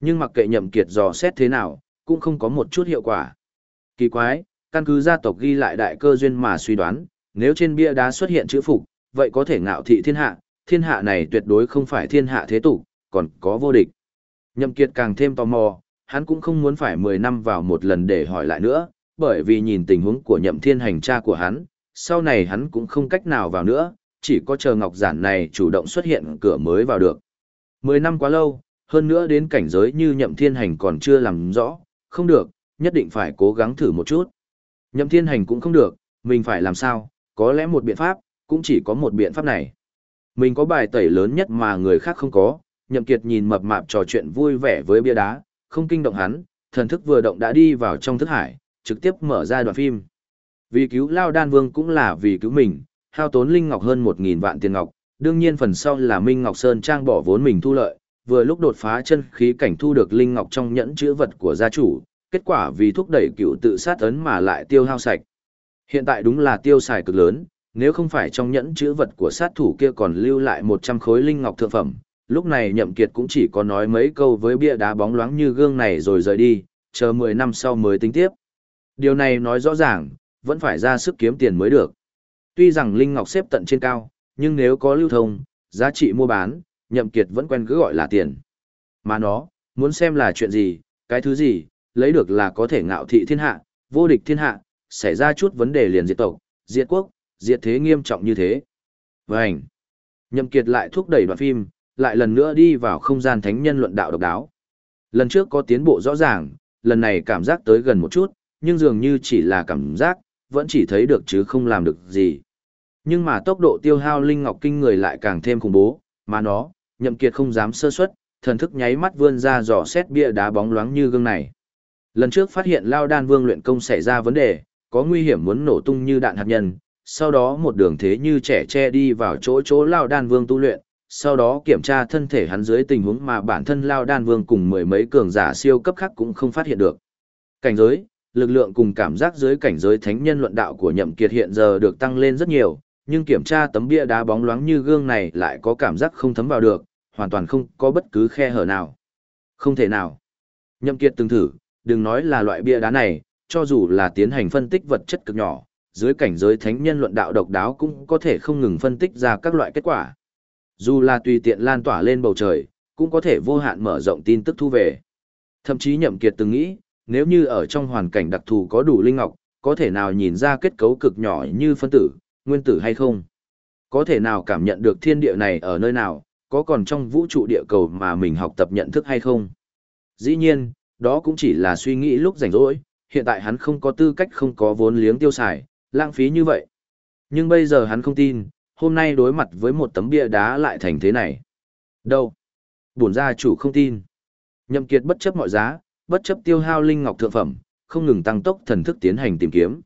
Nhưng mặc kệ nhậm kiệt dò xét thế nào, cũng không có một chút hiệu quả. Kỳ quái, căn cứ gia tộc ghi lại đại cơ duyên mà suy đoán, nếu trên bia đá xuất hiện chữ phục, vậy có thể ngạo thị thiên hạ, thiên hạ này tuyệt đối không phải thiên hạ thế tục, còn có vô địch. Nhậm Kiệt càng thêm tò mò, hắn cũng không muốn phải 10 năm vào một lần để hỏi lại nữa, bởi vì nhìn tình huống của Nhậm Thiên hành cha của hắn, sau này hắn cũng không cách nào vào nữa, chỉ có chờ Ngọc Giản này chủ động xuất hiện cửa mới vào được. 10 năm quá lâu, hơn nữa đến cảnh giới như Nhậm Thiên hành còn chưa làm rõ, không được, nhất định phải cố gắng thử một chút. Nhậm Thiên hành cũng không được, mình phải làm sao, có lẽ một biện pháp, cũng chỉ có một biện pháp này. Mình có bài tẩy lớn nhất mà người khác không có, Nhậm Kiệt nhìn mập mạp trò chuyện vui vẻ với bia đá, không kinh động hắn, thần thức vừa động đã đi vào trong thức hải, trực tiếp mở ra đoạn phim. Vì cứu Lao Đan Vương cũng là vì cứu mình, hao tốn linh ngọc hơn 1.000 vạn tiền ngọc, đương nhiên phần sau là Minh Ngọc Sơn Trang bỏ vốn mình thu lợi, vừa lúc đột phá chân khí cảnh thu được linh ngọc trong nhẫn chữ vật của gia chủ, kết quả vì thúc đẩy cựu tự sát ấn mà lại tiêu hao sạch. Hiện tại đúng là tiêu xài cực lớn, nếu không phải trong nhẫn chữ vật của sát thủ kia còn lưu lại 100 khối linh ngọc thượng phẩm, lúc này nhậm kiệt cũng chỉ có nói mấy câu với bia đá bóng loáng như gương này rồi rời đi, chờ 10 năm sau mới tính tiếp. Điều này nói rõ ràng, vẫn phải ra sức kiếm tiền mới được. Tuy rằng linh ngọc xếp tận trên cao, nhưng nếu có lưu thông, giá trị mua bán, nhậm kiệt vẫn quen cứ gọi là tiền. Mà nó, muốn xem là chuyện gì, cái thứ gì, lấy được là có thể ngạo thị thiên hạ, vô địch thiên hạ, xảy ra chút vấn đề liền diệt tộc, diệt quốc, diệt thế nghiêm trọng như thế. Vânh! Nhậm kiệt lại thúc đẩy đoạn phim, lại lần nữa đi vào không gian thánh nhân luận đạo độc đáo. Lần trước có tiến bộ rõ ràng, lần này cảm giác tới gần một chút, nhưng dường như chỉ là cảm giác, vẫn chỉ thấy được chứ không làm được gì. Nhưng mà tốc độ tiêu hao linh ngọc kinh người lại càng thêm khủng bố, mà nó, nhậm kiệt không dám sơ suất, thần thức nháy mắt vươn ra dò xét bia đá bóng loáng như gương này. Lần trước phát hiện Lao Đan Vương luyện công xảy ra vấn đề, có nguy hiểm muốn nổ tung như đạn hạt nhân, sau đó một đường thế như trẻ che đi vào chỗ chỗ Lao Đan Vương tu luyện, sau đó kiểm tra thân thể hắn dưới tình huống mà bản thân Lao Đan Vương cùng mười mấy cường giả siêu cấp khác cũng không phát hiện được. Cảnh giới, lực lượng cùng cảm giác dưới cảnh giới thánh nhân luận đạo của Nhậm Kiệt hiện giờ được tăng lên rất nhiều, nhưng kiểm tra tấm bia đá bóng loáng như gương này lại có cảm giác không thấm vào được, hoàn toàn không có bất cứ khe hở nào. Không thể nào. Nhậm Kiệt từng thử, đừng nói là loại bia đá này, cho dù là tiến hành phân tích vật chất cực nhỏ, dưới cảnh giới thánh nhân luận đạo độc đáo cũng có thể không ngừng phân tích ra các loại kết quả. Dù là tùy tiện lan tỏa lên bầu trời, cũng có thể vô hạn mở rộng tin tức thu về. Thậm chí Nhậm Kiệt từng nghĩ, nếu như ở trong hoàn cảnh đặc thù có đủ linh ngọc, có thể nào nhìn ra kết cấu cực nhỏ như phân tử, nguyên tử hay không? Có thể nào cảm nhận được thiên địa này ở nơi nào, có còn trong vũ trụ địa cầu mà mình học tập nhận thức hay không? Dĩ nhiên, đó cũng chỉ là suy nghĩ lúc rảnh rỗi, hiện tại hắn không có tư cách không có vốn liếng tiêu xài, lãng phí như vậy. Nhưng bây giờ hắn không tin, hôm nay đối mặt với một tấm bia đá lại thành thế này. Đâu? Bổn gia chủ không tin. Nhậm Kiệt bất chấp mọi giá, bất chấp tiêu hao linh ngọc thượng phẩm, không ngừng tăng tốc thần thức tiến hành tìm kiếm.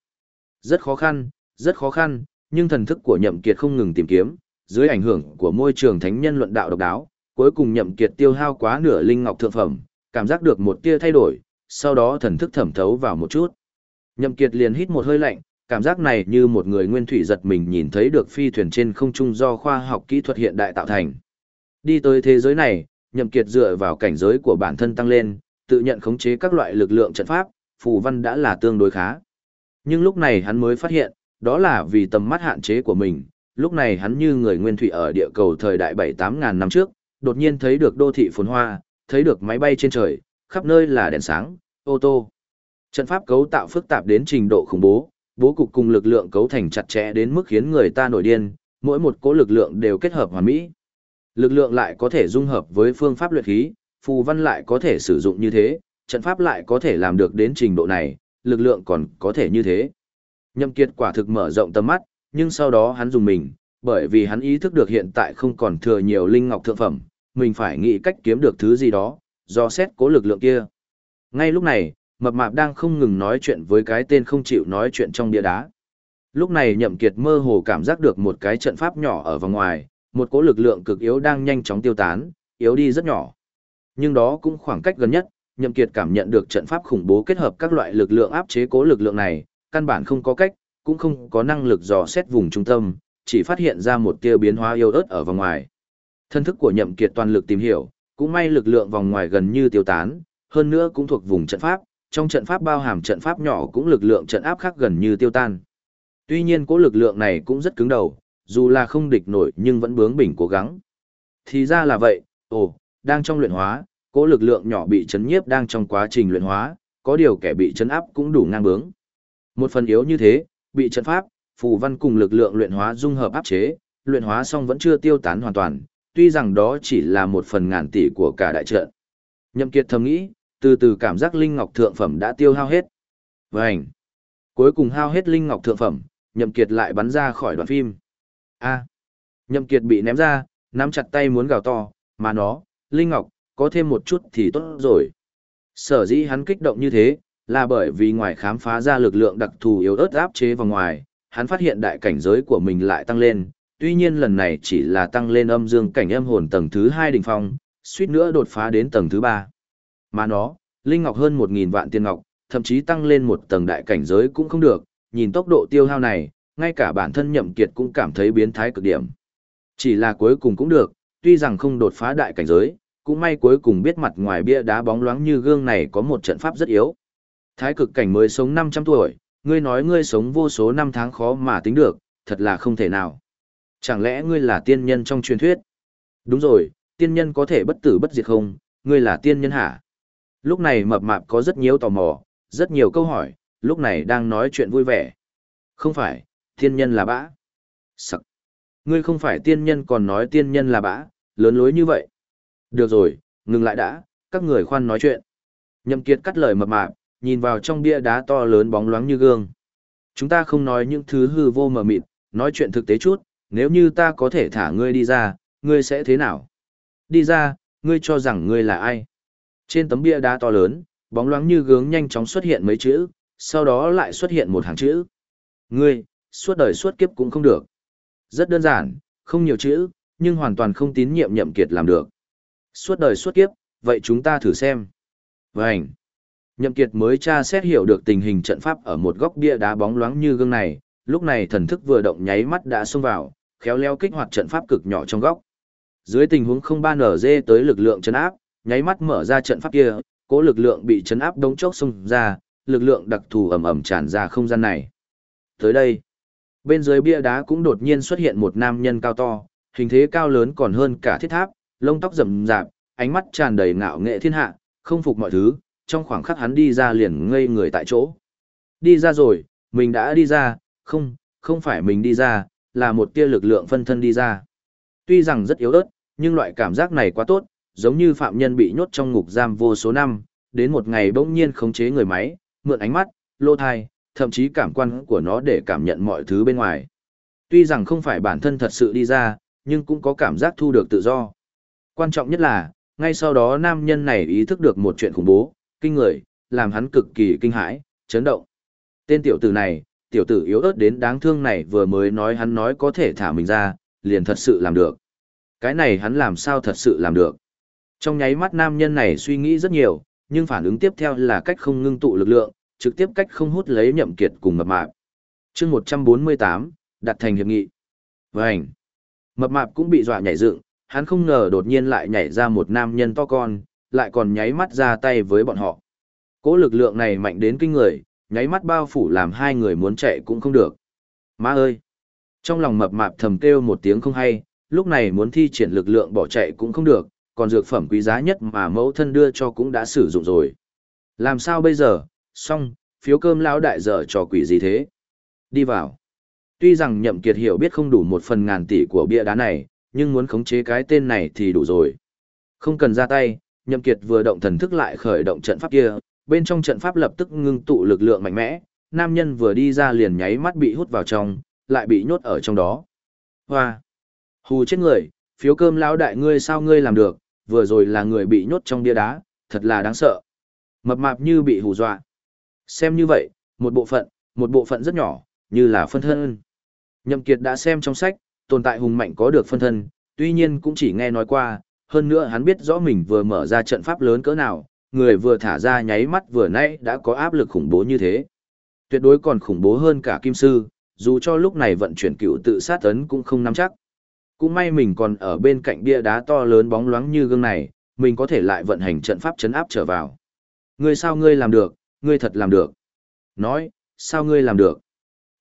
Rất khó khăn, rất khó khăn, nhưng thần thức của Nhậm Kiệt không ngừng tìm kiếm, dưới ảnh hưởng của môi trường thánh nhân luận đạo độc đáo, cuối cùng Nhậm Kiệt tiêu hao quá nửa linh ngọc thượng phẩm, cảm giác được một tia thay đổi, sau đó thần thức thẩm thấu vào một chút. Nhậm Kiệt liền hít một hơi lạnh, cảm giác này như một người nguyên thủy giật mình nhìn thấy được phi thuyền trên không trung do khoa học kỹ thuật hiện đại tạo thành. Đi tới thế giới này, Nhậm Kiệt dựa vào cảnh giới của bản thân tăng lên, tự nhận khống chế các loại lực lượng trận pháp, phù văn đã là tương đối khá. Nhưng lúc này hắn mới phát hiện, đó là vì tầm mắt hạn chế của mình, lúc này hắn như người nguyên thủy ở địa cầu thời đại 7-8 ngàn năm trước, đột nhiên thấy được đô thị phồn hoa, thấy được máy bay trên trời, khắp nơi là đèn sáng, ô tô. Trận pháp cấu tạo phức tạp đến trình độ khủng bố, bố cục cùng lực lượng cấu thành chặt chẽ đến mức khiến người ta nổi điên, mỗi một cỗ lực lượng đều kết hợp hoàn mỹ. Lực lượng lại có thể dung hợp với phương pháp luyện khí, phù văn lại có thể sử dụng như thế, trận pháp lại có thể làm được đến trình độ này, lực lượng còn có thể như thế. nhâm Kiệt quả thực mở rộng tầm mắt, nhưng sau đó hắn dùng mình, bởi vì hắn ý thức được hiện tại không còn thừa nhiều linh ngọc thượng phẩm, mình phải nghĩ cách kiếm được thứ gì đó, do xét cố lực lượng kia. Ngay lúc này, mập mạp đang không ngừng nói chuyện với cái tên không chịu nói chuyện trong địa đá. Lúc này nhậm kiệt mơ hồ cảm giác được một cái trận pháp nhỏ ở vòng ngoài, một cỗ lực lượng cực yếu đang nhanh chóng tiêu tán, yếu đi rất nhỏ. Nhưng đó cũng khoảng cách gần nhất, nhậm kiệt cảm nhận được trận pháp khủng bố kết hợp các loại lực lượng áp chế cố lực lượng này, căn bản không có cách, cũng không có năng lực dò xét vùng trung tâm, chỉ phát hiện ra một tia biến hóa yếu ớt ở vòng ngoài. Thân thức của nhậm kiệt toàn lực tìm hiểu, cũng may lực lượng vòng ngoài gần như tiêu tán, hơn nữa cũng thuộc vùng trận pháp, trong trận pháp bao hàm trận pháp nhỏ cũng lực lượng trận áp khác gần như tiêu tan. Tuy nhiên cố lực lượng này cũng rất cứng đầu, dù là không địch nổi nhưng vẫn bướng bỉnh cố gắng. Thì ra là vậy, ồ, đang trong luyện hóa, cố lực lượng nhỏ bị chấn nhiếp đang trong quá trình luyện hóa, có điều kẻ bị chấn áp cũng đủ ngang bướng. Một phần yếu như thế, bị trận pháp, phù văn cùng lực lượng luyện hóa dung hợp áp chế, luyện hóa xong vẫn chưa tiêu tán hoàn toàn, tuy rằng đó chỉ là một phần ngàn tỷ của cả đại trận. Nhậm Kiệt thầm nghĩ, từ từ cảm giác linh ngọc thượng phẩm đã tiêu hao hết. Vành. Cuối cùng hao hết linh ngọc thượng phẩm, Nhậm Kiệt lại bắn ra khỏi đoạn phim. A. Nhậm Kiệt bị ném ra, nắm chặt tay muốn gào to, mà nó, linh ngọc, có thêm một chút thì tốt rồi. Sở dĩ hắn kích động như thế, là bởi vì ngoài khám phá ra lực lượng đặc thù yếu ớt áp chế vào ngoài, hắn phát hiện đại cảnh giới của mình lại tăng lên, tuy nhiên lần này chỉ là tăng lên âm dương cảnh âm hồn tầng thứ 2 đỉnh phong, suýt nữa đột phá đến tầng thứ 3. Mà nó, linh ngọc hơn 1000 vạn tiền ngọc, thậm chí tăng lên một tầng đại cảnh giới cũng không được, nhìn tốc độ tiêu hao này, ngay cả bản thân Nhậm Kiệt cũng cảm thấy biến thái cực điểm. Chỉ là cuối cùng cũng được, tuy rằng không đột phá đại cảnh giới, cũng may cuối cùng biết mặt ngoài bia đá bóng loáng như gương này có một trận pháp rất yếu. Thái cực cảnh mới sống 500 tuổi, ngươi nói ngươi sống vô số năm tháng khó mà tính được, thật là không thể nào. Chẳng lẽ ngươi là tiên nhân trong truyền thuyết? Đúng rồi, tiên nhân có thể bất tử bất diệt không, ngươi là tiên nhân hả? Lúc này mập mạp có rất nhiều tò mò, rất nhiều câu hỏi, lúc này đang nói chuyện vui vẻ. Không phải, tiên nhân là bã. Sắc. Ngươi không phải tiên nhân còn nói tiên nhân là bã, lớn lối như vậy. Được rồi, ngừng lại đã, các người khoan nói chuyện. Nhậm Kiệt cắt lời mập mạp, nhìn vào trong bia đá to lớn bóng loáng như gương. Chúng ta không nói những thứ hư vô mờ mịt, nói chuyện thực tế chút, nếu như ta có thể thả ngươi đi ra, ngươi sẽ thế nào? Đi ra, ngươi cho rằng ngươi là ai? Trên tấm bia đá to lớn, bóng loáng như gương nhanh chóng xuất hiện mấy chữ, sau đó lại xuất hiện một hàng chữ. Ngươi, suốt đời suốt kiếp cũng không được. Rất đơn giản, không nhiều chữ, nhưng hoàn toàn không tín nhiệm nhậm kiệt làm được. Suốt đời suốt kiếp, vậy chúng ta thử xem. Vânh. Nhậm kiệt mới tra xét hiểu được tình hình trận pháp ở một góc bia đá bóng loáng như gương này, lúc này thần thức vừa động nháy mắt đã xông vào, khéo léo kích hoạt trận pháp cực nhỏ trong góc. Dưới tình huống không ban nở dê tới lực lượng chấn áp, nháy mắt mở ra trận pháp kia, cố lực lượng bị chấn áp đống chốc xông ra, lực lượng đặc thù ầm ầm tràn ra không gian này. Tới đây, bên dưới bia đá cũng đột nhiên xuất hiện một nam nhân cao to, hình thế cao lớn còn hơn cả thiết tháp, lông tóc rậm rạp, ánh mắt tràn đầy ngạo nghệ thiên hạ, không phục mọi thứ, trong khoảng khắc hắn đi ra liền ngây người tại chỗ. Đi ra rồi, mình đã đi ra, không, không phải mình đi ra, là một tia lực lượng phân thân đi ra. Tuy rằng rất yếu ớt, nhưng loại cảm giác này quá tốt, giống như phạm nhân bị nhốt trong ngục giam vô số năm, đến một ngày bỗng nhiên khống chế người máy, mượn ánh mắt, lô thai, thậm chí cảm quan của nó để cảm nhận mọi thứ bên ngoài. Tuy rằng không phải bản thân thật sự đi ra, nhưng cũng có cảm giác thu được tự do. Quan trọng nhất là, ngay sau đó nam nhân này ý thức được một chuyện khủng bố, kinh người, làm hắn cực kỳ kinh hãi, chấn động. Tên tiểu tử này, tiểu tử yếu ớt đến đáng thương này vừa mới nói hắn nói có thể thả mình ra, liền thật sự làm được. Cái này hắn làm sao thật sự làm được. Trong nháy mắt nam nhân này suy nghĩ rất nhiều, nhưng phản ứng tiếp theo là cách không ngưng tụ lực lượng, trực tiếp cách không hút lấy nhậm kiệt cùng mập mạp. Chương 148, đặt thành hiệp nghị. Vành. Mập mạp cũng bị dọa nhảy dựng, hắn không ngờ đột nhiên lại nhảy ra một nam nhân to con, lại còn nháy mắt ra tay với bọn họ. Cỗ lực lượng này mạnh đến kinh người, nháy mắt bao phủ làm hai người muốn chạy cũng không được. Má ơi! Trong lòng mập mạp thầm kêu một tiếng không hay, lúc này muốn thi triển lực lượng bỏ chạy cũng không được, còn dược phẩm quý giá nhất mà mẫu thân đưa cho cũng đã sử dụng rồi. Làm sao bây giờ, xong, phiếu cơm lão đại dở trò quỷ gì thế? Đi vào. Tuy rằng nhậm kiệt hiểu biết không đủ một phần ngàn tỷ của bia đá này, nhưng muốn khống chế cái tên này thì đủ rồi. Không cần ra tay, nhậm kiệt vừa động thần thức lại khởi động trận pháp kia, bên trong trận pháp lập tức ngưng tụ lực lượng mạnh mẽ, nam nhân vừa đi ra liền nháy mắt bị hút vào trong, lại bị nhốt ở trong đó. Hoa! Hù chết người, phiếu cơm lão đại ngươi sao ngươi làm được, vừa rồi là người bị nhốt trong bia đá, thật là đáng sợ. Mập mạp như bị hù dọa. Xem như vậy, một bộ phận, một bộ phận rất nhỏ, như là phân thân. Nhậm Kiệt đã xem trong sách, tồn tại hùng mạnh có được phân thân, tuy nhiên cũng chỉ nghe nói qua, hơn nữa hắn biết rõ mình vừa mở ra trận pháp lớn cỡ nào, người vừa thả ra nháy mắt vừa nãy đã có áp lực khủng bố như thế. Tuyệt đối còn khủng bố hơn cả kim sư, dù cho lúc này vận chuyển cựu tự sát tấn cũng không nắm chắc. Cũng may mình còn ở bên cạnh bia đá to lớn bóng loáng như gương này, mình có thể lại vận hành trận pháp chấn áp trở vào. Ngươi sao ngươi làm được, ngươi thật làm được. Nói, sao ngươi làm được?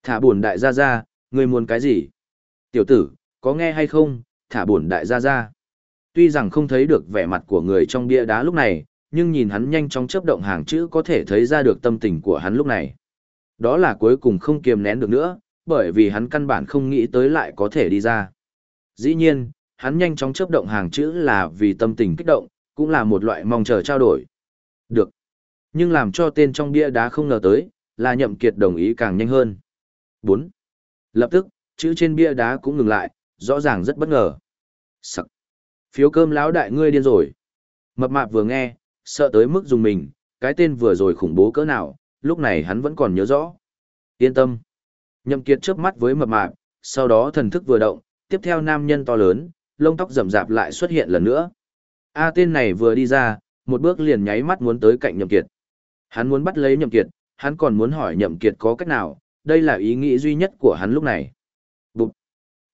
Thả buồn đại gia ra, ngươi muốn cái gì? Tiểu tử, có nghe hay không, thả buồn đại gia ra. Tuy rằng không thấy được vẻ mặt của người trong bia đá lúc này, nhưng nhìn hắn nhanh chóng chớp động hàng chữ có thể thấy ra được tâm tình của hắn lúc này. Đó là cuối cùng không kiềm nén được nữa, bởi vì hắn căn bản không nghĩ tới lại có thể đi ra. Dĩ nhiên, hắn nhanh chóng chớp động hàng chữ là vì tâm tình kích động, cũng là một loại mong chờ trao đổi. Được. Nhưng làm cho tên trong bia đá không ngờ tới, là nhậm kiệt đồng ý càng nhanh hơn. 4. Lập tức, chữ trên bia đá cũng ngừng lại, rõ ràng rất bất ngờ. Sắc. Phiếu cơm lão đại ngươi điên rồi. Mập mạp vừa nghe, sợ tới mức dùng mình, cái tên vừa rồi khủng bố cỡ nào, lúc này hắn vẫn còn nhớ rõ. Yên tâm. Nhậm kiệt chớp mắt với mập mạp, sau đó thần thức vừa động, tiếp theo nam nhân to lớn, lông tóc rậm rạp lại xuất hiện lần nữa. A tên này vừa đi ra, một bước liền nháy mắt muốn tới cạnh nhậm kiệt. Hắn muốn bắt lấy nhậm kiệt, hắn còn muốn hỏi nhậm kiệt có cách nào, đây là ý nghĩ duy nhất của hắn lúc này. Bụt!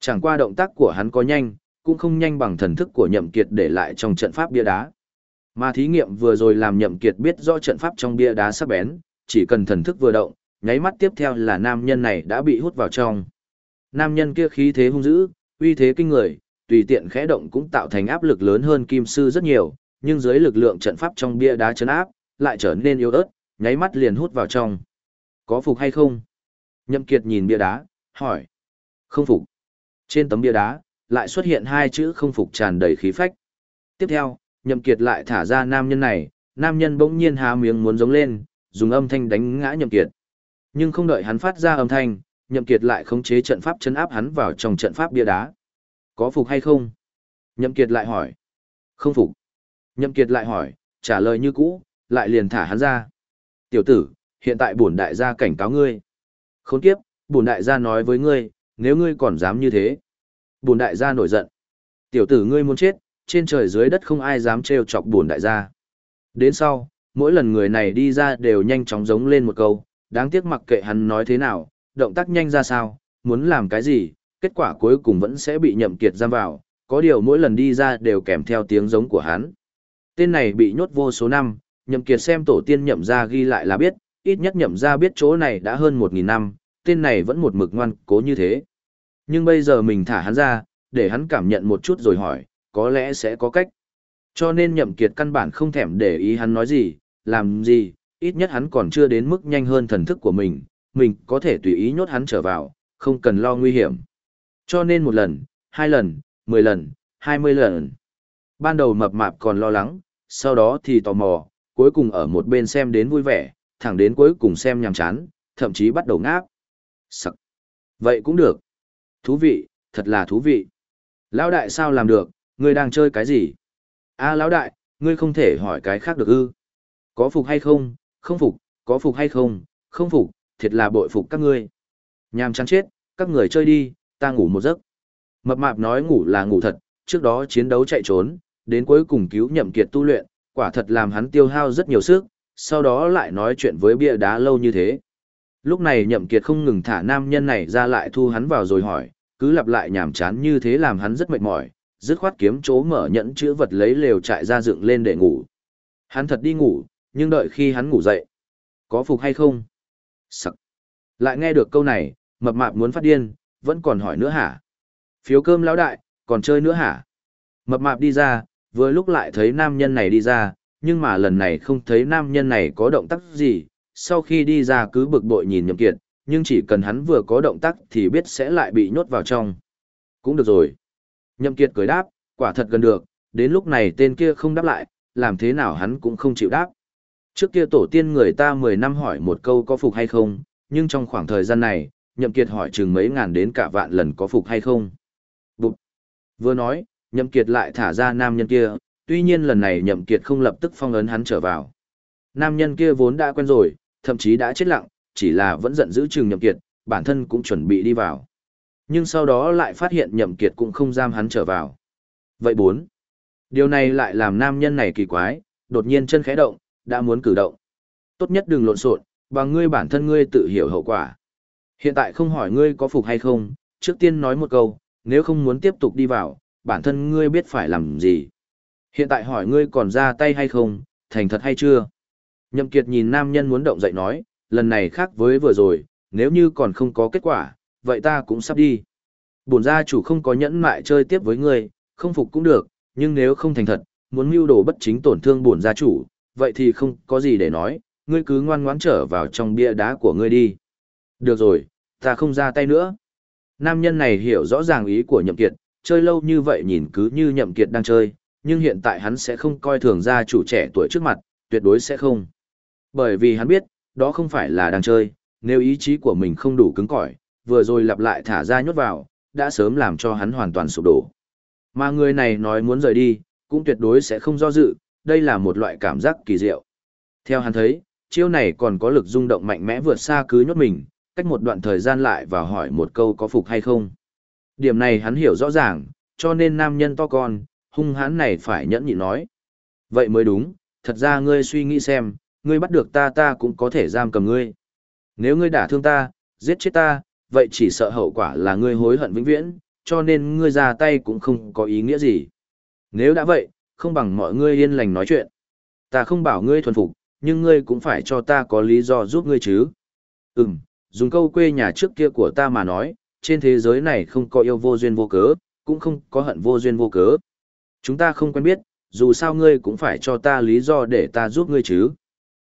Chẳng qua động tác của hắn có nhanh, cũng không nhanh bằng thần thức của nhậm kiệt để lại trong trận pháp bia đá. Mà thí nghiệm vừa rồi làm nhậm kiệt biết rõ trận pháp trong bia đá sắc bén, chỉ cần thần thức vừa động, nháy mắt tiếp theo là nam nhân này đã bị hút vào trong. Nam nhân kia khí thế hung dữ, uy thế kinh người, tùy tiện khẽ động cũng tạo thành áp lực lớn hơn kim sư rất nhiều, nhưng dưới lực lượng trận pháp trong bia đá chấn áp, lại trở nên yếu ớt, nháy mắt liền hút vào trong. Có phục hay không? Nhậm Kiệt nhìn bia đá, hỏi. Không phục. Trên tấm bia đá, lại xuất hiện hai chữ không phục tràn đầy khí phách. Tiếp theo, Nhậm Kiệt lại thả ra nam nhân này, nam nhân bỗng nhiên há miệng muốn giống lên, dùng âm thanh đánh ngã Nhậm Kiệt. Nhưng không đợi hắn phát ra âm thanh, Nhậm Kiệt lại khống chế trận pháp chấn áp hắn vào trong trận pháp bia đá. Có phục hay không? Nhậm Kiệt lại hỏi. Không phục. Nhậm Kiệt lại hỏi, trả lời như cũ, lại liền thả hắn ra. Tiểu tử, hiện tại bổn đại gia cảnh cáo ngươi. Khốn kiếp, bổn đại gia nói với ngươi, nếu ngươi còn dám như thế. Bùn đại gia nổi giận. Tiểu tử ngươi muốn chết, trên trời dưới đất không ai dám trêu chọc bùn đại gia. Đến sau, mỗi lần người này đi ra đều nhanh chóng giống lên một câu, đáng tiếc mặc kệ hắn nói thế nào, động tác nhanh ra sao, muốn làm cái gì, kết quả cuối cùng vẫn sẽ bị nhậm kiệt giam vào, có điều mỗi lần đi ra đều kèm theo tiếng giống của hắn. Tên này bị nhốt vô số năm, nhậm kiệt xem tổ tiên nhậm ra ghi lại là biết, ít nhất nhậm ra biết chỗ này đã hơn 1.000 năm, tên này vẫn một mực ngoan cố như thế. Nhưng bây giờ mình thả hắn ra, để hắn cảm nhận một chút rồi hỏi, có lẽ sẽ có cách. Cho nên nhậm kiệt căn bản không thèm để ý hắn nói gì, làm gì, ít nhất hắn còn chưa đến mức nhanh hơn thần thức của mình, mình có thể tùy ý nhốt hắn trở vào, không cần lo nguy hiểm. Cho nên một lần, hai lần, mười lần, hai mươi lần. Ban đầu mập mạp còn lo lắng, sau đó thì tò mò, cuối cùng ở một bên xem đến vui vẻ, thẳng đến cuối cùng xem nhàm chán, thậm chí bắt đầu ngáp. Sắc. Vậy cũng được. Thú vị, thật là thú vị. Lão đại sao làm được, ngươi đang chơi cái gì? A lão đại, ngươi không thể hỏi cái khác được ư? Có phục hay không? Không phục, có phục hay không? Không phục, thiệt là bội phục các ngươi. Nhàm chán chết, các người chơi đi, ta ngủ một giấc. Mập mạp nói ngủ là ngủ thật, trước đó chiến đấu chạy trốn, đến cuối cùng cứu nhậm kiệt tu luyện, quả thật làm hắn tiêu hao rất nhiều sức, sau đó lại nói chuyện với bia đá lâu như thế. Lúc này nhậm kiệt không ngừng thả nam nhân này ra lại thu hắn vào rồi hỏi, cứ lặp lại nhảm chán như thế làm hắn rất mệt mỏi, dứt khoát kiếm chỗ mở nhẫn chữ vật lấy lều trại ra dựng lên để ngủ. Hắn thật đi ngủ, nhưng đợi khi hắn ngủ dậy, có phục hay không? Sắc. Lại nghe được câu này, mập mạp muốn phát điên, vẫn còn hỏi nữa hả? Phiếu cơm lão đại, còn chơi nữa hả? Mập mạp đi ra, vừa lúc lại thấy nam nhân này đi ra, nhưng mà lần này không thấy nam nhân này có động tác gì, sau khi đi ra cứ bực bội nhìn nhậm kiệt, nhưng chỉ cần hắn vừa có động tác thì biết sẽ lại bị nhốt vào trong. Cũng được rồi. Nhậm kiệt cười đáp, quả thật gần được, đến lúc này tên kia không đáp lại, làm thế nào hắn cũng không chịu đáp. Trước kia tổ tiên người ta 10 năm hỏi một câu có phục hay không, nhưng trong khoảng thời gian này, nhậm kiệt hỏi chừng mấy ngàn đến cả vạn lần có phục hay không. Bụt. Vừa nói, nhậm kiệt lại thả ra nam nhân kia, tuy nhiên lần này nhậm kiệt không lập tức phong ấn hắn trở vào. Nam nhân kia vốn đã quen rồi, thậm chí đã chết lặng, chỉ là vẫn giận giữ chừng nhậm kiệt, bản thân cũng chuẩn bị đi vào. Nhưng sau đó lại phát hiện nhậm kiệt cũng không giam hắn trở vào. Vậy bốn. Điều này lại làm nam nhân này kỳ quái, đột nhiên chân khẽ động, đã muốn cử động. Tốt nhất đừng lộn xộn, bằng ngươi bản thân ngươi tự hiểu hậu quả. Hiện tại không hỏi ngươi có phục hay không, trước tiên nói một câu, nếu không muốn tiếp tục đi vào, bản thân ngươi biết phải làm gì. Hiện tại hỏi ngươi còn ra tay hay không, thành thật hay chưa? Nhậm Kiệt nhìn nam nhân muốn động dậy nói, lần này khác với vừa rồi, nếu như còn không có kết quả, vậy ta cũng sắp đi. Bổn gia chủ không có nhẫn mại chơi tiếp với ngươi, không phục cũng được, nhưng nếu không thành thật, muốn mưu đồ bất chính tổn thương bổn gia chủ, vậy thì không có gì để nói, ngươi cứ ngoan ngoãn trở vào trong bia đá của ngươi đi. Được rồi, ta không ra tay nữa. Nam nhân này hiểu rõ ràng ý của Nhậm Kiệt, chơi lâu như vậy nhìn cứ như Nhậm Kiệt đang chơi, nhưng hiện tại hắn sẽ không coi thường gia chủ trẻ tuổi trước mặt, tuyệt đối sẽ không. Bởi vì hắn biết, đó không phải là đang chơi, nếu ý chí của mình không đủ cứng cỏi, vừa rồi lặp lại thả ra nhốt vào, đã sớm làm cho hắn hoàn toàn sụp đổ. Mà người này nói muốn rời đi, cũng tuyệt đối sẽ không do dự, đây là một loại cảm giác kỳ diệu. Theo hắn thấy, chiêu này còn có lực rung động mạnh mẽ vượt xa cứ nhốt mình, cách một đoạn thời gian lại và hỏi một câu có phục hay không. Điểm này hắn hiểu rõ ràng, cho nên nam nhân to con, hung hãn này phải nhẫn nhịn nói. Vậy mới đúng, thật ra ngươi suy nghĩ xem, ngươi bắt được ta ta cũng có thể giam cầm ngươi. Nếu ngươi đả thương ta, giết chết ta, vậy chỉ sợ hậu quả là ngươi hối hận vĩnh viễn, cho nên ngươi ra tay cũng không có ý nghĩa gì. Nếu đã vậy, không bằng mọi ngươi yên lành nói chuyện. Ta không bảo ngươi thuần phục, nhưng ngươi cũng phải cho ta có lý do giúp ngươi chứ. Ừm, dùng câu quê nhà trước kia của ta mà nói, trên thế giới này không có yêu vô duyên vô cớ, cũng không có hận vô duyên vô cớ. Chúng ta không quen biết, dù sao ngươi cũng phải cho ta lý do để ta giúp ngươi chứ.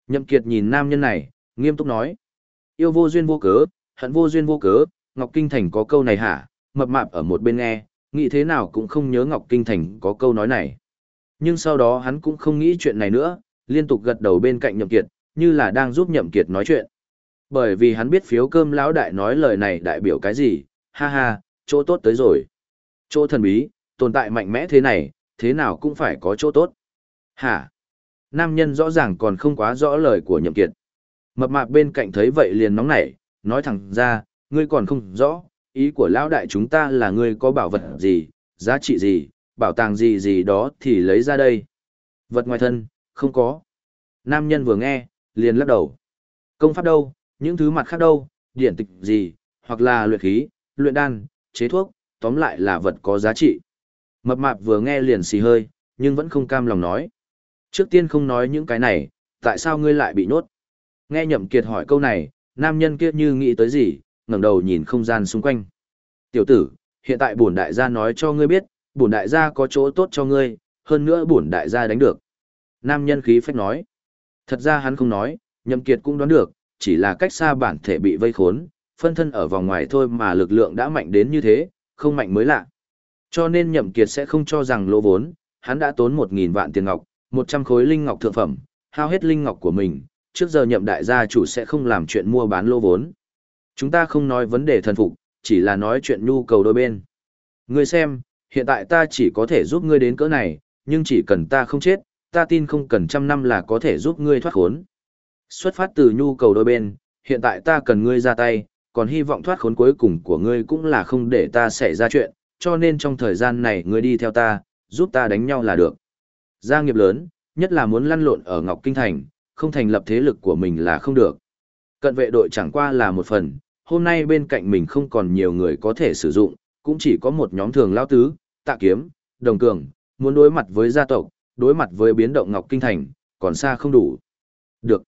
Nhậm Kiệt nhìn nam nhân này, nghiêm túc nói. Yêu vô duyên vô cớ, hận vô duyên vô cớ, Ngọc Kinh Thành có câu này hả, mập mạp ở một bên nghe, nghĩ thế nào cũng không nhớ Ngọc Kinh Thành có câu nói này. Nhưng sau đó hắn cũng không nghĩ chuyện này nữa, liên tục gật đầu bên cạnh Nhậm Kiệt, như là đang giúp Nhậm Kiệt nói chuyện. Bởi vì hắn biết phiếu cơm lão đại nói lời này đại biểu cái gì, ha ha, chỗ tốt tới rồi. Chỗ thần bí, tồn tại mạnh mẽ thế này, thế nào cũng phải có chỗ tốt. Hả? Nam nhân rõ ràng còn không quá rõ lời của Nhậm Kiệt. Mập mạp bên cạnh thấy vậy liền nóng nảy, nói thẳng ra, ngươi còn không rõ, ý của lão đại chúng ta là ngươi có bảo vật gì, giá trị gì, bảo tàng gì gì đó thì lấy ra đây. Vật ngoài thân, không có. Nam nhân vừa nghe, liền lắc đầu. Công pháp đâu, những thứ mặt khác đâu, điển tịch gì, hoặc là luyện khí, luyện đan, chế thuốc, tóm lại là vật có giá trị. Mập mạp vừa nghe liền xì hơi, nhưng vẫn không cam lòng nói. Trước tiên không nói những cái này, tại sao ngươi lại bị nhốt? Nghe nhậm kiệt hỏi câu này, nam nhân kia như nghĩ tới gì, ngẩng đầu nhìn không gian xung quanh. Tiểu tử, hiện tại bổn đại gia nói cho ngươi biết, bổn đại gia có chỗ tốt cho ngươi, hơn nữa bổn đại gia đánh được. Nam nhân khí phách nói. Thật ra hắn không nói, nhậm kiệt cũng đoán được, chỉ là cách xa bản thể bị vây khốn, phân thân ở vòng ngoài thôi mà lực lượng đã mạnh đến như thế, không mạnh mới lạ. Cho nên nhậm kiệt sẽ không cho rằng lỗ vốn, hắn đã tốn 1.000 vạn tiền ngọc, 100 khối linh ngọc thượng phẩm, hao hết linh ngọc của mình, trước giờ nhậm đại gia chủ sẽ không làm chuyện mua bán lô vốn. Chúng ta không nói vấn đề thần phục, chỉ là nói chuyện nhu cầu đôi bên. Ngươi xem, hiện tại ta chỉ có thể giúp ngươi đến cỡ này, nhưng chỉ cần ta không chết, ta tin không cần trăm năm là có thể giúp ngươi thoát khốn. Xuất phát từ nhu cầu đôi bên, hiện tại ta cần ngươi ra tay, còn hy vọng thoát khốn cuối cùng của ngươi cũng là không để ta xảy ra chuyện, cho nên trong thời gian này ngươi đi theo ta, giúp ta đánh nhau là được. Gia nghiệp lớn, nhất là muốn lăn lộn ở Ngọc Kinh Thành, không thành lập thế lực của mình là không được. Cận vệ đội chẳng qua là một phần, hôm nay bên cạnh mình không còn nhiều người có thể sử dụng, cũng chỉ có một nhóm thường lao tứ, tạ kiếm, đồng cường, muốn đối mặt với gia tộc, đối mặt với biến động Ngọc Kinh Thành, còn xa không đủ. Được.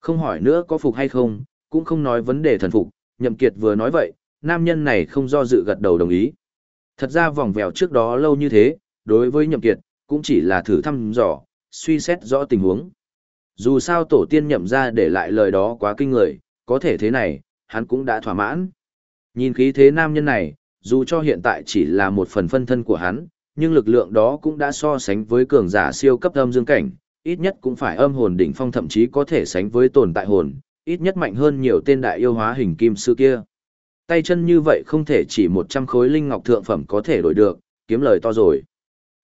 Không hỏi nữa có phục hay không, cũng không nói vấn đề thần phục, Nhậm Kiệt vừa nói vậy, nam nhân này không do dự gật đầu đồng ý. Thật ra vòng vèo trước đó lâu như thế, đối với Nhậm Kiệt, cũng chỉ là thử thăm dò, suy xét rõ tình huống. Dù sao tổ tiên nhậm ra để lại lời đó quá kinh người, có thể thế này, hắn cũng đã thỏa mãn. Nhìn khí thế nam nhân này, dù cho hiện tại chỉ là một phần phân thân của hắn, nhưng lực lượng đó cũng đã so sánh với cường giả siêu cấp âm dương cảnh, ít nhất cũng phải âm hồn đỉnh phong thậm chí có thể sánh với tồn tại hồn, ít nhất mạnh hơn nhiều tên đại yêu hóa hình kim sư kia. Tay chân như vậy không thể chỉ 100 khối linh ngọc thượng phẩm có thể đổi được, kiếm lời to rồi.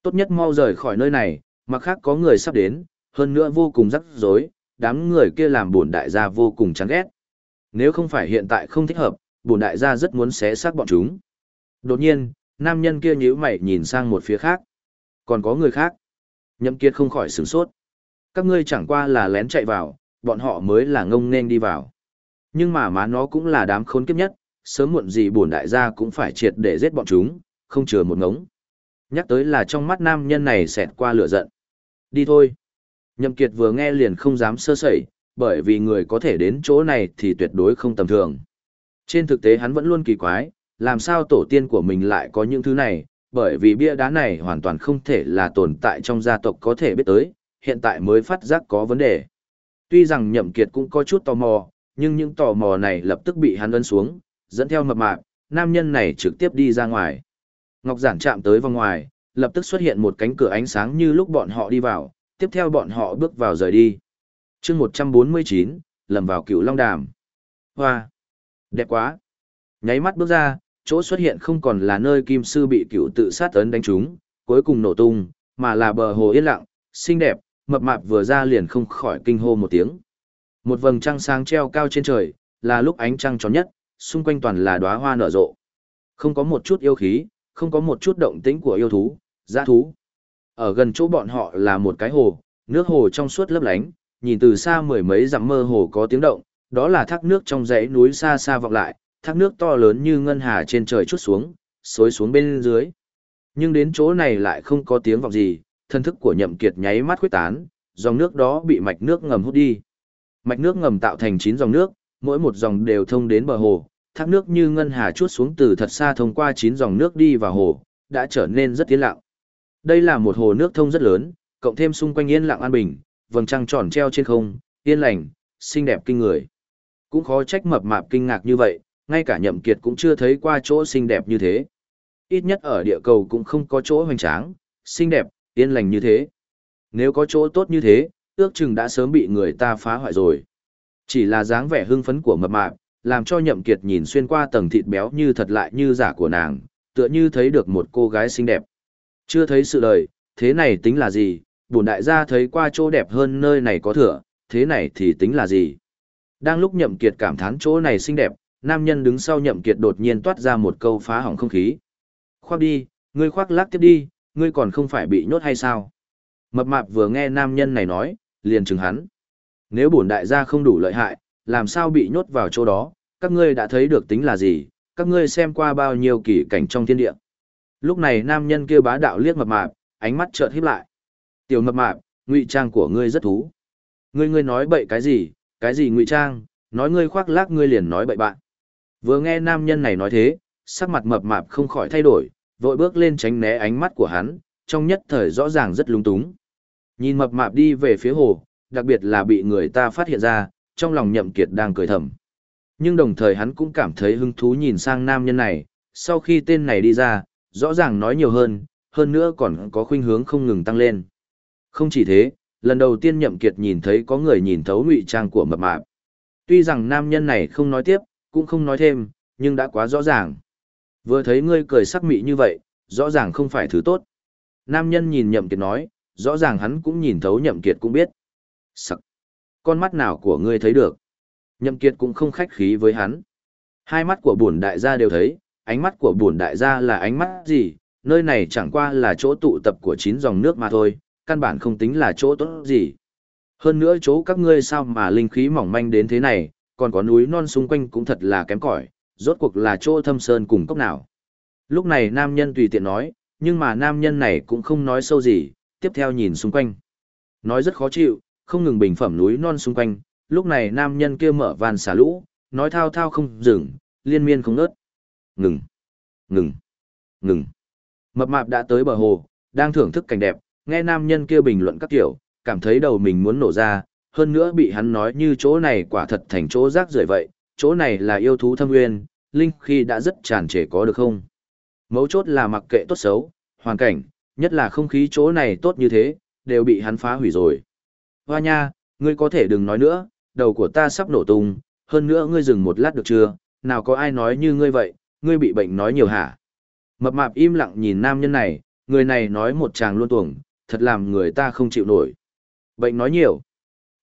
Tốt nhất mau rời khỏi nơi này, mặc khác có người sắp đến, hơn nữa vô cùng rắc rối, đám người kia làm bổn đại gia vô cùng chán ghét. Nếu không phải hiện tại không thích hợp, bổn đại gia rất muốn xé xác bọn chúng. Đột nhiên, nam nhân kia nhíu mày nhìn sang một phía khác. Còn có người khác. Nhậm Kiệt không khỏi sửng sốt. Các ngươi chẳng qua là lén chạy vào, bọn họ mới là ngông nên đi vào. Nhưng mà má nó cũng là đám khốn kiếp nhất, sớm muộn gì bổn đại gia cũng phải triệt để giết bọn chúng, không chừa một ngống. Nhắc tới là trong mắt nam nhân này xẹt qua lửa giận. Đi thôi. Nhậm Kiệt vừa nghe liền không dám sơ sẩy, bởi vì người có thể đến chỗ này thì tuyệt đối không tầm thường. Trên thực tế hắn vẫn luôn kỳ quái, làm sao tổ tiên của mình lại có những thứ này, bởi vì bia đá này hoàn toàn không thể là tồn tại trong gia tộc có thể biết tới, hiện tại mới phát giác có vấn đề. Tuy rằng Nhậm Kiệt cũng có chút tò mò, nhưng những tò mò này lập tức bị hắn ấn xuống, dẫn theo mập mạp, nam nhân này trực tiếp đi ra ngoài. Ngọc Giản chạm tới vòng ngoài, lập tức xuất hiện một cánh cửa ánh sáng như lúc bọn họ đi vào, tiếp theo bọn họ bước vào rời đi. chương 149, lầm vào cựu long đàm. Hoa! Đẹp quá! Nháy mắt bước ra, chỗ xuất hiện không còn là nơi kim sư bị cựu tự sát ấn đánh trúng, cuối cùng nổ tung, mà là bờ hồ yên lặng, xinh đẹp, mập mạp vừa ra liền không khỏi kinh hô một tiếng. Một vầng trăng sáng treo cao trên trời, là lúc ánh trăng tròn nhất, xung quanh toàn là đóa hoa nở rộ. Không có một chút yêu khí, không có một chút động tĩnh của yêu thú, giã thú. Ở gần chỗ bọn họ là một cái hồ, nước hồ trong suốt lấp lánh, nhìn từ xa mười mấy dặm mơ hồ có tiếng động, đó là thác nước trong dãy núi xa xa vọng lại, thác nước to lớn như ngân hà trên trời chút xuống, xối xuống bên dưới. Nhưng đến chỗ này lại không có tiếng vọng gì, thân thức của nhậm kiệt nháy mắt khuyết tán, dòng nước đó bị mạch nước ngầm hút đi. Mạch nước ngầm tạo thành 9 dòng nước, mỗi một dòng đều thông đến bờ hồ, thác nước như ngân hà chút xuống từ thật xa thông qua chín dòng nước đi vào hồ, đã trở nên rất yên lặng. Đây là một hồ nước thông rất lớn, cộng thêm xung quanh yên lặng an bình, vầng trăng tròn treo trên không, yên lành, xinh đẹp kinh người. Cũng khó trách mập mạp kinh ngạc như vậy, ngay cả nhậm kiệt cũng chưa thấy qua chỗ xinh đẹp như thế. Ít nhất ở địa cầu cũng không có chỗ hoành tráng, xinh đẹp, yên lành như thế. Nếu có chỗ tốt như thế, ước chừng đã sớm bị người ta phá hoại rồi. Chỉ là dáng vẻ hưng phấn của mập mạp, làm cho nhậm kiệt nhìn xuyên qua tầng thịt béo như thật lại như giả của nàng, tựa như thấy được một cô gái xinh đẹp. Chưa thấy sự đời, thế này tính là gì, bổn đại gia thấy qua chỗ đẹp hơn nơi này có thừa, thế này thì tính là gì. Đang lúc nhậm kiệt cảm thán chỗ này xinh đẹp, nam nhân đứng sau nhậm kiệt đột nhiên toát ra một câu phá hỏng không khí. Khoác đi, ngươi khoác lác tiếp đi, ngươi còn không phải bị nhốt hay sao? Mập mạp vừa nghe nam nhân này nói, liền chừng hắn. Nếu bổn đại gia không đủ lợi hại, làm sao bị nhốt vào chỗ đó, các ngươi đã thấy được tính là gì, các ngươi xem qua bao nhiêu kỳ cảnh trong thiên địa. Lúc này nam nhân kia bá đạo liếc mập mạp, ánh mắt chợt híp lại. Tiểu mập mạp, ngụy trang của ngươi rất thú. Ngươi ngươi nói bậy cái gì, cái gì ngụy trang, nói ngươi khoác lác ngươi liền nói bậy bạn. Vừa nghe nam nhân này nói thế, sắc mặt mập mạp không khỏi thay đổi, vội bước lên tránh né ánh mắt của hắn, trong nhất thời rõ ràng rất lung túng. Nhìn mập mạp đi về phía hồ, đặc biệt là bị người ta phát hiện ra, trong lòng nhậm kiệt đang cười thầm. Nhưng đồng thời hắn cũng cảm thấy hứng thú nhìn sang nam nhân này, sau khi tên này đi ra, rõ ràng nói nhiều hơn, hơn nữa còn có khuynh hướng không ngừng tăng lên. Không chỉ thế, lần đầu tiên nhậm kiệt nhìn thấy có người nhìn thấu ngụy trang của mập mạp. Tuy rằng nam nhân này không nói tiếp, cũng không nói thêm, nhưng đã quá rõ ràng. Vừa thấy ngươi cười sắc mị như vậy, rõ ràng không phải thứ tốt. Nam nhân nhìn nhậm kiệt nói, rõ ràng hắn cũng nhìn thấu nhậm kiệt cũng biết. Sắc! Con mắt nào của ngươi thấy được? Nhậm kiệt cũng không khách khí với hắn. Hai mắt của bổn đại gia đều thấy, ánh mắt của bổn đại gia là ánh mắt gì, nơi này chẳng qua là chỗ tụ tập của chín dòng nước mà thôi, căn bản không tính là chỗ tốt gì. Hơn nữa chỗ các ngươi sao mà linh khí mỏng manh đến thế này, còn có núi non xung quanh cũng thật là kém cỏi, rốt cuộc là chỗ thâm sơn cùng cốc nào. Lúc này nam nhân tùy tiện nói, nhưng mà nam nhân này cũng không nói sâu gì, tiếp theo nhìn xung quanh. Nói rất khó chịu, không ngừng bình phẩm núi non xung quanh, lúc này nam nhân kia mở van xả lũ, nói thao thao không dừng, liên miên không ngớt. Ngừng, ngừng, ngừng. Mập mạp đã tới bờ hồ, đang thưởng thức cảnh đẹp, nghe nam nhân kia bình luận các kiểu, cảm thấy đầu mình muốn nổ ra, hơn nữa bị hắn nói như chỗ này quả thật thành chỗ rác rưởi vậy, chỗ này là yêu thú thâm nguyên, linh khi đã rất tràn trề có được không? Mấu chốt là mặc kệ tốt xấu, hoàn cảnh, nhất là không khí chỗ này tốt như thế, đều bị hắn phá hủy rồi. Hoa nha, ngươi có thể đừng nói nữa, đầu của ta sắp nổ tung, hơn nữa ngươi dừng một lát được chưa, nào có ai nói như ngươi vậy, ngươi bị bệnh nói nhiều hả? Mập mạp im lặng nhìn nam nhân này, người này nói một chàng luôn tuồng, thật làm người ta không chịu nổi. Bệnh nói nhiều.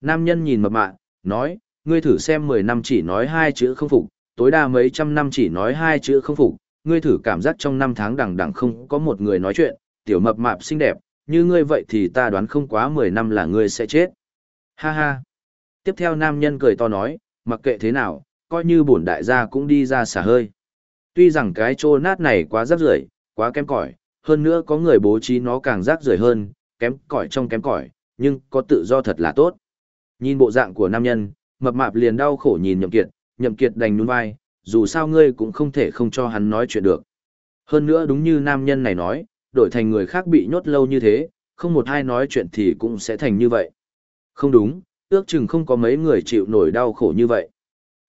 Nam nhân nhìn mập mạp, nói, ngươi thử xem 10 năm chỉ nói hai chữ không phục, tối đa mấy trăm năm chỉ nói hai chữ không phục, ngươi thử cảm giác trong năm tháng đằng đằng không có một người nói chuyện, tiểu mập mạp xinh đẹp, như ngươi vậy thì ta đoán không quá 10 năm là ngươi sẽ chết. Ha ha. Tiếp theo nam nhân cười to nói, mặc kệ thế nào, coi như bổn đại gia cũng đi ra xả hơi. Tuy rằng cái chô nát này quá rác rưởi, quá kém cỏi, hơn nữa có người bố trí nó càng rác rưởi hơn, kém cỏi trong kém cỏi, nhưng có tự do thật là tốt. Nhìn bộ dạng của nam nhân, mập mạp liền đau khổ nhìn nhậm kiệt, nhậm kiệt đành nhún vai, dù sao ngươi cũng không thể không cho hắn nói chuyện được. Hơn nữa đúng như nam nhân này nói, đổi thành người khác bị nhốt lâu như thế, không một ai nói chuyện thì cũng sẽ thành như vậy. Không đúng, ước chừng không có mấy người chịu nổi đau khổ như vậy.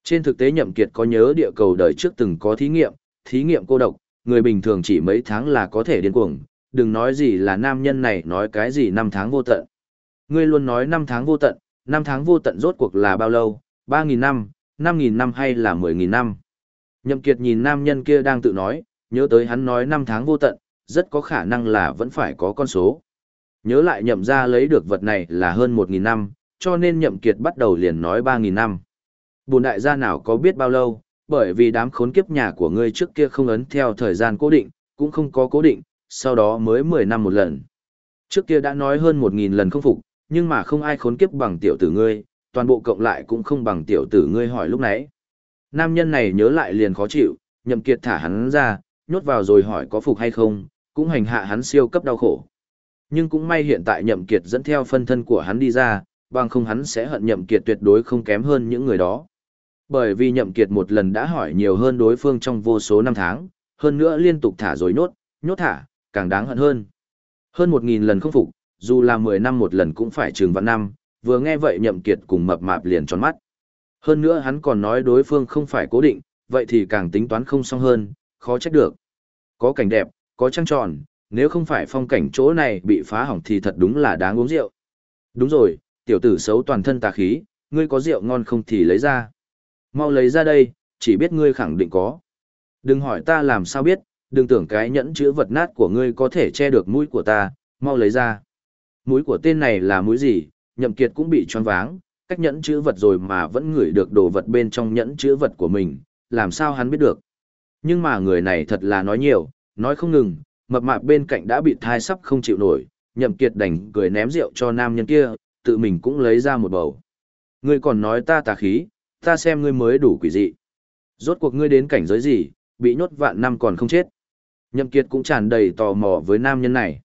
Trên thực tế nhậm kiệt có nhớ địa cầu đời trước từng có thí nghiệm, thí nghiệm cô độc, người bình thường chỉ mấy tháng là có thể điên cuồng, đừng nói gì là nam nhân này nói cái gì năm tháng vô tận. Ngươi luôn nói năm tháng vô tận, năm tháng vô tận rốt cuộc là bao lâu, 3.000 năm, 5.000 năm hay là 10.000 năm. Nhậm Kiệt nhìn nam nhân kia đang tự nói, nhớ tới hắn nói năm tháng vô tận, rất có khả năng là vẫn phải có con số. Nhớ lại nhậm ra lấy được vật này là hơn 1.000 năm, cho nên nhậm kiệt bắt đầu liền nói 3.000 năm. Bùn đại gia nào có biết bao lâu, bởi vì đám khốn kiếp nhà của ngươi trước kia không ấn theo thời gian cố định, cũng không có cố định, sau đó mới 10 năm một lần. Trước kia đã nói hơn 1.000 lần không phục, nhưng mà không ai khốn kiếp bằng tiểu tử ngươi, toàn bộ cộng lại cũng không bằng tiểu tử ngươi hỏi lúc nãy. Nam nhân này nhớ lại liền khó chịu, nhậm kiệt thả hắn ra, nhốt vào rồi hỏi có phục hay không, cũng hành hạ hắn siêu cấp đau khổ. Nhưng cũng may hiện tại nhậm kiệt dẫn theo phân thân của hắn đi ra, bằng không hắn sẽ hận nhậm kiệt tuyệt đối không kém hơn những người đó. Bởi vì nhậm kiệt một lần đã hỏi nhiều hơn đối phương trong vô số năm tháng, hơn nữa liên tục thả rồi nhốt, nhốt thả, càng đáng hận hơn. Hơn một nghìn lần không phục, dù là mười năm một lần cũng phải trường vạn năm, vừa nghe vậy nhậm kiệt cùng mập mạp liền tròn mắt. Hơn nữa hắn còn nói đối phương không phải cố định, vậy thì càng tính toán không xong hơn, khó trách được. Có cảnh đẹp, có trăng tròn, nếu không phải phong cảnh chỗ này bị phá hỏng thì thật đúng là đáng uống rượu. Đúng rồi, tiểu tử xấu toàn thân tà khí, ngươi có rượu ngon không thì lấy ra. Mau lấy ra đây, chỉ biết ngươi khẳng định có. Đừng hỏi ta làm sao biết, đừng tưởng cái nhẫn chữ vật nát của ngươi có thể che được mũi của ta, mau lấy ra. Mũi của tên này là mũi gì, nhậm kiệt cũng bị choáng váng, cách nhẫn chữ vật rồi mà vẫn ngửi được đồ vật bên trong nhẫn chữ vật của mình, làm sao hắn biết được. Nhưng mà người này thật là nói nhiều, nói không ngừng, mập mạp bên cạnh đã bị thai sắp không chịu nổi, nhậm kiệt đành cười ném rượu cho nam nhân kia, tự mình cũng lấy ra một bầu. Ngươi còn nói ta tà khí, ta xem ngươi mới đủ quỷ dị. Rốt cuộc ngươi đến cảnh giới gì, bị nhốt vạn năm còn không chết. Nhậm Kiệt cũng tràn đầy tò mò với nam nhân này.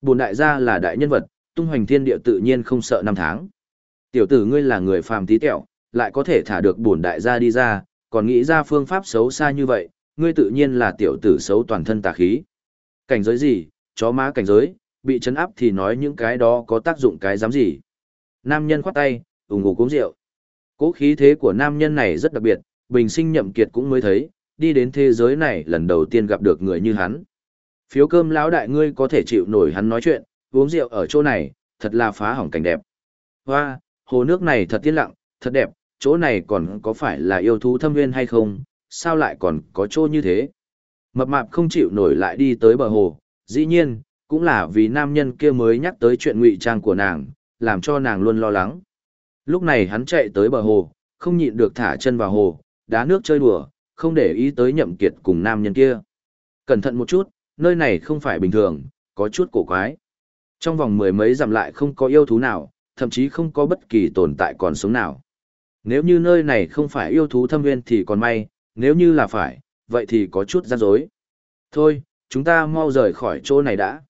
Bồn đại gia là đại nhân vật, tung hoành thiên địa tự nhiên không sợ năm tháng. Tiểu tử ngươi là người phàm tí tẹo, lại có thể thả được bổn đại gia đi ra, còn nghĩ ra phương pháp xấu xa như vậy, ngươi tự nhiên là tiểu tử xấu toàn thân tà khí. Cảnh giới gì, chó má cảnh giới, bị chấn áp thì nói những cái đó có tác dụng cái dám gì. Nam nhân khoát tay, ủng ngủ uống rượu. Cố khí thế của nam nhân này rất đặc biệt, bình sinh nhậm kiệt cũng mới thấy, đi đến thế giới này lần đầu tiên gặp được người như hắn. Phiếu cơm lão đại ngươi có thể chịu nổi hắn nói chuyện, uống rượu ở chỗ này, thật là phá hỏng cảnh đẹp. Hoa, hồ nước này thật tiên lặng, thật đẹp, chỗ này còn có phải là yêu thú thâm nguyên hay không, sao lại còn có chỗ như thế. Mập mạp không chịu nổi lại đi tới bờ hồ, dĩ nhiên, cũng là vì nam nhân kia mới nhắc tới chuyện ngụy trang của nàng, làm cho nàng luôn lo lắng. Lúc này hắn chạy tới bờ hồ, không nhịn được thả chân vào hồ, đá nước chơi đùa, không để ý tới nhậm kiệt cùng nam nhân kia. Cẩn thận một chút, nơi này không phải bình thường, có chút cổ quái. Trong vòng mười mấy dặm lại không có yêu thú nào, thậm chí không có bất kỳ tồn tại còn sống nào. Nếu như nơi này không phải yêu thú thâm nguyên thì còn may, nếu như là phải, vậy thì có chút gian dối. Thôi, chúng ta mau rời khỏi chỗ này đã.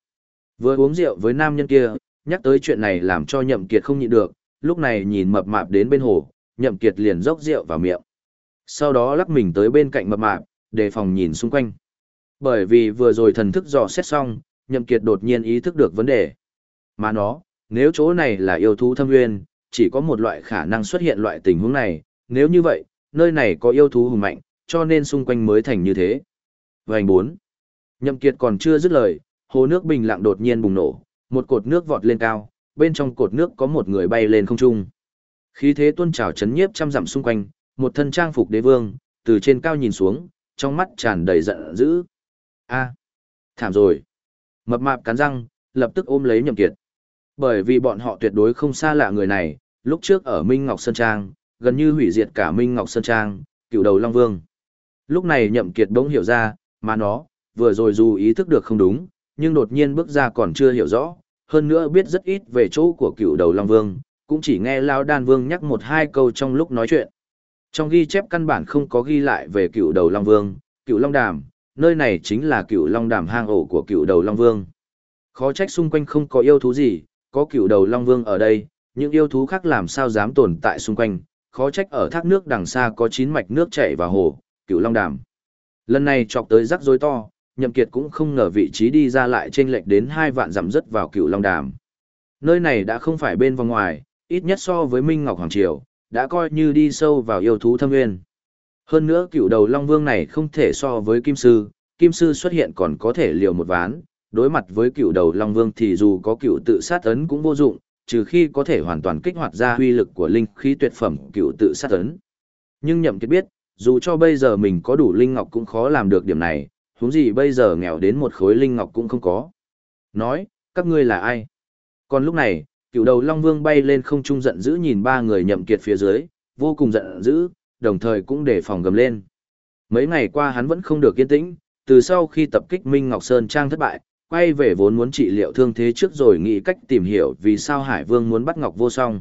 Vừa uống rượu với nam nhân kia, nhắc tới chuyện này làm cho nhậm kiệt không nhịn được, lúc này nhìn mập mạp đến bên hồ, nhậm kiệt liền rót rượu vào miệng. Sau đó lắc mình tới bên cạnh mập mạp, đề phòng nhìn xung quanh. Bởi vì vừa rồi thần thức dò xét xong, nhậm kiệt đột nhiên ý thức được vấn đề. Mà nó, nếu chỗ này là yêu thú thâm nguyên, chỉ có một loại khả năng xuất hiện loại tình huống này, nếu như vậy, nơi này có yêu thú hùng mạnh, cho nên xung quanh mới thành như thế. Vành 4. Nhậm kiệt còn chưa dứt lời, hồ nước bình lặng đột nhiên bùng nổ, một cột nước vọt lên cao, bên trong cột nước có một người bay lên không trung. Khí thế tuôn trào chấn nhiếp trăm dặm xung quanh, một thân trang phục đế vương, từ trên cao nhìn xuống, trong mắt tràn đầy giận dữ. A, thảm rồi. Mập mạp cắn răng, lập tức ôm lấy Nhậm Kiệt. Bởi vì bọn họ tuyệt đối không xa lạ người này, lúc trước ở Minh Ngọc Sơn Trang, gần như hủy diệt cả Minh Ngọc Sơn Trang, cựu đầu Long Vương. Lúc này Nhậm Kiệt bỗng hiểu ra, mà nó, vừa rồi dù ý thức được không đúng, nhưng đột nhiên bước ra còn chưa hiểu rõ, hơn nữa biết rất ít về chỗ của cựu đầu Long Vương, cũng chỉ nghe Lao Đan Vương nhắc một hai câu trong lúc nói chuyện. Trong ghi chép căn bản không có ghi lại về cựu đầu Long Vương, cựu Long Đàm, nơi này chính là cựu Long Đàm hang ổ của cựu đầu Long Vương. Khó trách xung quanh không có yêu thú gì, có cựu đầu Long Vương ở đây, những yêu thú khác làm sao dám tồn tại xung quanh, khó trách ở thác nước đằng xa có chín mạch nước chảy vào hồ, cựu Long Đàm. Lần này chọc tới rắc rối to, Nhậm Kiệt cũng không ngờ vị trí đi ra lại trên lệch đến hai vạn dặm rất vào cựu Long Đàm. Nơi này đã không phải bên vòng ngoài, ít nhất so với Minh Ngọc Hoàng Triều, đã coi như đi sâu vào yêu thú thâm nguyên. Hơn nữa cựu đầu Long Vương này không thể so với Kim Sư, Kim Sư xuất hiện còn có thể liều một ván, đối mặt với cựu đầu Long Vương thì dù có cựu tự sát ấn cũng vô dụng, trừ khi có thể hoàn toàn kích hoạt ra huy lực của linh khí tuyệt phẩm cựu tự sát ấn. Nhưng nhậm kiệt biết, dù cho bây giờ mình có đủ linh ngọc cũng khó làm được điểm này, huống gì bây giờ nghèo đến một khối linh ngọc cũng không có. Nói, các ngươi là ai? Còn lúc này, cựu đầu Long Vương bay lên không trung giận dữ nhìn ba người nhậm kiệt phía dưới, vô cùng giận dữ, đồng thời cũng để phòng gầm lên. Mấy ngày qua hắn vẫn không được yên tĩnh, từ sau khi tập kích Minh Ngọc Sơn Trang thất bại, quay về vốn muốn trị liệu thương thế trước rồi nghĩ cách tìm hiểu vì sao Hải Vương muốn bắt Ngọc Vô Song.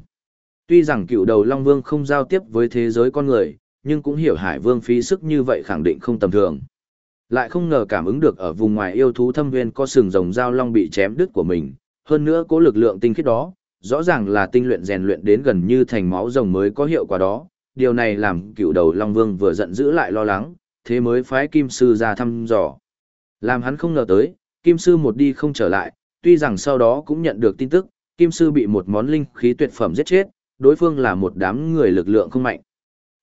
Tuy rằng cựu đầu Long Vương không giao tiếp với thế giới con người, nhưng cũng hiểu Hải Vương phí sức như vậy khẳng định không tầm thường. Lại không ngờ cảm ứng được ở vùng ngoài yêu thú thâm nguyên có sừng rồng giao long bị chém đứt của mình, hơn nữa cố lực lượng tinh khiết đó, rõ ràng là tinh luyện rèn luyện đến gần như thành máu rồng mới có hiệu quả đó. Điều này làm cựu đầu Long Vương vừa giận dữ lại lo lắng, thế mới phái Kim Sư ra thăm dò. Làm hắn không ngờ tới, Kim Sư một đi không trở lại, tuy rằng sau đó cũng nhận được tin tức, Kim Sư bị một món linh khí tuyệt phẩm giết chết, đối phương là một đám người lực lượng không mạnh.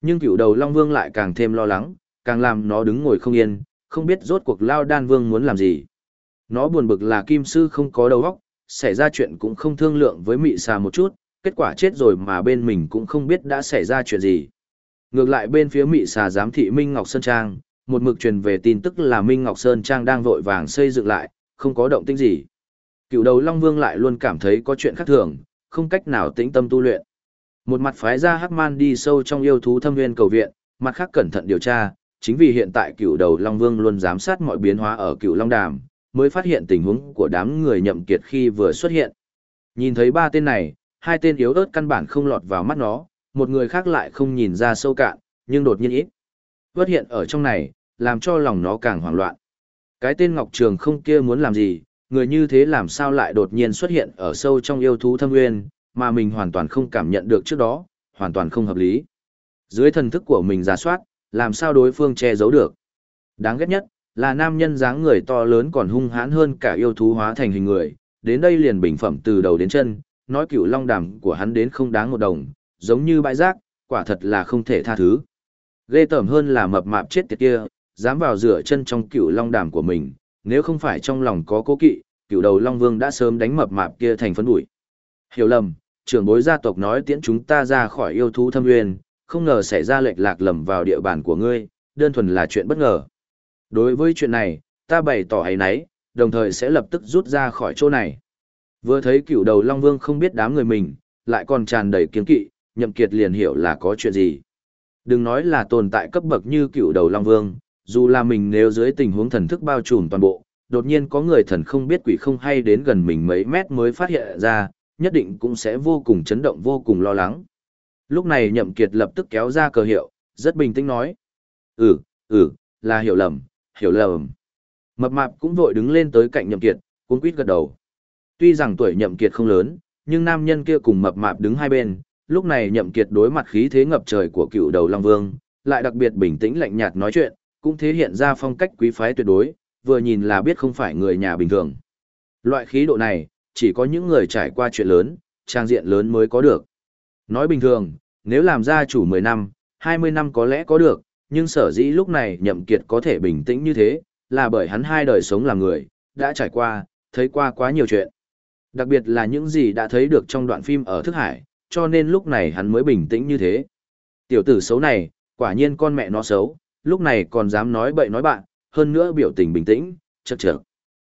Nhưng cựu đầu Long Vương lại càng thêm lo lắng, càng làm nó đứng ngồi không yên, không biết rốt cuộc Lao Đan Vương muốn làm gì. Nó buồn bực là Kim Sư không có đầu óc, xảy ra chuyện cũng không thương lượng với mị xà một chút, kết quả chết rồi mà bên mình cũng không biết đã xảy ra chuyện gì. Ngược lại bên phía mị xà giám thị Minh Ngọc Sơn Trang, một mực truyền về tin tức là Minh Ngọc Sơn Trang đang vội vàng xây dựng lại, không có động tĩnh gì. Cựu đầu Long Vương lại luôn cảm thấy có chuyện khác thường, không cách nào tĩnh tâm tu luyện. Một mặt phái ra Hắc Man đi sâu trong yêu thú thâm nguyên cầu viện, mặt khác cẩn thận điều tra, chính vì hiện tại cựu đầu Long Vương luôn giám sát mọi biến hóa ở cựu Long Đàm, mới phát hiện tình huống của đám người nhậm kiệt khi vừa xuất hiện. Nhìn thấy ba tên này, hai tên yếu ớt căn bản không lọt vào mắt nó, một người khác lại không nhìn ra sâu cạn, nhưng đột nhiên ít. Vất hiện ở trong này, làm cho lòng nó càng hoảng loạn. Cái tên Ngọc Trường không kia muốn làm gì, người như thế làm sao lại đột nhiên xuất hiện ở sâu trong yêu thú thâm nguyên, mà mình hoàn toàn không cảm nhận được trước đó, hoàn toàn không hợp lý. Dưới thần thức của mình giả soát, làm sao đối phương che giấu được. Đáng ghét nhất, là nam nhân dáng người to lớn còn hung hãn hơn cả yêu thú hóa thành hình người, đến đây liền bình phẩm từ đầu đến chân, nói cựu long đàm của hắn đến không đáng một đồng, giống như bãi rác, quả thật là không thể tha thứ. Ghê tởm hơn là mập mạp chết tiệt kia, dám vào rửa chân trong cựu long đàm của mình, nếu không phải trong lòng có cố kỵ, cựu đầu long vương đã sớm đánh mập mạp kia thành phấn bụi. Hiểu lầm, trưởng bối gia tộc nói tiễn chúng ta ra khỏi yêu thú thâm nguyên, không ngờ xảy ra lệch lạc lầm vào địa bàn của ngươi, đơn thuần là chuyện bất ngờ. Đối với chuyện này, ta bày tỏ ấy nấy, đồng thời sẽ lập tức rút ra khỏi chỗ này. Vừa thấy cựu đầu Long Vương không biết đám người mình, lại còn tràn đầy kiên kỵ, nhậm kiệt liền hiểu là có chuyện gì. Đừng nói là tồn tại cấp bậc như cựu đầu Long Vương, dù là mình nếu dưới tình huống thần thức bao trùm toàn bộ, đột nhiên có người thần không biết quỷ không hay đến gần mình mấy mét mới phát hiện ra, nhất định cũng sẽ vô cùng chấn động vô cùng lo lắng. Lúc này nhậm kiệt lập tức kéo ra cờ hiệu, rất bình tĩnh nói. Ừ, ừ, là hiểu lầm, hiểu lầm. Mập mạp cũng vội đứng lên tới cạnh nhậm kiệt, cuốn quýt gật đầu. Tuy rằng tuổi nhậm kiệt không lớn, nhưng nam nhân kia cùng mập mạp đứng hai bên, lúc này nhậm kiệt đối mặt khí thế ngập trời của cựu đầu Long Vương, lại đặc biệt bình tĩnh lạnh nhạt nói chuyện, cũng thể hiện ra phong cách quý phái tuyệt đối, vừa nhìn là biết không phải người nhà bình thường. Loại khí độ này, chỉ có những người trải qua chuyện lớn, trang diện lớn mới có được. Nói bình thường, nếu làm gia chủ 10 năm, 20 năm có lẽ có được, nhưng sở dĩ lúc này nhậm kiệt có thể bình tĩnh như thế, là bởi hắn hai đời sống làm người, đã trải qua, thấy qua quá nhiều chuyện. Đặc biệt là những gì đã thấy được trong đoạn phim ở Thức Hải, cho nên lúc này hắn mới bình tĩnh như thế. Tiểu tử xấu này, quả nhiên con mẹ nó xấu, lúc này còn dám nói bậy nói bạn, hơn nữa biểu tình bình tĩnh, chật chật.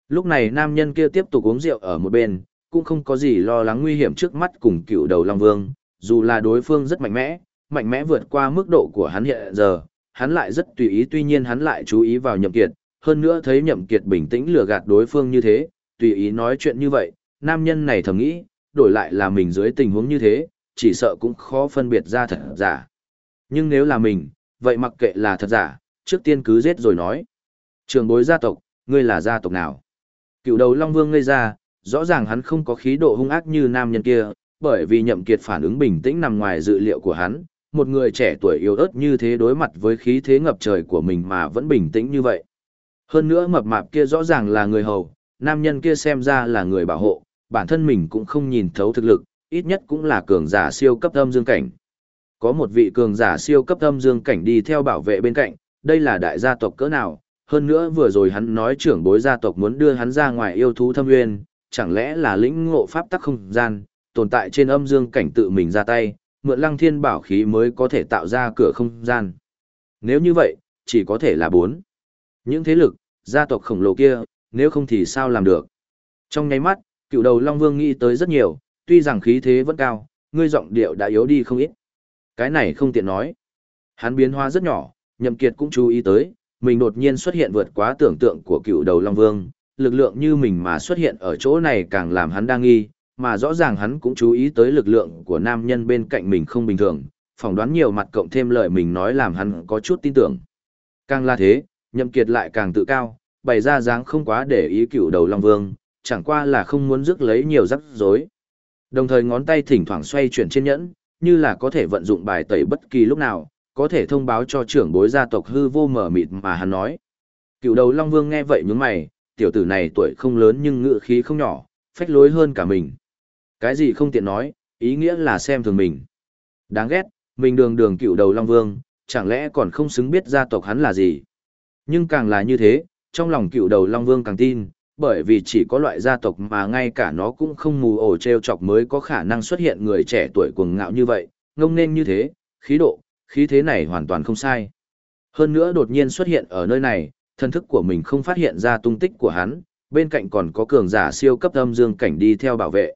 Lúc này nam nhân kia tiếp tục uống rượu ở một bên, cũng không có gì lo lắng nguy hiểm trước mắt cùng cựu đầu Long Vương, dù là đối phương rất mạnh mẽ, mạnh mẽ vượt qua mức độ của hắn hiện giờ, hắn lại rất tùy ý tuy nhiên hắn lại chú ý vào nhậm kiệt, hơn nữa thấy nhậm kiệt bình tĩnh lừa gạt đối phương như thế, tùy ý nói chuyện như vậy, nam nhân này thầm nghĩ, đổi lại là mình dưới tình huống như thế, chỉ sợ cũng khó phân biệt ra thật giả. Nhưng nếu là mình, vậy mặc kệ là thật giả, trước tiên cứ giết rồi nói. Trường bối gia tộc, ngươi là gia tộc nào? Cựu đầu Long Vương ngây ra, rõ ràng hắn không có khí độ hung ác như nam nhân kia, bởi vì nhậm kiệt phản ứng bình tĩnh nằm ngoài dự liệu của hắn, một người trẻ tuổi yếu ớt như thế đối mặt với khí thế ngập trời của mình mà vẫn bình tĩnh như vậy. Hơn nữa mập mạp kia rõ ràng là người hầu, nam nhân kia xem ra là người bảo hộ, bản thân mình cũng không nhìn thấu thực lực, ít nhất cũng là cường giả siêu cấp âm dương cảnh. Có một vị cường giả siêu cấp âm dương cảnh đi theo bảo vệ bên cạnh, đây là đại gia tộc cỡ nào, hơn nữa vừa rồi hắn nói trưởng bối gia tộc muốn đưa hắn ra ngoài yêu thú thâm nguyên, chẳng lẽ là lĩnh ngộ pháp tắc không gian, tồn tại trên âm dương cảnh tự mình ra tay, mượn lăng thiên bảo khí mới có thể tạo ra cửa không gian. Nếu như vậy, chỉ có thể là bốn. Những thế lực, gia tộc khổng lồ kia, nếu không thì sao làm được. Trong nháy mắt, cựu đầu Long Vương nghĩ tới rất nhiều, tuy rằng khí thế vẫn cao, ngươi giọng điệu đã yếu đi không ít. Cái này không tiện nói. Hắn biến hóa rất nhỏ, nhậm kiệt cũng chú ý tới, mình đột nhiên xuất hiện vượt quá tưởng tượng của cựu đầu Long Vương, lực lượng như mình mà xuất hiện ở chỗ này càng làm hắn đa nghi, mà rõ ràng hắn cũng chú ý tới lực lượng của nam nhân bên cạnh mình không bình thường, phỏng đoán nhiều mặt cộng thêm lời mình nói làm hắn có chút tin tưởng. Càng là thế, nhậm kiệt lại càng tự cao, bày ra dáng không quá để ý cựu đầu Long Vương, chẳng qua là không muốn rước lấy nhiều rắc rối. Đồng thời ngón tay thỉnh thoảng xoay chuyển trên nhẫn, như là có thể vận dụng bài tẩy bất kỳ lúc nào, có thể thông báo cho trưởng bối gia tộc hư vô mở mịt mà hắn nói. Cựu đầu Long Vương nghe vậy nhướng mày, tiểu tử này tuổi không lớn nhưng ngựa khí không nhỏ, phách lối hơn cả mình. Cái gì không tiện nói, ý nghĩa là xem thường mình. Đáng ghét, mình đường đường cựu đầu Long Vương, chẳng lẽ còn không xứng biết gia tộc hắn là gì. Nhưng càng là như thế, trong lòng cựu đầu Long Vương càng tin, bởi vì chỉ có loại gia tộc mà ngay cả nó cũng không mù ổ treo chọc mới có khả năng xuất hiện người trẻ tuổi cuồng ngạo như vậy, ngông nên như thế, khí độ, khí thế này hoàn toàn không sai. Hơn nữa đột nhiên xuất hiện ở nơi này, thân thức của mình không phát hiện ra tung tích của hắn, bên cạnh còn có cường giả siêu cấp âm dương cảnh đi theo bảo vệ.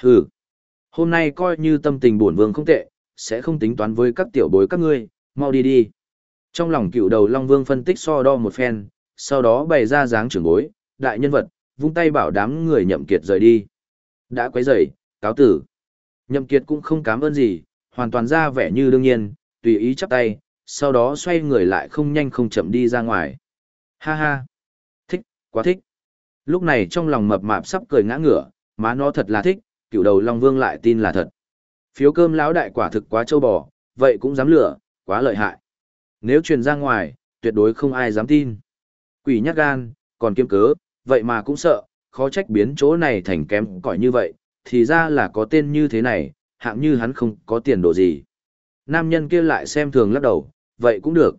Hừ, hôm nay coi như tâm tình buồn vương không tệ, sẽ không tính toán với các tiểu bối các ngươi, mau đi đi. Trong lòng cựu đầu Long Vương phân tích so đo một phen, sau đó bày ra dáng trưởng bối, đại nhân vật, vung tay bảo đám người nhậm kiệt rời đi. Đã quấy rầy, cáo tử. Nhậm kiệt cũng không cảm ơn gì, hoàn toàn ra vẻ như đương nhiên, tùy ý chắp tay, sau đó xoay người lại không nhanh không chậm đi ra ngoài. Ha ha. Thích, quá thích. Lúc này trong lòng mập mạp sắp cười ngã ngửa, má nó thật là thích, cựu đầu Long Vương lại tin là thật. Phiếu cơm lão đại quả thực quá trâu bò, vậy cũng dám lửa, quá lợi hại. Nếu truyền ra ngoài, tuyệt đối không ai dám tin. Quỷ nhát gan, còn kiêm cớ, vậy mà cũng sợ, khó trách biến chỗ này thành kém cỏi như vậy, thì ra là có tên như thế này, hạng như hắn không có tiền đồ gì. Nam nhân kia lại xem thường lắc đầu, vậy cũng được.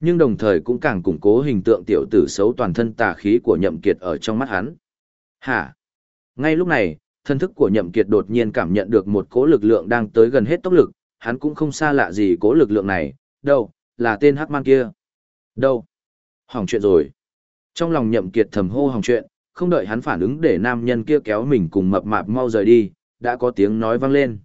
Nhưng đồng thời cũng càng củng cố hình tượng tiểu tử xấu toàn thân tà khí của nhậm kiệt ở trong mắt hắn. Hả? Ngay lúc này, thân thức của nhậm kiệt đột nhiên cảm nhận được một cỗ lực lượng đang tới gần hết tốc lực, hắn cũng không xa lạ gì cỗ lực lượng này, đâu, là tên hắc man kia. Đâu? Hỏng chuyện rồi. Trong lòng nhậm kiệt thầm hô hỏng chuyện, không đợi hắn phản ứng để nam nhân kia kéo mình cùng mập mạp mau rời đi, đã có tiếng nói vang lên.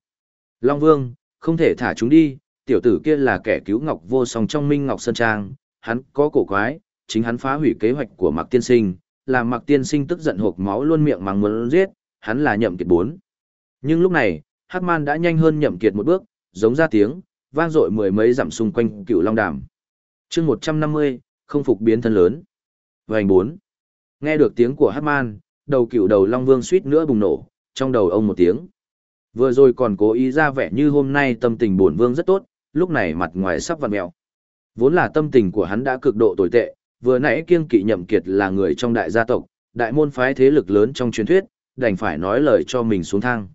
Long Vương, không thể thả chúng đi, tiểu tử kia là kẻ cứu Ngọc Vô Song trong Minh Ngọc Sơn Trang, hắn có cổ quái, chính hắn phá hủy kế hoạch của Mạc Tiên Sinh, làm Mạc Tiên Sinh tức giận hộc máu luôn miệng mắng muốn giết, hắn là nhậm kiệt bốn. Nhưng lúc này, Hắc Man đã nhanh hơn nhậm kiệt một bước, giống ra tiếng, vang dội mười mấy dặm xung quanh cựu long đàm. Chương 150, không phục biến thân lớn. Vành bốn. Nghe được tiếng của Hắc Man, đầu cựu đầu long vương suýt nữa bùng nổ, trong đầu ông một tiếng. Vừa rồi còn cố ý ra vẻ như hôm nay tâm tình buồn vương rất tốt, lúc này mặt ngoài sắp vặn mèo. Vốn là tâm tình của hắn đã cực độ tồi tệ, vừa nãy kiêng kỵ nhậm kiệt là người trong đại gia tộc, đại môn phái thế lực lớn trong truyền thuyết, đành phải nói lời cho mình xuống thang.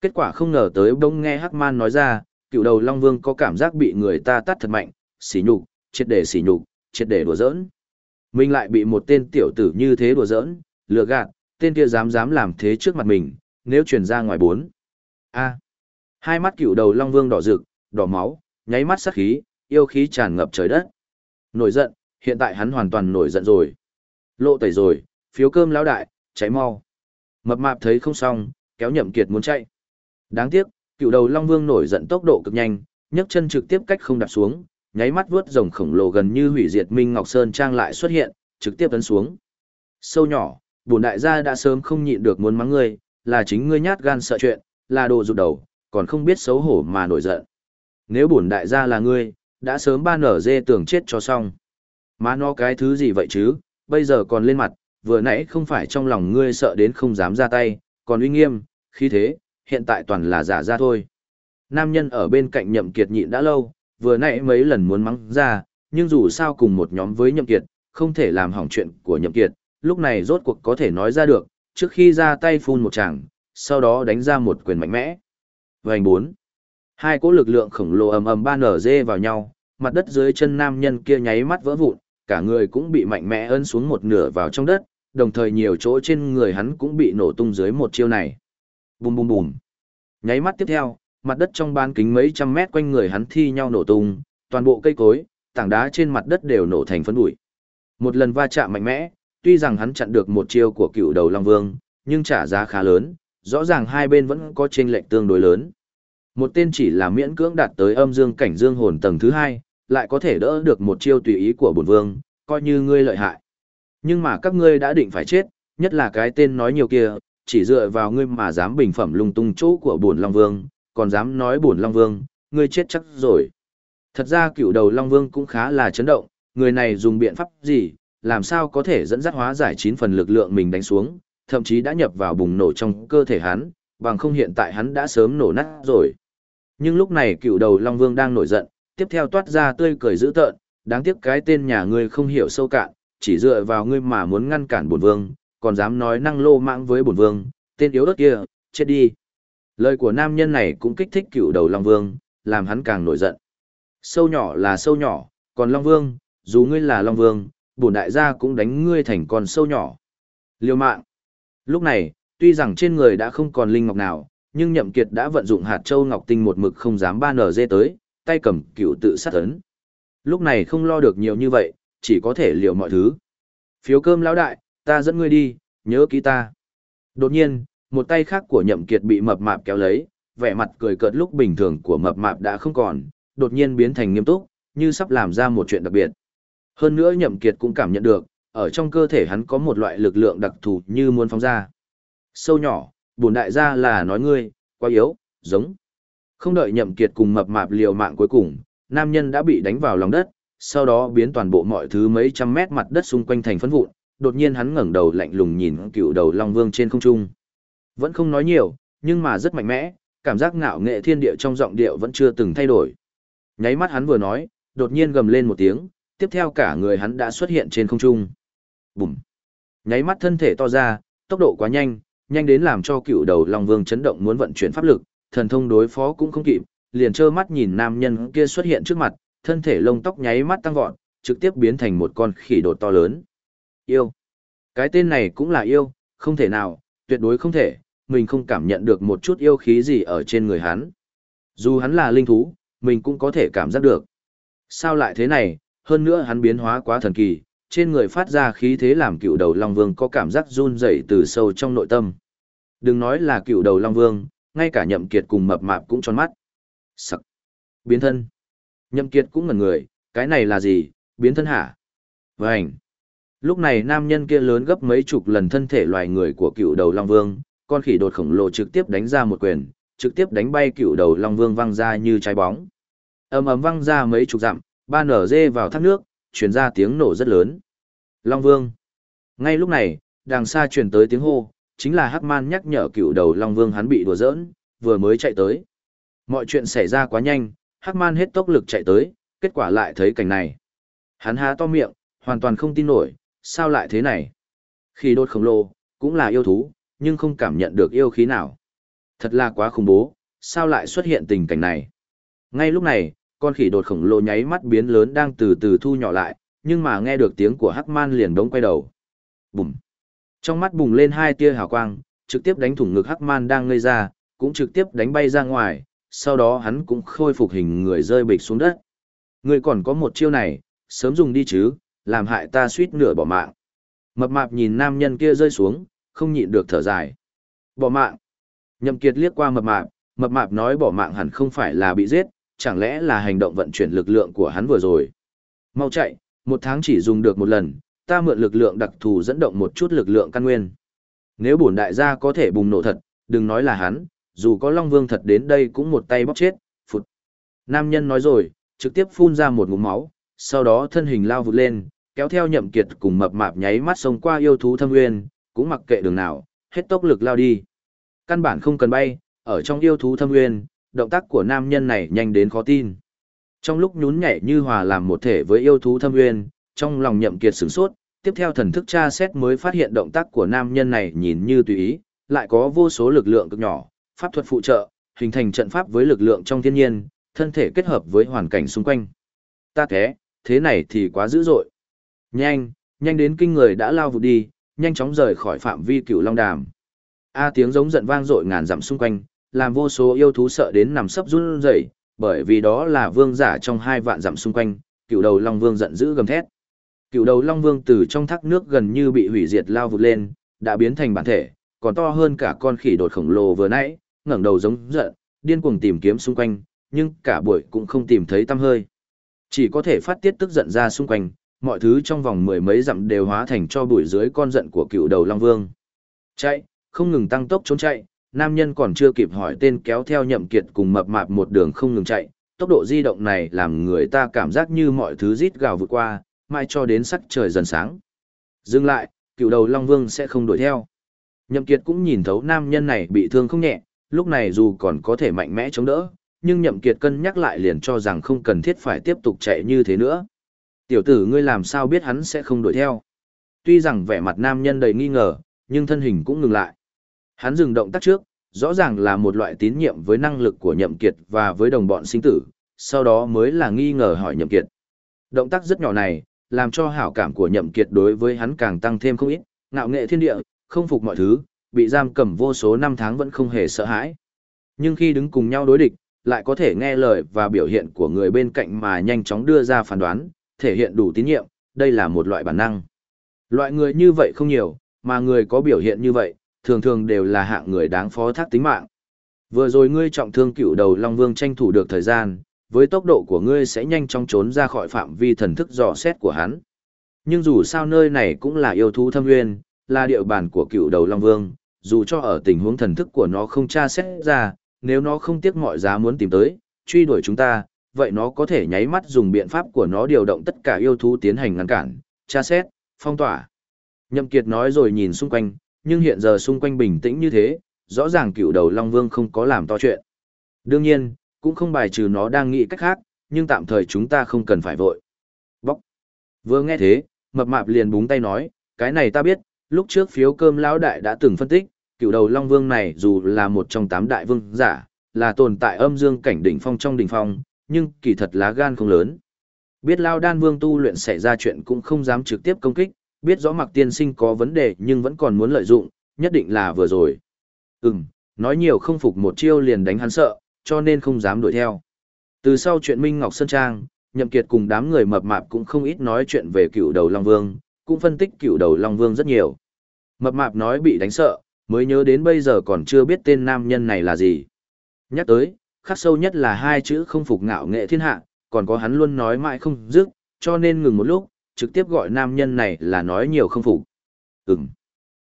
Kết quả không ngờ tới bỗng nghe Hắc Man nói ra, cựu đầu Long Vương có cảm giác bị người ta tắt thật mạnh, xỉ nhục, triệt để xỉ nhục, triệt để đùa giỡn. Mình lại bị một tên tiểu tử như thế đùa giỡn, lừa gạt, tên kia dám dám làm thế trước mặt mình, nếu truyền ra ngoài bốn. A. Hai mắt cựu đầu Long Vương đỏ rực, đỏ máu, nháy mắt sát khí, yêu khí tràn ngập trời đất. Nổi giận, hiện tại hắn hoàn toàn nổi giận rồi. Lộ tẩy rồi, phiếu cơm lão đại, cháy mau. Mập mạp thấy không xong, kéo nhậm kiệt muốn chạy. Đáng tiếc, cựu đầu Long Vương nổi giận tốc độ cực nhanh, nhấc chân trực tiếp cách không đạp xuống, nháy mắt vướt rồng khổng lồ gần như hủy diệt Minh Ngọc Sơn Trang lại xuất hiện, trực tiếp tấn xuống. Sâu nhỏ, bổn đại gia đã sớm không nhịn được muốn mắng ngươi, là chính ngươi nhát gan sợ chuyện, là đồ rụt đầu, còn không biết xấu hổ mà nổi giận. Nếu bổn đại gia là ngươi, đã sớm ban nở dê tưởng chết cho xong. Má nó cái thứ gì vậy chứ, bây giờ còn lên mặt, vừa nãy không phải trong lòng ngươi sợ đến không dám ra tay, còn uy nghiêm, khi thế, hiện tại toàn là giả ra thôi. Nam nhân ở bên cạnh nhậm kiệt nhịn đã lâu, vừa nãy mấy lần muốn mắng ra, nhưng dù sao cùng một nhóm với nhậm kiệt, không thể làm hỏng chuyện của nhậm kiệt, lúc này rốt cuộc có thể nói ra được, trước khi ra tay phun một tràng, sau đó đánh ra một quyền mạnh mẽ. Vành bốn. Hai cỗ lực lượng khổng lồ ầm ầm ba nở dê vào nhau, mặt đất dưới chân nam nhân kia nháy mắt vỡ vụn, cả người cũng bị mạnh mẽ ấn xuống một nửa vào trong đất, đồng thời nhiều chỗ trên người hắn cũng bị nổ tung dưới một chiêu này. Bùm bùm bùm. Nháy mắt tiếp theo, mặt đất trong bán kính mấy trăm mét quanh người hắn thi nhau nổ tung, toàn bộ cây cối, tảng đá trên mặt đất đều nổ thành phấn bụi. Một lần va chạm mạnh mẽ, tuy rằng hắn chặn được một chiêu của cựu đầu Long Vương, nhưng trả giá khá lớn, rõ ràng hai bên vẫn có chênh lệch tương đối lớn. Một tên chỉ là miễn cưỡng đạt tới âm dương cảnh dương hồn tầng thứ hai, lại có thể đỡ được một chiêu tùy ý của bổn vương, coi như ngươi lợi hại. Nhưng mà các ngươi đã định phải chết, nhất là cái tên nói nhiều kia, chỉ dựa vào ngươi mà dám bình phẩm lung tung chỗ của bổn Long Vương, còn dám nói bổn Long Vương, ngươi chết chắc rồi. Thật ra cựu đầu Long Vương cũng khá là chấn động, người này dùng biện pháp gì, làm sao có thể dẫn dắt hóa giải chín phần lực lượng mình đánh xuống, thậm chí đã nhập vào bùng nổ trong cơ thể hắn, bằng không hiện tại hắn đã sớm nổ nát rồi. Nhưng lúc này cựu đầu Long Vương đang nổi giận, tiếp theo toát ra tươi cười dữ tợn, đáng tiếc cái tên nhà ngươi không hiểu sâu cạn, chỉ dựa vào ngươi mà muốn ngăn cản bổn vương, còn dám nói năng lô mạng với bổn vương, tên yếu đất kia, chết đi. Lời của nam nhân này cũng kích thích cựu đầu Long Vương, làm hắn càng nổi giận. Sâu nhỏ là sâu nhỏ, còn Long Vương, dù ngươi là Long Vương, bổn đại gia cũng đánh ngươi thành con sâu nhỏ. Liêu mạng. Lúc này, tuy rằng trên người đã không còn linh ngọc nào, nhưng Nhậm Kiệt đã vận dụng hạt châu ngọc tinh một mực không dám ba nở dê tới, tay cầm cựu tự sát ấn. Lúc này không lo được nhiều như vậy, chỉ có thể liều mọi thứ. Phiếu cơm lão đại, ta dẫn ngươi đi, nhớ kỹ ta. Đột nhiên, một tay khác của Nhậm Kiệt bị mập mạp kéo lấy, vẻ mặt cười cợt lúc bình thường của mập mạp đã không còn, đột nhiên biến thành nghiêm túc, như sắp làm ra một chuyện đặc biệt. Hơn nữa Nhậm Kiệt cũng cảm nhận được, ở trong cơ thể hắn có một loại lực lượng đặc thù như muốn phóng ra. Sâu nhỏ, bổn đại gia là nói ngươi, quá yếu, giống. Không đợi Nhậm Kiệt cùng mập mạp liều mạng cuối cùng, nam nhân đã bị đánh vào lòng đất, sau đó biến toàn bộ mọi thứ mấy trăm mét mặt đất xung quanh thành phấn vụn. Đột nhiên hắn ngẩng đầu lạnh lùng nhìn cựu đầu Long Vương trên không trung. Vẫn không nói nhiều, nhưng mà rất mạnh mẽ, cảm giác ngạo nghệ thiên địa trong giọng điệu vẫn chưa từng thay đổi. Nháy mắt hắn vừa nói, đột nhiên gầm lên một tiếng, tiếp theo cả người hắn đã xuất hiện trên không trung. Bùm! Nháy mắt thân thể to ra, tốc độ quá nhanh, nhanh đến làm cho cựu đầu Long Vương chấn động muốn vận chuyển pháp lực, thần thông đối phó cũng không kịp, liền trơ mắt nhìn nam nhân kia xuất hiện trước mặt, thân thể lông tóc nháy mắt tăng vọt, trực tiếp biến thành một con khỉ đột to lớn. Yêu! Cái tên này cũng là yêu, không thể nào, tuyệt đối không thể, mình không cảm nhận được một chút yêu khí gì ở trên người hắn. Dù hắn là linh thú, mình cũng có thể cảm giác được. Sao lại thế này, hơn nữa hắn biến hóa quá thần kỳ, trên người phát ra khí thế làm cựu đầu Long Vương có cảm giác run rẩy từ sâu trong nội tâm. Đừng nói là cựu đầu Long Vương, ngay cả nhậm kiệt cùng mập mạp cũng tròn mắt. Sặc. Biến thân. Nhậm kiệt cũng ngẩn người, cái này là gì, biến thân hả? Vânh. Lúc này nam nhân kia lớn gấp mấy chục lần thân thể loài người của cựu đầu Long Vương, con khỉ đột khổng lồ trực tiếp đánh ra một quyền, trực tiếp đánh bay cựu đầu Long Vương văng ra như trái bóng. ầm ầm văng ra mấy chục dặm, ba nở dê vào thác nước, truyền ra tiếng nổ rất lớn. Long Vương. Ngay lúc này, đằng xa truyền tới tiếng hô, chính là Hắc Man nhắc nhở cựu đầu Long Vương hắn bị đùa giỡn, vừa mới chạy tới. Mọi chuyện xảy ra quá nhanh, Hắc Man hết tốc lực chạy tới, kết quả lại thấy cảnh này. Hắn há to miệng, hoàn toàn không tin nổi, sao lại thế này? Khi đốt khổng lồ, cũng là yêu thú, nhưng không cảm nhận được yêu khí nào. Thật là quá khủng bố, sao lại xuất hiện tình cảnh này? Ngay lúc này, con khỉ đột khổng lồ nháy mắt biến lớn đang từ từ thu nhỏ lại, nhưng mà nghe được tiếng của Hắc Man liền đống quay đầu. Bùm! Trong mắt bùng lên hai tia hào quang, trực tiếp đánh thủng ngực Hắc Man đang ngây ra, cũng trực tiếp đánh bay ra ngoài, sau đó hắn cũng khôi phục hình người rơi bịch xuống đất. Người còn có một chiêu này, sớm dùng đi chứ, làm hại ta suýt nửa bỏ mạng. Mập mạp nhìn nam nhân kia rơi xuống, không nhịn được thở dài. Bỏ mạng. Nhậm Kiệt liếc qua mập mạp, mập mạp nói bỏ mạng hẳn không phải là bị giết, chẳng lẽ là hành động vận chuyển lực lượng của hắn vừa rồi. Mau chạy, một tháng chỉ dùng được một lần, ta mượn lực lượng đặc thù dẫn động một chút lực lượng căn nguyên. Nếu bổn đại gia có thể bùng nổ thật, đừng nói là hắn, dù có Long Vương thật đến đây cũng một tay bóc chết, phụt. Nam nhân nói rồi, trực tiếp phun ra một ngụm máu, sau đó thân hình lao vụt lên, kéo theo nhậm kiệt cùng mập mạp nháy mắt xông qua yêu thú thâm nguyên, cũng mặc kệ đường nào, hết tốc lực lao đi. Căn bản không cần bay, ở trong yêu thú thâm nguyên, động tác của nam nhân này nhanh đến khó tin. Trong lúc nhún nhảy như hòa làm một thể với yêu thú thâm uyên, trong lòng nhậm kiệt sửng sốt, tiếp theo thần thức tra xét mới phát hiện động tác của nam nhân này nhìn như tùy ý, lại có vô số lực lượng cực nhỏ, pháp thuật phụ trợ, hình thành trận pháp với lực lượng trong thiên nhiên, thân thể kết hợp với hoàn cảnh xung quanh. Ta thế, thế này thì quá dữ dội. Nhanh, nhanh đến kinh người đã lao vụt đi, nhanh chóng rời khỏi phạm vi cửu long đàm. A tiếng giống giận vang dội ngàn dặm xung quanh, làm vô số yêu thú sợ đến nằm sấp run rẩy, bởi vì đó là vương giả trong hai vạn dặm xung quanh, cựu đầu long vương giận dữ gầm thét. Cựu đầu long vương từ trong thác nước gần như bị hủy diệt lao vụt lên, đã biến thành bản thể, còn to hơn cả con khỉ đột khổng lồ vừa nãy, ngẩng đầu giống giận, điên cuồng tìm kiếm xung quanh, nhưng cả buổi cũng không tìm thấy tăm hơi. Chỉ có thể phát tiết tức giận ra xung quanh, mọi thứ trong vòng mười mấy dặm đều hóa thành cho bụi dưới con giận của cựu đầu Long Vương. Chạy, không ngừng tăng tốc trốn chạy, nam nhân còn chưa kịp hỏi tên kéo theo nhậm kiệt cùng mập mạp một đường không ngừng chạy, tốc độ di động này làm người ta cảm giác như mọi thứ rít gào vượt qua, mai cho đến sắc trời dần sáng. Dừng lại, cựu đầu Long Vương sẽ không đuổi theo. Nhậm kiệt cũng nhìn thấu nam nhân này bị thương không nhẹ, lúc này dù còn có thể mạnh mẽ chống đỡ, nhưng nhậm kiệt cân nhắc lại liền cho rằng không cần thiết phải tiếp tục chạy như thế nữa. Tiểu tử ngươi làm sao biết hắn sẽ không đuổi theo? Tuy rằng vẻ mặt nam nhân đầy nghi ngờ, nhưng thân hình cũng ngừng lại. Hắn dừng động tác trước, rõ ràng là một loại tín nhiệm với năng lực của nhậm kiệt và với đồng bọn sinh tử, sau đó mới là nghi ngờ hỏi nhậm kiệt. Động tác rất nhỏ này, làm cho hảo cảm của nhậm kiệt đối với hắn càng tăng thêm không ít, ngạo nghệ thiên địa, không phục mọi thứ, bị giam cầm vô số năm tháng vẫn không hề sợ hãi. Nhưng khi đứng cùng nhau đối địch, lại có thể nghe lời và biểu hiện của người bên cạnh mà nhanh chóng đưa ra phán đoán, thể hiện đủ tín nhiệm, đây là một loại bản năng. Loại người như vậy không nhiều, mà người có biểu hiện như vậy, thường thường đều là hạng người đáng phó thác tính mạng. Vừa rồi ngươi trọng thương cựu đầu Long Vương tranh thủ được thời gian, với tốc độ của ngươi sẽ nhanh chóng trốn ra khỏi phạm vi thần thức dò xét của hắn. Nhưng dù sao nơi này cũng là yêu thú thâm nguyên, là địa bàn của cựu đầu Long Vương, dù cho ở tình huống thần thức của nó không tra xét ra, nếu nó không tiếc mọi giá muốn tìm tới, truy đuổi chúng ta, vậy nó có thể nháy mắt dùng biện pháp của nó điều động tất cả yêu thú tiến hành ngăn cản, tra xét, phong tỏa. Nhậm Kiệt nói rồi nhìn xung quanh, nhưng hiện giờ xung quanh bình tĩnh như thế, rõ ràng cựu đầu Long Vương không có làm to chuyện. Đương nhiên, cũng không bài trừ nó đang nghĩ cách khác, nhưng tạm thời chúng ta không cần phải vội. Bóc. Vừa nghe thế, mập mạp liền búng tay nói, cái này ta biết, lúc trước phiếu cơm lão đại đã từng phân tích, cựu đầu Long Vương này dù là một trong tám đại vương giả, là tồn tại âm dương cảnh đỉnh phong trong đỉnh phong, nhưng kỳ thật lá gan không lớn. Biết Lao Đan Vương tu luyện xảy ra chuyện cũng không dám trực tiếp công kích, biết rõ Mặc Tiên Sinh có vấn đề nhưng vẫn còn muốn lợi dụng, nhất định là vừa rồi. Ừm, nói nhiều không phục một chiêu liền đánh hắn sợ, cho nên không dám đuổi theo. Từ sau chuyện Minh Ngọc Sơn Trang, Nhậm Kiệt cùng đám người mập mạp cũng không ít nói chuyện về cựu đầu Long Vương, cũng phân tích cựu đầu Long Vương rất nhiều. Mập mạp nói bị đánh sợ, mới nhớ đến bây giờ còn chưa biết tên nam nhân này là gì. Nhắc tới, khắc sâu nhất là hai chữ không phục ngạo nghệ thiên hạ, còn có hắn luôn nói mãi không dứt, cho nên ngừng một lúc, trực tiếp gọi nam nhân này là nói nhiều không phục. Ừm.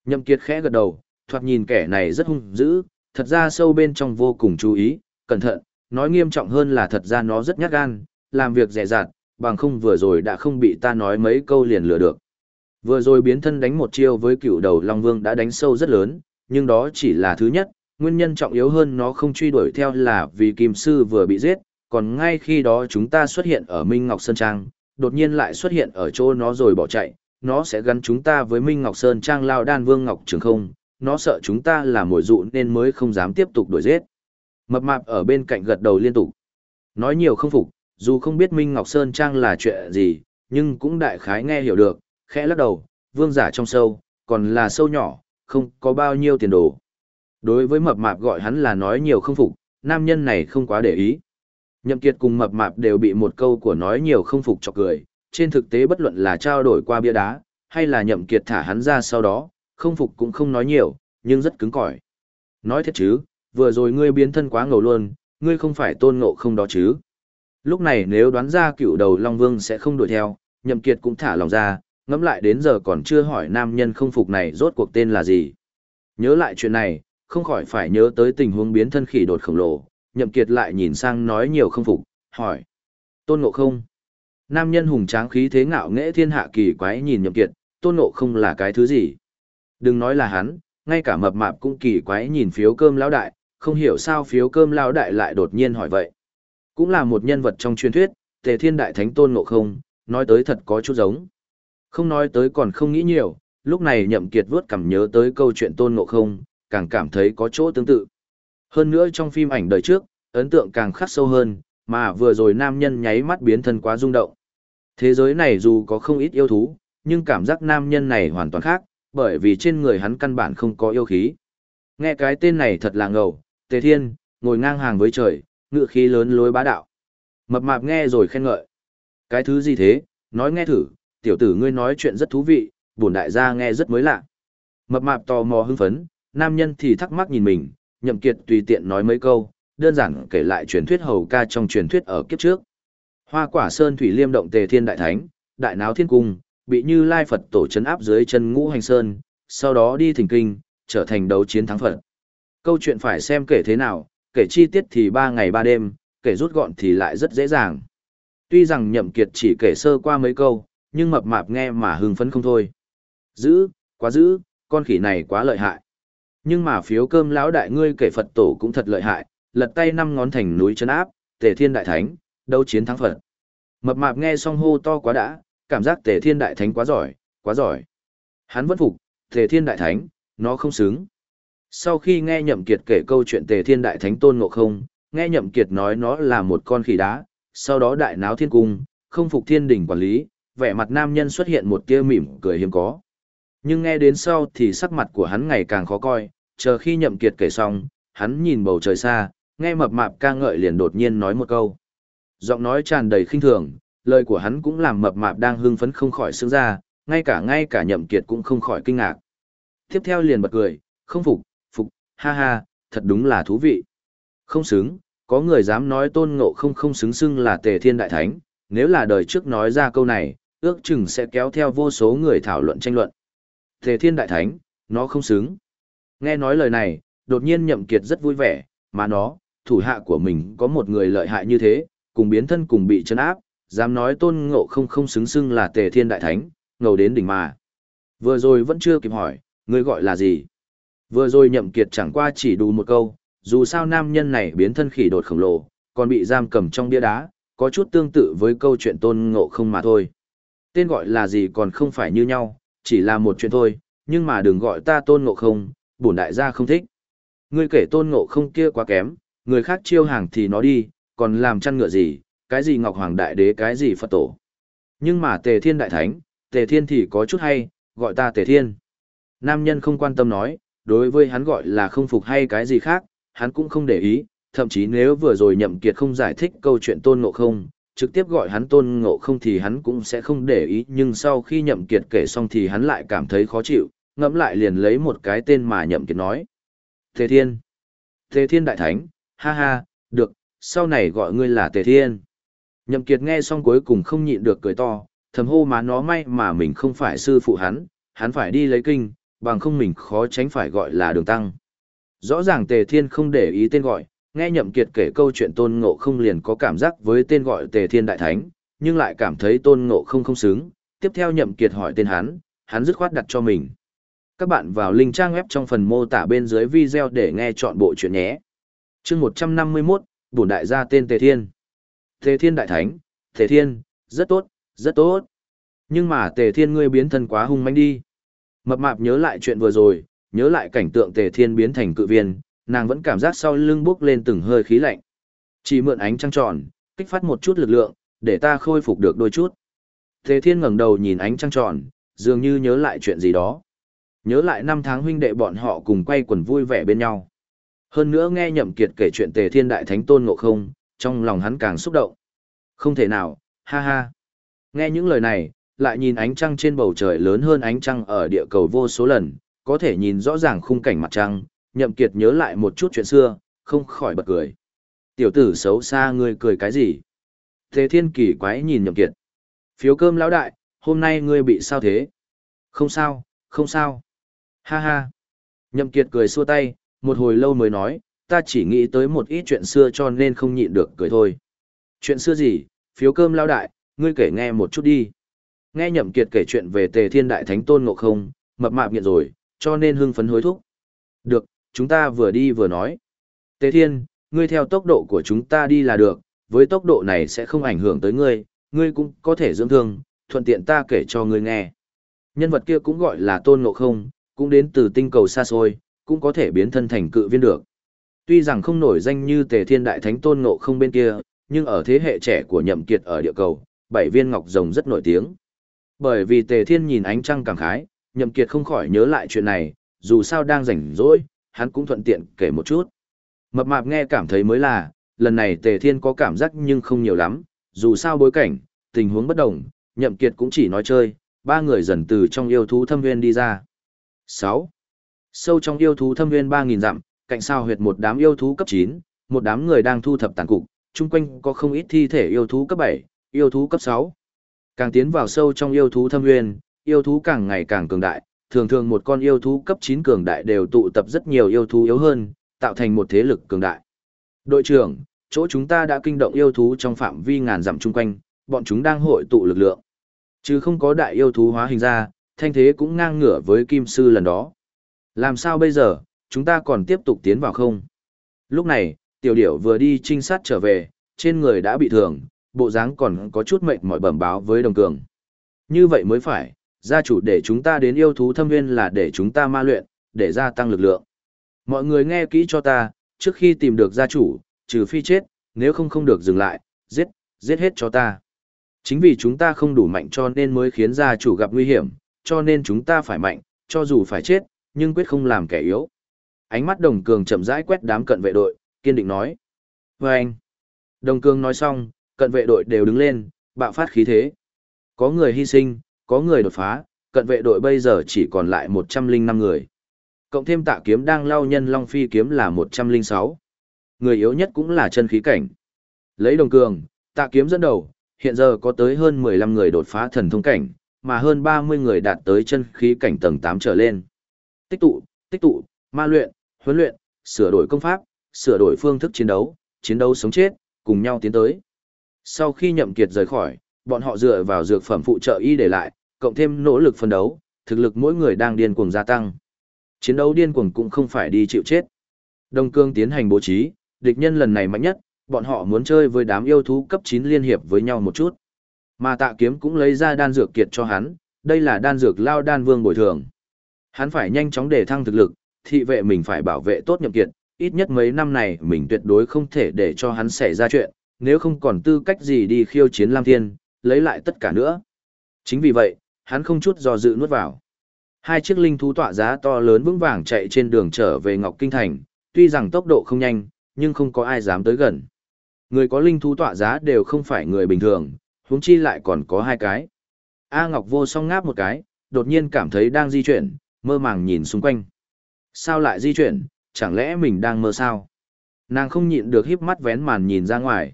Nhậm Kiệt khẽ gật đầu, thoạt nhìn kẻ này rất hung dữ, thật ra sâu bên trong vô cùng chú ý, cẩn thận, nói nghiêm trọng hơn là thật ra nó rất nhát gan, làm việc dè dặt, bằng không vừa rồi đã không bị ta nói mấy câu liền lừa được. Vừa rồi biến thân đánh một chiêu với cựu đầu Long Vương đã đánh sâu rất lớn, nhưng đó chỉ là thứ nhất, nguyên nhân trọng yếu hơn nó không truy đuổi theo là vì Kim Sư vừa bị giết, còn ngay khi đó chúng ta xuất hiện ở Minh Ngọc Sơn Trang, đột nhiên lại xuất hiện ở chỗ nó rồi bỏ chạy, nó sẽ gắn chúng ta với Minh Ngọc Sơn Trang lao đan vương Ngọc Trường không, nó sợ chúng ta là mồi dụ nên mới không dám tiếp tục đuổi giết. Mập mạp ở bên cạnh gật đầu liên tục. Nói nhiều không phục, dù không biết Minh Ngọc Sơn Trang là chuyện gì, nhưng cũng đại khái nghe hiểu được, khẽ lắc đầu, vương giả trong sâu, còn là sâu nhỏ, không có bao nhiêu tiền đồ. Đối với mập mạp gọi hắn là nói nhiều không phục, nam nhân này không quá để ý. Nhậm Kiệt cùng mập mạp đều bị một câu của nói nhiều không phục chọc cười, trên thực tế bất luận là trao đổi qua bia đá, hay là Nhậm Kiệt thả hắn ra sau đó, không phục cũng không nói nhiều, nhưng rất cứng cỏi. Nói thật chứ, vừa rồi ngươi biến thân quá ngầu luôn, ngươi không phải tôn ngộ không đó chứ. Lúc này nếu đoán ra cựu đầu Long Vương sẽ không đuổi theo, Nhậm Kiệt cũng thả lòng ra, ngẫm lại đến giờ còn chưa hỏi nam nhân không phục này rốt cuộc tên là gì. Nhớ lại chuyện này, không khỏi phải nhớ tới tình huống biến thân khỉ đột khổng lồ, nhậm kiệt lại nhìn sang nói nhiều không phục, hỏi. Tôn ngộ không. Nam nhân hùng tráng khí thế ngạo nghễ thiên hạ kỳ quái nhìn nhậm kiệt, tôn ngộ không là cái thứ gì. Đừng nói là hắn, ngay cả mập mạp cũng kỳ quái nhìn phiếu cơm lão đại, không hiểu sao phiếu cơm lão đại lại đột nhiên hỏi vậy. Cũng là một nhân vật trong truyền thuyết, tề thiên đại thánh tôn ngộ không, nói tới thật có chút giống. Không nói tới còn không nghĩ nhiều, lúc này nhậm kiệt vớt cảm nhớ tới câu chuyện tôn ngộ không, càng cảm thấy có chỗ tương tự. Hơn nữa trong phim ảnh đời trước, ấn tượng càng khắc sâu hơn, mà vừa rồi nam nhân nháy mắt biến thân quá rung động. Thế giới này dù có không ít yêu thú, nhưng cảm giác nam nhân này hoàn toàn khác, bởi vì trên người hắn căn bản không có yêu khí. Nghe cái tên này thật là ngầu, Tề Thiên, ngồi ngang hàng với trời, ngựa khí lớn lối bá đạo. Mập mạp nghe rồi khen ngợi. Cái thứ gì thế, nói nghe thử, tiểu tử ngươi nói chuyện rất thú vị, bổn đại gia nghe rất mới lạ. Mập mạp tò mò hưng phấn, nam nhân thì thắc mắc nhìn mình, nhậm kiệt tùy tiện nói mấy câu, đơn giản kể lại truyền thuyết hầu ca trong truyền thuyết ở kiếp trước. Hoa quả sơn thủy liêm động tề thiên đại thánh, đại náo thiên cung, bị như lai Phật tổ chấn áp dưới chân ngũ hành sơn, sau đó đi thỉnh kinh, trở thành đấu chiến thắng Phật. Câu chuyện phải xem kể thế nào, kể chi tiết thì ba ngày ba đêm, kể rút gọn thì lại rất dễ dàng. Tuy rằng nhậm kiệt chỉ kể sơ qua mấy câu, nhưng mập mạp nghe mà hưng phấn không thôi. Giữ, quá giữ, con khỉ này quá lợi hại. Nhưng mà phiếu cơm lão đại ngươi kể Phật tổ cũng thật lợi hại, lật tay năm ngón thành núi chân áp, tề thiên đại thánh, đấu chiến thắng Phật. Mập mạp nghe xong hô to quá đã, cảm giác tề thiên đại thánh quá giỏi, quá giỏi. Hắn vẫn phục, tề thiên đại thánh, nó không xứng. Sau khi nghe nhậm kiệt kể câu chuyện tề thiên đại thánh tôn ngộ không, nghe nhậm kiệt nói nó là một con khỉ đá, sau đó đại náo thiên cung, không phục thiên đỉnh quản lý, vẻ mặt nam nhân xuất hiện một tia mỉm cười hiếm có. Nhưng nghe đến sau thì sắc mặt của hắn ngày càng khó coi, chờ khi nhậm kiệt kể xong, hắn nhìn bầu trời xa, nghe mập mạp ca ngợi liền đột nhiên nói một câu. Giọng nói tràn đầy khinh thường, lời của hắn cũng làm mập mạp đang hưng phấn không khỏi sướng ra, ngay cả ngay cả nhậm kiệt cũng không khỏi kinh ngạc. Tiếp theo liền bật cười, không phục, phục, ha ha, thật đúng là thú vị. Không xứng, có người dám nói tôn ngộ không không xứng xưng là tề thiên đại thánh, nếu là đời trước nói ra câu này, ước chừng sẽ kéo theo vô số người thảo luận tranh luận. Tề thiên đại thánh, nó không xứng. Nghe nói lời này, đột nhiên nhậm kiệt rất vui vẻ, mà nó, thủ hạ của mình có một người lợi hại như thế, cùng biến thân cùng bị chấn áp, dám nói tôn ngộ không không xứng xưng là tề thiên đại thánh, ngầu đến đỉnh mà. Vừa rồi vẫn chưa kịp hỏi, người gọi là gì? Vừa rồi nhậm kiệt chẳng qua chỉ đủ một câu, dù sao nam nhân này biến thân khỉ đột khổng lồ, còn bị giam cầm trong bia đá, có chút tương tự với câu chuyện tôn ngộ không mà thôi. Tên gọi là gì còn không phải như nhau, chỉ là một chuyện thôi, nhưng mà đừng gọi ta tôn ngộ không, bổn đại gia không thích. Ngươi kể tôn ngộ không kia quá kém, người khác chiêu hàng thì nó đi, còn làm chăn ngựa gì, cái gì ngọc hoàng đại đế cái gì phật tổ. Nhưng mà tề thiên đại thánh, tề thiên thì có chút hay, gọi ta tề thiên. Nam nhân không quan tâm nói, đối với hắn gọi là không phục hay cái gì khác, hắn cũng không để ý, thậm chí nếu vừa rồi nhậm kiệt không giải thích câu chuyện tôn ngộ không, trực tiếp gọi hắn tôn ngộ không thì hắn cũng sẽ không để ý nhưng sau khi nhậm kiệt kể xong thì hắn lại cảm thấy khó chịu, ngẫm lại liền lấy một cái tên mà nhậm kiệt nói. Tề Thiên. Tề Thiên Đại Thánh, ha ha, được, sau này gọi ngươi là Tề Thiên. Nhậm kiệt nghe xong cuối cùng không nhịn được cười to, thầm hô má nó may mà mình không phải sư phụ hắn, hắn phải đi lấy kinh, bằng không mình khó tránh phải gọi là đường tăng. Rõ ràng Tề Thiên không để ý tên gọi, nghe Nhậm Kiệt kể câu chuyện Tôn Ngộ không liền có cảm giác với tên gọi Tề Thiên Đại Thánh, nhưng lại cảm thấy Tôn Ngộ không không xứng. Tiếp theo Nhậm Kiệt hỏi tên hắn, hắn dứt khoát đặt cho mình. Các bạn vào link trang web trong phần mô tả bên dưới video để nghe chọn bộ chuyện nhé. Chương 151, bổn đại gia tên Tề Thiên. Tề Thiên Đại Thánh, Tề Thiên, rất tốt, rất tốt. Nhưng mà Tề Thiên ngươi biến thân quá hung manh đi. Mập mạp nhớ lại chuyện vừa rồi, nhớ lại cảnh tượng tề thiên biến thành cự viên, nàng vẫn cảm giác sau lưng bốc lên từng hơi khí lạnh. Chỉ mượn ánh trăng tròn, kích phát một chút lực lượng, để ta khôi phục được đôi chút. Tề thiên ngẩng đầu nhìn ánh trăng tròn, dường như nhớ lại chuyện gì đó. Nhớ lại năm tháng huynh đệ bọn họ cùng quay quần vui vẻ bên nhau. Hơn nữa nghe nhậm kiệt kể chuyện tề thiên đại thánh tôn ngộ không, trong lòng hắn càng xúc động. Không thể nào, ha ha. Nghe những lời này, lại nhìn ánh trăng trên bầu trời lớn hơn ánh trăng ở địa cầu vô số lần, có thể nhìn rõ ràng khung cảnh mặt trăng, nhậm kiệt nhớ lại một chút chuyện xưa, không khỏi bật cười. Tiểu tử xấu xa ngươi cười cái gì? Thế thiên kỳ quái nhìn nhậm kiệt. Phiếu cơm lão đại, hôm nay ngươi bị sao thế? Không sao, không sao. Ha ha. Nhậm kiệt cười xua tay, một hồi lâu mới nói, ta chỉ nghĩ tới một ít chuyện xưa cho nên không nhịn được cười thôi. Chuyện xưa gì? Phiếu cơm lão đại, ngươi kể nghe một chút đi. Nghe Nhậm Kiệt kể chuyện về Tề Thiên Đại Thánh Tôn Ngộ Không, mập mạp nghiện rồi, cho nên hưng phấn hối thúc. Được, chúng ta vừa đi vừa nói. Tề Thiên, ngươi theo tốc độ của chúng ta đi là được, với tốc độ này sẽ không ảnh hưởng tới ngươi, ngươi cũng có thể dưỡng thương, thuận tiện ta kể cho ngươi nghe. Nhân vật kia cũng gọi là Tôn Ngộ Không, cũng đến từ tinh cầu xa xôi, cũng có thể biến thân thành cự viên được. Tuy rằng không nổi danh như Tề Thiên Đại Thánh Tôn Ngộ Không bên kia, nhưng ở thế hệ trẻ của Nhậm Kiệt ở địa cầu, bảy viên ngọc rồng rất nổi tiếng. Bởi vì Tề Thiên nhìn ánh trăng cảm khái, Nhậm Kiệt không khỏi nhớ lại chuyện này, dù sao đang rảnh rỗi, hắn cũng thuận tiện kể một chút. Mập mạp nghe cảm thấy mới là, lần này Tề Thiên có cảm giác nhưng không nhiều lắm, dù sao bối cảnh, tình huống bất đồng, Nhậm Kiệt cũng chỉ nói chơi, ba người dần từ trong yêu thú thâm nguyên đi ra. 6. Sâu trong yêu thú thâm nguyên 3.000 dặm, cạnh sao huyệt một đám yêu thú cấp 9, một đám người đang thu thập tàn cục, chung quanh có không ít thi thể yêu thú cấp 7, yêu thú cấp 6. Càng tiến vào sâu trong yêu thú thâm nguyên, yêu thú càng ngày càng cường đại, thường thường một con yêu thú cấp 9 cường đại đều tụ tập rất nhiều yêu thú yếu hơn, tạo thành một thế lực cường đại. Đội trưởng, chỗ chúng ta đã kinh động yêu thú trong phạm vi ngàn dặm chung quanh, bọn chúng đang hội tụ lực lượng. Chứ không có đại yêu thú hóa hình ra, thanh thế cũng ngang ngửa với kim sư lần đó. Làm sao bây giờ, chúng ta còn tiếp tục tiến vào không? Lúc này, tiểu điểu vừa đi trinh sát trở về, trên người đã bị thương, bộ dáng còn có chút mệt mỏi bẩm báo với đồng cường. Như vậy mới phải, gia chủ để chúng ta đến yêu thú thâm nguyên là để chúng ta ma luyện, để gia tăng lực lượng. Mọi người nghe kỹ cho ta, trước khi tìm được gia chủ, trừ phi chết, nếu không không được dừng lại, giết, giết hết cho ta. Chính vì chúng ta không đủ mạnh cho nên mới khiến gia chủ gặp nguy hiểm, cho nên chúng ta phải mạnh, cho dù phải chết, nhưng quyết không làm kẻ yếu. Ánh mắt đồng cường chậm rãi quét đám cận vệ đội, kiên định nói. Và anh. Đồng cường nói xong, cận vệ đội đều đứng lên, bạo phát khí thế. Có người hy sinh, có người đột phá, cận vệ đội bây giờ chỉ còn lại 105 người. Cộng thêm tạ kiếm đang lao nhân long phi kiếm là 106. Người yếu nhất cũng là chân khí cảnh. Lấy đồng cường, tạ kiếm dẫn đầu, hiện giờ có tới hơn 15 người đột phá thần thông cảnh, mà hơn 30 người đạt tới chân khí cảnh tầng 8 trở lên. Tích tụ, tích tụ, ma luyện, huấn luyện, sửa đổi công pháp, sửa đổi phương thức chiến đấu, chiến đấu sống chết, cùng nhau tiến tới. Sau khi nhậm kiệt rời khỏi, bọn họ dựa vào dược phẩm phụ trợ y để lại, cộng thêm nỗ lực phân đấu, thực lực mỗi người đang điên cuồng gia tăng. Chiến đấu điên cuồng cũng không phải đi chịu chết. Đông Cương tiến hành bố trí, địch nhân lần này mạnh nhất, bọn họ muốn chơi với đám yêu thú cấp 9 liên hiệp với nhau một chút. Mà tạ kiếm cũng lấy ra đan dược kiệt cho hắn, đây là đan dược lao đan vương bồi thường. Hắn phải nhanh chóng để thăng thực lực, thị vệ mình phải bảo vệ tốt nhậm kiệt, ít nhất mấy năm này mình tuyệt đối không thể để cho hắn xảy ra chuyện, nếu không còn tư cách gì đi khiêu chiến Lam Thiên, lấy lại tất cả nữa. Chính vì vậy, hắn không chút do dự nuốt vào. Hai chiếc linh thú tọa giá to lớn vững vàng chạy trên đường trở về Ngọc Kinh Thành, tuy rằng tốc độ không nhanh, nhưng không có ai dám tới gần. Người có linh thú tọa giá đều không phải người bình thường, huống chi lại còn có hai cái. A Ngọc vô song ngáp một cái, đột nhiên cảm thấy đang di chuyển, mơ màng nhìn xung quanh. Sao lại di chuyển, chẳng lẽ mình đang mơ sao? Nàng không nhịn được híp mắt vén màn nhìn ra ngoài.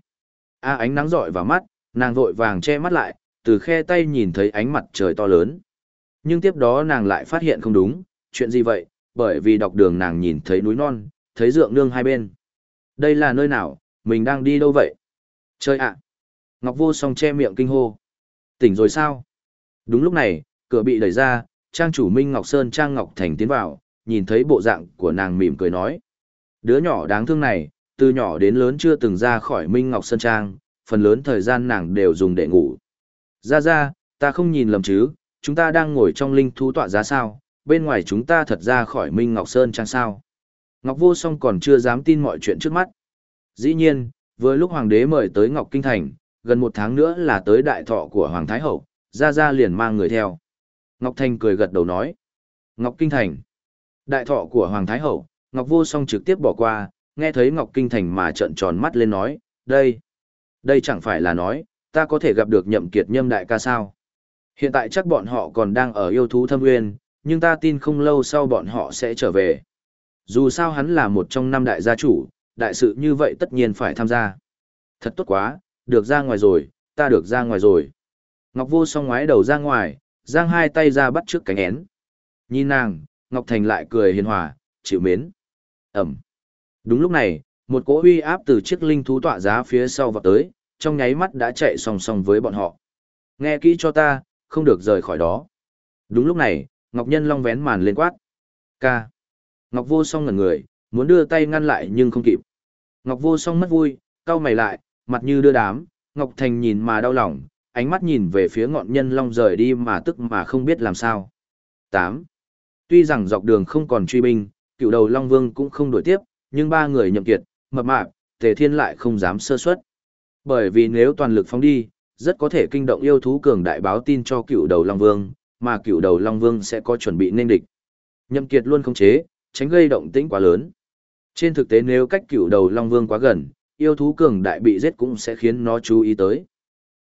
A ánh nắng rọi vào mắt, nàng vội vàng che mắt lại, từ khe tay nhìn thấy ánh mặt trời to lớn. Nhưng tiếp đó nàng lại phát hiện không đúng, chuyện gì vậy, bởi vì đọc đường nàng nhìn thấy núi non, thấy dượng nương hai bên. Đây là nơi nào, mình đang đi đâu vậy? Chơi ạ! Ngọc vô song che miệng kinh hô. Tỉnh rồi sao? Đúng lúc này, cửa bị đẩy ra, trang chủ Minh Ngọc Sơn Trang Ngọc Thành tiến vào, nhìn thấy bộ dạng của nàng mỉm cười nói. Đứa nhỏ đáng thương này, từ nhỏ đến lớn chưa từng ra khỏi Minh Ngọc Sơn Trang, phần lớn thời gian nàng đều dùng để ngủ. Ra ra, ta không nhìn lầm chứ, chúng ta đang ngồi trong linh thú tọa giá sao, bên ngoài chúng ta thật ra khỏi Minh Ngọc Sơn Trang sao. Ngọc Vô Song còn chưa dám tin mọi chuyện trước mắt. Dĩ nhiên, vừa lúc Hoàng đế mời tới Ngọc Kinh Thành, gần một tháng nữa là tới đại thọ của Hoàng Thái Hậu, ra ra liền mang người theo. Ngọc Thành cười gật đầu nói. Ngọc Kinh Thành. Đại thọ của Hoàng Thái Hậu, Ngọc Vô Song trực tiếp bỏ qua, nghe thấy Ngọc Kinh Thành mà trợn tròn mắt lên nói, đây, đây chẳng phải là nói, ta có thể gặp được nhậm kiệt nhâm đại ca sao. Hiện tại chắc bọn họ còn đang ở yêu thú thâm nguyên, nhưng ta tin không lâu sau bọn họ sẽ trở về. Dù sao hắn là một trong năm đại gia chủ, đại sự như vậy tất nhiên phải tham gia. Thật tốt quá, được ra ngoài rồi, ta được ra ngoài rồi. Ngọc Vô song ngoái đầu ra ngoài, giang hai tay ra bắt trước cánh én. Nhìn nàng, Ngọc Thành lại cười hiền hòa, chịu mến. Ẩm. Đúng lúc này, một cỗ uy áp từ chiếc linh thú tọa giá phía sau vào tới, trong nháy mắt đã chạy song song với bọn họ. Nghe kỹ cho ta, không được rời khỏi đó. Đúng lúc này, Ngọc Nhân Long vén màn lên quát. Ca. Ngọc Vô Song ngẩn người, muốn đưa tay ngăn lại nhưng không kịp. Ngọc Vô Song mất vui, cau mày lại, mặt như đưa đám, Ngọc Thành nhìn mà đau lòng, ánh mắt nhìn về phía ngọn nhân long rời đi mà tức mà không biết làm sao. 8. Tuy rằng dọc đường không còn truy binh, cựu đầu Long Vương cũng không đuổi tiếp, nhưng ba người nhậm kiệt, mập mạp, Tề Thiên lại không dám sơ suất. Bởi vì nếu toàn lực phóng đi, rất có thể kinh động yêu thú cường đại báo tin cho cựu đầu Long Vương, mà cựu đầu Long Vương sẽ có chuẩn bị nên địch. Nhậm kiệt luôn không chế, tránh gây động tĩnh quá lớn. Trên thực tế nếu cách cựu đầu Long Vương quá gần, yêu thú cường đại bị giết cũng sẽ khiến nó chú ý tới.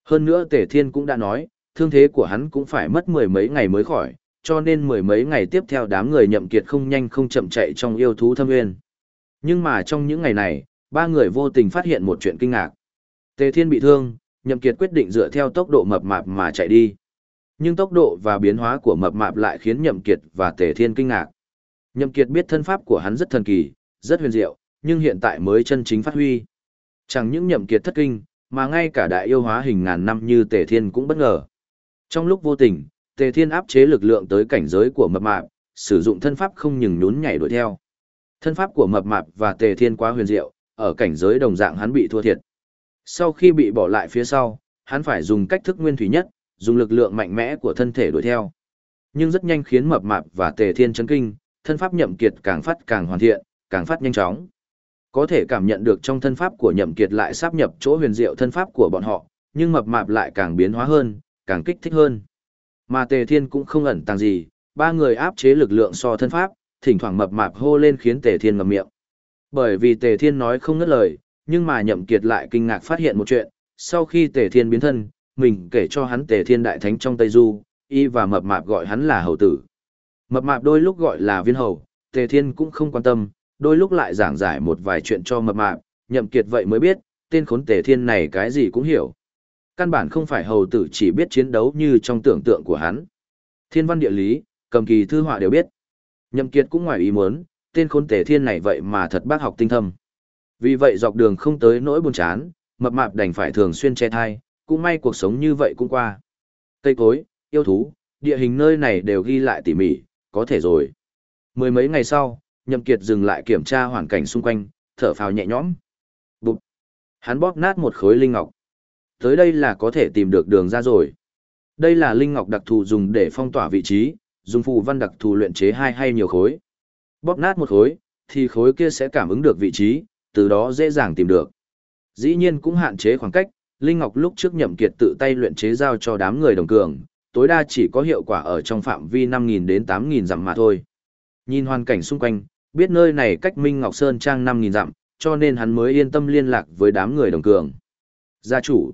Hơn nữa Tề Thiên cũng đã nói, thương thế của hắn cũng phải mất mười mấy ngày mới khỏi, cho nên mười mấy ngày tiếp theo đám người nhậm kiệt không nhanh không chậm chạy trong yêu thú thâm nguyên. Nhưng mà trong những ngày này, ba người vô tình phát hiện một chuyện kinh ngạc. Tề Thiên bị thương, nhậm kiệt quyết định dựa theo tốc độ mập mạp mà chạy đi. Nhưng tốc độ và biến hóa của mập mạp lại khiến nhậm kiệt và Tề Thiên kinh ngạc. Nhậm kiệt biết thân pháp của hắn rất thần kỳ, rất huyền diệu, nhưng hiện tại mới chân chính phát huy. Chẳng những nhậm kiệt thất kinh, mà ngay cả đại yêu hóa hình ngàn năm như Tề Thiên cũng bất ngờ. Trong lúc vô tình, Tề Thiên áp chế lực lượng tới cảnh giới của mập mạp, sử dụng thân pháp không ngừng nhún nhảy đuổi theo. Thân pháp của mập mạp và Tề Thiên quá huyền diệu, ở cảnh giới đồng dạng hắn bị thua thiệt. Sau khi bị bỏ lại phía sau, hắn phải dùng cách thức nguyên thủy nhất, dùng lực lượng mạnh mẽ của thân thể đuổi theo. Nhưng rất nhanh khiến mập mạp và Tề Thiên chấn kinh, thân pháp nhậm kiệt càng phát càng hoàn thiện, càng phát nhanh chóng. Có thể cảm nhận được trong thân pháp của nhậm kiệt lại sáp nhập chỗ huyền diệu thân pháp của bọn họ, nhưng mập mạp lại càng biến hóa hơn, càng kích thích hơn. Mà Tề Thiên cũng không ẩn tàng gì, ba người áp chế lực lượng so thân pháp, thỉnh thoảng mập mạp hô lên khiến Tề Thiên ngậm miệng. Bởi vì Tề Thiên nói không ngớt lời, nhưng mà Nhậm Kiệt lại kinh ngạc phát hiện một chuyện, sau khi Tề Thiên biến thân, mình kể cho hắn Tề Thiên đại thánh trong Tây Du, y và mập mạp gọi hắn là hầu tử. Mập mạp đôi lúc gọi là viên hầu, Tề Thiên cũng không quan tâm, đôi lúc lại giảng giải một vài chuyện cho mập mạp, Nhậm Kiệt vậy mới biết, tên khốn Tề Thiên này cái gì cũng hiểu. Căn bản không phải hầu tử chỉ biết chiến đấu như trong tưởng tượng của hắn. Thiên văn địa lý, cầm kỳ thư họa đều biết. Nhậm Kiệt cũng ngoài ý muốn, tên khốn tề thiên này vậy mà thật bác học tinh thâm. Vì vậy dọc đường không tới nỗi buồn chán, mập mạp đành phải thường xuyên che thai, cũng may cuộc sống như vậy cũng qua. Cây cối, yêu thú, địa hình nơi này đều ghi lại tỉ mỉ, có thể rồi. Mười mấy ngày sau, Nhậm Kiệt dừng lại kiểm tra hoàn cảnh xung quanh, thở phào nhẹ nhõm. Bụp. Hắn bóp nát một khối linh ngọc. Tới đây là có thể tìm được đường ra rồi. Đây là linh ngọc đặc thù dùng để phong tỏa vị trí, dùng phù văn đặc thù luyện chế hai hay nhiều khối. Bóp nát một khối, thì khối kia sẽ cảm ứng được vị trí, từ đó dễ dàng tìm được. Dĩ nhiên cũng hạn chế khoảng cách, Linh Ngọc lúc trước nhậm kiệt tự tay luyện chế giao cho đám người đồng cường, tối đa chỉ có hiệu quả ở trong phạm vi 5.000 đến 8.000 dặm mà thôi. Nhìn hoàn cảnh xung quanh, biết nơi này cách Minh Ngọc Sơn Trang 5.000 dặm, cho nên hắn mới yên tâm liên lạc với đám người đồng cường. Gia chủ,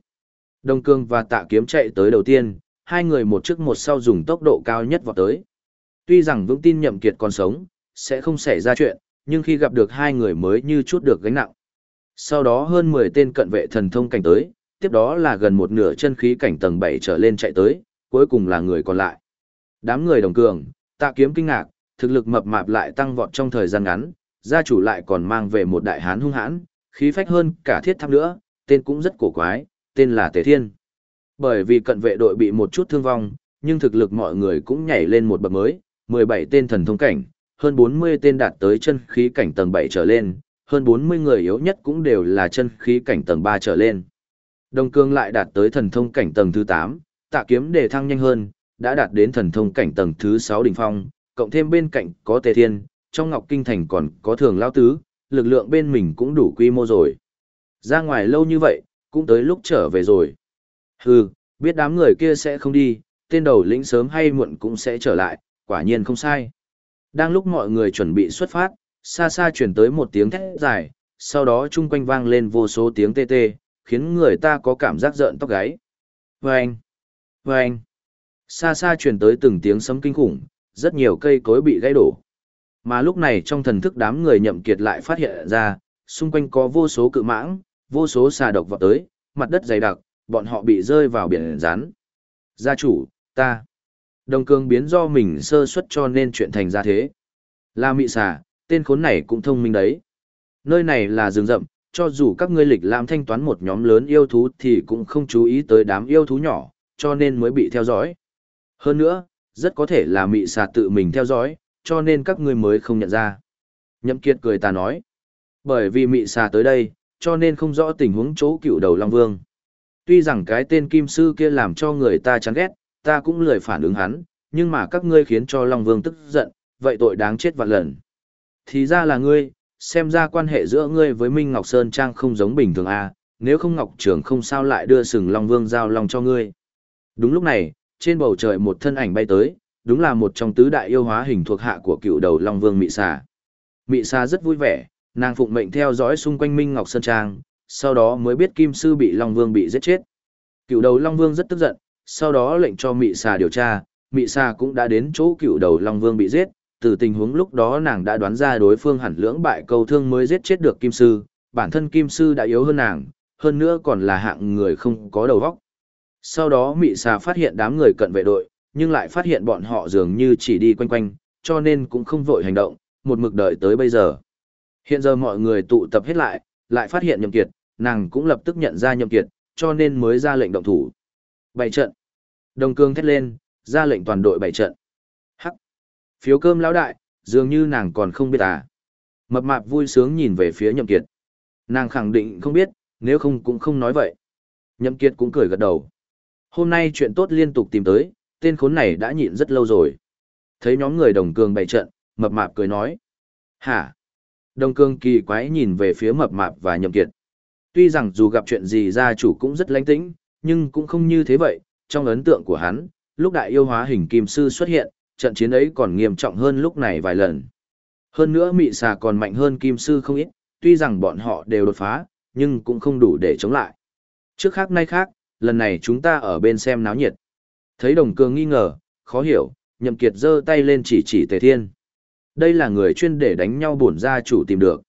đồng cường và tạ kiếm chạy tới đầu tiên, hai người một trước một sau dùng tốc độ cao nhất vọt tới. Tuy rằng vững tin nhậm kiệt còn sống, sẽ không xảy ra chuyện, nhưng khi gặp được hai người mới như chút được gánh nặng. Sau đó hơn 10 tên cận vệ thần thông cảnh tới, tiếp đó là gần một nửa chân khí cảnh tầng 7 trở lên chạy tới, cuối cùng là người còn lại. Đám người đồng cường, tạ kiếm kinh ngạc, thực lực mập mạp lại tăng vọt trong thời gian ngắn, gia chủ lại còn mang về một đại hán hung hãn, khí phách hơn cả thiết tháp nữa, tên cũng rất cổ quái, tên là Tề Thiên. Bởi vì cận vệ đội bị một chút thương vong, nhưng thực lực mọi người cũng nhảy lên một bậc mới, 17 tên thần thông cảnh, hơn 40 tên đạt tới chân khí cảnh tầng 7 trở lên, hơn 40 người yếu nhất cũng đều là chân khí cảnh tầng 3 trở lên. Đông Cương lại đạt tới thần thông cảnh tầng thứ 8, tạ kiếm đề thăng nhanh hơn, đã đạt đến thần thông cảnh tầng thứ 6 đỉnh phong, cộng thêm bên cạnh có Tề Thiên, trong Ngọc Kinh Thành còn có Thường Lao Tứ, lực lượng bên mình cũng đủ quy mô rồi. Ra ngoài lâu như vậy, cũng tới lúc trở về rồi. Hừ, biết đám người kia sẽ không đi, tên đầu lĩnh sớm hay muộn cũng sẽ trở lại, quả nhiên không sai. Đang lúc mọi người chuẩn bị xuất phát, xa xa chuyển tới một tiếng thét dài, sau đó chung quanh vang lên vô số tiếng tê tê, khiến người ta có cảm giác rợn tóc gáy. Vâng! Vâng! Xa xa chuyển tới từng tiếng sấm kinh khủng, rất nhiều cây cối bị gãy đổ. Mà lúc này trong thần thức đám người nhậm kiệt lại phát hiện ra, xung quanh có vô số cự mãng, vô số xà độc vọt tới, mặt đất dày đặc, bọn họ bị rơi vào biển rán. Gia chủ, ta. Đồng cương biến do mình sơ suất cho nên chuyện thành ra thế. La mị xà, tên khốn này cũng thông minh đấy. Nơi này là rừng rậm, cho dù các ngươi lịch làm thanh toán một nhóm lớn yêu thú thì cũng không chú ý tới đám yêu thú nhỏ, cho nên mới bị theo dõi. Hơn nữa, rất có thể là mị xà tự mình theo dõi, cho nên các ngươi mới không nhận ra. Nhậm Kiệt cười ta nói, bởi vì mị xà tới đây, cho nên không rõ tình huống chỗ cựu đầu Long Vương. Tuy rằng cái tên kim sư kia làm cho người ta chán ghét, ta cũng lười phản ứng hắn, nhưng mà các ngươi khiến cho Long Vương tức giận, vậy tội đáng chết vạn lần. Thì ra là ngươi, xem ra quan hệ giữa ngươi với Minh Ngọc Sơn Trang không giống bình thường à, nếu không Ngọc Trường không sao lại đưa sừng Long Vương giao lòng cho ngươi. Đúng lúc này, trên bầu trời một thân ảnh bay tới, đúng là một trong tứ đại yêu hóa hình thuộc hạ của cựu đầu Long Vương Mị Xà. Mị Xà rất vui vẻ, nàng phụng mệnh theo dõi xung quanh Minh Ngọc Sơn Trang, sau đó mới biết Kim Sư bị Long Vương bị giết chết. Cựu đầu Long Vương rất tức giận, sau đó lệnh cho Mị Xà điều tra, Mị Xà cũng đã đến chỗ cựu đầu Long Vương bị giết, từ tình huống lúc đó nàng đã đoán ra đối phương hẳn lưỡng bại câu thương mới giết chết được Kim Sư, bản thân Kim Sư đã yếu hơn nàng, hơn nữa còn là hạng người không có đầu vóc. Sau đó Mị Xà phát hiện đám người cận vệ đội, nhưng lại phát hiện bọn họ dường như chỉ đi quanh quanh, cho nên cũng không vội hành động, một mực đợi tới bây giờ. Hiện giờ mọi người tụ tập hết lại, lại phát hiện Nhậm Kiệt, nàng cũng lập tức nhận ra Nhậm Kiệt, cho nên mới ra lệnh động thủ. Bảy trận. Đồng cương thét lên, ra lệnh toàn đội bảy trận. Hắc. Phiếu cơm lão đại, dường như nàng còn không biết à. Mập mạp vui sướng nhìn về phía Nhậm Kiệt. Nàng khẳng định không biết, nếu không cũng không nói vậy. Nhậm Kiệt cũng cười gật đầu. Hôm nay chuyện tốt liên tục tìm tới, tên khốn này đã nhịn rất lâu rồi. Thấy nhóm người đồng cường bày trận, mập mạp cười nói. Hả? Đồng cường kỳ quái nhìn về phía mập mạp và nhậm kiệt. Tuy rằng dù gặp chuyện gì gia chủ cũng rất lãnh tĩnh, nhưng cũng không như thế vậy. Trong ấn tượng của hắn, lúc đại yêu hóa hình kim sư xuất hiện, trận chiến ấy còn nghiêm trọng hơn lúc này vài lần. Hơn nữa mị xà còn mạnh hơn kim sư không ít, tuy rằng bọn họ đều đột phá, nhưng cũng không đủ để chống lại. Trước khác nay khác, lần này chúng ta ở bên xem náo nhiệt. Thấy đồng cường nghi ngờ, khó hiểu, nhậm kiệt giơ tay lên chỉ chỉ tề thiên. Đây là người chuyên để đánh nhau bổn gia chủ tìm được.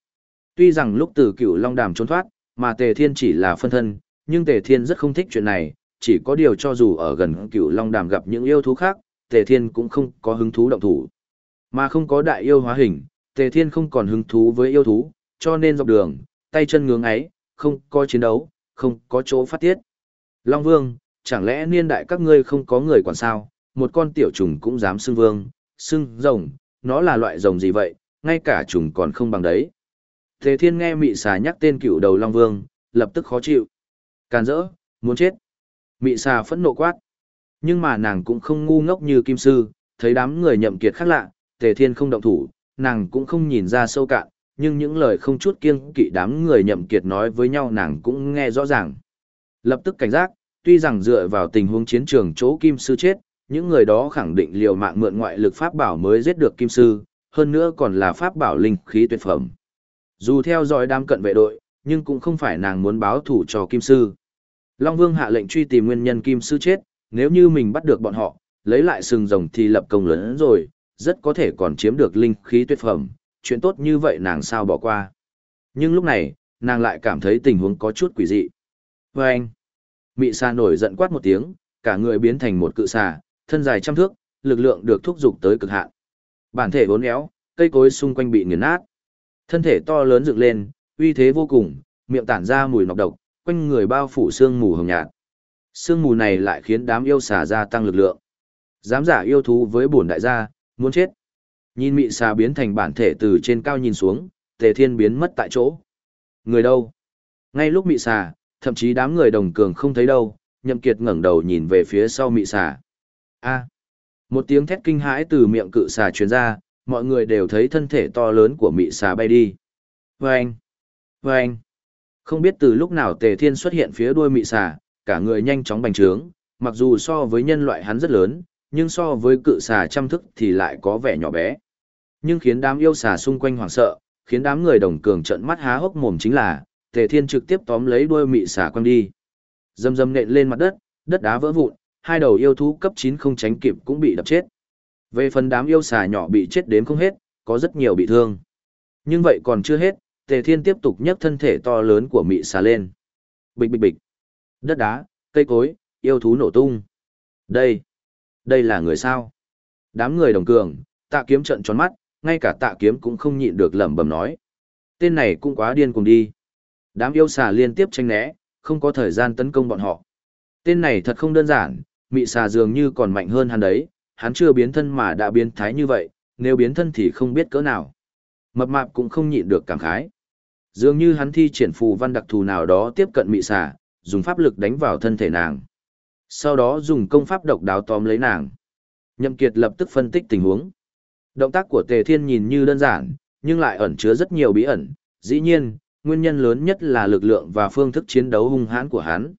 Tuy rằng lúc từ cựu long đàm trốn thoát, mà tề thiên chỉ là phân thân, nhưng tề thiên rất không thích chuyện này, chỉ có điều cho dù ở gần cựu long đàm gặp những yêu thú khác, tề thiên cũng không có hứng thú động thủ. Mà không có đại yêu hóa hình, tề thiên không còn hứng thú với yêu thú, cho nên dọc đường, tay chân ngưỡng ấy, không có chiến đấu, không có chỗ phát tiết. Long Vương, chẳng lẽ niên đại các ngươi không có người quản sao, một con tiểu trùng cũng dám xưng vương, xưng rồng, nó là loại rồng gì vậy, ngay cả trùng còn không bằng đấy. tề thiên nghe mị xà nhắc tên cựu đầu Long Vương, lập tức khó chịu. Càn rỡ, muốn chết. Mị xà phẫn nộ quát. Nhưng mà nàng cũng không ngu ngốc như kim sư, thấy đám người nhậm kiệt khác lạ, tề thiên không động thủ, nàng cũng không nhìn ra sâu cạn, nhưng những lời không chút kiêng kỵ đám người nhậm kiệt nói với nhau nàng cũng nghe rõ ràng. Lập tức cảnh giác, tuy rằng dựa vào tình huống chiến trường chỗ kim sư chết, những người đó khẳng định liều mạng mượn ngoại lực pháp bảo mới giết được kim sư, hơn nữa còn là pháp bảo linh khí tuyệt phẩm. Dù theo dõi đám cận vệ đội, nhưng cũng không phải nàng muốn báo thủ cho kim sư. Long Vương hạ lệnh truy tìm nguyên nhân kim sư chết, nếu như mình bắt được bọn họ, lấy lại sừng rồng thì lập công lớn rồi, rất có thể còn chiếm được linh khí tuyệt phẩm, chuyện tốt như vậy nàng sao bỏ qua. Nhưng lúc này, nàng lại cảm thấy tình huống có chút quỷ dị. Và anh, Mị Sa nổi giận quát một tiếng, cả người biến thành một cự xà, thân dài trăm thước, lực lượng được thúc giục tới cực hạn. Bản thể bốn éo, cây cối xung quanh bị nghiền nát. Thân thể to lớn dựng lên, uy thế vô cùng, miệng tản ra mùi nọc độc, quanh người bao phủ sương mù hồng nhạt. Sương mù này lại khiến đám yêu xà gia tăng lực lượng. Dám giả yêu thú với bổn đại gia, muốn chết. Nhìn mị xà biến thành bản thể từ trên cao nhìn xuống, tề thiên biến mất tại chỗ. Người đâu? Ngay lúc mị xà, thậm chí đám người đồng cường không thấy đâu, nhậm kiệt ngẩng đầu nhìn về phía sau mị xà. A. Một tiếng thét kinh hãi từ miệng cự xà truyền ra, mọi người đều thấy thân thể to lớn của mị xà bay đi. Vâng! Vâng! Không biết từ lúc nào tề thiên xuất hiện phía đuôi mị xà, cả người nhanh chóng bành trướng, mặc dù so với nhân loại hắn rất lớn, nhưng so với cự xà trăm thức thì lại có vẻ nhỏ bé. Nhưng khiến đám yêu xà xung quanh hoảng sợ, khiến đám người đồng cường trợn mắt há hốc mồm chính là, Tề Thiên trực tiếp tóm lấy đuôi mị xà quăng đi. Dầm dầm nện lên mặt đất, đất đá vỡ vụn, hai đầu yêu thú cấp 9 không tránh kịp cũng bị đập chết. Về phần đám yêu xà nhỏ bị chết đến không hết, có rất nhiều bị thương. Nhưng vậy còn chưa hết, Tề Thiên tiếp tục nhấc thân thể to lớn của mị xà lên. Bịch bịch bịch. Đất đá, cây cối, yêu thú nổ tung. Đây, đây là người sao? Đám người đồng cường, tạ kiếm trận tròn mắt, ngay cả tạ kiếm cũng không nhịn được lẩm bẩm nói. Tên này cũng quá điên cùng đi. Đám yêu xà liên tiếp tranh né, không có thời gian tấn công bọn họ. Tên này thật không đơn giản, mị xà dường như còn mạnh hơn hắn đấy, hắn chưa biến thân mà đã biến thái như vậy, nếu biến thân thì không biết cỡ nào. Mập mạp cũng không nhịn được cảm khái. Dường như hắn thi triển phù văn đặc thù nào đó tiếp cận mị xà, dùng pháp lực đánh vào thân thể nàng. Sau đó dùng công pháp độc đáo tóm lấy nàng. Nhậm Kiệt lập tức phân tích tình huống. Động tác của Tề Thiên nhìn như đơn giản, nhưng lại ẩn chứa rất nhiều bí ẩn. Dĩ nhiên, nguyên nhân lớn nhất là lực lượng và phương thức chiến đấu hung hãn của hắn.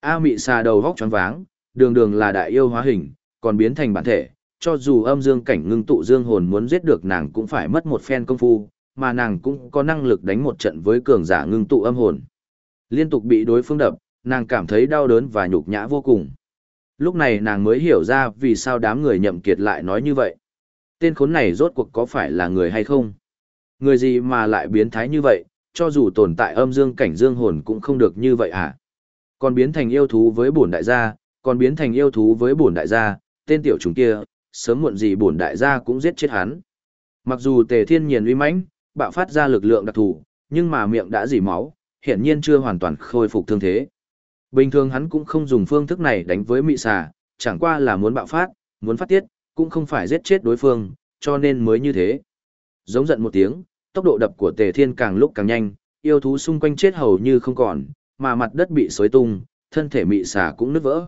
A mị xà đầu góc choáng váng, đường đường là đại yêu hóa hình, còn biến thành bản thể, cho dù âm dương cảnh ngưng tụ dương hồn muốn giết được nàng cũng phải mất một phen công phu, mà nàng cũng có năng lực đánh một trận với cường giả ngưng tụ âm hồn. Liên tục bị đối phương đập, nàng cảm thấy đau đớn và nhục nhã vô cùng. Lúc này nàng mới hiểu ra vì sao đám người nhậm kiệt lại nói như vậy. Tên khốn này rốt cuộc có phải là người hay không? Người gì mà lại biến thái như vậy, cho dù tồn tại âm dương cảnh dương hồn cũng không được như vậy à? Còn biến thành yêu thú với bổn đại gia, còn biến thành yêu thú với bổn đại gia, tên tiểu chúng kia, sớm muộn gì bổn đại gia cũng giết chết hắn. Mặc dù tề thiên nhiên uy mãnh, bạo phát ra lực lượng đặc thù, nhưng mà miệng đã dỉ máu, hiển nhiên chưa hoàn toàn khôi phục thương thế. Bình thường hắn cũng không dùng phương thức này đánh với mị xà, chẳng qua là muốn bạo phát, muốn phát tiết, cũng không phải giết chết đối phương, cho nên mới như thế. Giống giận một tiếng, tốc độ đập của tề thiên càng lúc càng nhanh, yêu thú xung quanh chết hầu như không còn, mà mặt đất bị xối tung, thân thể mị xà cũng nứt vỡ.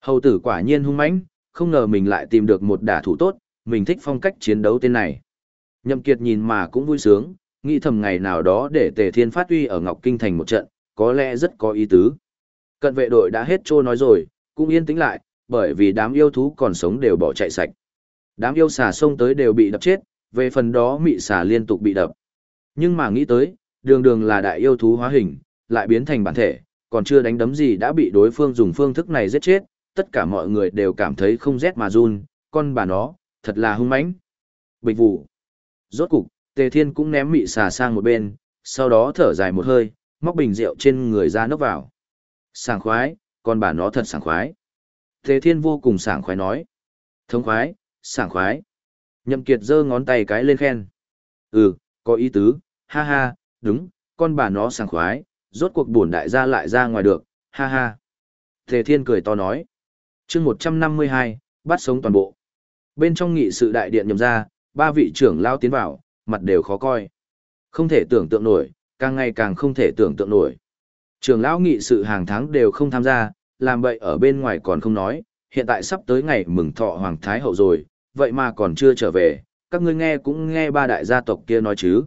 Hầu tử quả nhiên hung mãnh, không ngờ mình lại tìm được một đả thủ tốt, mình thích phong cách chiến đấu tên này. Nhậm Kiệt nhìn mà cũng vui sướng, nghĩ thầm ngày nào đó để Tề Thiên phát uy ở Ngọc Kinh thành một trận, có lẽ rất có ý tứ. Cận vệ đội đã hết trô nói rồi, cũng yên tĩnh lại, bởi vì đám yêu thú còn sống đều bỏ chạy sạch. Đám yêu xà sông tới đều bị đập chết, về phần đó mị xà liên tục bị đập. Nhưng mà nghĩ tới, đường đường là đại yêu thú hóa hình, lại biến thành bản thể, còn chưa đánh đấm gì đã bị đối phương dùng phương thức này giết chết, tất cả mọi người đều cảm thấy không rét mà run, con bà nó, thật là hung mãnh. Bịch vụ. Rốt cục, Tề Thiên cũng ném mị xà sang một bên, sau đó thở dài một hơi, móc bình rượu trên người ra nốc vào. Sảng khoái, con bà nó thật sảng khoái. Tề Thiên vô cùng sảng khoái nói. Thống khoái, sảng khoái. Nhậm Kiệt giơ ngón tay cái lên khen. Ừ, có ý tứ, ha ha, đúng, con bà nó sảng khoái, rốt cuộc bổn đại gia lại ra ngoài được, ha ha. Tề Thiên cười to nói chương một trăm năm mươi hai bắt sống toàn bộ bên trong nghị sự đại điện nhầm ra ba vị trưởng lao tiến vào mặt đều khó coi. Không thể tưởng tượng nổi càng ngày càng không thể tưởng tượng nổi. Trưởng lão nghị sự hàng tháng đều không tham gia làm vậy ở bên ngoài còn không nói hiện tại sắp tới ngày mừng thọ hoàng thái hậu rồi vậy mà còn chưa trở về các ngươi nghe cũng nghe ba đại gia tộc kia nói chứ.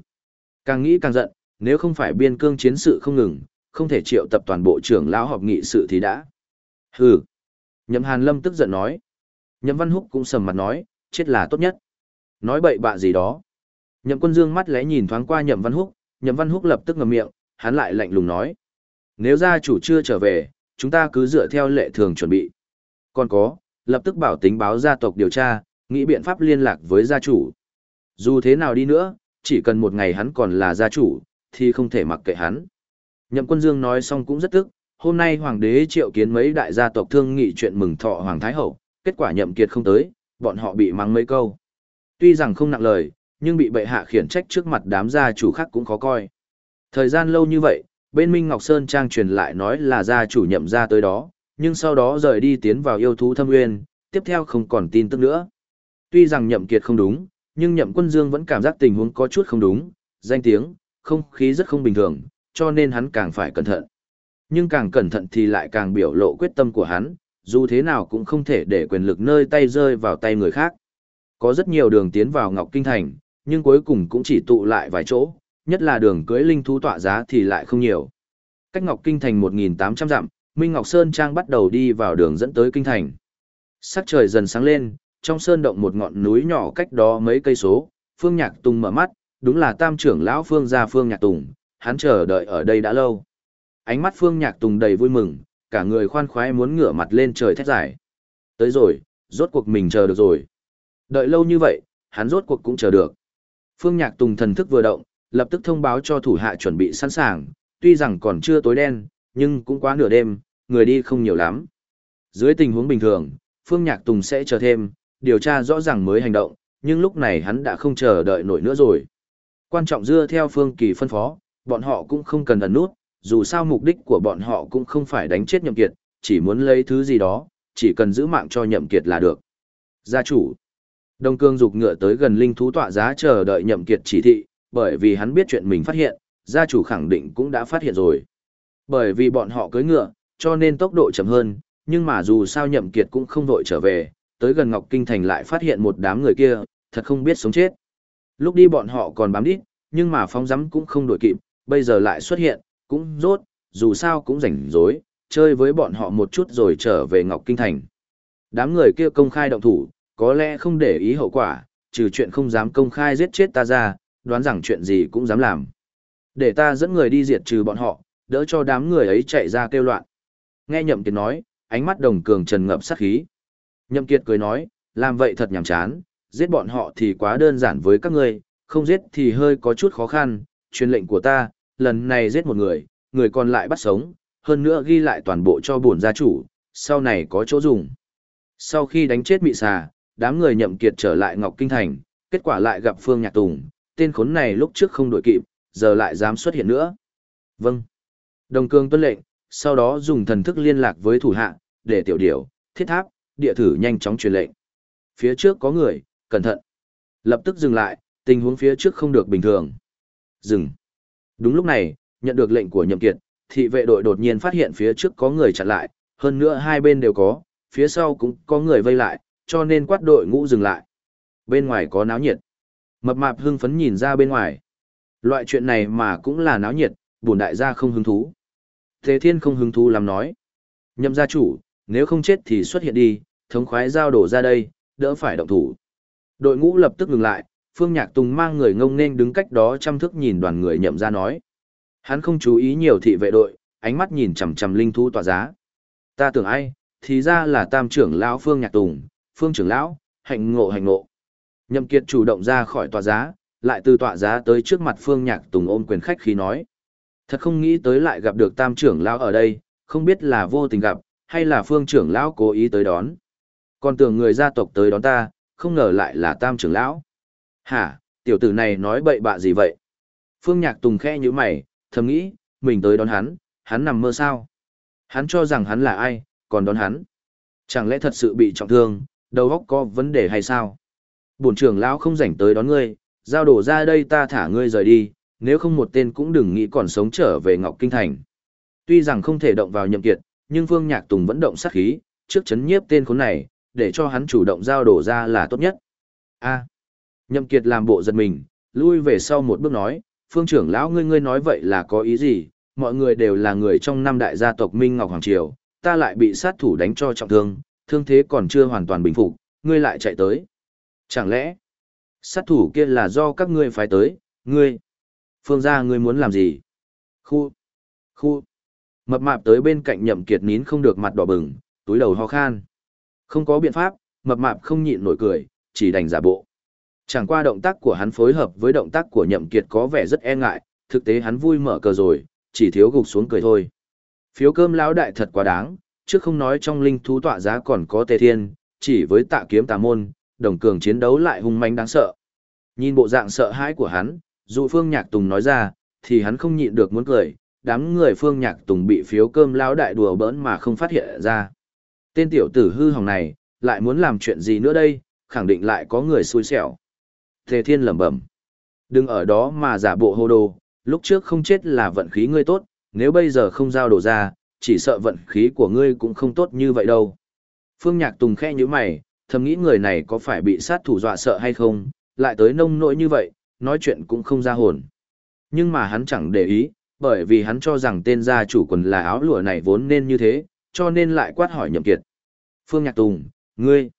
Càng nghĩ càng giận nếu không phải biên cương chiến sự không ngừng không thể triệu tập toàn bộ trưởng lão họp nghị sự thì đã. Hừ. Nhậm Hàn Lâm tức giận nói. Nhậm Văn Húc cũng sầm mặt nói, chết là tốt nhất. Nói bậy bạ gì đó. Nhậm Quân Dương mắt lẽ nhìn thoáng qua Nhậm Văn Húc, Nhậm Văn Húc lập tức ngậm miệng, hắn lại lạnh lùng nói. Nếu gia chủ chưa trở về, chúng ta cứ dựa theo lệ thường chuẩn bị. Còn có, lập tức bảo tính báo gia tộc điều tra, nghĩ biện pháp liên lạc với gia chủ. Dù thế nào đi nữa, chỉ cần một ngày hắn còn là gia chủ, thì không thể mặc kệ hắn. Nhậm Quân Dương nói xong cũng rất tức, hôm nay hoàng đế triệu kiến mấy đại gia tộc thương nghị chuyện mừng thọ hoàng thái hậu, kết quả nhậm kiệt không tới, bọn họ bị mắng mấy câu. Tuy rằng không nặng lời, nhưng bị bệ hạ khiển trách trước mặt đám gia chủ khác cũng khó coi. Thời gian lâu như vậy, bên Minh Ngọc Sơn Trang truyền lại nói là gia chủ nhậm ra tới đó, nhưng sau đó rời đi tiến vào yêu thú thâm nguyên, tiếp theo không còn tin tức nữa. Tuy rằng nhậm kiệt không đúng, nhưng nhậm quân dương vẫn cảm giác tình huống có chút không đúng, danh tiếng, không khí rất không bình thường, cho nên hắn càng phải cẩn thận nhưng càng cẩn thận thì lại càng biểu lộ quyết tâm của hắn, dù thế nào cũng không thể để quyền lực nơi tay rơi vào tay người khác. Có rất nhiều đường tiến vào Ngọc Kinh Thành, nhưng cuối cùng cũng chỉ tụ lại vài chỗ, nhất là đường cưới linh thú tọa giá thì lại không nhiều. Cách Ngọc Kinh Thành 1.800 dặm, Minh Ngọc Sơn Trang bắt đầu đi vào đường dẫn tới Kinh Thành. Sắc trời dần sáng lên, trong sơn động một ngọn núi nhỏ cách đó mấy cây số, Phương Nhạc Tùng mở mắt, đúng là tam trưởng lão Phương gia Phương Nhạc Tùng, hắn chờ đợi ở đây đã lâu ánh mắt Phương Nhạc Tùng đầy vui mừng, cả người khoan khoái muốn ngửa mặt lên trời thét giải. Tới rồi, rốt cuộc mình chờ được rồi. Đợi lâu như vậy, hắn rốt cuộc cũng chờ được. Phương Nhạc Tùng thần thức vừa động, lập tức thông báo cho thủ hạ chuẩn bị sẵn sàng, tuy rằng còn chưa tối đen, nhưng cũng quá nửa đêm, người đi không nhiều lắm. Dưới tình huống bình thường, Phương Nhạc Tùng sẽ chờ thêm, điều tra rõ ràng mới hành động, nhưng lúc này hắn đã không chờ đợi nổi nữa rồi. Quan trọng dưa theo Phương Kỳ phân phó, bọn họ cũng không cần ẩn nút, dù sao mục đích của bọn họ cũng không phải đánh chết nhậm kiệt, chỉ muốn lấy thứ gì đó, chỉ cần giữ mạng cho nhậm kiệt là được. Gia chủ. Đông Cương dục ngựa tới gần linh thú tọa giá chờ đợi nhậm kiệt chỉ thị, bởi vì hắn biết chuyện mình phát hiện, gia chủ khẳng định cũng đã phát hiện rồi. Bởi vì bọn họ cưỡi ngựa, cho nên tốc độ chậm hơn, nhưng mà dù sao nhậm kiệt cũng không vội trở về, tới gần Ngọc Kinh Thành lại phát hiện một đám người kia, thật không biết sống chết. Lúc đi bọn họ còn bám đít, nhưng mà phóng rắm cũng không đuổi kịp, bây giờ lại xuất hiện, cũng rốt, dù sao cũng rảnh rỗi, chơi với bọn họ một chút rồi trở về Ngọc Kinh Thành. Đám người kia công khai động thủ, có lẽ không để ý hậu quả, trừ chuyện không dám công khai giết chết ta ra, đoán rằng chuyện gì cũng dám làm. Để ta dẫn người đi diệt trừ bọn họ, đỡ cho đám người ấy chạy ra kêu loạn. Nghe Nhậm Kiệt nói, ánh mắt đồng cường trần ngập sát khí. Nhậm Kiệt cười nói, làm vậy thật nhảm chán, giết bọn họ thì quá đơn giản với các ngươi, không giết thì hơi có chút khó khăn, truyền lệnh của ta, lần này giết một người, người còn lại bắt sống, hơn nữa ghi lại toàn bộ cho bổn gia chủ, sau này có chỗ dùng. Sau khi đánh chết mị xà, đám người nhậm kiệt trở lại Ngọc Kinh Thành, kết quả lại gặp Phương Nhạc Tùng, tên khốn này lúc trước không đổi kịp, giờ lại dám xuất hiện nữa. Vâng. Đồng cương tuân lệnh, sau đó dùng thần thức liên lạc với thủ hạ, để tiểu điểu, thiết tháp, địa thử nhanh chóng truyền lệnh. Phía trước có người, cẩn thận. Lập tức dừng lại, tình huống phía trước không được bình thường. Dừng. Đúng lúc này, nhận được lệnh của nhậm kiệt, thị vệ đội đột nhiên phát hiện phía trước có người chặn lại, hơn nữa hai bên đều có, phía sau cũng có người vây lại, cho nên quát đội ngũ dừng lại. Bên ngoài có náo nhiệt. Mập mạp hưng phấn nhìn ra bên ngoài. Loại chuyện này mà cũng là náo nhiệt, bổn đại gia không hứng thú. Thế thiên không hứng thú làm nói. Nhậm gia chủ, nếu không chết thì xuất hiện đi, thống khoái giao đổ ra đây, đỡ phải động thủ. Đội ngũ lập tức ngừng lại, Phương Nhạc Tùng mang người ngông nên đứng cách đó chăm thức nhìn đoàn người nhậm ra nói. Hắn không chú ý nhiều thị vệ đội, ánh mắt nhìn chằm chằm linh thú tỏa giá. Ta tưởng ai, thì ra là tam trưởng lão Phương Nhạc Tùng, Phương trưởng lão, hạnh ngộ hạnh ngộ. Nhậm Kiệt chủ động ra khỏi tòa giá, lại từ tòa giá tới trước mặt Phương Nhạc Tùng ôm quyền khách khí nói. Thật không nghĩ tới lại gặp được tam trưởng lão ở đây, không biết là vô tình gặp, hay là Phương trưởng lão cố ý tới đón. Còn tưởng người gia tộc tới đón ta, không ngờ lại là tam trưởng lão. Hả, tiểu tử này nói bậy bạ gì vậy? Phương Nhạc Tùng khe như mày, thầm nghĩ, mình tới đón hắn, hắn nằm mơ sao? Hắn cho rằng hắn là ai, còn đón hắn. Chẳng lẽ thật sự bị trọng thương, đầu óc có vấn đề hay sao? Bổn trưởng lão không rảnh tới đón ngươi, giao đổ ra đây ta thả ngươi rời đi, nếu không một tên cũng đừng nghĩ còn sống trở về Ngọc Kinh Thành. Tuy rằng không thể động vào nhậm kiệt, nhưng Vương Nhạc Tùng vẫn động sát khí, trước chấn nhiếp tên khốn này, để cho hắn chủ động giao đổ ra là tốt nhất. A. Nhậm Kiệt làm bộ giật mình, lui về sau một bước nói, phương trưởng lão ngươi ngươi nói vậy là có ý gì, mọi người đều là người trong năm đại gia tộc Minh Ngọc Hoàng Triều, ta lại bị sát thủ đánh cho trọng thương, thương thế còn chưa hoàn toàn bình phục, ngươi lại chạy tới. Chẳng lẽ, sát thủ kia là do các ngươi phải tới, ngươi, phương gia ngươi muốn làm gì? Khu, khu, mập mạp tới bên cạnh nhậm kiệt nín không được mặt đỏ bừng, túi đầu ho khan. Không có biện pháp, mập mạp không nhịn nổi cười, chỉ đành giả bộ. Chẳng qua động tác của hắn phối hợp với động tác của nhậm kiệt có vẻ rất e ngại, thực tế hắn vui mở cờ rồi, chỉ thiếu gục xuống cười thôi. Phiếu cơm lão đại thật quá đáng, trước không nói trong linh thú tọa giá còn có tề thiên, chỉ với tạ kiếm tà môn, đồng cường chiến đấu lại hung manh đáng sợ. Nhìn bộ dạng sợ hãi của hắn, dù Phương Nhạc Tùng nói ra, thì hắn không nhịn được muốn cười, đám người Phương Nhạc Tùng bị phiếu cơm lão đại đùa bỡn mà không phát hiện ra. Tên tiểu tử hư hỏng này, lại muốn làm chuyện gì nữa đây, khẳng định lại có người xui xẻo. Tề Thiên lẩm bẩm. Đừng ở đó mà giả bộ hồ đồ, lúc trước không chết là vận khí ngươi tốt, nếu bây giờ không giao đồ ra, chỉ sợ vận khí của ngươi cũng không tốt như vậy đâu. Phương Nhạc Tùng khe như mày, thầm nghĩ người này có phải bị sát thủ dọa sợ hay không, lại tới nông nỗi như vậy, nói chuyện cũng không ra hồn. Nhưng mà hắn chẳng để ý, bởi vì hắn cho rằng tên gia chủ quần là áo lụa này vốn nên như thế, cho nên lại quát hỏi nhậm kiệt. Phương Nhạc Tùng, ngươi,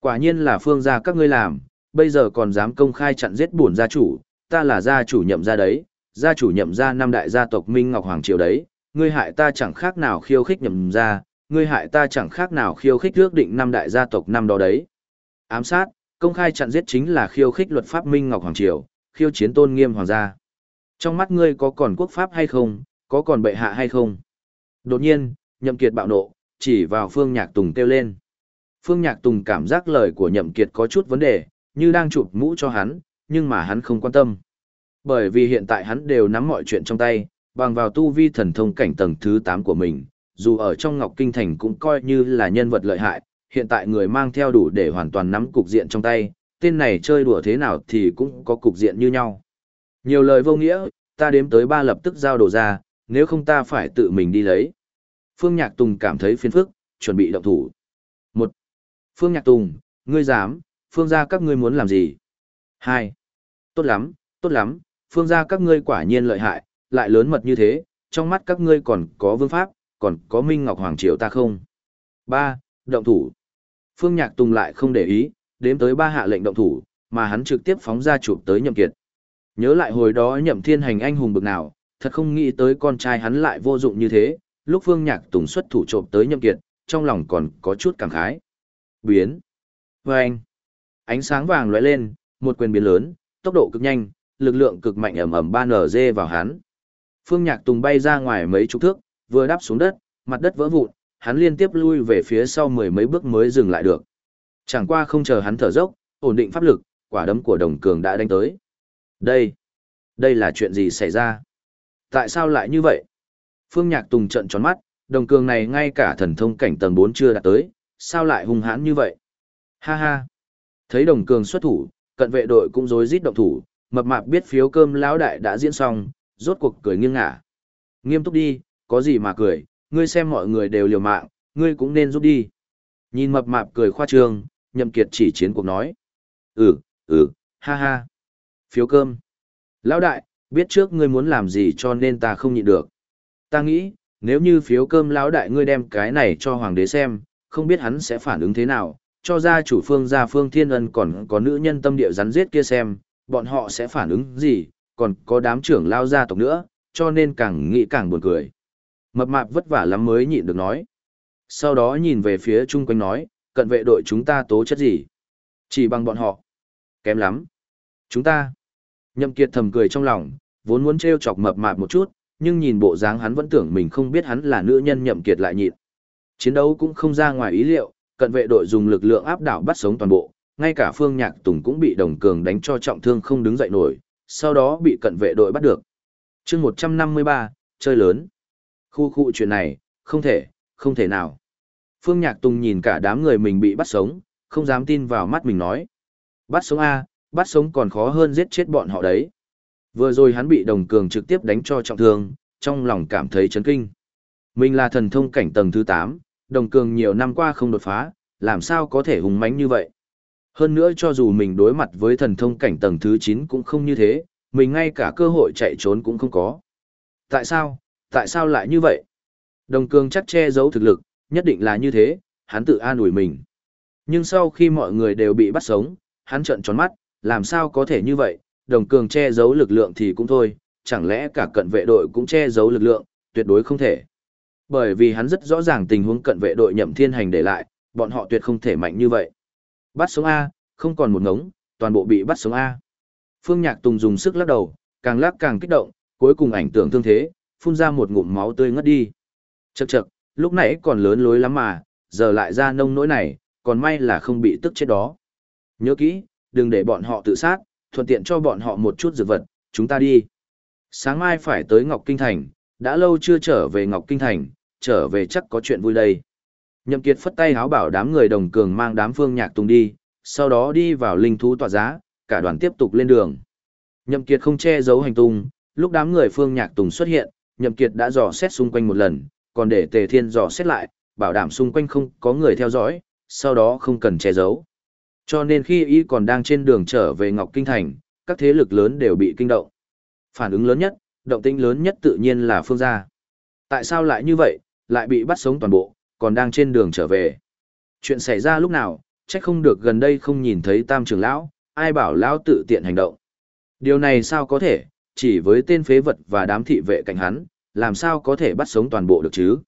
quả nhiên là phương gia các ngươi làm, bây giờ còn dám công khai chặn giết bổn gia chủ, ta là gia chủ nhậm gia đấy, gia chủ nhậm gia năm đại gia tộc Minh Ngọc Hoàng Triều đấy, ngươi hại ta chẳng khác nào khiêu khích nhậm gia, ngươi hại ta chẳng khác nào khiêu khích ước định năm đại gia tộc năm đó đấy. Ám sát, công khai chặn giết chính là khiêu khích luật pháp Minh Ngọc Hoàng Triều, khiêu chiến tôn nghiêm hoàng gia. Trong mắt ngươi có còn quốc pháp hay không, có còn bệ hạ hay không? Đột nhiên, nhậm kiệt bạo nộ, chỉ vào Phương Nhạc Tùng kêu lên. Phương Nhạc Tùng cảm giác lời của nhậm kiệt có chút vấn đề, như đang chụp mũ cho hắn, nhưng mà hắn không quan tâm. Bởi vì hiện tại hắn đều nắm mọi chuyện trong tay, bằng vào tu vi thần thông cảnh tầng thứ 8 của mình, dù ở trong Ngọc Kinh Thành cũng coi như là nhân vật lợi hại, hiện tại người mang theo đủ để hoàn toàn nắm cục diện trong tay, tên này chơi đùa thế nào thì cũng có cục diện như nhau. Nhiều lời vô nghĩa, ta đếm tới ba lập tức giao đồ ra, nếu không ta phải tự mình đi lấy. Phương Nhạc Tùng cảm thấy phiền phức, chuẩn bị động thủ. Một, Phương Nhạc Tùng, ngươi dám, Phương gia các ngươi muốn làm gì? Hai, Tốt lắm, tốt lắm, Phương gia các ngươi quả nhiên lợi hại, lại lớn mật như thế, trong mắt các ngươi còn có vương pháp, còn có Minh Ngọc Hoàng Triều ta không? Ba, Động thủ. Phương Nhạc Tùng lại không để ý, đếm tới ba hạ lệnh động thủ, mà hắn trực tiếp phóng ra chụp tới Nhậm Kiệt. Nhớ lại hồi đó Nhậm Thiên Hành anh hùng bực nào, thật không nghĩ tới con trai hắn lại vô dụng như thế, lúc Phương Nhạc Tùng xuất thủ trộm tới Nhậm Kiệt, trong lòng còn có chút cảm khái. Biến. Vâng. anh. Ánh sáng vàng lóe lên, một quyền biến lớn, tốc độ cực nhanh, lực lượng cực mạnh ầm ầm ban ở dê vào hắn. Phương Nhạc Tùng bay ra ngoài mấy chục thước, vừa đáp xuống đất, mặt đất vỡ vụn, hắn liên tiếp lui về phía sau mười mấy bước mới dừng lại được. Chẳng qua không chờ hắn thở dốc, ổn định pháp lực, quả đấm của đồng cường đã đánh tới. Đây, đây là chuyện gì xảy ra? Tại sao lại như vậy? Phương Nhạc Tùng trợn tròn mắt, đồng cường này ngay cả thần thông cảnh tầng 4 chưa đạt tới, sao lại hung hãn như vậy? Ha ha! Thấy đồng cường xuất thủ, cận vệ đội cũng rối rít động thủ, mập mạp biết phiếu cơm lão đại đã diễn xong, rốt cuộc cười nghiêng ngả. Nghiêm túc đi, có gì mà cười, ngươi xem mọi người đều liều mạng, ngươi cũng nên giúp đi. Nhìn mập mạp cười khoa trương, nhậm kiệt chỉ chiến cuộc nói. Ừ, ừ, ha ha. Phiếu cơm. Lão đại, biết trước ngươi muốn làm gì cho nên ta không nhịn được. Ta nghĩ, nếu như phiếu cơm lão đại ngươi đem cái này cho hoàng đế xem, không biết hắn sẽ phản ứng thế nào, cho gia chủ phương gia phương thiên ân còn có nữ nhân tâm địa rắn giết kia xem, bọn họ sẽ phản ứng gì, còn có đám trưởng lao gia tộc nữa, cho nên càng nghĩ càng buồn cười. Mập mạp vất vả lắm mới nhịn được nói. Sau đó nhìn về phía chung quanh nói, cận vệ đội chúng ta tố chất gì? Chỉ bằng bọn họ. Kém lắm. Chúng ta. Nhậm kiệt thầm cười trong lòng, vốn muốn treo chọc mập mạp một chút, nhưng nhìn bộ dáng hắn vẫn tưởng mình không biết hắn là nữ nhân nhậm kiệt lại nhịn. Chiến đấu cũng không ra ngoài ý liệu, cận vệ đội dùng lực lượng áp đảo bắt sống toàn bộ, ngay cả Phương Nhạc Tùng cũng bị đồng cường đánh cho trọng thương không đứng dậy nổi, sau đó bị cận vệ đội bắt được. chương 153, chơi lớn. Khu khu chuyện này, không thể, không thể nào. Phương Nhạc Tùng nhìn cả đám người mình bị bắt sống, không dám tin vào mắt mình nói. Bắt sống A, bắt sống còn khó hơn giết chết bọn họ đấy. Vừa rồi hắn bị đồng cường trực tiếp đánh cho trọng thương, trong lòng cảm thấy chấn kinh. Mình là thần thông cảnh tầng thứ 8, đồng cường nhiều năm qua không đột phá, làm sao có thể hùng mãnh như vậy. Hơn nữa cho dù mình đối mặt với thần thông cảnh tầng thứ 9 cũng không như thế, mình ngay cả cơ hội chạy trốn cũng không có. Tại sao, tại sao lại như vậy? Đồng cường chắc che giấu thực lực, nhất định là như thế, hắn tự an ủi mình. Nhưng sau khi mọi người đều bị bắt sống, hắn trợn tròn mắt, làm sao có thể như vậy, đồng cường che giấu lực lượng thì cũng thôi, chẳng lẽ cả cận vệ đội cũng che giấu lực lượng, tuyệt đối không thể. Bởi vì hắn rất rõ ràng tình huống cận vệ đội nhậm thiên hành để lại, bọn họ tuyệt không thể mạnh như vậy. Bắt sống A, không còn một ngống, toàn bộ bị bắt sống A. Phương Nhạc Tùng dùng sức lắc đầu, càng lắc càng kích động, cuối cùng ảnh tưởng thương thế, phun ra một ngụm máu tươi ngất đi. Chậc chậc, lúc nãy còn lớn lối lắm mà, giờ lại ra nông nỗi này, còn may là không bị tức chết đó. Nhớ kỹ, đừng để bọn họ tự sát, thuận tiện cho bọn họ một chút dược vật, chúng ta đi. Sáng mai phải tới Ngọc Kinh Thành, đã lâu chưa trở về Ngọc Kinh Thành, trở về chắc có chuyện vui đây. Nhậm Kiệt phất tay háo bảo đám người đồng cường mang đám phương nhạc tùng đi, sau đó đi vào linh thú tọa giá, cả đoàn tiếp tục lên đường. Nhậm Kiệt không che giấu hành tung, lúc đám người phương nhạc tùng xuất hiện, Nhậm Kiệt đã dò xét xung quanh một lần, còn để Tề Thiên dò xét lại, bảo đảm xung quanh không có người theo dõi, sau đó không cần che giấu. Cho nên khi y còn đang trên đường trở về Ngọc Kinh Thành, các thế lực lớn đều bị kinh động. Phản ứng lớn nhất, động tĩnh lớn nhất tự nhiên là phương gia. Tại sao lại như vậy, lại bị bắt sống toàn bộ, còn đang trên đường trở về. Chuyện xảy ra lúc nào, chắc không được gần đây không nhìn thấy tam trưởng lão, ai bảo lão tự tiện hành động. Điều này sao có thể, chỉ với tên phế vật và đám thị vệ cạnh hắn, làm sao có thể bắt sống toàn bộ được chứ?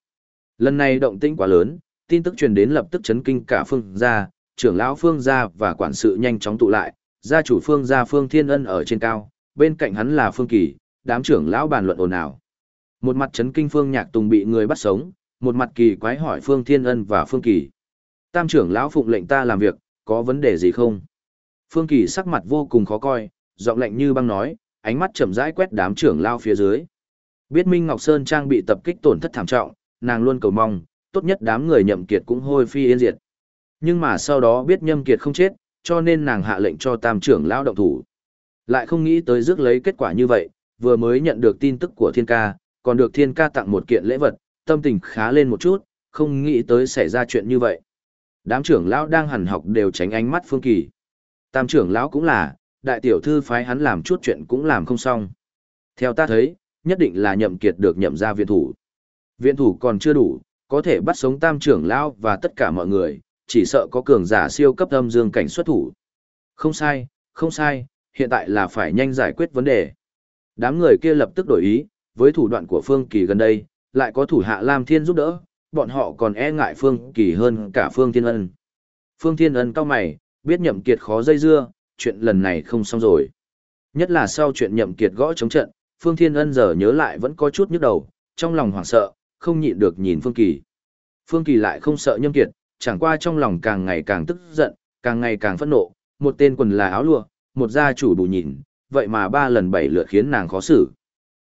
Lần này động tĩnh quá lớn, tin tức truyền đến lập tức chấn kinh cả phương gia, trưởng lão phương gia và quản sự nhanh chóng tụ lại, gia chủ phương gia phương thiên ân ở trên cao, bên cạnh hắn là phương kỳ, đám trưởng lão bàn luận ồn ào. Một mặt chấn kinh phương nhạc tùng bị người bắt sống, một mặt kỳ quái hỏi phương thiên ân và phương kỳ. Tam trưởng lão phụng lệnh ta làm việc, có vấn đề gì không? Phương kỳ sắc mặt vô cùng khó coi, giọng lạnh như băng nói, ánh mắt chậm rãi quét đám trưởng lao phía dưới. Biết Minh Ngọc Sơn Trang bị tập kích tổn thất thảm trọng, nàng luôn cầu mong, tốt nhất đám người nhậm kiệt cũng hôi phi yên diệt. Nhưng mà sau đó biết nhậm kiệt không chết, cho nên nàng hạ lệnh cho tam trưởng lão động thủ. Lại không nghĩ tới rước lấy kết quả như vậy, vừa mới nhận được tin tức của thiên ca, còn được thiên ca tặng một kiện lễ vật, tâm tình khá lên một chút, không nghĩ tới xảy ra chuyện như vậy. Đám trưởng lão đang hẳn học đều tránh ánh mắt Phương Kỳ. Tam trưởng lão cũng là, đại tiểu thư phái hắn làm chút chuyện cũng làm không xong. Theo ta thấy, nhất định là nhậm kiệt được nhậm ra viện thủ. Viện thủ còn chưa đủ, có thể bắt sống tam trưởng lão và tất cả mọi người, chỉ sợ có cường giả siêu cấp âm dương cảnh xuất thủ. Không sai, không sai, hiện tại là phải nhanh giải quyết vấn đề. Đám người kia lập tức đổi ý, với thủ đoạn của Phương Kỳ gần đây, lại có thủ hạ Lam Thiên giúp đỡ, bọn họ còn e ngại Phương Kỳ hơn cả Phương Thiên Ân. Phương Thiên Ân cao mày, biết nhậm kiệt khó dây dưa, chuyện lần này không xong rồi. Nhất là sau chuyện nhậm kiệt gõ chống trận, Phương Thiên Ân giờ nhớ lại vẫn có chút nhức đầu, trong lòng hoảng sợ, không nhịn được nhìn Phương Kỳ. Phương Kỳ lại không sợ nhậm kiệt, chẳng qua trong lòng càng ngày càng tức giận, càng ngày càng phẫn nộ, một tên quần là áo lụa, một gia chủ đủ nhìn, vậy mà ba lần bảy lượt khiến nàng khó xử.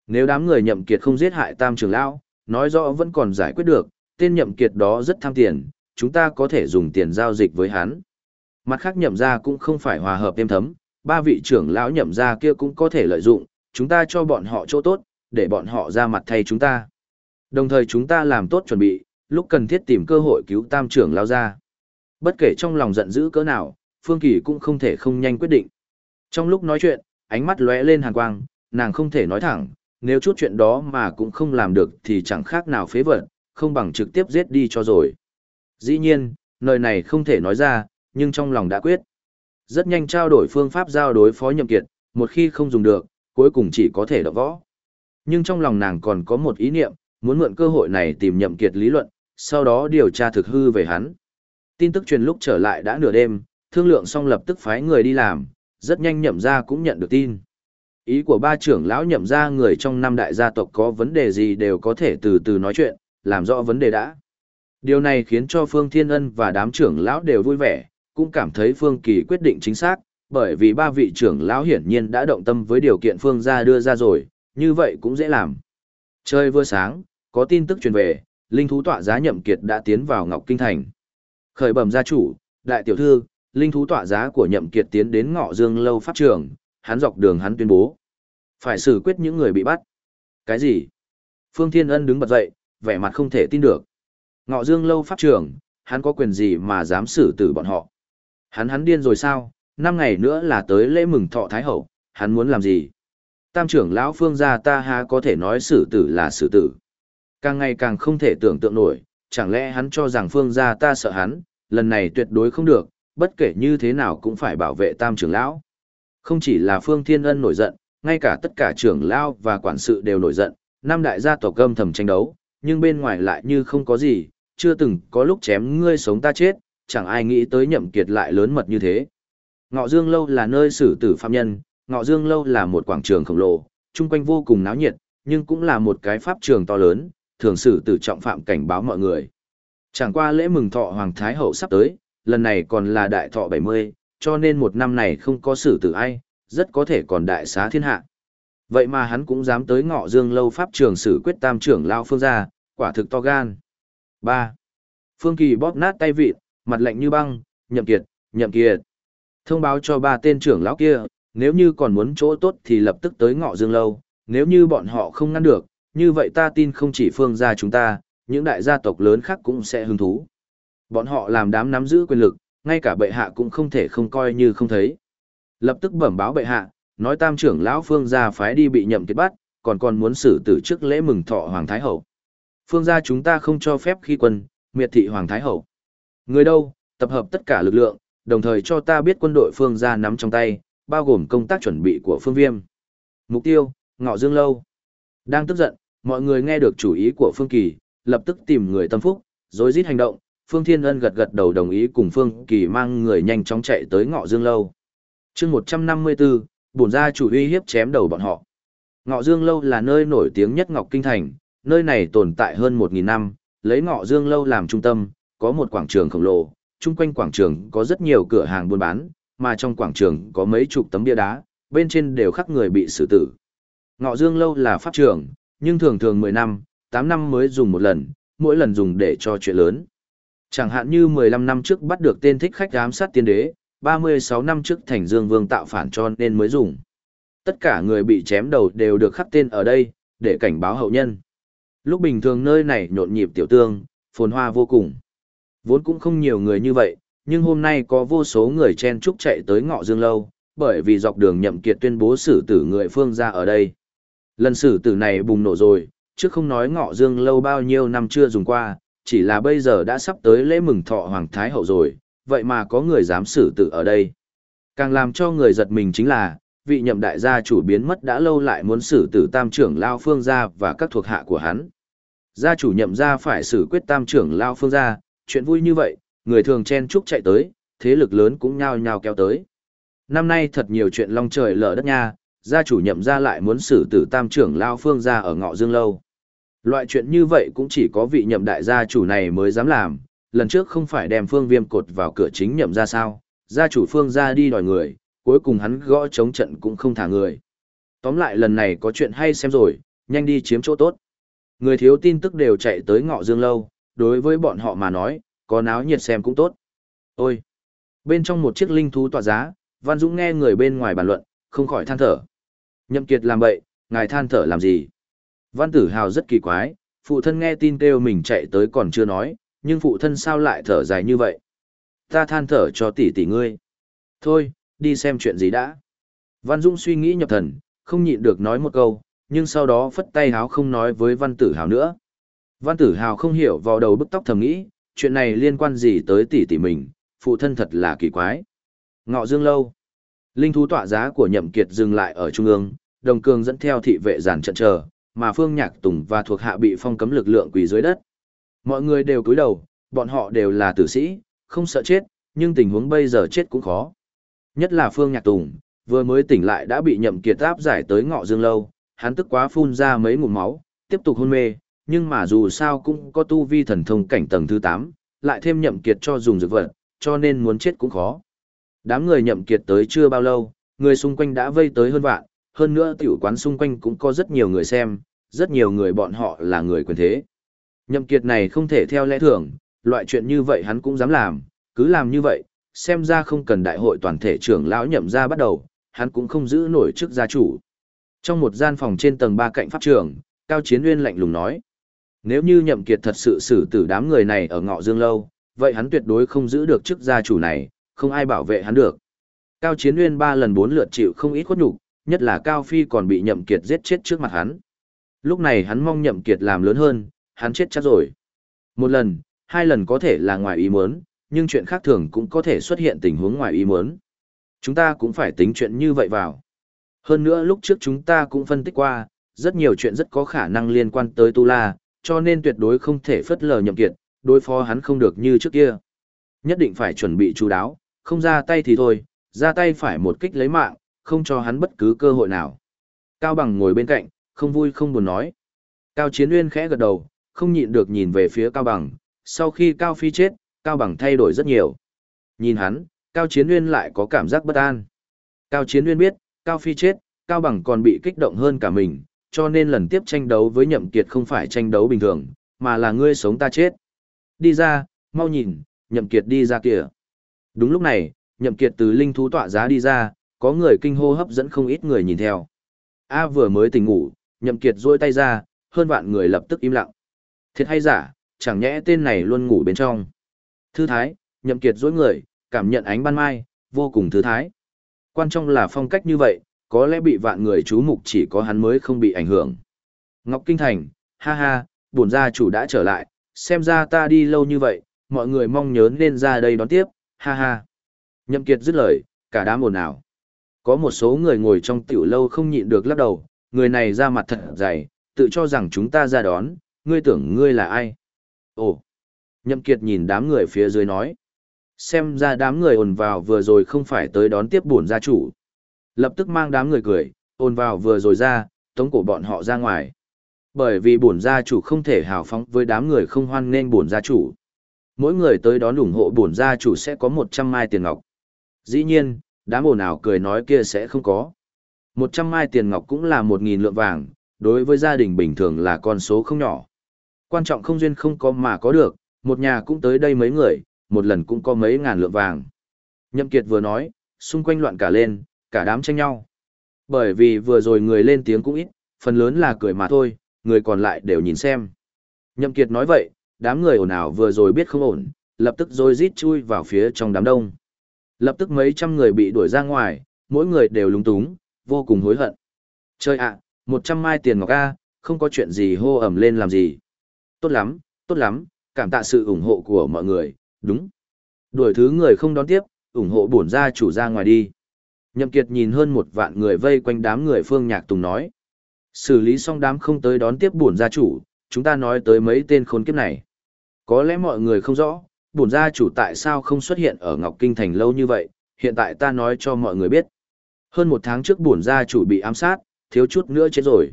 Nếu đám người nhậm kiệt không giết hại tam trưởng lão, nói rõ vẫn còn giải quyết được, tên nhậm kiệt đó rất tham tiền, chúng ta có thể dùng tiền giao dịch với hắn. Mặt khác nhậm gia cũng không phải hòa hợp êm thấm, ba vị trưởng lão nhậm gia kia cũng có thể lợi dụng, chúng ta cho bọn họ chỗ tốt, để bọn họ ra mặt thay chúng ta. Đồng thời chúng ta làm tốt chuẩn bị, lúc cần thiết tìm cơ hội cứu tam trưởng lão ra. Bất kể trong lòng giận dữ cỡ nào, Phương Kỳ cũng không thể không nhanh quyết định. Trong lúc nói chuyện, ánh mắt lóe lên hàn quang, nàng không thể nói thẳng, nếu chút chuyện đó mà cũng không làm được thì chẳng khác nào phế vật, không bằng trực tiếp giết đi cho rồi. Dĩ nhiên, lời này không thể nói ra, nhưng trong lòng đã quyết. Rất nhanh trao đổi phương pháp giao đối phó nhậm kiệt, một khi không dùng được, cuối cùng chỉ có thể đập võ. Nhưng trong lòng nàng còn có một ý niệm, muốn mượn cơ hội này tìm nhậm kiệt lý luận, sau đó điều tra thực hư về hắn. Tin tức truyền lúc trở lại đã nửa đêm, thương lượng xong lập tức phái người đi làm, rất nhanh nhậm ra cũng nhận được tin. Ý của ba trưởng lão nhậm ra người trong năm đại gia tộc có vấn đề gì đều có thể từ từ nói chuyện, làm rõ vấn đề đã. Điều này khiến cho Phương Thiên Ân và đám trưởng lão đều vui vẻ, cũng cảm thấy Phương Kỳ quyết định chính xác, bởi vì ba vị trưởng lão hiển nhiên đã động tâm với điều kiện Phương gia đưa ra rồi, như vậy cũng dễ làm. Trời vừa sáng, có tin tức truyền về, linh thú tọa giá nhậm kiệt đã tiến vào Ngọc Kinh Thành. Khởi bẩm gia chủ, đại tiểu thư, linh thú tọa giá của nhậm kiệt tiến đến ngọ dương lâu pháp trường, hắn dọc đường hắn tuyên bố. Phải xử quyết những người bị bắt. Cái gì? Phương Thiên Ân đứng bật dậy, vẻ mặt không thể tin được. Ngọ dương lâu pháp trường, hắn có quyền gì mà dám xử tử bọn họ? Hắn hắn điên rồi sao? Năm ngày nữa là tới lễ mừng thọ Thái Hậu, hắn muốn làm gì? Tam trưởng lão phương gia ta ha có thể nói xử tử là xử tử. Càng ngày càng không thể tưởng tượng nổi, chẳng lẽ hắn cho rằng phương gia ta sợ hắn, lần này tuyệt đối không được, bất kể như thế nào cũng phải bảo vệ tam trưởng lão. Không chỉ là phương thiên ân nổi giận, ngay cả tất cả trưởng lao và quản sự đều nổi giận, năm đại gia tộc gâm thầm tranh đấu, nhưng bên ngoài lại như không có gì, chưa từng có lúc chém ngươi sống ta chết, chẳng ai nghĩ tới nhậm kiệt lại lớn mật như thế. Ngọ Dương Lâu là nơi xử tử phạm nhân, Ngọ Dương Lâu là một quảng trường khổng lồ, chung quanh vô cùng náo nhiệt, nhưng cũng là một cái pháp trường to lớn, thường xử tử trọng phạm cảnh báo mọi người. Chẳng qua lễ mừng thọ Hoàng Thái Hậu sắp tới, lần này còn là đại thọ 70, cho nên một năm này không có xử tử ai, rất có thể còn đại xá thiên hạ. Vậy mà hắn cũng dám tới ngọ dương lâu pháp trường xử quyết tam trưởng lao phương gia, quả thực to gan. 3. Phương Kỳ bóp nát tay vịt, mặt lạnh như băng, nhậm kiệt, nhậm kiệt. Thông báo cho ba tên trưởng lão kia, nếu như còn muốn chỗ tốt thì lập tức tới ngọ dương lâu, nếu như bọn họ không ngăn được, như vậy ta tin không chỉ phương gia chúng ta, những đại gia tộc lớn khác cũng sẽ hứng thú. Bọn họ làm đám nắm giữ quyền lực, ngay cả bệ hạ cũng không thể không coi như không thấy. Lập tức bẩm báo bệ hạ, nói tam trưởng lão phương gia phái đi bị nhậm kiệt bắt, còn còn muốn xử tử trước lễ mừng thọ Hoàng Thái Hậu. Phương gia chúng ta không cho phép khi quân, miệt thị Hoàng Thái Hậu. Người đâu, tập hợp tất cả lực lượng, đồng thời cho ta biết quân đội phương gia nắm trong tay, bao gồm công tác chuẩn bị của phương viêm. Mục tiêu, Ngọ Dương Lâu. Đang tức giận, mọi người nghe được chủ ý của Phương Kỳ, lập tức tìm người tâm phúc, rồi rít hành động. Phương Thiên Ân gật gật đầu đồng ý cùng Phương Kỳ mang người nhanh chóng chạy tới Ngọ Dương Lâu. chương 154, bổn gia chủ uy hiếp chém đầu bọn họ. Ngọ Dương Lâu là nơi nổi tiếng nhất Ngọc Kinh Thành, nơi này tồn tại hơn 1.000 năm, lấy Ngọ Dương Lâu làm trung tâm, có một quảng trường khổng lồ, chung quanh quảng trường có rất nhiều cửa hàng buôn bán, mà trong quảng trường có mấy chục tấm bia đá, bên trên đều khắc người bị xử tử. Ngọ Dương Lâu là pháp trường, nhưng thường thường 10 năm, 8 năm mới dùng một lần, mỗi lần dùng để cho chuyện lớn. Chẳng hạn như 15 năm trước bắt được tên thích khách ám sát tiên đế, 36 năm trước thành Dương Vương tạo phản cho nên mới dùng. Tất cả người bị chém đầu đều được khắc tên ở đây, để cảnh báo hậu nhân. Lúc bình thường nơi này nhộn nhịp tiểu tương, phồn hoa vô cùng. Vốn cũng không nhiều người như vậy, nhưng hôm nay có vô số người chen trúc chạy tới ngọ dương lâu, bởi vì dọc đường nhậm kiệt tuyên bố xử tử người phương ra ở đây. Lần xử tử này bùng nổ rồi, chứ không nói ngọ dương lâu bao nhiêu năm chưa dùng qua, chỉ là bây giờ đã sắp tới lễ mừng thọ Hoàng Thái Hậu rồi, vậy mà có người dám xử tử ở đây. Càng làm cho người giật mình chính là, vị nhậm đại gia chủ biến mất đã lâu lại muốn xử tử tam trưởng Lao Phương gia và các thuộc hạ của hắn. Gia chủ nhậm gia phải xử quyết tam trưởng Lao Phương gia, chuyện vui như vậy, người thường chen chúc chạy tới, thế lực lớn cũng nhao nhao kéo tới. Năm nay thật nhiều chuyện long trời lở đất nha, gia chủ nhậm gia lại muốn xử tử tam trưởng Lao Phương gia ở ngọ dương lâu. Loại chuyện như vậy cũng chỉ có vị nhậm đại gia chủ này mới dám làm, lần trước không phải đem phương viêm cột vào cửa chính nhậm ra sao, gia chủ phương ra đi đòi người, cuối cùng hắn gõ chống trận cũng không thả người. Tóm lại lần này có chuyện hay xem rồi, nhanh đi chiếm chỗ tốt. Người thiếu tin tức đều chạy tới ngọ dương lâu, đối với bọn họ mà nói, có náo nhiệt xem cũng tốt. Ôi! Bên trong một chiếc linh thú tỏa giá, Văn Dũng nghe người bên ngoài bàn luận, không khỏi than thở. Nhậm Kiệt làm vậy, ngài than thở làm gì? Văn Tử Hào rất kỳ quái, phụ thân nghe tin kêu mình chạy tới còn chưa nói, nhưng phụ thân sao lại thở dài như vậy? Ta than thở cho tỷ tỷ ngươi. Thôi, đi xem chuyện gì đã. Văn Dung suy nghĩ nhập thần, không nhịn được nói một câu, nhưng sau đó phất tay háo không nói với Văn Tử Hào nữa. Văn Tử Hào không hiểu vào đầu bức tóc thầm nghĩ, chuyện này liên quan gì tới tỷ tỷ mình, phụ thân thật là kỳ quái. Ngọ Dương Lâu Linh thú tọa giá của Nhậm Kiệt dừng lại ở trung ương, Đồng Cường dẫn theo thị vệ giàn trận chờ, mà Phương Nhạc Tùng và thuộc hạ bị phong cấm lực lượng quỳ dưới đất. Mọi người đều cúi đầu, bọn họ đều là tử sĩ, không sợ chết, nhưng tình huống bây giờ chết cũng khó. Nhất là Phương Nhạc Tùng, vừa mới tỉnh lại đã bị nhậm kiệt áp giải tới ngọ dương lâu, hắn tức quá phun ra mấy ngụm máu, tiếp tục hôn mê, nhưng mà dù sao cũng có tu vi thần thông cảnh tầng thứ 8, lại thêm nhậm kiệt cho dùng dược vật, cho nên muốn chết cũng khó. Đám người nhậm kiệt tới chưa bao lâu, người xung quanh đã vây tới hơn vạn, hơn nữa tiểu quán xung quanh cũng có rất nhiều người xem, rất nhiều người bọn họ là người quyền thế. Nhậm kiệt này không thể theo lẽ thường, loại chuyện như vậy hắn cũng dám làm, cứ làm như vậy, xem ra không cần đại hội toàn thể trưởng lão nhậm ra bắt đầu, hắn cũng không giữ nổi chức gia chủ. Trong một gian phòng trên tầng 3 cạnh pháp trường, Cao Chiến Nguyên lạnh lùng nói, nếu như nhậm kiệt thật sự xử tử đám người này ở ngọ dương lâu, vậy hắn tuyệt đối không giữ được chức gia chủ này, không ai bảo vệ hắn được. Cao Chiến Nguyên ba lần bốn lượt chịu không ít khuất nhục, nhất là Cao Phi còn bị nhậm kiệt giết chết trước mặt hắn. Lúc này hắn mong nhậm kiệt làm lớn hơn, hắn chết chắc rồi. Một lần, hai lần có thể là ngoài ý muốn, nhưng chuyện khác thường cũng có thể xuất hiện tình huống ngoài ý muốn. Chúng ta cũng phải tính chuyện như vậy vào. Hơn nữa lúc trước chúng ta cũng phân tích qua, rất nhiều chuyện rất có khả năng liên quan tới Tu La, cho nên tuyệt đối không thể phất lờ nhậm kiệt, đối phó hắn không được như trước kia. Nhất định phải chuẩn bị chú đáo, không ra tay thì thôi, ra tay phải một kích lấy mạng, không cho hắn bất cứ cơ hội nào. Cao Bằng ngồi bên cạnh, không vui không buồn nói. Cao Chiến Nguyên khẽ gật đầu, không nhịn được nhìn về phía Cao Bằng, sau khi Cao Phi chết, Cao Bằng thay đổi rất nhiều. Nhìn hắn, Cao Chiến Nguyên lại có cảm giác bất an. Cao Chiến Nguyên biết, Cao Phi chết, Cao Bằng còn bị kích động hơn cả mình, cho nên lần tiếp tranh đấu với Nhậm Kiệt không phải tranh đấu bình thường, mà là ngươi sống ta chết. Đi ra, mau nhìn, Nhậm Kiệt đi ra kìa. Đúng lúc này, Nhậm Kiệt từ linh thú tọa giá đi ra, có người kinh hô hấp dẫn không ít người nhìn theo. A vừa mới tỉnh ngủ, Nhậm Kiệt duỗi tay ra, hơn vạn người lập tức im lặng. Thiệt hay giả, chẳng nhẽ tên này luôn ngủ bên trong. Thư thái, nhậm kiệt duỗi người, cảm nhận ánh ban mai, vô cùng thư thái. Quan trọng là phong cách như vậy, có lẽ bị vạn người chú mục chỉ có hắn mới không bị ảnh hưởng. Ngọc Kinh Thành, ha ha, bổn gia chủ đã trở lại, xem ra ta đi lâu như vậy, mọi người mong nhớ nên ra đây đón tiếp, ha ha. Nhậm kiệt dứt lời, cả đám ồn ào. Có một số người ngồi trong tiểu lâu không nhịn được lắc đầu, người này ra mặt thật dày, tự cho rằng chúng ta ra đón, ngươi tưởng ngươi là ai? Ồ! Nhậm Kiệt nhìn đám người phía dưới nói. Xem ra đám người ồn vào vừa rồi không phải tới đón tiếp bổn gia chủ. Lập tức mang đám người cười, ồn vào vừa rồi ra, tống cổ bọn họ ra ngoài. Bởi vì bổn gia chủ không thể hào phóng với đám người không hoan nghênh bổn gia chủ. Mỗi người tới đón ủng hộ bổn gia chủ sẽ có 100 mai tiền ngọc. Dĩ nhiên, đám ồn ào cười nói kia sẽ không có. 100 mai tiền ngọc cũng là 1.000 lượng vàng, đối với gia đình bình thường là con số không nhỏ. Quan trọng không duyên không có mà có được, một nhà cũng tới đây mấy người, một lần cũng có mấy ngàn lượng vàng. Nhậm Kiệt vừa nói, xung quanh loạn cả lên, cả đám tranh nhau. Bởi vì vừa rồi người lên tiếng cũng ít, phần lớn là cười mà thôi, người còn lại đều nhìn xem. Nhậm Kiệt nói vậy, đám người ồn ào vừa rồi biết không ổn, lập tức rồi rít chui vào phía trong đám đông. Lập tức mấy trăm người bị đuổi ra ngoài, mỗi người đều lúng túng, vô cùng hối hận. Chơi ạ, một trăm mai tiền ngọc A, không có chuyện gì hô ẩm lên làm gì. Tốt lắm, tốt lắm, cảm tạ sự ủng hộ của mọi người, đúng. Đuổi thứ người không đón tiếp, ủng hộ bổn gia chủ ra ngoài đi. Nhậm Kiệt nhìn hơn một vạn người vây quanh đám người Phương Nhạc Tùng nói. Xử lý xong đám không tới đón tiếp bổn gia chủ, chúng ta nói tới mấy tên khốn kiếp này. Có lẽ mọi người không rõ, bổn gia chủ tại sao không xuất hiện ở Ngọc Kinh Thành lâu như vậy, hiện tại ta nói cho mọi người biết. Hơn một tháng trước bổn gia chủ bị ám sát, thiếu chút nữa chết rồi.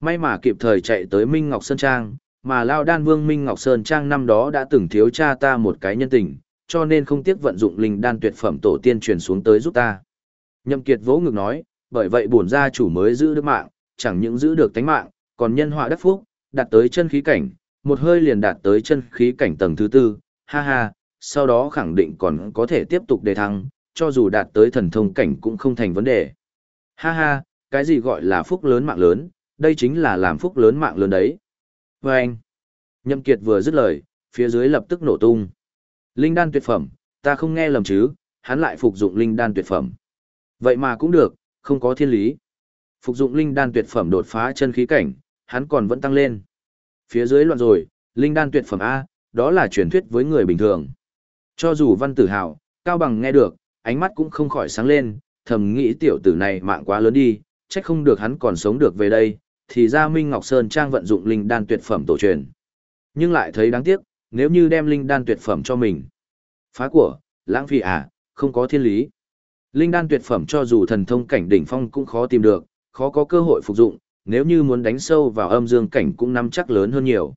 May mà kịp thời chạy tới Minh Ngọc Sơn Trang, mà Lao Đan Vương Minh Ngọc Sơn Trang năm đó đã từng thiếu cha ta một cái nhân tình, cho nên không tiếc vận dụng linh đan tuyệt phẩm tổ tiên truyền xuống tới giúp ta. Nhậm Kiệt vỗ ngực nói, bởi vậy bổn gia chủ mới giữ được mạng, chẳng những giữ được tánh mạng, còn nhân họa đắc phúc, đạt tới chân khí cảnh, một hơi liền đạt tới chân khí cảnh tầng thứ tư, ha ha, sau đó khẳng định còn có thể tiếp tục đề thăng, cho dù đạt tới thần thông cảnh cũng không thành vấn đề. Ha ha, cái gì gọi là phúc lớn mạng lớn, đây chính là làm phúc lớn mạng lớn đấy. Và anh, Nhậm Kiệt vừa dứt lời, phía dưới lập tức nổ tung. Linh đan tuyệt phẩm, ta không nghe lầm chứ, hắn lại phục dụng linh đan tuyệt phẩm. Vậy mà cũng được, không có thiên lý. Phục dụng linh đan tuyệt phẩm đột phá chân khí cảnh, hắn còn vẫn tăng lên. Phía dưới loạn rồi, linh đan tuyệt phẩm A, đó là truyền thuyết với người bình thường. Cho dù văn tử hào, cao bằng nghe được, ánh mắt cũng không khỏi sáng lên, thầm nghĩ tiểu tử này mạng quá lớn đi, chắc không được hắn còn sống được về đây, thì ra Minh Ngọc Sơn Trang vận dụng linh đan tuyệt phẩm tổ truyền. Nhưng lại thấy đáng tiếc, nếu như đem linh đan tuyệt phẩm cho mình. Phá của, lãng phí à, không có thiên lý. Linh đan tuyệt phẩm cho dù thần thông cảnh đỉnh phong cũng khó tìm được, khó có cơ hội phục dụng, nếu như muốn đánh sâu vào âm dương cảnh cũng nắm chắc lớn hơn nhiều.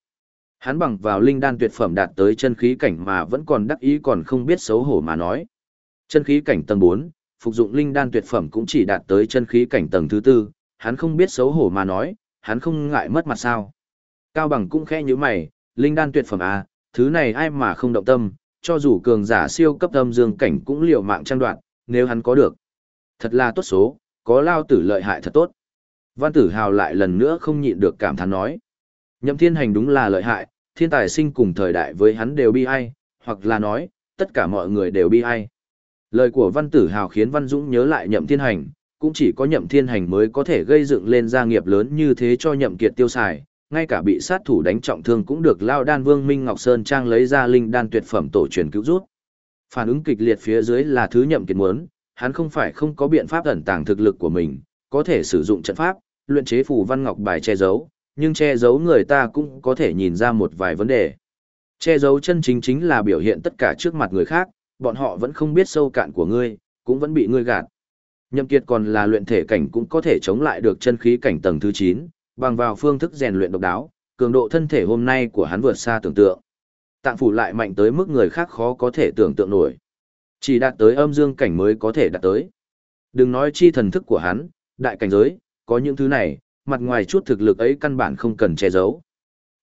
Hắn bằng vào linh đan tuyệt phẩm đạt tới chân khí cảnh mà vẫn còn đắc ý còn không biết xấu hổ mà nói. Chân khí cảnh tầng 4, phục dụng linh đan tuyệt phẩm cũng chỉ đạt tới chân khí cảnh tầng thứ 4, hắn không biết xấu hổ mà nói, hắn không ngại mất mặt sao. Cao bằng cũng khẽ như mày, linh đan tuyệt phẩm à, thứ này ai mà không động tâm, cho dù cường giả siêu cấp âm dương cảnh cũng liều mạng trang đoạn, nếu hắn có được. Thật là tốt số, có lao tử lợi hại thật tốt. Văn tử hào lại lần nữa không nhịn được cảm thán nói. Nhậm thiên hành đúng là lợi hại, thiên tài sinh cùng thời đại với hắn đều bi ai, hoặc là nói, tất cả mọi người đều bi ai. Lời của văn tử hào khiến văn dũng nhớ lại nhậm thiên hành, cũng chỉ có nhậm thiên hành mới có thể gây dựng lên gia nghiệp lớn như thế cho nhậm kiệt tiêu xài, ngay cả bị sát thủ đánh trọng thương cũng được lao đan vương Minh Ngọc Sơn Trang lấy ra linh đan tuyệt phẩm tổ truyền cứu rút. Phản ứng kịch liệt phía dưới là thứ nhậm kiệt muốn, hắn không phải không có biện pháp ẩn tàng thực lực của mình, có thể sử dụng trận pháp, luyện chế phù văn ngọc bài che giấu, nhưng che giấu người ta cũng có thể nhìn ra một vài vấn đề. Che giấu chân chính chính là biểu hiện tất cả trước mặt người khác, bọn họ vẫn không biết sâu cạn của ngươi, cũng vẫn bị ngươi gạt. Nhậm Kiệt còn là luyện thể cảnh cũng có thể chống lại được chân khí cảnh tầng thứ 9, bằng vào phương thức rèn luyện độc đáo, cường độ thân thể hôm nay của hắn vượt xa tưởng tượng. Tạng phủ lại mạnh tới mức người khác khó có thể tưởng tượng nổi. Chỉ đạt tới âm dương cảnh mới có thể đạt tới. Đừng nói chi thần thức của hắn, đại cảnh giới, có những thứ này, mặt ngoài chút thực lực ấy căn bản không cần che giấu.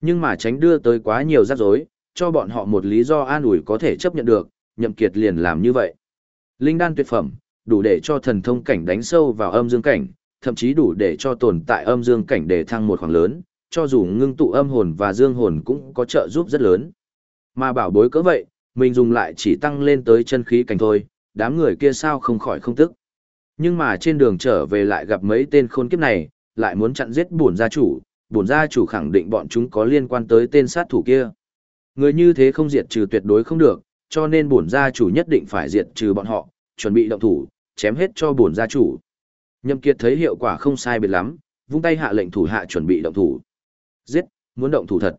Nhưng mà tránh đưa tới quá nhiều rắc rối, cho bọn họ một lý do an ủi có thể chấp nhận được, nhậm kiệt liền làm như vậy. Linh đan tuyệt phẩm, đủ để cho thần thông cảnh đánh sâu vào âm dương cảnh, thậm chí đủ để cho tồn tại âm dương cảnh để thăng một khoảng lớn, cho dù ngưng tụ âm hồn và dương hồn cũng có trợ giúp rất lớn. Mà bảo bối cỡ vậy, mình dùng lại chỉ tăng lên tới chân khí cảnh thôi, đám người kia sao không khỏi không tức. Nhưng mà trên đường trở về lại gặp mấy tên khôn kiếp này, lại muốn chặn giết bổn gia chủ, bổn gia chủ khẳng định bọn chúng có liên quan tới tên sát thủ kia. Người như thế không diệt trừ tuyệt đối không được, cho nên bổn gia chủ nhất định phải diệt trừ bọn họ, chuẩn bị động thủ, chém hết cho bổn gia chủ. Nhậm Kiệt thấy hiệu quả không sai biệt lắm, vung tay hạ lệnh thủ hạ chuẩn bị động thủ. Giết, muốn động thủ thật.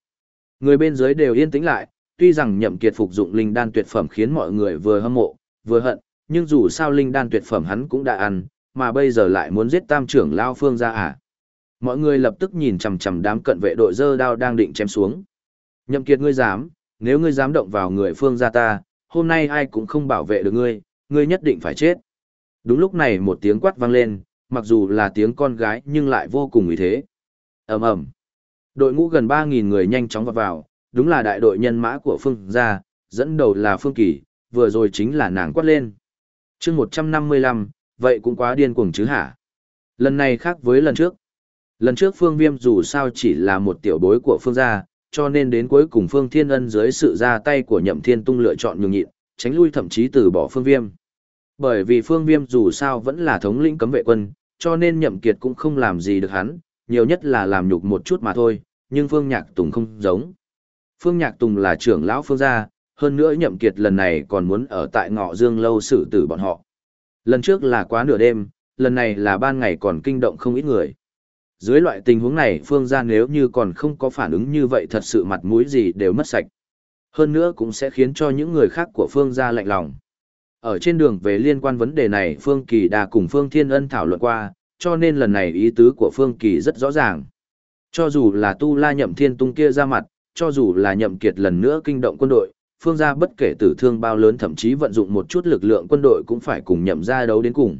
Người bên dưới đều yên tĩnh lại, tuy rằng Nhậm Kiệt phục dụng linh đan tuyệt phẩm khiến mọi người vừa hâm mộ, vừa hận, nhưng dù sao linh đan tuyệt phẩm hắn cũng đã ăn, mà bây giờ lại muốn giết tam trưởng lao phương gia à. Mọi người lập tức nhìn chằm chằm đám cận vệ đội dơ đao đang định chém xuống. Nhậm Kiệt ngươi dám, nếu ngươi dám động vào người phương gia ta, hôm nay ai cũng không bảo vệ được ngươi, ngươi nhất định phải chết. Đúng lúc này một tiếng quát vang lên, mặc dù là tiếng con gái nhưng lại vô cùng uy thế. ầm ầm Đội ngũ gần ba nghìn người nhanh chóng vào vào, đúng là đại đội nhân mã của Phương gia, dẫn đầu là Phương Kỳ, vừa rồi chính là nàng quát lên. chương 155, vậy cũng quá điên cuồng chứ hả? Lần này khác với lần trước. Lần trước Phương Viêm dù sao chỉ là một tiểu bối của Phương gia, cho nên đến cuối cùng Phương Thiên Ân dưới sự ra tay của Nhậm Thiên Tung lựa chọn nhường nhịn, tránh lui thậm chí từ bỏ Phương Viêm. Bởi vì Phương Viêm dù sao vẫn là thống lĩnh cấm vệ quân, cho nên Nhậm Kiệt cũng không làm gì được hắn, nhiều nhất là làm nhục một chút mà thôi, nhưng Phương Nhạc Tùng không giống. Phương Nhạc Tùng là trưởng lão Phương gia, hơn nữa Nhậm Kiệt lần này còn muốn ở tại Ngọ Dương lâu xử tử bọn họ. Lần trước là quá nửa đêm, lần này là ban ngày còn kinh động không ít người. Dưới loại tình huống này Phương gia nếu như còn không có phản ứng như vậy thật sự mặt mũi gì đều mất sạch. Hơn nữa cũng sẽ khiến cho những người khác của Phương gia lạnh lòng. Ở trên đường về liên quan vấn đề này Phương Kỳ đã cùng Phương Thiên Ân thảo luận qua, cho nên lần này ý tứ của Phương Kỳ rất rõ ràng. Cho dù là Tu La Nhậm Thiên Tung kia ra mặt, cho dù là Nhậm Kiệt lần nữa kinh động quân đội, Phương gia bất kể tử thương bao lớn thậm chí vận dụng một chút lực lượng quân đội cũng phải cùng Nhậm gia đấu đến cùng.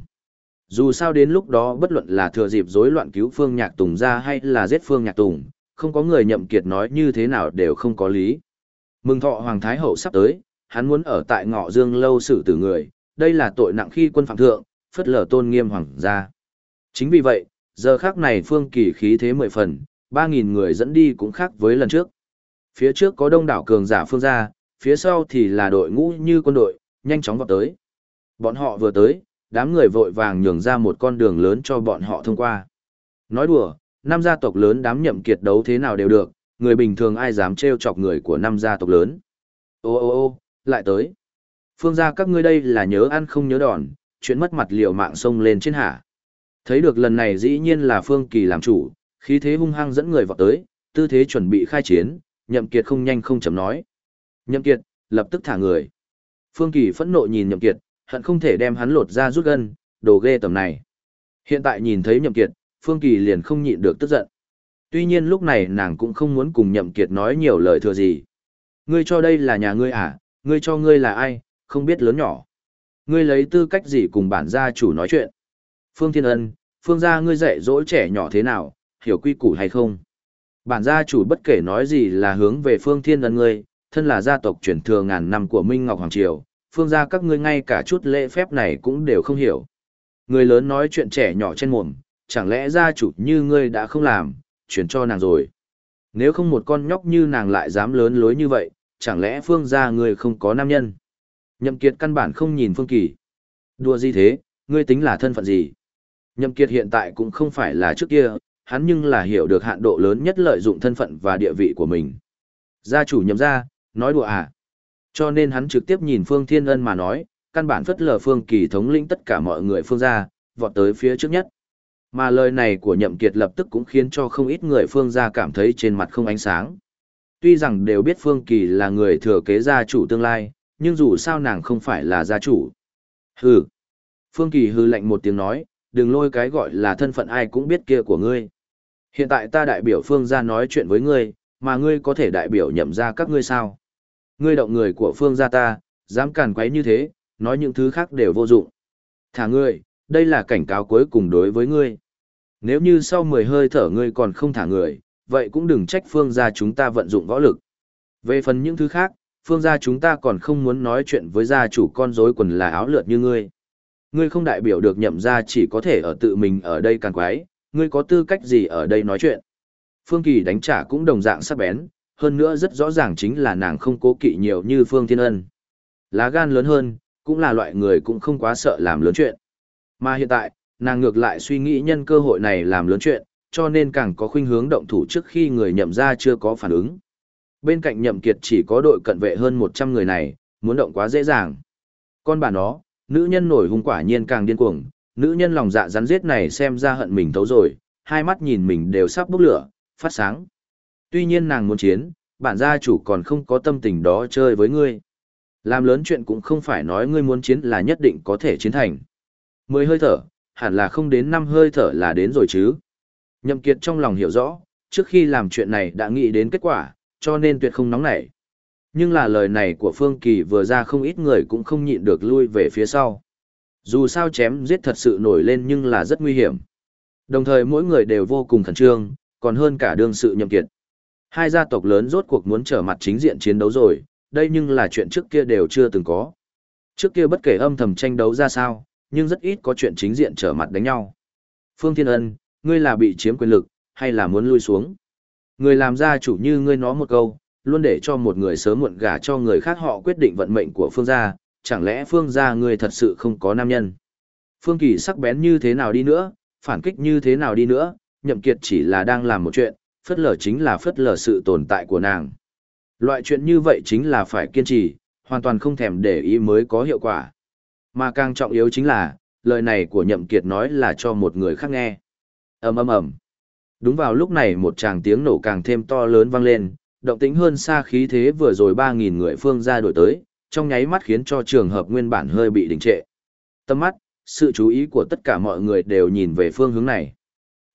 Dù sao đến lúc đó bất luận là thừa dịp rối loạn cứu Phương Nhạc Tùng ra hay là giết Phương Nhạc Tùng, không có người Nhậm Kiệt nói như thế nào đều không có lý. Mừng thọ Hoàng Thái Hậu sắp tới, hắn muốn ở tại ngọ dương lâu xử tử người, đây là tội nặng khi quân phạm thượng, phất lờ tôn nghiêm hoàng gia. Chính vì vậy, giờ khác này phương kỳ khí thế mười phần, ba nghìn người dẫn đi cũng khác với lần trước. Phía trước có đông đảo cường giả phương gia, phía sau thì là đội ngũ như quân đội, nhanh chóng vào tới. Bọn họ vừa tới, đám người vội vàng nhường ra một con đường lớn cho bọn họ thông qua. Nói đùa, năm gia tộc lớn đám nhậm kiệt đấu thế nào đều được, người bình thường ai dám trêu chọc người của năm gia tộc lớn. Ô ô ô, lại tới. Phương gia các ngươi đây là nhớ ăn không nhớ đòn, chuyện mất mặt liều mạng sông lên trên hạ. Thấy được lần này dĩ nhiên là Phương Kỳ làm chủ, khí thế hung hăng dẫn người vào tới, tư thế chuẩn bị khai chiến, Nhậm Kiệt không nhanh không chậm nói. Nhậm Kiệt, lập tức thả người. Phương Kỳ phẫn nộ nhìn Nhậm Kiệt, hận không thể đem hắn lột ra rút gân, đồ ghê tầm này. Hiện tại nhìn thấy Nhậm Kiệt, Phương Kỳ liền không nhịn được tức giận. Tuy nhiên lúc này nàng cũng không muốn cùng Nhậm Kiệt nói nhiều lời thừa gì. Ngươi cho đây là nhà ngươi à, ngươi cho ngươi là ai, không biết lớn nhỏ. Ngươi lấy tư cách gì cùng bản gia chủ nói chuyện. Phương Thiên Ân, Phương gia ngươi dạy dỗ trẻ nhỏ thế nào, hiểu quy củ hay không? Bản gia chủ bất kể nói gì là hướng về Phương Thiên Ân ngươi, thân là gia tộc truyền thừa ngàn năm của Minh Ngọc Hoàng Triều, Phương gia các ngươi ngay cả chút lễ phép này cũng đều không hiểu. Người lớn nói chuyện trẻ nhỏ trên mồm, chẳng lẽ gia chủ như ngươi đã không làm, chuyển cho nàng rồi. Nếu không một con nhóc như nàng lại dám lớn lối như vậy, chẳng lẽ Phương gia ngươi không có nam nhân? Nhậm Kiệt căn bản không nhìn Phương Kỳ. Đùa gì thế, ngươi tính là thân phận gì? Nhậm Kiệt hiện tại cũng không phải là trước kia, hắn nhưng là hiểu được hạn độ lớn nhất lợi dụng thân phận và địa vị của mình. Gia chủ nhậm gia, nói đùa à? Cho nên hắn trực tiếp nhìn Phương Thiên Ân mà nói, căn bản phất lờ Phương Kỳ thống lĩnh tất cả mọi người Phương gia, vọt tới phía trước nhất. Mà lời này của Nhậm Kiệt lập tức cũng khiến cho không ít người Phương gia cảm thấy trên mặt không ánh sáng. Tuy rằng đều biết Phương Kỳ là người thừa kế gia chủ tương lai, nhưng dù sao nàng không phải là gia chủ. Hừ. Phương Kỳ hừ lạnh một tiếng nói, đừng lôi cái gọi là thân phận ai cũng biết kia của ngươi. Hiện tại ta đại biểu Phương gia nói chuyện với ngươi, mà ngươi có thể đại biểu nhậm ra các ngươi sao? Ngươi động người của Phương gia ta, dám càn quấy như thế, nói những thứ khác đều vô dụng. Thả ngươi, đây là cảnh cáo cuối cùng đối với ngươi. Nếu như sau 10 hơi thở ngươi còn không thả người, vậy cũng đừng trách Phương gia chúng ta vận dụng võ lực. Về phần những thứ khác, Phương gia chúng ta còn không muốn nói chuyện với gia chủ con rối quần là áo lượt như ngươi. Ngươi không đại biểu được nhậm Gia, chỉ có thể ở tự mình ở đây càng quái, ngươi có tư cách gì ở đây nói chuyện. Phương Kỳ đánh trả cũng đồng dạng sắc bén, hơn nữa rất rõ ràng chính là nàng không cố kỵ nhiều như Phương Thiên Ân. Lá gan lớn hơn, cũng là loại người cũng không quá sợ làm lớn chuyện. Mà hiện tại, nàng ngược lại suy nghĩ nhân cơ hội này làm lớn chuyện, cho nên càng có khuynh hướng động thủ trước khi người nhậm ra chưa có phản ứng. Bên cạnh nhậm kiệt chỉ có đội cận vệ hơn 100 người này, muốn động quá dễ dàng. Con bà nó, nữ nhân nổi hung quả nhiên càng điên cuồng, nữ nhân lòng dạ rắn giết này xem ra hận mình thấu rồi, hai mắt nhìn mình đều sắp bốc lửa, phát sáng. Tuy nhiên nàng muốn chiến, bản gia chủ còn không có tâm tình đó chơi với ngươi. Làm lớn chuyện cũng không phải nói ngươi muốn chiến là nhất định có thể chiến thành. Mười hơi thở, hẳn là không đến năm hơi thở là đến rồi chứ. Nhậm Kiệt trong lòng hiểu rõ, trước khi làm chuyện này đã nghĩ đến kết quả, cho nên tuyệt không nóng nảy. Nhưng là lời này của Phương Kỳ vừa ra không ít người cũng không nhịn được lui về phía sau. Dù sao chém giết thật sự nổi lên nhưng là rất nguy hiểm. Đồng thời mỗi người đều vô cùng khẩn trương, còn hơn cả đương sự nhậm kiệt. Hai gia tộc lớn rốt cuộc muốn trở mặt chính diện chiến đấu rồi, đây nhưng là chuyện trước kia đều chưa từng có. Trước kia bất kể âm thầm tranh đấu ra sao, nhưng rất ít có chuyện chính diện trở mặt đánh nhau. Phương Thiên Ân, ngươi là bị chiếm quyền lực, hay là muốn lui xuống? Người làm gia chủ như ngươi nói một câu, luôn để cho một người sớm muộn gả cho người khác họ quyết định vận mệnh của Phương gia, chẳng lẽ Phương gia ngươi thật sự không có nam nhân? Phương Kỳ sắc bén như thế nào đi nữa, phản kích như thế nào đi nữa, nhậm kiệt chỉ là đang làm một chuyện, phất lờ chính là phất lờ sự tồn tại của nàng. Loại chuyện như vậy chính là phải kiên trì, hoàn toàn không thèm để ý mới có hiệu quả. Mà càng trọng yếu chính là, lời này của nhậm kiệt nói là cho một người khác nghe. ầm ầm ầm. Đúng vào lúc này một tràng tiếng nổ càng thêm to lớn vang lên, động tĩnh hơn xa khí thế vừa rồi 3.000 người phương ra đổi tới, trong nháy mắt khiến cho trường hợp nguyên bản hơi bị đình trệ. Tâm mắt, sự chú ý của tất cả mọi người đều nhìn về phương hướng này.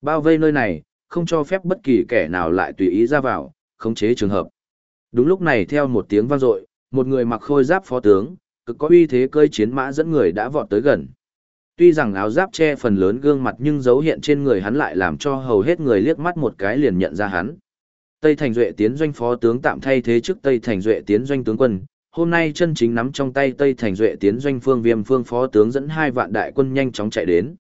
Bao vây nơi này, không cho phép bất kỳ kẻ nào lại tùy ý ra vào, khống chế trường hợp. Đúng lúc này theo một tiếng vang dội, một người mặc khôi giáp phó tướng, cực có uy thế cơi chiến mã dẫn người đã vọt tới gần. Tuy rằng áo giáp che phần lớn gương mặt nhưng dấu hiện trên người hắn lại làm cho hầu hết người liếc mắt một cái liền nhận ra hắn. Tây Thành Duệ tiến doanh phó tướng tạm thay thế trước Tây Thành Duệ tiến doanh tướng quân, hôm nay chân chính nắm trong tay Tây Thành Duệ tiến doanh phương viêm phương phó tướng dẫn hai vạn đại quân nhanh chóng chạy đến.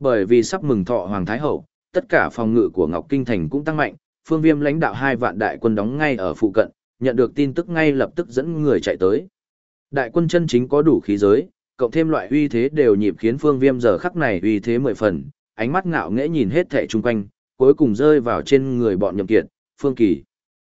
Bởi vì sắp mừng thọ Hoàng Thái Hậu, tất cả phòng ngự của Ngọc Kinh Thành cũng tăng mạnh, phương viêm lãnh đạo hai vạn đại quân đóng ngay ở phụ cận, nhận được tin tức ngay lập tức dẫn người chạy tới. Đại quân chân chính có đủ khí giới, cộng thêm loại uy thế đều nhịp khiến phương viêm giờ khắc này uy thế mười phần, ánh mắt ngạo nghễ nhìn hết thẻ chung quanh, cuối cùng rơi vào trên người bọn nhậm kiệt, phương kỳ.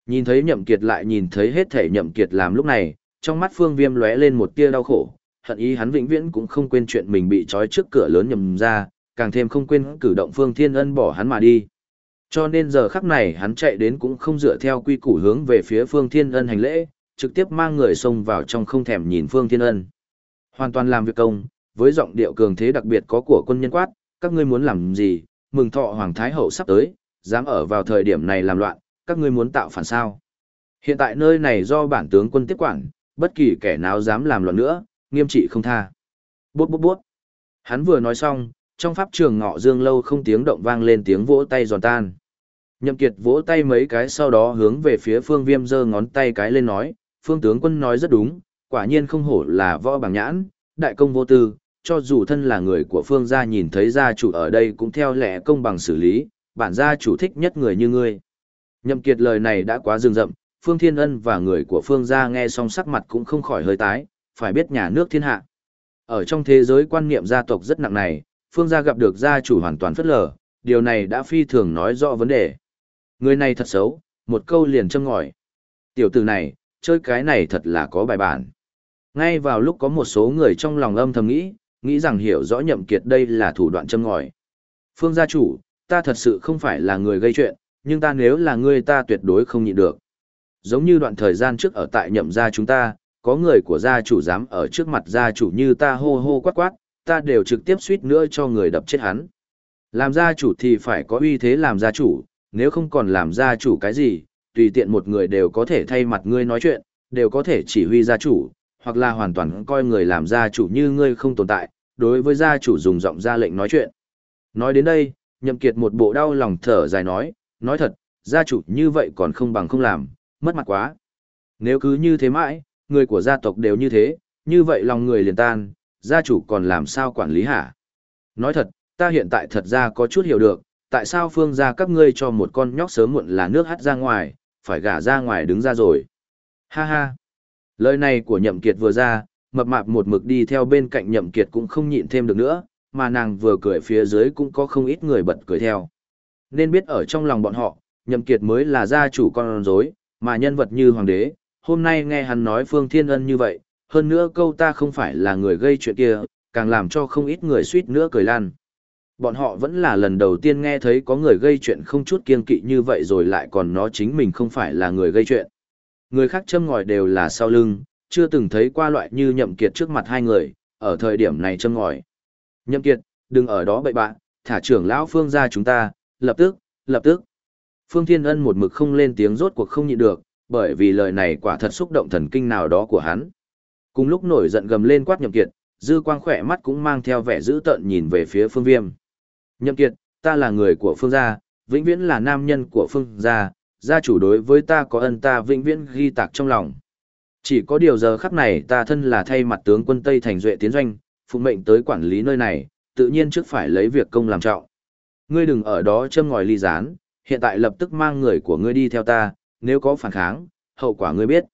Nhìn thấy nhậm kiệt lại nhìn thấy hết thẻ nhậm kiệt làm lúc này, trong mắt phương viêm lóe lên một tia đau khổ, hận ý hắn vĩnh viễn cũng không quên chuyện mình bị trói trước cửa lớn nhầm ra, càng thêm không quên cử động phương thiên ân bỏ hắn mà đi. Cho nên giờ khắc này hắn chạy đến cũng không dựa theo quy củ hướng về phía phương thiên ân hành lễ, trực tiếp mang người xông vào trong không thèm nhìn phương thiên ân. Hoàn toàn làm việc công, với giọng điệu cường thế đặc biệt có của quân nhân quát, các ngươi muốn làm gì, mừng thọ Hoàng Thái Hậu sắp tới, dám ở vào thời điểm này làm loạn, các ngươi muốn tạo phản sao. Hiện tại nơi này do bản tướng quân tiếp quản, bất kỳ kẻ nào dám làm loạn nữa, nghiêm trị không tha. Bút bút bút. Hắn vừa nói xong, trong pháp trường ngọ dương lâu không tiếng động vang lên tiếng vỗ tay giòn tan. Nhậm Kiệt vỗ tay mấy cái sau đó hướng về phía phương viêm giơ ngón tay cái lên nói, phương tướng quân nói rất đúng, quả nhiên không hổ là võ bằng nhãn, đại công vô tư, cho dù thân là người của phương gia nhìn thấy gia chủ ở đây cũng theo lẽ công bằng xử lý, bản gia chủ thích nhất người như ngươi. Nhậm Kiệt lời này đã quá rừng rậm, Phương Thiên Ân và người của Phương gia nghe xong sắc mặt cũng không khỏi hơi tái, phải biết nhà nước thiên hạ. Ở trong thế giới quan niệm gia tộc rất nặng này, Phương gia gặp được gia chủ hoàn toàn phất lờ, điều này đã phi thường nói rõ vấn đề. Người này thật xấu, một câu liền châm ngòi. Tiểu tử này, chơi cái này thật là có bài bản. Ngay vào lúc có một số người trong lòng âm thầm nghĩ, nghĩ rằng hiểu rõ nhậm kiệt đây là thủ đoạn châm ngòi. Phương gia chủ, ta thật sự không phải là người gây chuyện, nhưng ta nếu là ngươi ta tuyệt đối không nhịn được. Giống như đoạn thời gian trước ở tại nhậm gia chúng ta, có người của gia chủ dám ở trước mặt gia chủ như ta hô hô quát quát, ta đều trực tiếp suýt nữa cho người đập chết hắn. Làm gia chủ thì phải có uy thế làm gia chủ, nếu không còn làm gia chủ cái gì, tùy tiện một người đều có thể thay mặt ngươi nói chuyện, đều có thể chỉ huy gia chủ, hoặc là hoàn toàn coi người làm gia chủ như ngươi không tồn tại, đối với gia chủ dùng giọng ra lệnh nói chuyện. Nói đến đây, nhậm kiệt một bộ đau lòng thở dài nói, nói thật, gia chủ như vậy còn không bằng không làm, mất mặt quá. Nếu cứ như thế mãi, người của gia tộc đều như thế, như vậy lòng người liền tan, gia chủ còn làm sao quản lý hả? Nói thật, ta hiện tại thật ra có chút hiểu được, tại sao phương gia các ngươi cho một con nhóc sớm muộn là nước hắt ra ngoài, phải gả ra ngoài đứng ra rồi. Ha ha. Lời này của nhậm kiệt vừa ra, mập mạp một mực đi theo bên cạnh nhậm kiệt cũng không nhịn thêm được nữa, mà nàng vừa cười phía dưới cũng có không ít người bật cười theo. Nên biết ở trong lòng bọn họ, nhậm kiệt mới là gia chủ con rối, mà nhân vật như hoàng đế, hôm nay nghe hắn nói Phương Thiên Ân như vậy, hơn nữa câu ta không phải là người gây chuyện kia, càng làm cho không ít người suýt nữa cười lan. Bọn họ vẫn là lần đầu tiên nghe thấy có người gây chuyện không chút kiên kỵ như vậy rồi lại còn nó chính mình không phải là người gây chuyện. Người khác châm ngòi đều là sau lưng, chưa từng thấy qua loại như nhậm kiệt trước mặt hai người, ở thời điểm này châm ngòi. Nhậm kiệt, đừng ở đó bậy bạ thả trưởng lão phương ra chúng ta, lập tức, lập tức. Phương Thiên Ân một mực không lên tiếng rốt cuộc không nhịn được, bởi vì lời này quả thật xúc động thần kinh nào đó của hắn. Cùng lúc nổi giận gầm lên quát nhậm kiệt, dư quang khỏe mắt cũng mang theo vẻ dữ tợn nhìn về phía phương viêm. Nhậm kiệt, ta là người của phương gia, vĩnh viễn là nam nhân của phương gia, gia chủ đối với ta có ân ta vĩnh viễn ghi tạc trong lòng. Chỉ có điều giờ khắc này ta thân là thay mặt tướng quân Tây Thành Duệ tiến doanh, phụ mệnh tới quản lý nơi này, tự nhiên trước phải lấy việc công làm trọng. Ngươi đừng ở đó châm ngòi ly gián, hiện tại lập tức mang người của ngươi đi theo ta, nếu có phản kháng, hậu quả ngươi biết.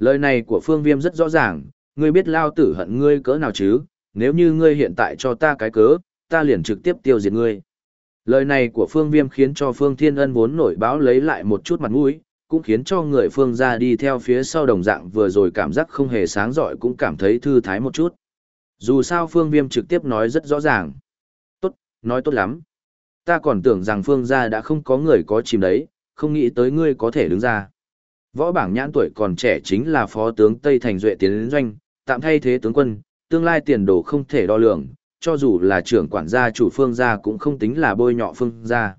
Lời này của Phương Viêm rất rõ ràng, ngươi biết lao tử hận ngươi cỡ nào chứ, nếu như ngươi hiện tại cho ta cái cớ, ta liền trực tiếp tiêu diệt ngươi. Lời này của Phương Viêm khiến cho Phương Thiên Ân vốn nổi báo lấy lại một chút mặt mũi, cũng khiến cho người Phương ra đi theo phía sau đồng dạng vừa rồi cảm giác không hề sáng giỏi cũng cảm thấy thư thái một chút. Dù sao Phương Viêm trực tiếp nói rất rõ ràng. Tốt, nói tốt lắm. Ta còn tưởng rằng Phương gia đã không có người có chìm đấy, không nghĩ tới ngươi có thể đứng ra. Võ bảng nhãn tuổi còn trẻ chính là phó tướng Tây Thành Duệ tiến doanh, tạm thay thế tướng quân, tương lai tiền đồ không thể đo lường, cho dù là trưởng quản gia chủ phương gia cũng không tính là bôi nhọ phương gia.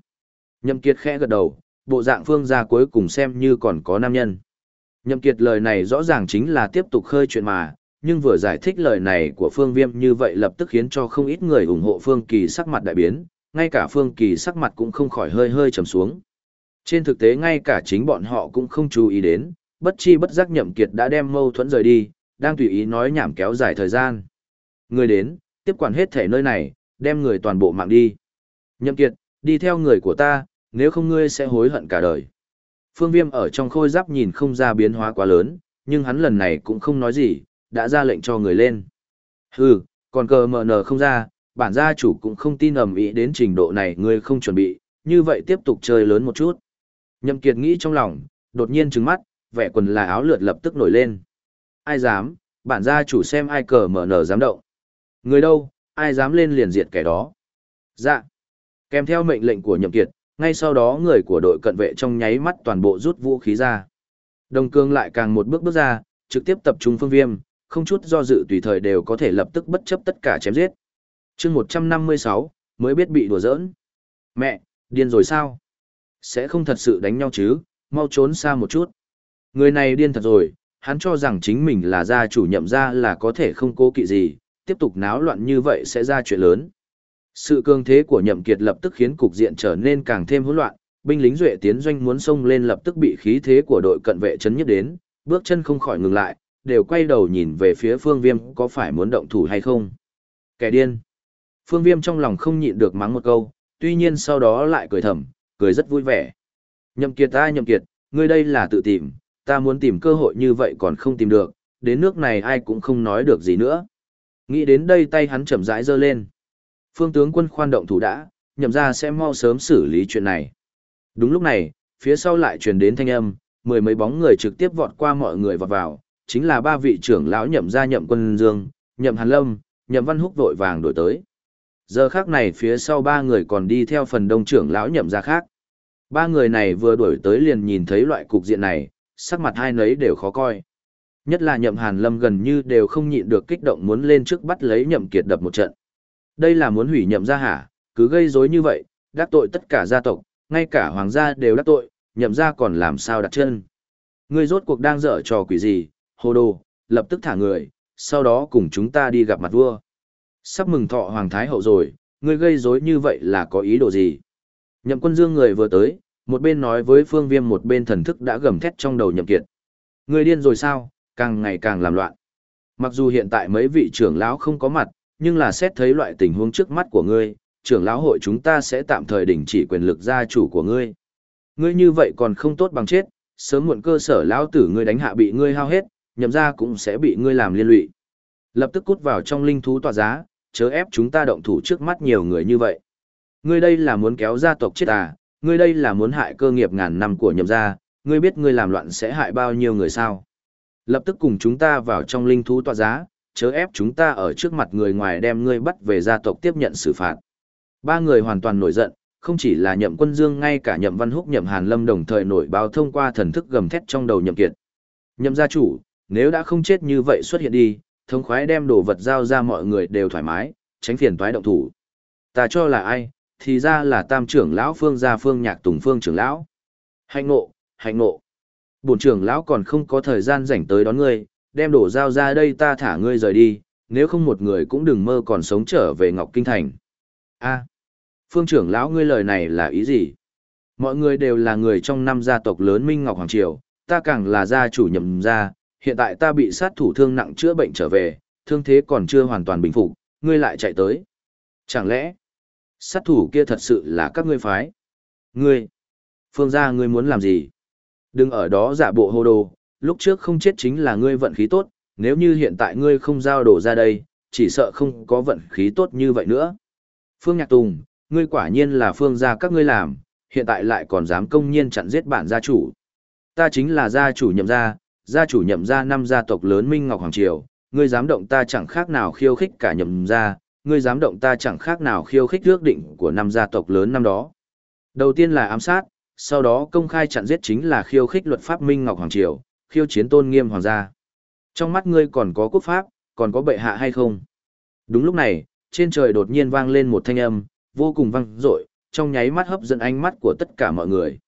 Nhậm Kiệt khẽ gật đầu, bộ dạng phương gia cuối cùng xem như còn có nam nhân. Nhậm Kiệt lời này rõ ràng chính là tiếp tục khơi chuyện mà, nhưng vừa giải thích lời này của Phương Viêm như vậy lập tức khiến cho không ít người ủng hộ Phương Kỳ sắc mặt đại biến, ngay cả Phương Kỳ sắc mặt cũng không khỏi hơi hơi trầm xuống. Trên thực tế ngay cả chính bọn họ cũng không chú ý đến, bất chi bất giác Nhậm Kiệt đã đem mâu thuẫn rời đi, đang tùy ý nói nhảm kéo dài thời gian. Người đến, tiếp quản hết thể nơi này, đem người toàn bộ mạng đi. Nhậm Kiệt, đi theo người của ta, nếu không ngươi sẽ hối hận cả đời. Phương Viêm ở trong khôi giáp nhìn không ra biến hóa quá lớn, nhưng hắn lần này cũng không nói gì, đã ra lệnh cho người lên. Hừ, còn cờ mờ nờ không ra, bản gia chủ cũng không tin ầm ĩ đến trình độ này ngươi không chuẩn bị, như vậy tiếp tục chơi lớn một chút. Nhậm Kiệt nghĩ trong lòng, đột nhiên trừng mắt, vẻ quần là áo lượt lập tức nổi lên. Ai dám, bản gia chủ xem ai cờ mở nở dám động. Người đâu, ai dám lên liền diệt kẻ đó. Dạ. Kèm theo mệnh lệnh của Nhậm Kiệt, ngay sau đó người của đội cận vệ trong nháy mắt toàn bộ rút vũ khí ra. Đồng cương lại càng một bước bước ra, trực tiếp tập trung phương viêm, không chút do dự tùy thời đều có thể lập tức bất chấp tất cả chém giết. chương 156, mới biết bị đùa giỡn. Mẹ, điên rồi sao? Sẽ không thật sự đánh nhau chứ, mau trốn xa một chút. Người này điên thật rồi, hắn cho rằng chính mình là gia chủ nhậm gia là có thể không cố kỵ gì, tiếp tục náo loạn như vậy sẽ ra chuyện lớn. Sự cường thế của nhậm kiệt lập tức khiến cục diện trở nên càng thêm hỗn loạn, binh lính duệ tiến doanh muốn xông lên lập tức bị khí thế của đội cận vệ chấn nhất đến, bước chân không khỏi ngừng lại, đều quay đầu nhìn về phía phương viêm có phải muốn động thủ hay không. Kẻ điên. Phương viêm trong lòng không nhịn được mắng một câu, tuy nhiên sau đó lại cười thầm, cười rất vui vẻ. Nhậm kiệt ta nhậm kiệt, ngươi đây là tự tìm, ta muốn tìm cơ hội như vậy còn không tìm được, đến nước này ai cũng không nói được gì nữa. Nghĩ đến đây tay hắn chậm rãi giơ lên. Phương tướng quân khoan động thủ đã, nhậm ra sẽ mau sớm xử lý chuyện này. Đúng lúc này, phía sau lại truyền đến thanh âm, mười mấy bóng người trực tiếp vọt qua mọi người vọt vào, chính là ba vị trưởng lão nhậm gia nhậm quân dương, nhậm hàn lâm, nhậm văn húc vội vàng đổi tới. Giờ khác này phía sau ba người còn đi theo phần đông trưởng lão nhậm gia khác. Ba người này vừa đuổi tới liền nhìn thấy loại cục diện này, sắc mặt hai nấy đều khó coi. Nhất là nhậm hàn lâm gần như đều không nhịn được kích động muốn lên trước bắt lấy nhậm kiệt đập một trận. Đây là muốn hủy nhậm gia hả, cứ gây rối như vậy, đắc tội tất cả gia tộc, ngay cả hoàng gia đều đắc tội, nhậm gia còn làm sao đặt chân. Ngươi rốt cuộc đang dở trò quỷ gì, hồ đồ, lập tức thả người, sau đó cùng chúng ta đi gặp mặt vua. Sắp mừng thọ hoàng thái hậu rồi, ngươi gây rối như vậy là có ý đồ gì? Nhậm quân dương người vừa tới, một bên nói với phương viêm một bên thần thức đã gầm thét trong đầu nhậm kiệt. Người điên rồi sao, càng ngày càng làm loạn. Mặc dù hiện tại mấy vị trưởng lão không có mặt, nhưng là xét thấy loại tình huống trước mắt của ngươi, trưởng lão hội chúng ta sẽ tạm thời đình chỉ quyền lực gia chủ của ngươi. Ngươi như vậy còn không tốt bằng chết, sớm muộn cơ sở lão tử ngươi đánh hạ bị ngươi hao hết, nhậm ra cũng sẽ bị ngươi làm liên lụy. Lập tức cút vào trong linh thú tòa giá, chớ ép chúng ta động thủ trước mắt nhiều người như vậy. Ngươi đây là muốn kéo gia tộc chết à, ngươi đây là muốn hại cơ nghiệp ngàn năm của nhậm gia, ngươi biết ngươi làm loạn sẽ hại bao nhiêu người sao. Lập tức cùng chúng ta vào trong linh thú tọa giá, chớ ép chúng ta ở trước mặt người ngoài đem ngươi bắt về gia tộc tiếp nhận xử phạt. Ba người hoàn toàn nổi giận, không chỉ là nhậm quân dương ngay cả nhậm văn húc nhậm hàn lâm đồng thời nổi báo thông qua thần thức gầm thét trong đầu nhậm kiệt. Nhậm gia chủ, nếu đã không chết như vậy xuất hiện đi, thống khoái đem đồ vật giao ra mọi người đều thoải mái, tránh phiền toái động thủ. Ta cho là ai, thì ra là tam trưởng lão phương gia phương nhạc tùng phương trưởng lão. Hạnh ngộ, hạnh ngộ. Bổn trưởng lão còn không có thời gian rảnh tới đón ngươi, đem đổ dao ra đây ta thả ngươi rời đi, nếu không một người cũng đừng mơ còn sống trở về Ngọc Kinh Thành. A, phương trưởng lão ngươi lời này là ý gì? Mọi người đều là người trong năm gia tộc lớn Minh Ngọc Hoàng Triều, ta càng là gia chủ nhậm gia, hiện tại ta bị sát thủ thương nặng chữa bệnh trở về, thương thế còn chưa hoàn toàn bình phục, ngươi lại chạy tới. Chẳng lẽ, sát thủ kia thật sự là các ngươi phái? Ngươi, phương gia ngươi muốn làm gì? Đừng ở đó giả bộ hồ đồ, lúc trước không chết chính là ngươi vận khí tốt, nếu như hiện tại ngươi không giao đổ ra đây, chỉ sợ không có vận khí tốt như vậy nữa. Phương Nhạc Tùng, ngươi quả nhiên là phương gia các ngươi làm, hiện tại lại còn dám công nhiên chặn giết bản gia chủ. Ta chính là gia chủ nhậm gia, gia chủ nhậm gia năm gia tộc lớn Minh Ngọc Hoàng Triều, ngươi dám động ta chẳng khác nào khiêu khích cả nhậm gia, ngươi dám động ta chẳng khác nào khiêu khích ước định của năm gia tộc lớn năm đó. Đầu tiên là ám sát, sau đó công khai chặn giết chính là khiêu khích luật pháp Minh Ngọc Hoàng Triều, khiêu chiến tôn nghiêm hoàng gia. Trong mắt ngươi còn có quốc pháp, còn có bệ hạ hay không? Đúng lúc này, trên trời đột nhiên vang lên một thanh âm, vô cùng vang dội, trong nháy mắt hấp dẫn ánh mắt của tất cả mọi người.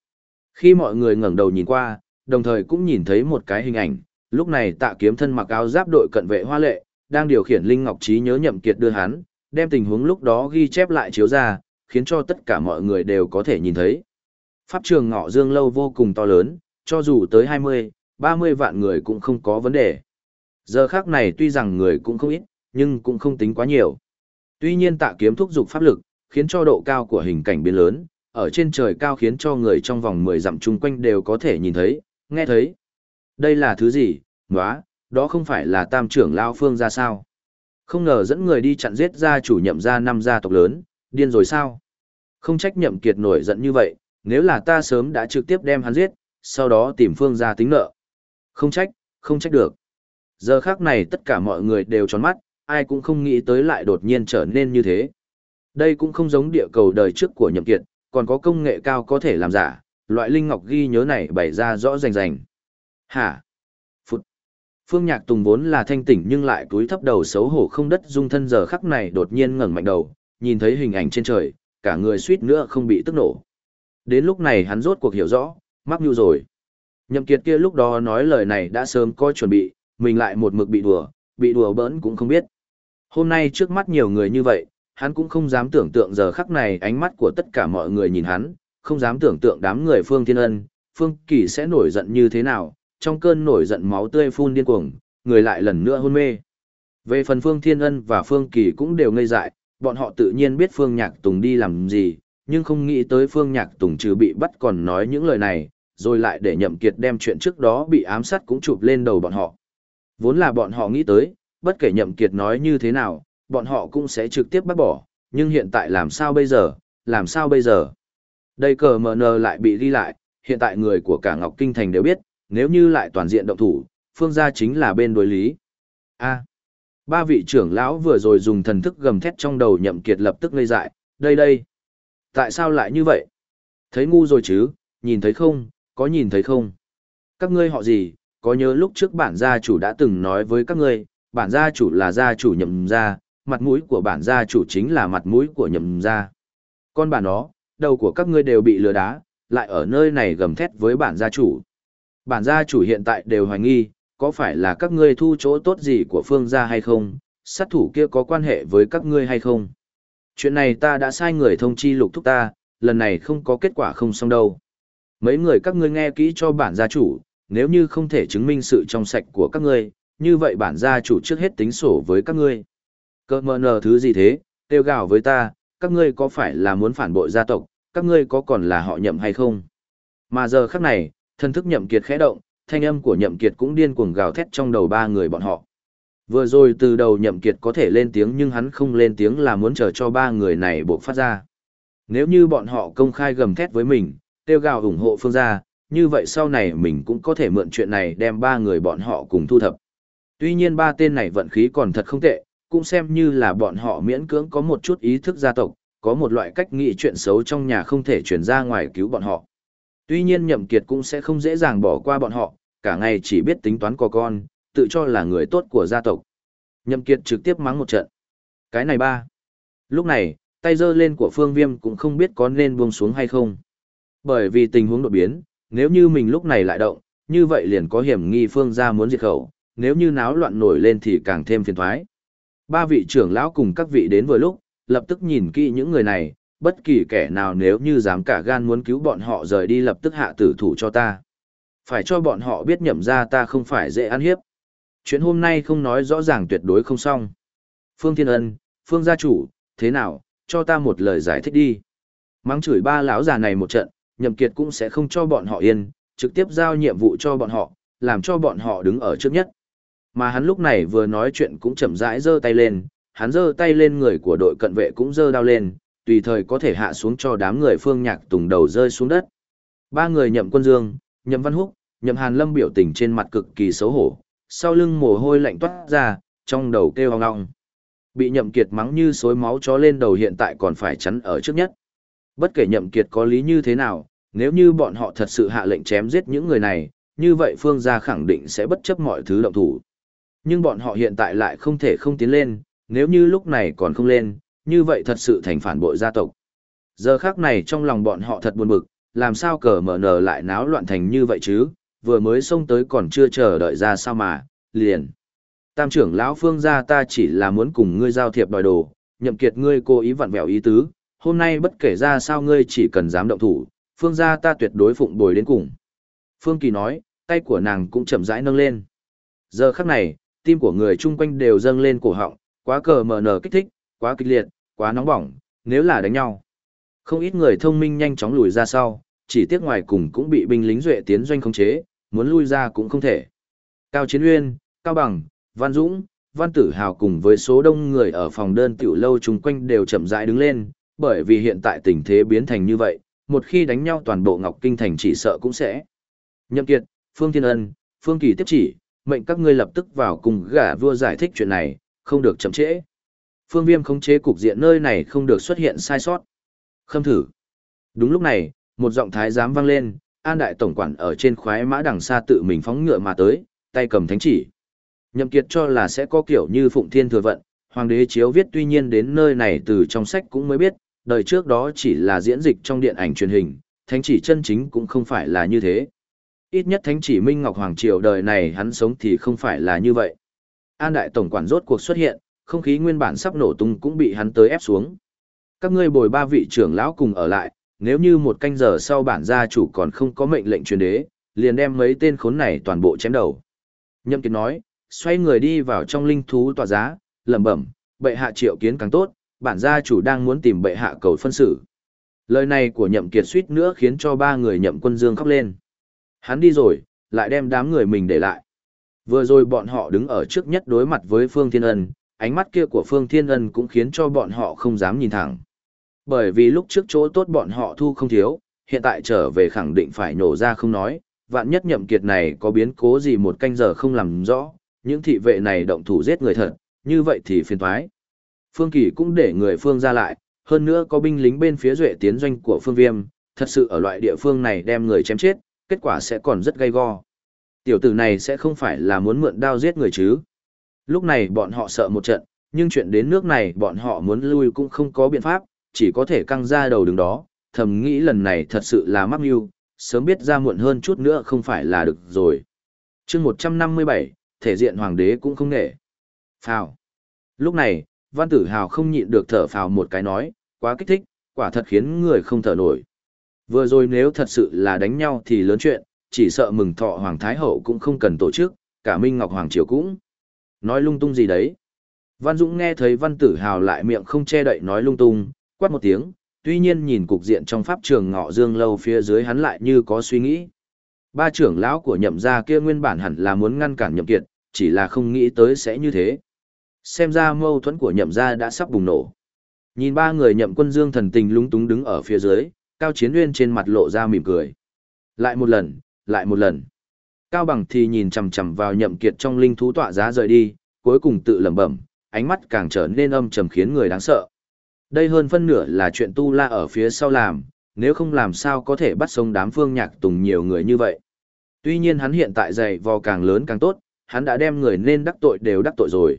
Khi mọi người ngẩng đầu nhìn qua, đồng thời cũng nhìn thấy một cái hình ảnh, lúc này tạ kiếm thân mặc áo giáp đội cận vệ hoa lệ, đang điều khiển Linh Ngọc Trí nhớ nhậm kiệt đưa hắn, đem tình huống lúc đó ghi chép lại chiếu ra, khiến cho tất cả mọi người đều có thể nhìn thấy. Pháp trường ngọ dương lâu vô cùng to lớn, cho dù tới 20, 30 vạn người cũng không có vấn đề. Giờ khác này tuy rằng người cũng không ít, nhưng cũng không tính quá nhiều. Tuy nhiên tạ kiếm thúc dục pháp lực, khiến cho độ cao của hình cảnh biến lớn, ở trên trời cao khiến cho người trong vòng 10 dặm chung quanh đều có thể nhìn thấy, nghe thấy. Đây là thứ gì, ngóa, đó không phải là tam trưởng lao phương ra sao. Không ngờ dẫn người đi chặn giết ra chủ nhậm ra năm gia tộc lớn, điên rồi sao? Không trách nhậm kiệt nổi giận như vậy, nếu là ta sớm đã trực tiếp đem hắn giết, sau đó tìm phương ra tính nợ. Không trách, không trách được. Giờ khắc này tất cả mọi người đều tròn mắt, ai cũng không nghĩ tới lại đột nhiên trở nên như thế. Đây cũng không giống địa cầu đời trước của nhậm kiệt, còn có công nghệ cao có thể làm giả, loại linh ngọc ghi nhớ này bày ra rõ rành rành. Hả? Phương Nhạc Tùng vốn là thanh tỉnh nhưng lại cúi thấp đầu xấu hổ không đất dung thân giờ khắc này đột nhiên ngẩng mạnh đầu, nhìn thấy hình ảnh trên trời, cả người suýt nữa không bị tức nổ. Đến lúc này hắn rốt cuộc hiểu rõ, mắc nhu rồi. Nhậm Kiệt kia lúc đó nói lời này đã sớm có chuẩn bị, mình lại một mực bị đùa, bị đùa bỡn cũng không biết. Hôm nay trước mắt nhiều người như vậy, hắn cũng không dám tưởng tượng giờ khắc này ánh mắt của tất cả mọi người nhìn hắn, không dám tưởng tượng đám người Phương Thiên Ân, Phương Kỳ sẽ nổi giận như thế nào, trong cơn nổi giận máu tươi phun điên cuồng, người lại lần nữa hôn mê. Về phần Phương Thiên Ân và Phương Kỳ cũng đều ngây dại, bọn họ tự nhiên biết Phương Nhạc Tùng đi làm gì, nhưng không nghĩ tới Phương Nhạc Tùng trừ bị bắt còn nói những lời này, rồi lại để Nhậm Kiệt đem chuyện trước đó bị ám sát cũng chụp lên đầu bọn họ. Vốn là bọn họ nghĩ tới, bất kể Nhậm Kiệt nói như thế nào, bọn họ cũng sẽ trực tiếp bắt bỏ, nhưng hiện tại làm sao bây giờ, làm sao bây giờ? Đây cờ mờ nờ lại bị đi lại, hiện tại người của cả Ngọc Kinh Thành đều biết, nếu như lại toàn diện động thủ, phương gia chính là bên đối lý. A. ba vị trưởng lão vừa rồi dùng thần thức gầm thét trong đầu nhậm kiệt lập tức ngây dại, đây đây. Tại sao lại như vậy? Thấy ngu rồi chứ, nhìn thấy không, có nhìn thấy không? Các ngươi họ gì, có nhớ lúc trước bản gia chủ đã từng nói với các ngươi, bản gia chủ là gia chủ nhậm gia, mặt mũi của bản gia chủ chính là mặt mũi của nhậm gia. Con bản đó, đầu của các ngươi đều bị lừa đá, lại ở nơi này gầm thét với bản gia chủ. Bản gia chủ hiện tại đều hoài nghi, có phải là các ngươi thu chỗ tốt gì của phương gia hay không, sát thủ kia có quan hệ với các ngươi hay không. Chuyện này ta đã sai người thông chi lục thúc ta, lần này không có kết quả không xong đâu. Mấy người các ngươi nghe kỹ cho bản gia chủ, nếu như không thể chứng minh sự trong sạch của các ngươi, như vậy bản gia chủ trước hết tính sổ với các ngươi. Cơ mờ nờ thứ gì thế, tiêu gào với ta, các ngươi có phải là muốn phản bội gia tộc, các ngươi có còn là họ nhậm hay không? Mà giờ khắc này, thân thức nhậm kiệt khẽ động, thanh âm của nhậm kiệt cũng điên cuồng gào thét trong đầu ba người bọn họ. Vừa rồi từ đầu nhậm kiệt có thể lên tiếng nhưng hắn không lên tiếng là muốn chờ cho ba người này buộc phát ra. Nếu như bọn họ công khai gầm thét với mình, tiêu gào ủng hộ phương gia, như vậy sau này mình cũng có thể mượn chuyện này đem ba người bọn họ cùng thu thập. Tuy nhiên ba tên này vận khí còn thật không tệ, cũng xem như là bọn họ miễn cưỡng có một chút ý thức gia tộc, có một loại cách nghĩ chuyện xấu trong nhà không thể truyền ra ngoài cứu bọn họ. Tuy nhiên Nhậm Kiệt cũng sẽ không dễ dàng bỏ qua bọn họ, cả ngày chỉ biết tính toán có con, tự cho là người tốt của gia tộc. Nhậm Kiệt trực tiếp mắng một trận. Cái này ba. Lúc này, tay giơ lên của Phương Viêm cũng không biết có nên buông xuống hay không. Bởi vì tình huống đột biến, nếu như mình lúc này lại động, như vậy liền có hiểm nghi Phương gia muốn diệt khẩu, nếu như náo loạn nổi lên thì càng thêm phiền toái. Ba vị trưởng lão cùng các vị đến vừa lúc, lập tức nhìn kỹ những người này, bất kỳ kẻ nào nếu như dám cả gan muốn cứu bọn họ rời đi lập tức hạ tử thủ cho ta. Phải cho bọn họ biết nhậm ra ta không phải dễ ăn hiếp. Chuyện hôm nay không nói rõ ràng tuyệt đối không xong. Phương Thiên Ân, Phương gia chủ, thế nào, cho ta một lời giải thích đi. Mắng chửi ba lão già này một trận, nhậm kiệt cũng sẽ không cho bọn họ yên, trực tiếp giao nhiệm vụ cho bọn họ, làm cho bọn họ đứng ở trước nhất. Mà hắn lúc này vừa nói chuyện cũng chậm rãi giơ tay lên, hắn giơ tay lên người của đội cận vệ cũng giơ đao lên, tùy thời có thể hạ xuống cho đám người phương nhạc tùng đầu rơi xuống đất. Ba người nhậm quân dương, nhậm văn húc, nhậm hàn lâm biểu tình trên mặt cực kỳ xấu hổ, sau lưng mồ hôi lạnh toát ra, trong đầu kêu hoang ngọng. Bị nhậm kiệt mắng như xối máu chó lên đầu hiện tại còn phải chắn ở trước nhất. Bất kể nhậm kiệt có lý như thế nào, nếu như bọn họ thật sự hạ lệnh chém giết những người này, như vậy phương gia khẳng định sẽ bất chấp mọi thứ động thủ. Nhưng bọn họ hiện tại lại không thể không tiến lên, nếu như lúc này còn không lên, như vậy thật sự thành phản bội gia tộc. Giờ khác này trong lòng bọn họ thật buồn bực, làm sao cờ mở nở lại náo loạn thành như vậy chứ, vừa mới xông tới còn chưa chờ đợi ra sao mà, liền. Tam trưởng lão phương gia ta chỉ là muốn cùng ngươi giao thiệp đòi đồ, nhậm kiệt ngươi cố ý vặn vẹo ý tứ, hôm nay bất kể ra sao ngươi chỉ cần dám động thủ, phương gia ta tuyệt đối phụng bồi đến cùng. Phương Kỳ nói, tay của nàng cũng chậm rãi nâng lên. Giờ khắc này, tim của người chung quanh đều dâng lên cổ họng, quá cờ mở nở kích thích, quá kịch liệt, quá nóng bỏng, nếu là đánh nhau. Không ít người thông minh nhanh chóng lùi ra sau, chỉ tiếc ngoài cùng cũng bị binh lính duệ tiến doanh khống chế, muốn lui ra cũng không thể. Cao Chiến Uyên, Cao Bằng, Văn Dũng, Văn Tử Hào cùng với số đông người ở phòng đơn tiểu lâu chung quanh đều chậm rãi đứng lên, bởi vì hiện tại tình thế biến thành như vậy, một khi đánh nhau toàn bộ Ngọc Kinh Thành chỉ sợ cũng sẽ. Nhậm Kiệt, Phương Thiên Ân, Phương Kỳ tiếp chỉ, mệnh các ngươi lập tức vào cùng gả vua giải thích chuyện này, không được chậm trễ. Phương Viêm khống chế cục diện nơi này không được xuất hiện sai sót. Khâm thử. Đúng lúc này, một giọng thái giám vang lên, An đại tổng quản ở trên khoái mã đằng xa tự mình phóng ngựa mà tới, tay cầm thánh chỉ. Nhậm Kiệt cho là sẽ có kiểu như Phụng Thiên thừa vận, hoàng đế chiếu viết tuy nhiên đến nơi này từ trong sách cũng mới biết, đời trước đó chỉ là diễn dịch trong điện ảnh truyền hình, thánh chỉ chân chính cũng không phải là như thế. Ít nhất thánh chỉ Minh Ngọc Hoàng Triều đời này hắn sống thì không phải là như vậy. An đại tổng quản rốt cuộc xuất hiện, không khí nguyên bản sắp nổ tung cũng bị hắn tới ép xuống. Các ngươi bồi ba vị trưởng lão cùng ở lại, nếu như một canh giờ sau bản gia chủ còn không có mệnh lệnh truyền đế, liền đem mấy tên khốn này toàn bộ chém đầu. Nhậm Kiệt nói, xoay người đi vào trong linh thú tòa giá, lẩm bẩm, bệ hạ triệu kiến càng tốt, bản gia chủ đang muốn tìm bệ hạ cầu phân xử. Lời này của Nhậm Kiệt suýt nữa khiến cho ba người Nhậm Quân Dương khóc lên. Hắn đi rồi, lại đem đám người mình để lại. Vừa rồi bọn họ đứng ở trước nhất đối mặt với Phương Thiên Ân, ánh mắt kia của Phương Thiên Ân cũng khiến cho bọn họ không dám nhìn thẳng. Bởi vì lúc trước chỗ tốt bọn họ thu không thiếu, hiện tại trở về khẳng định phải nổ ra không nói, vạn nhất nhậm kiệt này có biến cố gì một canh giờ không làm rõ, những thị vệ này động thủ giết người thật, như vậy thì phiền toái. Phương Kỳ cũng để người phương ra lại, hơn nữa có binh lính bên phía duệ tiến doanh của phương viêm, thật sự ở loại địa phương này đem người chém chết, kết quả sẽ còn rất gay go. Tiểu tử này sẽ không phải là muốn mượn đao giết người chứ. Lúc này bọn họ sợ một trận, nhưng chuyện đến nước này bọn họ muốn lui cũng không có biện pháp, chỉ có thể căng ra đầu đứng đó, thầm nghĩ lần này thật sự là mắc mưu, sớm biết ra muộn hơn chút nữa không phải là được rồi. chương 157, thể diện hoàng đế cũng không nể. Phào. Lúc này, văn tử hào không nhịn được thở phào một cái nói, quá kích thích, quả thật khiến người không thở nổi. Vừa rồi nếu thật sự là đánh nhau thì lớn chuyện, chỉ sợ mừng thọ Hoàng Thái Hậu cũng không cần tổ chức, cả Minh Ngọc Hoàng Triều cũng. Nói lung tung gì đấy? Văn Dũng nghe thấy Văn Tử Hào lại miệng không che đậy nói lung tung, quát một tiếng, tuy nhiên nhìn cục diện trong pháp trường ngọ dương lâu phía dưới hắn lại như có suy nghĩ. Ba trưởng lão của nhậm gia kia nguyên bản hẳn là muốn ngăn cản nhậm kiệt, chỉ là không nghĩ tới sẽ như thế. Xem ra mâu thuẫn của nhậm gia đã sắp bùng nổ. Nhìn ba người nhậm quân dương thần tình lúng túng đứng ở phía dưới, Cao Chiến Nguyên trên mặt lộ ra mỉm cười. Lại một lần, lại một lần. Cao Bằng thì nhìn chằm chằm vào nhậm kiệt trong linh thú tọa giá rời đi, cuối cùng tự lẩm bẩm, ánh mắt càng trở nên âm trầm khiến người đáng sợ. Đây hơn phân nửa là chuyện tu la ở phía sau làm, nếu không làm sao có thể bắt sống đám phương nhạc tùng nhiều người như vậy. Tuy nhiên hắn hiện tại dày vò càng lớn càng tốt, hắn đã đem người nên đắc tội đều đắc tội rồi.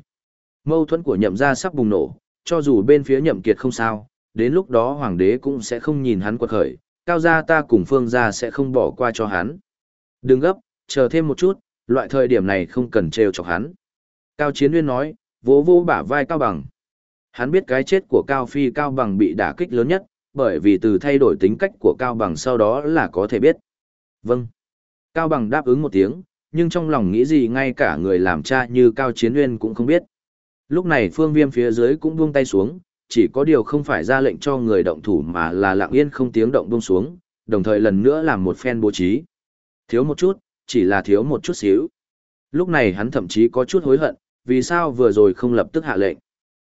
Mâu thuẫn của nhậm gia sắp bùng nổ, cho dù bên phía nhậm kiệt không sao, đến lúc đó hoàng đế cũng sẽ không nhìn hắn quật khởi, cao gia ta cùng phương gia sẽ không bỏ qua cho hắn. Đừng gấp, chờ thêm một chút, loại thời điểm này không cần trêu chọc hắn. Cao Chiến Nguyên nói, vỗ vỗ bả vai Cao Bằng. Hắn biết cái chết của Cao Phi Cao Bằng bị đả kích lớn nhất, bởi vì từ thay đổi tính cách của Cao Bằng sau đó là có thể biết. Vâng. Cao Bằng đáp ứng một tiếng, nhưng trong lòng nghĩ gì ngay cả người làm cha như Cao Chiến Nguyên cũng không biết. Lúc này phương viêm phía dưới cũng buông tay xuống, chỉ có điều không phải ra lệnh cho người động thủ mà là lặng yên không tiếng động buông xuống, đồng thời lần nữa làm một phen bố trí. Thiếu một chút, chỉ là thiếu một chút xíu. Lúc này hắn thậm chí có chút hối hận, vì sao vừa rồi không lập tức hạ lệnh.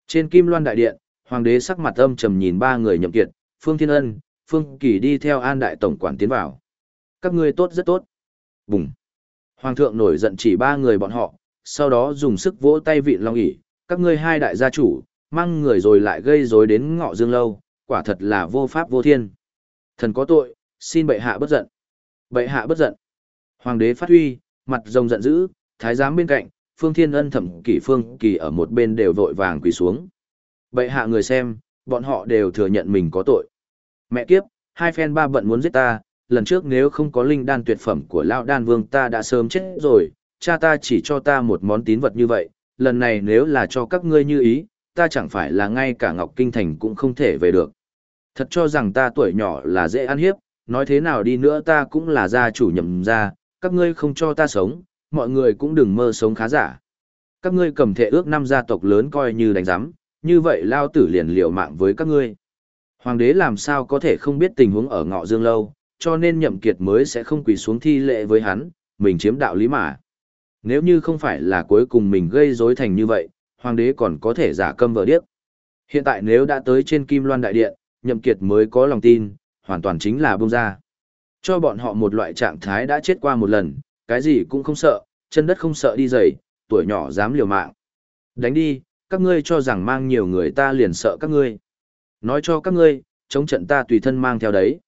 Trên Kim Loan Đại Điện, Hoàng đế sắc mặt âm trầm nhìn ba người nhậm kiệt, Phương Thiên Ân, Phương Kỳ đi theo An Đại Tổng quản tiến vào. Các ngươi tốt rất tốt. Bùng. Hoàng thượng nổi giận chỉ ba người bọn họ, sau đó dùng sức vỗ tay vị long ỉ, các ngươi hai đại gia chủ, mang người rồi lại gây rối đến ngọ dương lâu, quả thật là vô pháp vô thiên. Thần có tội, xin bệ hạ bất giận. Bệ hạ bất giận. Hoàng đế phát huy, mặt rồng giận dữ, thái giám bên cạnh, phương thiên ân thẩm kỷ phương kỳ ở một bên đều vội vàng quỳ xuống. Bệ hạ người xem, bọn họ đều thừa nhận mình có tội. Mẹ kiếp, hai phen ba bận muốn giết ta, lần trước nếu không có linh đan tuyệt phẩm của lão đan vương ta đã sớm chết rồi, cha ta chỉ cho ta một món tín vật như vậy, lần này nếu là cho các ngươi như ý, ta chẳng phải là ngay cả Ngọc Kinh Thành cũng không thể về được. Thật cho rằng ta tuổi nhỏ là dễ ăn hiếp, nói thế nào đi nữa ta cũng là gia chủ nhầm gia, các ngươi không cho ta sống, mọi người cũng đừng mơ sống khá giả. Các ngươi cầm thể ước năm gia tộc lớn coi như đánh giám, như vậy lao tử liền liều mạng với các ngươi. Hoàng đế làm sao có thể không biết tình huống ở ngọ dương lâu, cho nên nhậm kiệt mới sẽ không quỳ xuống thi lệ với hắn, mình chiếm đạo lý mà. Nếu như không phải là cuối cùng mình gây rối thành như vậy, hoàng đế còn có thể giả câm vợ điếc. Hiện tại nếu đã tới trên Kim Loan Đại Điện, nhậm kiệt mới có lòng tin, hoàn toàn chính là bông ra. Cho bọn họ một loại trạng thái đã chết qua một lần, cái gì cũng không sợ, chân đất không sợ đi dày, tuổi nhỏ dám liều mạng. Đánh đi, các ngươi cho rằng mang nhiều người ta liền sợ các ngươi. Nói cho các ngươi, chống trận ta tùy thân mang theo đấy.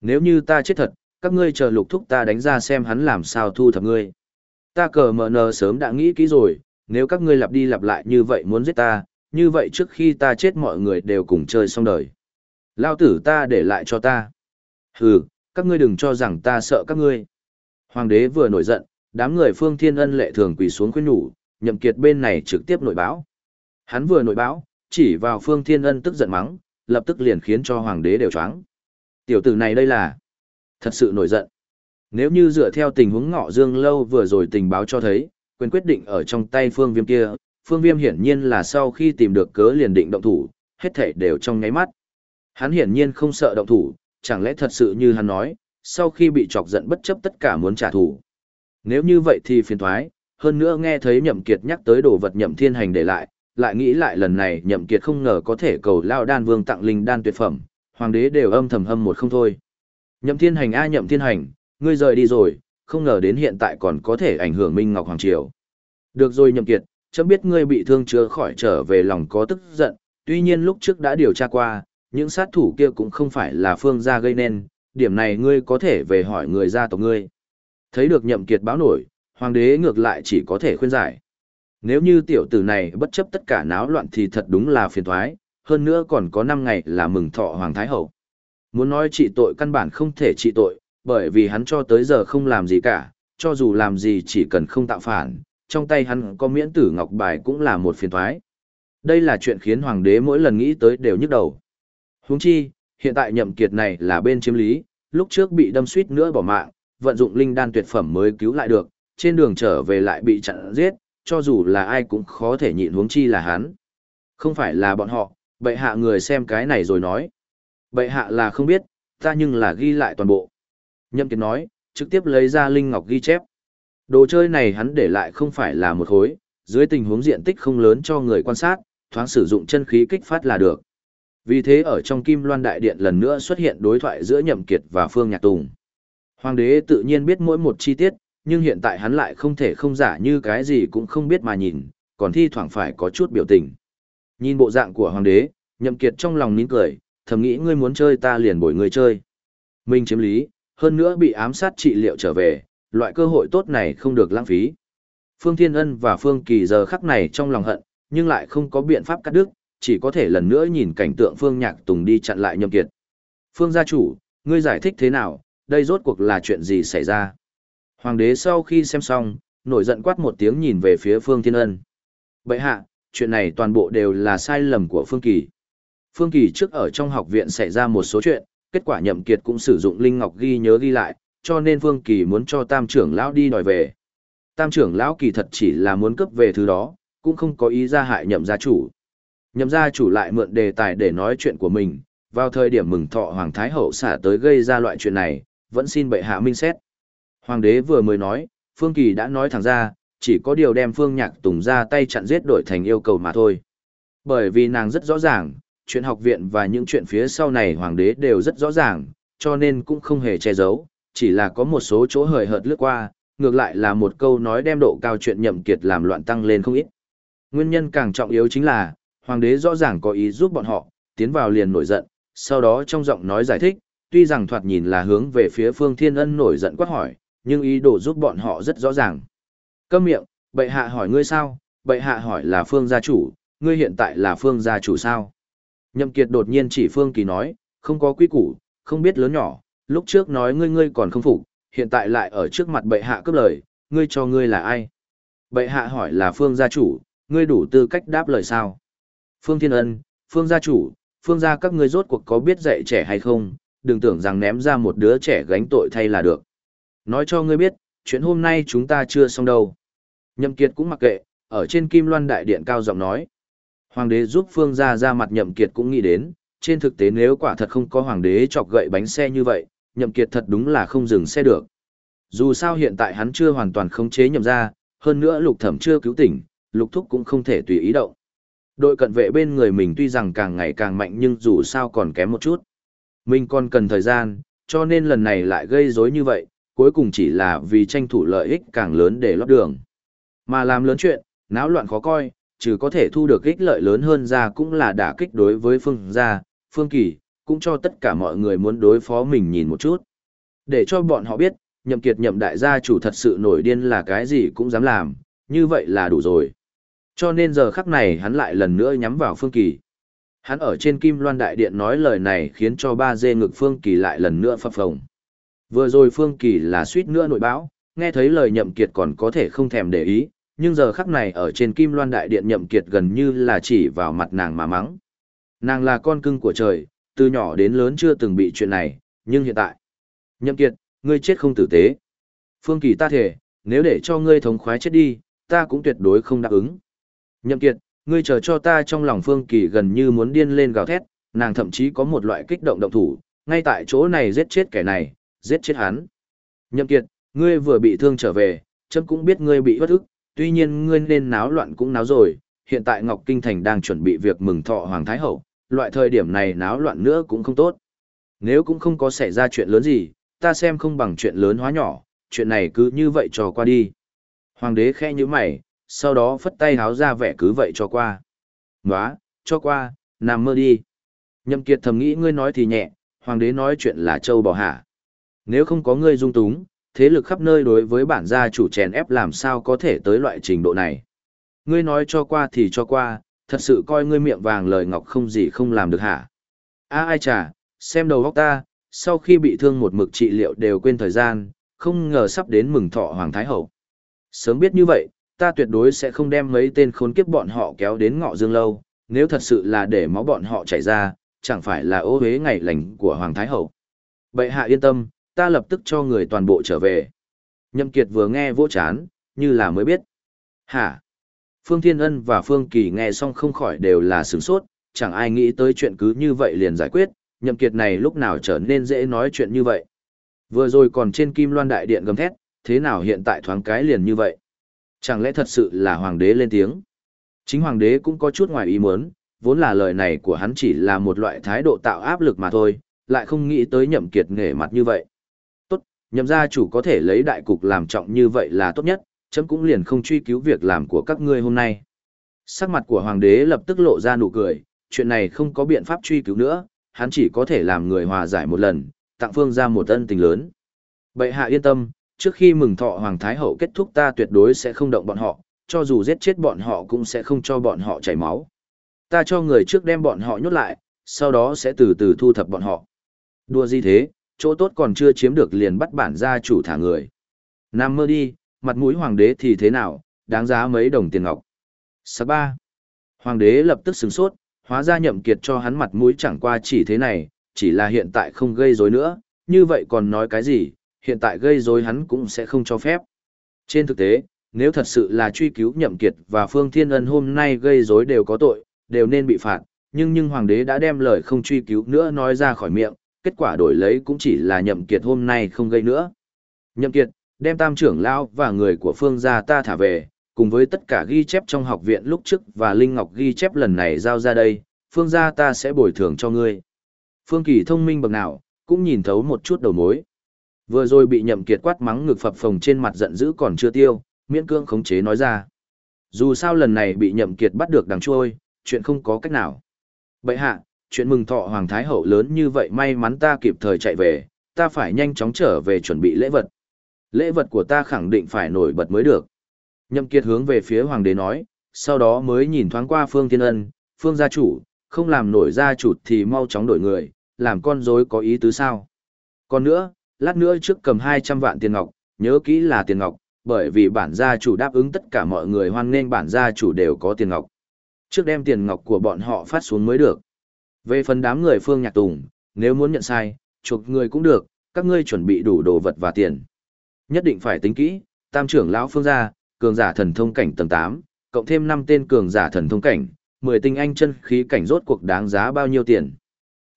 Nếu như ta chết thật, các ngươi chờ lục thúc ta đánh ra xem hắn làm sao thu thập ngươi. Ta cờ mở nờ sớm đã nghĩ kỹ rồi, nếu các ngươi lặp đi lặp lại như vậy muốn giết ta, như vậy trước khi ta chết mọi người đều cùng chơi xong đời. Lao tử ta để lại cho ta. Hừ, các ngươi đừng cho rằng ta sợ các ngươi. Hoàng đế vừa nổi giận, đám người phương thiên ân lệ thường quỳ xuống khuyên nhủ, nhậm kiệt bên này trực tiếp nội báo. Hắn vừa nội báo, chỉ vào phương thiên ân tức giận mắng, lập tức liền khiến cho hoàng đế đều choáng. Tiểu tử này đây là thật sự nổi giận. Nếu như dựa theo tình huống ngọ dương lâu vừa rồi tình báo cho thấy, quyền quyết định ở trong tay phương viêm kia, phương viêm hiển nhiên là sau khi tìm được cớ liền định động thủ, hết thể đều trong nháy mắt. Hắn hiển nhiên không sợ động thủ, chẳng lẽ thật sự như hắn nói, sau khi bị chọc giận bất chấp tất cả muốn trả thù. Nếu như vậy thì phiền thoái, hơn nữa nghe thấy nhậm kiệt nhắc tới đồ vật nhậm thiên hành để lại, lại nghĩ lại lần này nhậm kiệt không ngờ có thể cầu lao đan vương tặng linh đan tuyệt phẩm, hoàng đế đều âm thầm hâm một không thôi. Nhậm thiên hành a nhậm thiên hành, ngươi rời đi rồi, không ngờ đến hiện tại còn có thể ảnh hưởng Minh Ngọc Hoàng Triều. Được rồi nhậm kiệt, chấm biết ngươi bị thương chưa khỏi trở về lòng có tức giận, tuy nhiên lúc trước đã điều tra qua, những sát thủ kia cũng không phải là phương gia gây nên, điểm này ngươi có thể về hỏi người gia tộc ngươi. Thấy được nhậm kiệt báo nổi, hoàng đế ngược lại chỉ có thể khuyên giải. Nếu như tiểu tử này bất chấp tất cả náo loạn thì thật đúng là phiền toái, hơn nữa còn có 5 ngày là mừng thọ hoàng thái hậu. Muốn nói trị tội căn bản không thể trị tội, bởi vì hắn cho tới giờ không làm gì cả, cho dù làm gì chỉ cần không tạo phản, trong tay hắn có miễn tử ngọc bài cũng là một phiền toái. Đây là chuyện khiến hoàng đế mỗi lần nghĩ tới đều nhức đầu. Huống chi, hiện tại nhậm kiệt này là bên chiếm lý, lúc trước bị đâm suýt nữa bỏ mạng, vận dụng linh đan tuyệt phẩm mới cứu lại được, trên đường trở về lại bị chặn giết, cho dù là ai cũng khó thể nhịn huống chi là hắn. Không phải là bọn họ, bệ hạ người xem cái này rồi nói. Bệ hạ là không biết, ta nhưng là ghi lại toàn bộ. Nhậm Kiệt nói, trực tiếp lấy ra linh ngọc ghi chép. Đồ chơi này hắn để lại không phải là một khối, dưới tình huống diện tích không lớn cho người quan sát, thoáng sử dụng chân khí kích phát là được. Vì thế ở trong Kim Loan Đại Điện lần nữa xuất hiện đối thoại giữa Nhậm Kiệt và Phương Nhạc Tùng. Hoàng đế tự nhiên biết mỗi một chi tiết, nhưng hiện tại hắn lại không thể không giả như cái gì cũng không biết mà nhìn, còn thi thoảng phải có chút biểu tình. Nhìn bộ dạng của hoàng đế, Nhậm Kiệt trong lòng nín cười, thầm nghĩ ngươi muốn chơi ta liền bồi ngươi chơi. Minh chiếm lý, hơn nữa bị ám sát trị liệu trở về, loại cơ hội tốt này không được lãng phí. Phương Thiên Ân và Phương Kỳ giờ khắc này trong lòng hận, nhưng lại không có biện pháp cắt đứt, chỉ có thể lần nữa nhìn cảnh tượng Phương Nhạc Tùng đi chặn lại Nhậm Kiệt. Phương gia chủ, ngươi giải thích thế nào, đây rốt cuộc là chuyện gì xảy ra? Hoàng đế sau khi xem xong, nổi giận quát một tiếng nhìn về phía Phương Thiên Ân. Bệ hạ, chuyện này toàn bộ đều là sai lầm của Phương Kỳ. Phương Kỳ trước ở trong học viện xảy ra một số chuyện, kết quả nhậm kiệt cũng sử dụng linh ngọc ghi nhớ ghi lại, cho nên Phương Kỳ muốn cho tam trưởng lão đi đòi về. Tam trưởng lão kỳ thật chỉ là muốn cướp về thứ đó, cũng không có ý ra hại nhậm gia chủ. Nhậm gia chủ lại mượn đề tài để nói chuyện của mình, vào thời điểm mừng thọ Hoàng Thái Hậu xả tới gây ra loại chuyện này, vẫn xin bệ hạ minh xét. Hoàng đế vừa mới nói, Phương Kỳ đã nói thẳng ra, chỉ có điều đem Phương Nhạc Tùng ra tay chặn giết đổi thành yêu cầu mà thôi. Bởi vì nàng rất rõ ràng, chuyện học viện và những chuyện phía sau này Hoàng đế đều rất rõ ràng, cho nên cũng không hề che giấu, chỉ là có một số chỗ hời hợt lướt qua, ngược lại là một câu nói đem độ cao chuyện nhậm kiệt làm loạn tăng lên không ít. Nguyên nhân càng trọng yếu chính là, Hoàng đế rõ ràng có ý giúp bọn họ, tiến vào liền nổi giận, sau đó trong giọng nói giải thích, tuy rằng thoạt nhìn là hướng về phía Phương Thiên Ân nổi giận quát hỏi, nhưng ý đồ giúp bọn họ rất rõ ràng. Câm miệng, bệ hạ hỏi ngươi sao, bệ hạ hỏi là Phương gia chủ, ngươi hiện tại là Phương gia chủ sao? Nhậm Kiệt đột nhiên chỉ Phương Kỳ nói, không có quy củ, không biết lớn nhỏ, lúc trước nói ngươi ngươi còn không phục, hiện tại lại ở trước mặt bệ hạ cướp lời, ngươi cho ngươi là ai? Bệ hạ hỏi là Phương gia chủ, ngươi đủ tư cách đáp lời sao? Phương Thiên Ân, Phương gia chủ, Phương gia các ngươi rốt cuộc có biết dạy trẻ hay không, đừng tưởng rằng ném ra một đứa trẻ gánh tội thay là được. Nói cho ngươi biết, chuyện hôm nay chúng ta chưa xong đâu. Nhậm Kiệt cũng mặc kệ, ở trên Kim Loan Đại Điện cao giọng nói. Hoàng đế giúp Phương gia ra mặt Nhậm Kiệt cũng nghĩ đến, trên thực tế nếu quả thật không có Hoàng đế chọc gậy bánh xe như vậy, Nhậm Kiệt thật đúng là không dừng xe được. Dù sao hiện tại hắn chưa hoàn toàn khống chế nhậm ra, hơn nữa lục thẩm chưa cứu tỉnh, lục thúc cũng không thể tùy ý động. Đội cận vệ bên người mình tuy rằng càng ngày càng mạnh nhưng dù sao còn kém một chút. Mình còn cần thời gian, cho nên lần này lại gây rối như vậy, cuối cùng chỉ là vì tranh thủ lợi ích càng lớn để lót đường. Mà làm lớn chuyện, náo loạn khó coi, trừ có thể thu được ích lợi lớn hơn ra cũng là đả kích đối với phương gia, phương kỳ, cũng cho tất cả mọi người muốn đối phó mình nhìn một chút. Để cho bọn họ biết, nhậm kiệt nhậm đại gia chủ thật sự nổi điên là cái gì cũng dám làm, như vậy là đủ rồi. Cho nên giờ khắc này hắn lại lần nữa nhắm vào Phương Kỳ. Hắn ở trên Kim Loan Đại Điện nói lời này khiến cho ba dê ngực Phương Kỳ lại lần nữa phập phồng. Vừa rồi Phương Kỳ là suýt nữa nội báo, nghe thấy lời nhậm kiệt còn có thể không thèm để ý, nhưng giờ khắc này ở trên Kim Loan Đại Điện nhậm kiệt gần như là chỉ vào mặt nàng mà mắng. Nàng là con cưng của trời, từ nhỏ đến lớn chưa từng bị chuyện này, nhưng hiện tại. Nhậm kiệt, ngươi chết không tử tế. Phương Kỳ ta thể, nếu để cho ngươi thống khoái chết đi, ta cũng tuyệt đối không đáp ứng. Nhậm kiệt, ngươi chờ cho ta trong lòng Phương Kỳ gần như muốn điên lên gào thét, nàng thậm chí có một loại kích động động thủ, ngay tại chỗ này giết chết kẻ này, giết chết hắn. Nhậm kiệt, ngươi vừa bị thương trở về, chấm cũng biết ngươi bị bất ức, tuy nhiên ngươi nên náo loạn cũng náo rồi, hiện tại Ngọc Kinh Thành đang chuẩn bị việc mừng thọ Hoàng Thái Hậu, loại thời điểm này náo loạn nữa cũng không tốt. Nếu cũng không có xảy ra chuyện lớn gì, ta xem không bằng chuyện lớn hóa nhỏ, chuyện này cứ như vậy trò qua đi. Hoàng đế khẽ như mày, sau đó phất tay háo ra vẻ cứ vậy cho qua. Nóa, cho qua, nằm mơ đi. Nhậm kiệt thầm nghĩ ngươi nói thì nhẹ, hoàng đế nói chuyện là châu bò hả. Nếu không có ngươi dung túng, thế lực khắp nơi đối với bản gia chủ chèn ép làm sao có thể tới loại trình độ này. Ngươi nói cho qua thì cho qua, thật sự coi ngươi miệng vàng lời ngọc không gì không làm được hả. A ai chà, xem đầu góc ta, sau khi bị thương một mực trị liệu đều quên thời gian, không ngờ sắp đến mừng thọ Hoàng Thái Hậu. Sớm biết như vậy, ta tuyệt đối sẽ không đem mấy tên khốn kiếp bọn họ kéo đến ngọ dương lâu, nếu thật sự là để máu bọn họ chảy ra, chẳng phải là ô hế ngày lành của Hoàng Thái Hậu. Bệ hạ yên tâm, ta lập tức cho người toàn bộ trở về. Nhậm Kiệt vừa nghe vô chán, như là mới biết. Hả? Phương Thiên Ân và Phương Kỳ nghe xong không khỏi đều là sửng sốt, chẳng ai nghĩ tới chuyện cứ như vậy liền giải quyết, Nhậm Kiệt này lúc nào trở nên dễ nói chuyện như vậy. Vừa rồi còn trên Kim Loan Đại Điện gầm thét, thế nào hiện tại thoáng cái liền như vậy? Chẳng lẽ thật sự là hoàng đế lên tiếng? Chính hoàng đế cũng có chút ngoài ý muốn, vốn là lời này của hắn chỉ là một loại thái độ tạo áp lực mà thôi, lại không nghĩ tới nhậm kiệt nghề mặt như vậy. Tốt, nhậm gia chủ có thể lấy đại cục làm trọng như vậy là tốt nhất, chấm cũng liền không truy cứu việc làm của các ngươi hôm nay. Sắc mặt của hoàng đế lập tức lộ ra nụ cười, chuyện này không có biện pháp truy cứu nữa, hắn chỉ có thể làm người hòa giải một lần, tặng phương ra một ân tình lớn. Bệ hạ yên tâm, trước khi mừng thọ Hoàng Thái Hậu kết thúc ta tuyệt đối sẽ không động bọn họ, cho dù giết chết bọn họ cũng sẽ không cho bọn họ chảy máu. Ta cho người trước đem bọn họ nhốt lại, sau đó sẽ từ từ thu thập bọn họ. Đùa gì thế, chỗ tốt còn chưa chiếm được liền bắt bản gia chủ thả người. Nam mơ đi, mặt mũi hoàng đế thì thế nào, đáng giá mấy đồng tiền ngọc. Sa ba. Hoàng đế lập tức sửng sốt, Hóa ra nhậm kiệt cho hắn mặt mũi chẳng qua chỉ thế này, chỉ là hiện tại không gây rối nữa, như vậy còn nói cái gì, hiện tại gây rối hắn cũng sẽ không cho phép. Trên thực tế, nếu thật sự là truy cứu nhậm kiệt và Phương Thiên Ân hôm nay gây rối đều có tội, đều nên bị phạt, nhưng nhưng hoàng đế đã đem lời không truy cứu nữa nói ra khỏi miệng, kết quả đổi lấy cũng chỉ là nhậm kiệt hôm nay không gây nữa. Nhậm kiệt, đem tam trưởng lão và người của phương gia ta thả về, cùng với tất cả ghi chép trong học viện lúc trước và Linh Ngọc ghi chép lần này giao ra đây, phương gia ta sẽ bồi thường cho ngươi. Phương Kỳ thông minh bậc nào, cũng nhìn thấu một chút đầu mối. Vừa rồi bị nhậm kiệt quát mắng ngực phập phồng trên mặt giận dữ còn chưa tiêu, miễn cương khống chế nói ra. Dù sao lần này bị nhậm kiệt bắt được đằng trôi, chuyện không có cách nào. Bậy hạ, chuyện mừng thọ Hoàng Thái Hậu lớn như vậy may mắn ta kịp thời chạy về, ta phải nhanh chóng trở về chuẩn bị lễ vật. Lễ vật của ta khẳng định phải nổi bật mới được. Nhậm Kiệt hướng về phía Hoàng đế nói, sau đó mới nhìn thoáng qua Phương Thiên Ân, Phương gia chủ, không làm nổi gia chủ thì mau chóng đổi người, làm con rối có ý tứ sao. Còn nữa, lát nữa trước cầm 200 vạn tiền ngọc, nhớ kỹ là tiền ngọc, bởi vì bản gia chủ đáp ứng tất cả mọi người hoan nghênh bản gia chủ đều có tiền ngọc. Trước đem tiền ngọc của bọn họ phát xuống mới được. Về phần đám người Phương Nhạc Tùng, nếu muốn nhận sai, chuộc người cũng được, các ngươi chuẩn bị đủ đồ vật và tiền. Nhất định phải tính kỹ, tam trưởng lão Phương gia, cường giả thần thông cảnh tầng 8, cộng thêm 5 tên cường giả thần thông cảnh, 10 tinh anh chân khí cảnh rốt cuộc đáng giá bao nhiêu tiền.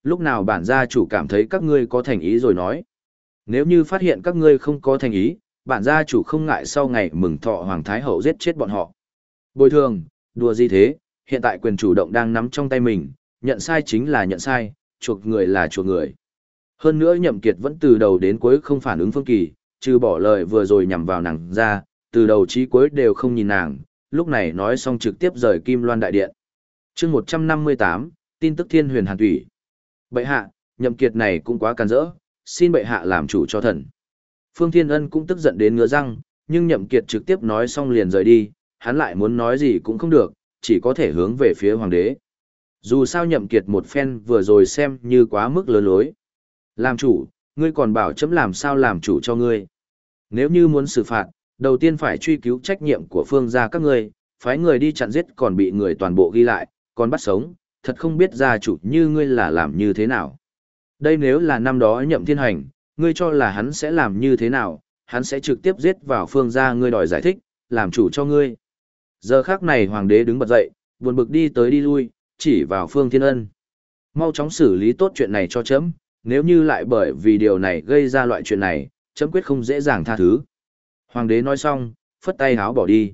Lúc nào bản gia chủ cảm thấy các ngươi có thành ý rồi nói. Nếu như phát hiện các ngươi không có thành ý, bản gia chủ không ngại sau ngày mừng thọ Hoàng Thái Hậu giết chết bọn họ. Bồi thường, đùa gì thế, hiện tại quyền chủ động đang nắm trong tay mình, nhận sai chính là nhận sai, chuộc người là chuộc người. Hơn nữa nhậm kiệt vẫn từ đầu đến cuối không phản ứng phương kỳ, trừ bỏ lời vừa rồi nhằm vào nàng ra, từ đầu chí cuối đều không nhìn nàng, lúc này nói xong trực tiếp rời Kim Loan Đại Điện. chương 158, tin tức thiên huyền hàn thủy. Bệ hạ, nhậm kiệt này cũng quá can dỡ, xin bệ hạ làm chủ cho thần. Phương Thiên Ân cũng tức giận đến ngứa răng, nhưng nhậm kiệt trực tiếp nói xong liền rời đi, hắn lại muốn nói gì cũng không được, chỉ có thể hướng về phía hoàng đế. Dù sao nhậm kiệt một phen vừa rồi xem như quá mức lớn lối. Làm chủ, ngươi còn bảo chấm làm sao làm chủ cho ngươi. Nếu như muốn xử phạt, đầu tiên phải truy cứu trách nhiệm của phương gia các ngươi, phái người đi chặn giết còn bị người toàn bộ ghi lại, còn bắt sống, thật không biết gia chủ như ngươi là làm như thế nào. Đây nếu là năm đó nhậm thiên hành, ngươi cho là hắn sẽ làm như thế nào, hắn sẽ trực tiếp giết vào phương gia ngươi đòi giải thích, làm chủ cho ngươi. Giờ khác này hoàng đế đứng bật dậy, buồn bực đi tới đi lui, chỉ vào phương thiên ân. Mau chóng xử lý tốt chuyện này cho chấm, nếu như lại bởi vì điều này gây ra loại chuyện này, chấm quyết không dễ dàng tha thứ. Hoàng đế nói xong, phất tay háo bỏ đi.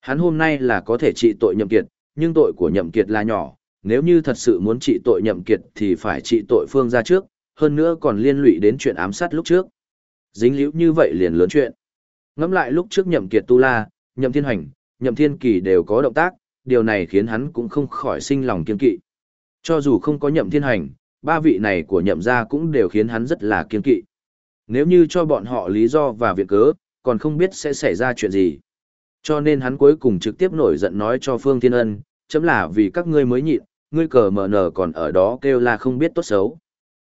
Hắn hôm nay là có thể trị tội nhậm kiệt, nhưng tội của nhậm kiệt là nhỏ, nếu như thật sự muốn trị tội nhậm kiệt thì phải trị tội phương ra trước, hơn nữa còn liên lụy đến chuyện ám sát lúc trước. Dính liễu như vậy liền lớn chuyện. Ngẫm lại lúc trước nhậm kiệt tu la, nhậm thiên hành, nhậm thiên kỳ đều có động tác, điều này khiến hắn cũng không khỏi sinh lòng kiên kỵ. Cho dù không có nhậm thiên hành, ba vị này của nhậm gia cũng đều khiến hắn rất là kiên kỵ. Nếu như cho bọn họ lý do và việc cớ, còn không biết sẽ xảy ra chuyện gì. Cho nên hắn cuối cùng trực tiếp nổi giận nói cho Phương Thiên Ân, chấm là vì các ngươi mới nhịn, ngươi cờ mở nở còn ở đó kêu là không biết tốt xấu.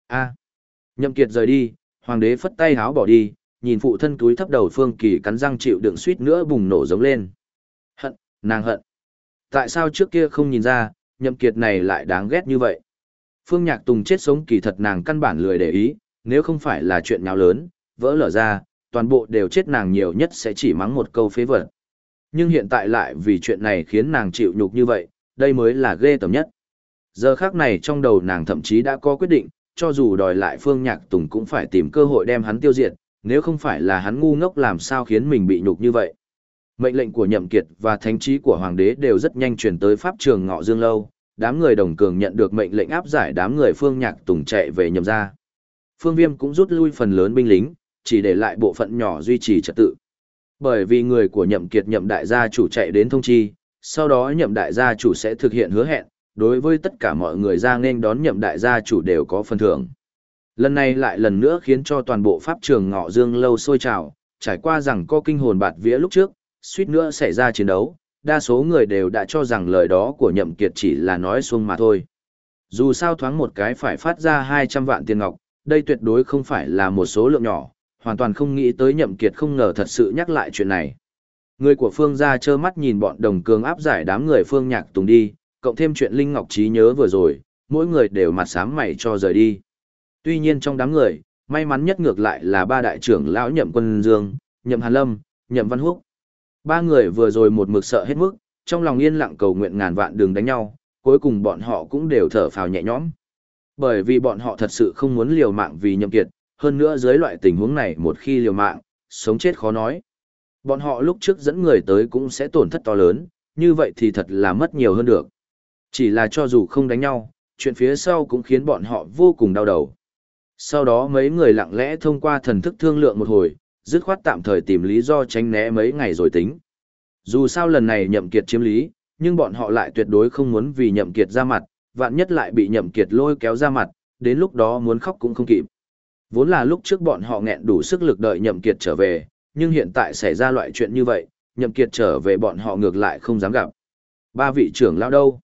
a nhậm kiệt rời đi, hoàng đế phất tay háo bỏ đi, nhìn phụ thân túi thấp đầu Phương Kỳ cắn răng chịu đựng suýt nữa bùng nổ giống lên. Hận, nàng hận. Tại sao trước kia không nhìn ra, nhậm kiệt này lại đáng ghét như vậy? Phương Nhạc Tùng chết sống kỳ thật nàng căn bản lười để ý, nếu không phải là chuyện nháo lớn, vỡ lở ra, toàn bộ đều chết nàng nhiều nhất sẽ chỉ mắng một câu phế vật. Nhưng hiện tại lại vì chuyện này khiến nàng chịu nhục như vậy, đây mới là ghê tởm nhất. Giờ khác này trong đầu nàng thậm chí đã có quyết định, cho dù đòi lại Phương Nhạc Tùng cũng phải tìm cơ hội đem hắn tiêu diệt, nếu không phải là hắn ngu ngốc làm sao khiến mình bị nhục như vậy. Mệnh lệnh của Nhậm Kiệt và thánh trí của Hoàng đế đều rất nhanh truyền tới Pháp trường Ngọ Dương Lâu, đám người đồng cường nhận được mệnh lệnh áp giải đám người Phương Nhạc Tùng chạy về nhậm gia. Phương Viêm cũng rút lui phần lớn binh lính, chỉ để lại bộ phận nhỏ duy trì trật tự. Bởi vì người của nhậm kiệt nhậm đại gia chủ chạy đến thông chi, sau đó nhậm đại gia chủ sẽ thực hiện hứa hẹn, đối với tất cả mọi người ra nên đón nhậm đại gia chủ đều có phần thưởng. Lần này lại lần nữa khiến cho toàn bộ pháp trường ngọ dương lâu sôi trào, trải qua rằng có kinh hồn bạt vía lúc trước, suýt nữa xảy ra chiến đấu, đa số người đều đã cho rằng lời đó của nhậm kiệt chỉ là nói xuông mà thôi. Dù sao thoáng một cái phải phát ra 200 vạn tiền ngọc, đây tuyệt đối không phải là một số lượng nhỏ, hoàn toàn không nghĩ tới nhậm kiệt không ngờ thật sự nhắc lại chuyện này. Người của phương gia trơ mắt nhìn bọn đồng cường áp giải đám người phương nhạc tùng đi, cộng thêm chuyện Linh Ngọc trí nhớ vừa rồi, mỗi người đều mặt sám mày cho rời đi. Tuy nhiên trong đám người, may mắn nhất ngược lại là ba đại trưởng lão nhậm quân dương, nhậm hàn lâm, nhậm văn húc. Ba người vừa rồi một mực sợ hết mức, trong lòng yên lặng cầu nguyện ngàn vạn đường đánh nhau, cuối cùng bọn họ cũng đều thở phào nhẹ nhõm. Bởi vì bọn họ thật sự không muốn liều mạng vì nhậm kiệt, hơn nữa dưới loại tình huống này một khi liều mạng, sống chết khó nói. Bọn họ lúc trước dẫn người tới cũng sẽ tổn thất to lớn, như vậy thì thật là mất nhiều hơn được. Chỉ là cho dù không đánh nhau, chuyện phía sau cũng khiến bọn họ vô cùng đau đầu. Sau đó mấy người lặng lẽ thông qua thần thức thương lượng một hồi, dứt khoát tạm thời tìm lý do tránh né mấy ngày rồi tính. Dù sao lần này nhậm kiệt chiếm lý, nhưng bọn họ lại tuyệt đối không muốn vì nhậm kiệt ra mặt, vạn nhất lại bị nhậm kiệt lôi kéo ra mặt, đến lúc đó muốn khóc cũng không kịp. Vốn là lúc trước bọn họ nghẹn đủ sức lực đợi nhậm kiệt trở về, nhưng hiện tại xảy ra loại chuyện như vậy, nhậm kiệt trở về bọn họ ngược lại không dám gặp. Ba vị trưởng lão đâu?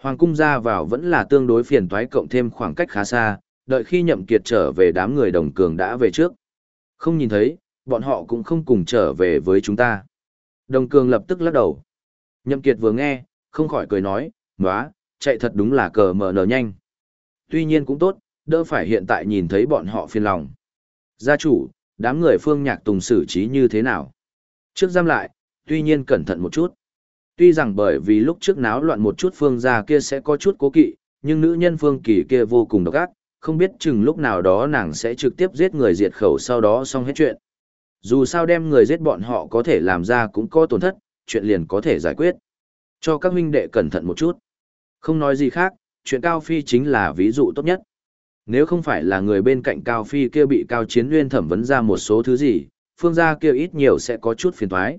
Hoàng cung ra vào vẫn là tương đối phiền toái cộng thêm khoảng cách khá xa, đợi khi nhậm kiệt trở về đám người đồng cường đã về trước. Không nhìn thấy, bọn họ cũng không cùng trở về với chúng ta. Đồng cường lập tức lắc đầu. Nhậm kiệt vừa nghe, không khỏi cười nói, nóa, chạy thật đúng là cờ mở nở nhanh. Tuy nhiên cũng tốt, đỡ phải hiện tại nhìn thấy bọn họ phiền lòng. Gia chủ, đám người phương nhạc tùng xử trí như thế nào? Trước giam lại, tuy nhiên cẩn thận một chút. Tuy rằng bởi vì lúc trước náo loạn một chút phương gia kia sẽ có chút cố kỵ, nhưng nữ nhân phương kỳ kia vô cùng độc ác, không biết chừng lúc nào đó nàng sẽ trực tiếp giết người diệt khẩu sau đó xong hết chuyện. Dù sao đem người giết bọn họ có thể làm ra cũng có tổn thất, chuyện liền có thể giải quyết. Cho các huynh đệ cẩn thận một chút. Không nói gì khác, chuyện Cao Phi chính là ví dụ tốt nhất. Nếu không phải là người bên cạnh Cao Phi kia bị Cao Chiến Nguyên thẩm vấn ra một số thứ gì, phương gia kia ít nhiều sẽ có chút phiền toái.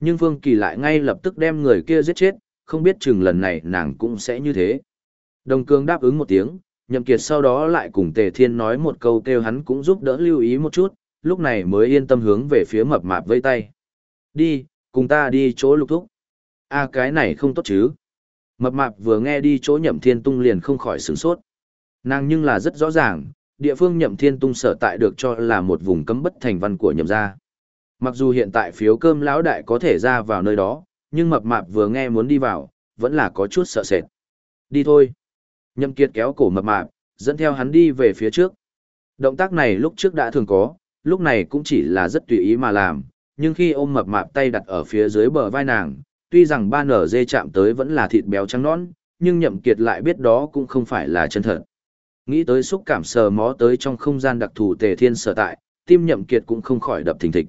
Nhưng Phương Kỳ lại ngay lập tức đem người kia giết chết, không biết chừng lần này nàng cũng sẽ như thế. Đồng Cương đáp ứng một tiếng, Nhậm Kiệt sau đó lại cùng Tề Thiên nói một câu kêu hắn cũng giúp đỡ lưu ý một chút, lúc này mới yên tâm hướng về phía mập mạp vây tay. Đi, cùng ta đi chỗ lục thúc. a à, cái này không tốt chứ. Mập mạp vừa nghe đi chỗ nhậm thiên tung liền không khỏi sửng sốt. Nàng nhưng là rất rõ ràng, địa phương nhậm thiên tung sở tại được cho là một vùng cấm bất thành văn của nhậm gia. Mặc dù hiện tại phiếu cơm lão đại có thể ra vào nơi đó, nhưng mập mạp vừa nghe muốn đi vào, vẫn là có chút sợ sệt. Đi thôi. Nhậm kiệt kéo cổ mập mạp, dẫn theo hắn đi về phía trước. Động tác này lúc trước đã thường có, lúc này cũng chỉ là rất tùy ý mà làm, nhưng khi ôm mập mạp tay đặt ở phía dưới bờ vai nàng, tuy rằng ba nở dê chạm tới vẫn là thịt béo trắng nõn, nhưng nhậm kiệt lại biết đó cũng không phải là chân thật. Nghĩ tới xúc cảm sờ mó tới trong không gian đặc thù tề thiên sở tại, tim nhậm kiệt cũng không khỏi đập thình thịch.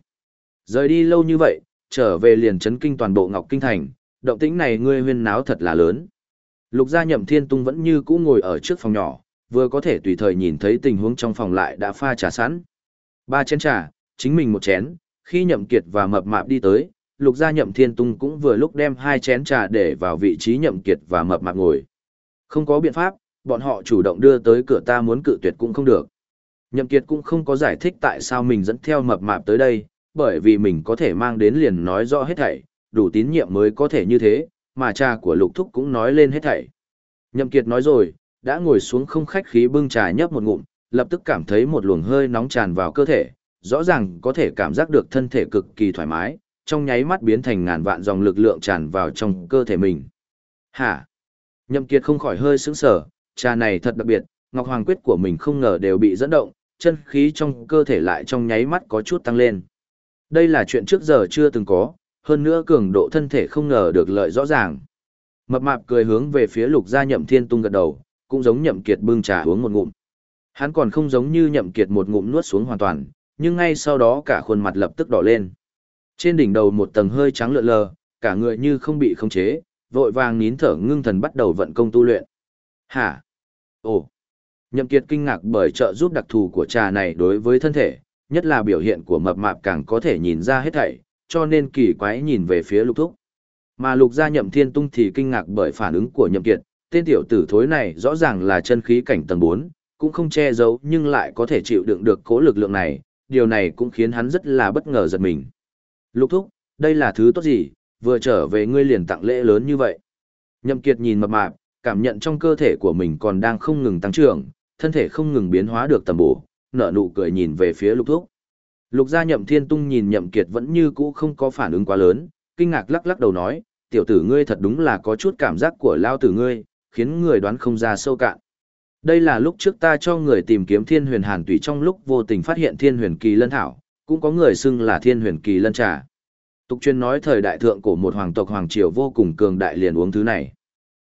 Rời đi lâu như vậy, trở về liền chấn kinh toàn bộ Ngọc Kinh Thành, động tĩnh này ngươi huyên náo thật là lớn. Lục gia nhậm thiên tung vẫn như cũ ngồi ở trước phòng nhỏ, vừa có thể tùy thời nhìn thấy tình huống trong phòng lại đã pha trà sẵn. Ba chén trà, chính mình một chén, khi nhậm kiệt và mập mạp đi tới, lục gia nhậm thiên tung cũng vừa lúc đem hai chén trà để vào vị trí nhậm kiệt và mập mạp ngồi. Không có biện pháp, bọn họ chủ động đưa tới cửa ta muốn cự tuyệt cũng không được. Nhậm kiệt cũng không có giải thích tại sao mình dẫn theo mập mạp tới đây, bởi vì mình có thể mang đến liền nói rõ hết thảy, đủ tín nhiệm mới có thể như thế, mà cha của lục thúc cũng nói lên hết thảy. Nhậm kiệt nói rồi, đã ngồi xuống không khách khí bưng trà nhấp một ngụm, lập tức cảm thấy một luồng hơi nóng tràn vào cơ thể, rõ ràng có thể cảm giác được thân thể cực kỳ thoải mái, trong nháy mắt biến thành ngàn vạn dòng lực lượng tràn vào trong cơ thể mình. Hả? Nhậm Kiệt không khỏi hơi sững sờ, trà này thật đặc biệt, Ngọc Hoàng quyết của mình không ngờ đều bị dẫn động, chân khí trong cơ thể lại trong nháy mắt có chút tăng lên. Đây là chuyện trước giờ chưa từng có, hơn nữa cường độ thân thể không ngờ được lợi rõ ràng. Mập mạp cười hướng về phía lục gia nhậm thiên tung gật đầu, cũng giống nhậm kiệt bưng trà uống một ngụm. Hắn còn không giống như nhậm kiệt một ngụm nuốt xuống hoàn toàn, nhưng ngay sau đó cả khuôn mặt lập tức đỏ lên. Trên đỉnh đầu một tầng hơi trắng lượn lờ, cả người như không bị khống chế, vội vàng nín thở ngưng thần bắt đầu vận công tu luyện. Hả? Ồ! Nhậm kiệt kinh ngạc bởi trợ giúp đặc thù của trà này đối với thân thể, nhất là biểu hiện của mập mạp càng có thể nhìn ra hết thảy, cho nên kỳ quái nhìn về phía lục thúc. Mà lục gia nhậm thiên tung thì kinh ngạc bởi phản ứng của nhậm kiệt, tên tiểu tử thối này rõ ràng là chân khí cảnh tầng 4, cũng không che giấu nhưng lại có thể chịu đựng được cố lực lượng này, điều này cũng khiến hắn rất là bất ngờ giật mình. Lục thúc, đây là thứ tốt gì, vừa trở về ngươi liền tặng lễ lớn như vậy. Nhậm kiệt nhìn mập mạp, cảm nhận trong cơ thể của mình còn đang không ngừng tăng trưởng, thân thể không ngừng biến hóa được tầm bổ, nở nụ cười nhìn về phía lục thúc. Lục gia nhậm thiên tung nhìn nhậm kiệt vẫn như cũ không có phản ứng quá lớn, kinh ngạc lắc lắc đầu nói, tiểu tử ngươi thật đúng là có chút cảm giác của lao tử ngươi, khiến người đoán không ra sâu cạn. Đây là lúc trước ta cho người tìm kiếm thiên huyền hàn tùy trong lúc vô tình phát hiện thiên huyền kỳ lân thảo, cũng có người xưng là thiên huyền kỳ lân trà. Tục chuyên nói thời đại thượng của một hoàng tộc hoàng triều vô cùng cường đại liền uống thứ này.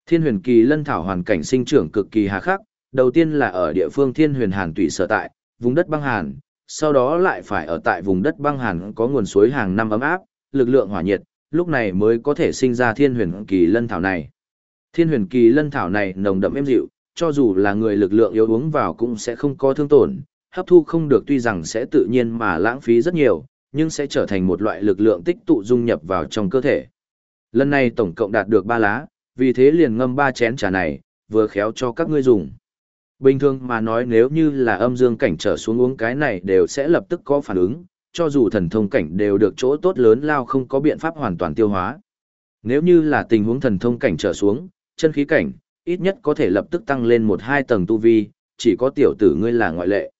Thiên huyền kỳ lân thảo hoàn cảnh sinh trưởng cực kỳ hà khắc, đầu tiên là ở địa phương thiên huyền hàn tùy sở tại, vùng đất băng hàn, sau đó lại phải ở tại vùng đất băng hàn có nguồn suối hàng năm ấm áp, lực lượng hỏa nhiệt, lúc này mới có thể sinh ra thiên huyền kỳ lân thảo này. Thiên huyền kỳ lân thảo này nồng đậm êm dịu, cho dù là người lực lượng yếu uống vào cũng sẽ không có thương tổn, hấp thu không được tuy rằng sẽ tự nhiên mà lãng phí rất nhiều, nhưng sẽ trở thành một loại lực lượng tích tụ dung nhập vào trong cơ thể. Lần này tổng cộng đạt được 3 lá, vì thế liền ngâm 3 chén trà này, vừa khéo cho các ngươi dùng. Bình thường mà nói nếu như là âm dương cảnh trở xuống uống cái này đều sẽ lập tức có phản ứng, cho dù thần thông cảnh đều được chỗ tốt lớn lao không có biện pháp hoàn toàn tiêu hóa. Nếu như là tình huống thần thông cảnh trở xuống, chân khí cảnh, ít nhất có thể lập tức tăng lên một hai tầng tu vi, chỉ có tiểu tử ngươi là ngoại lệ.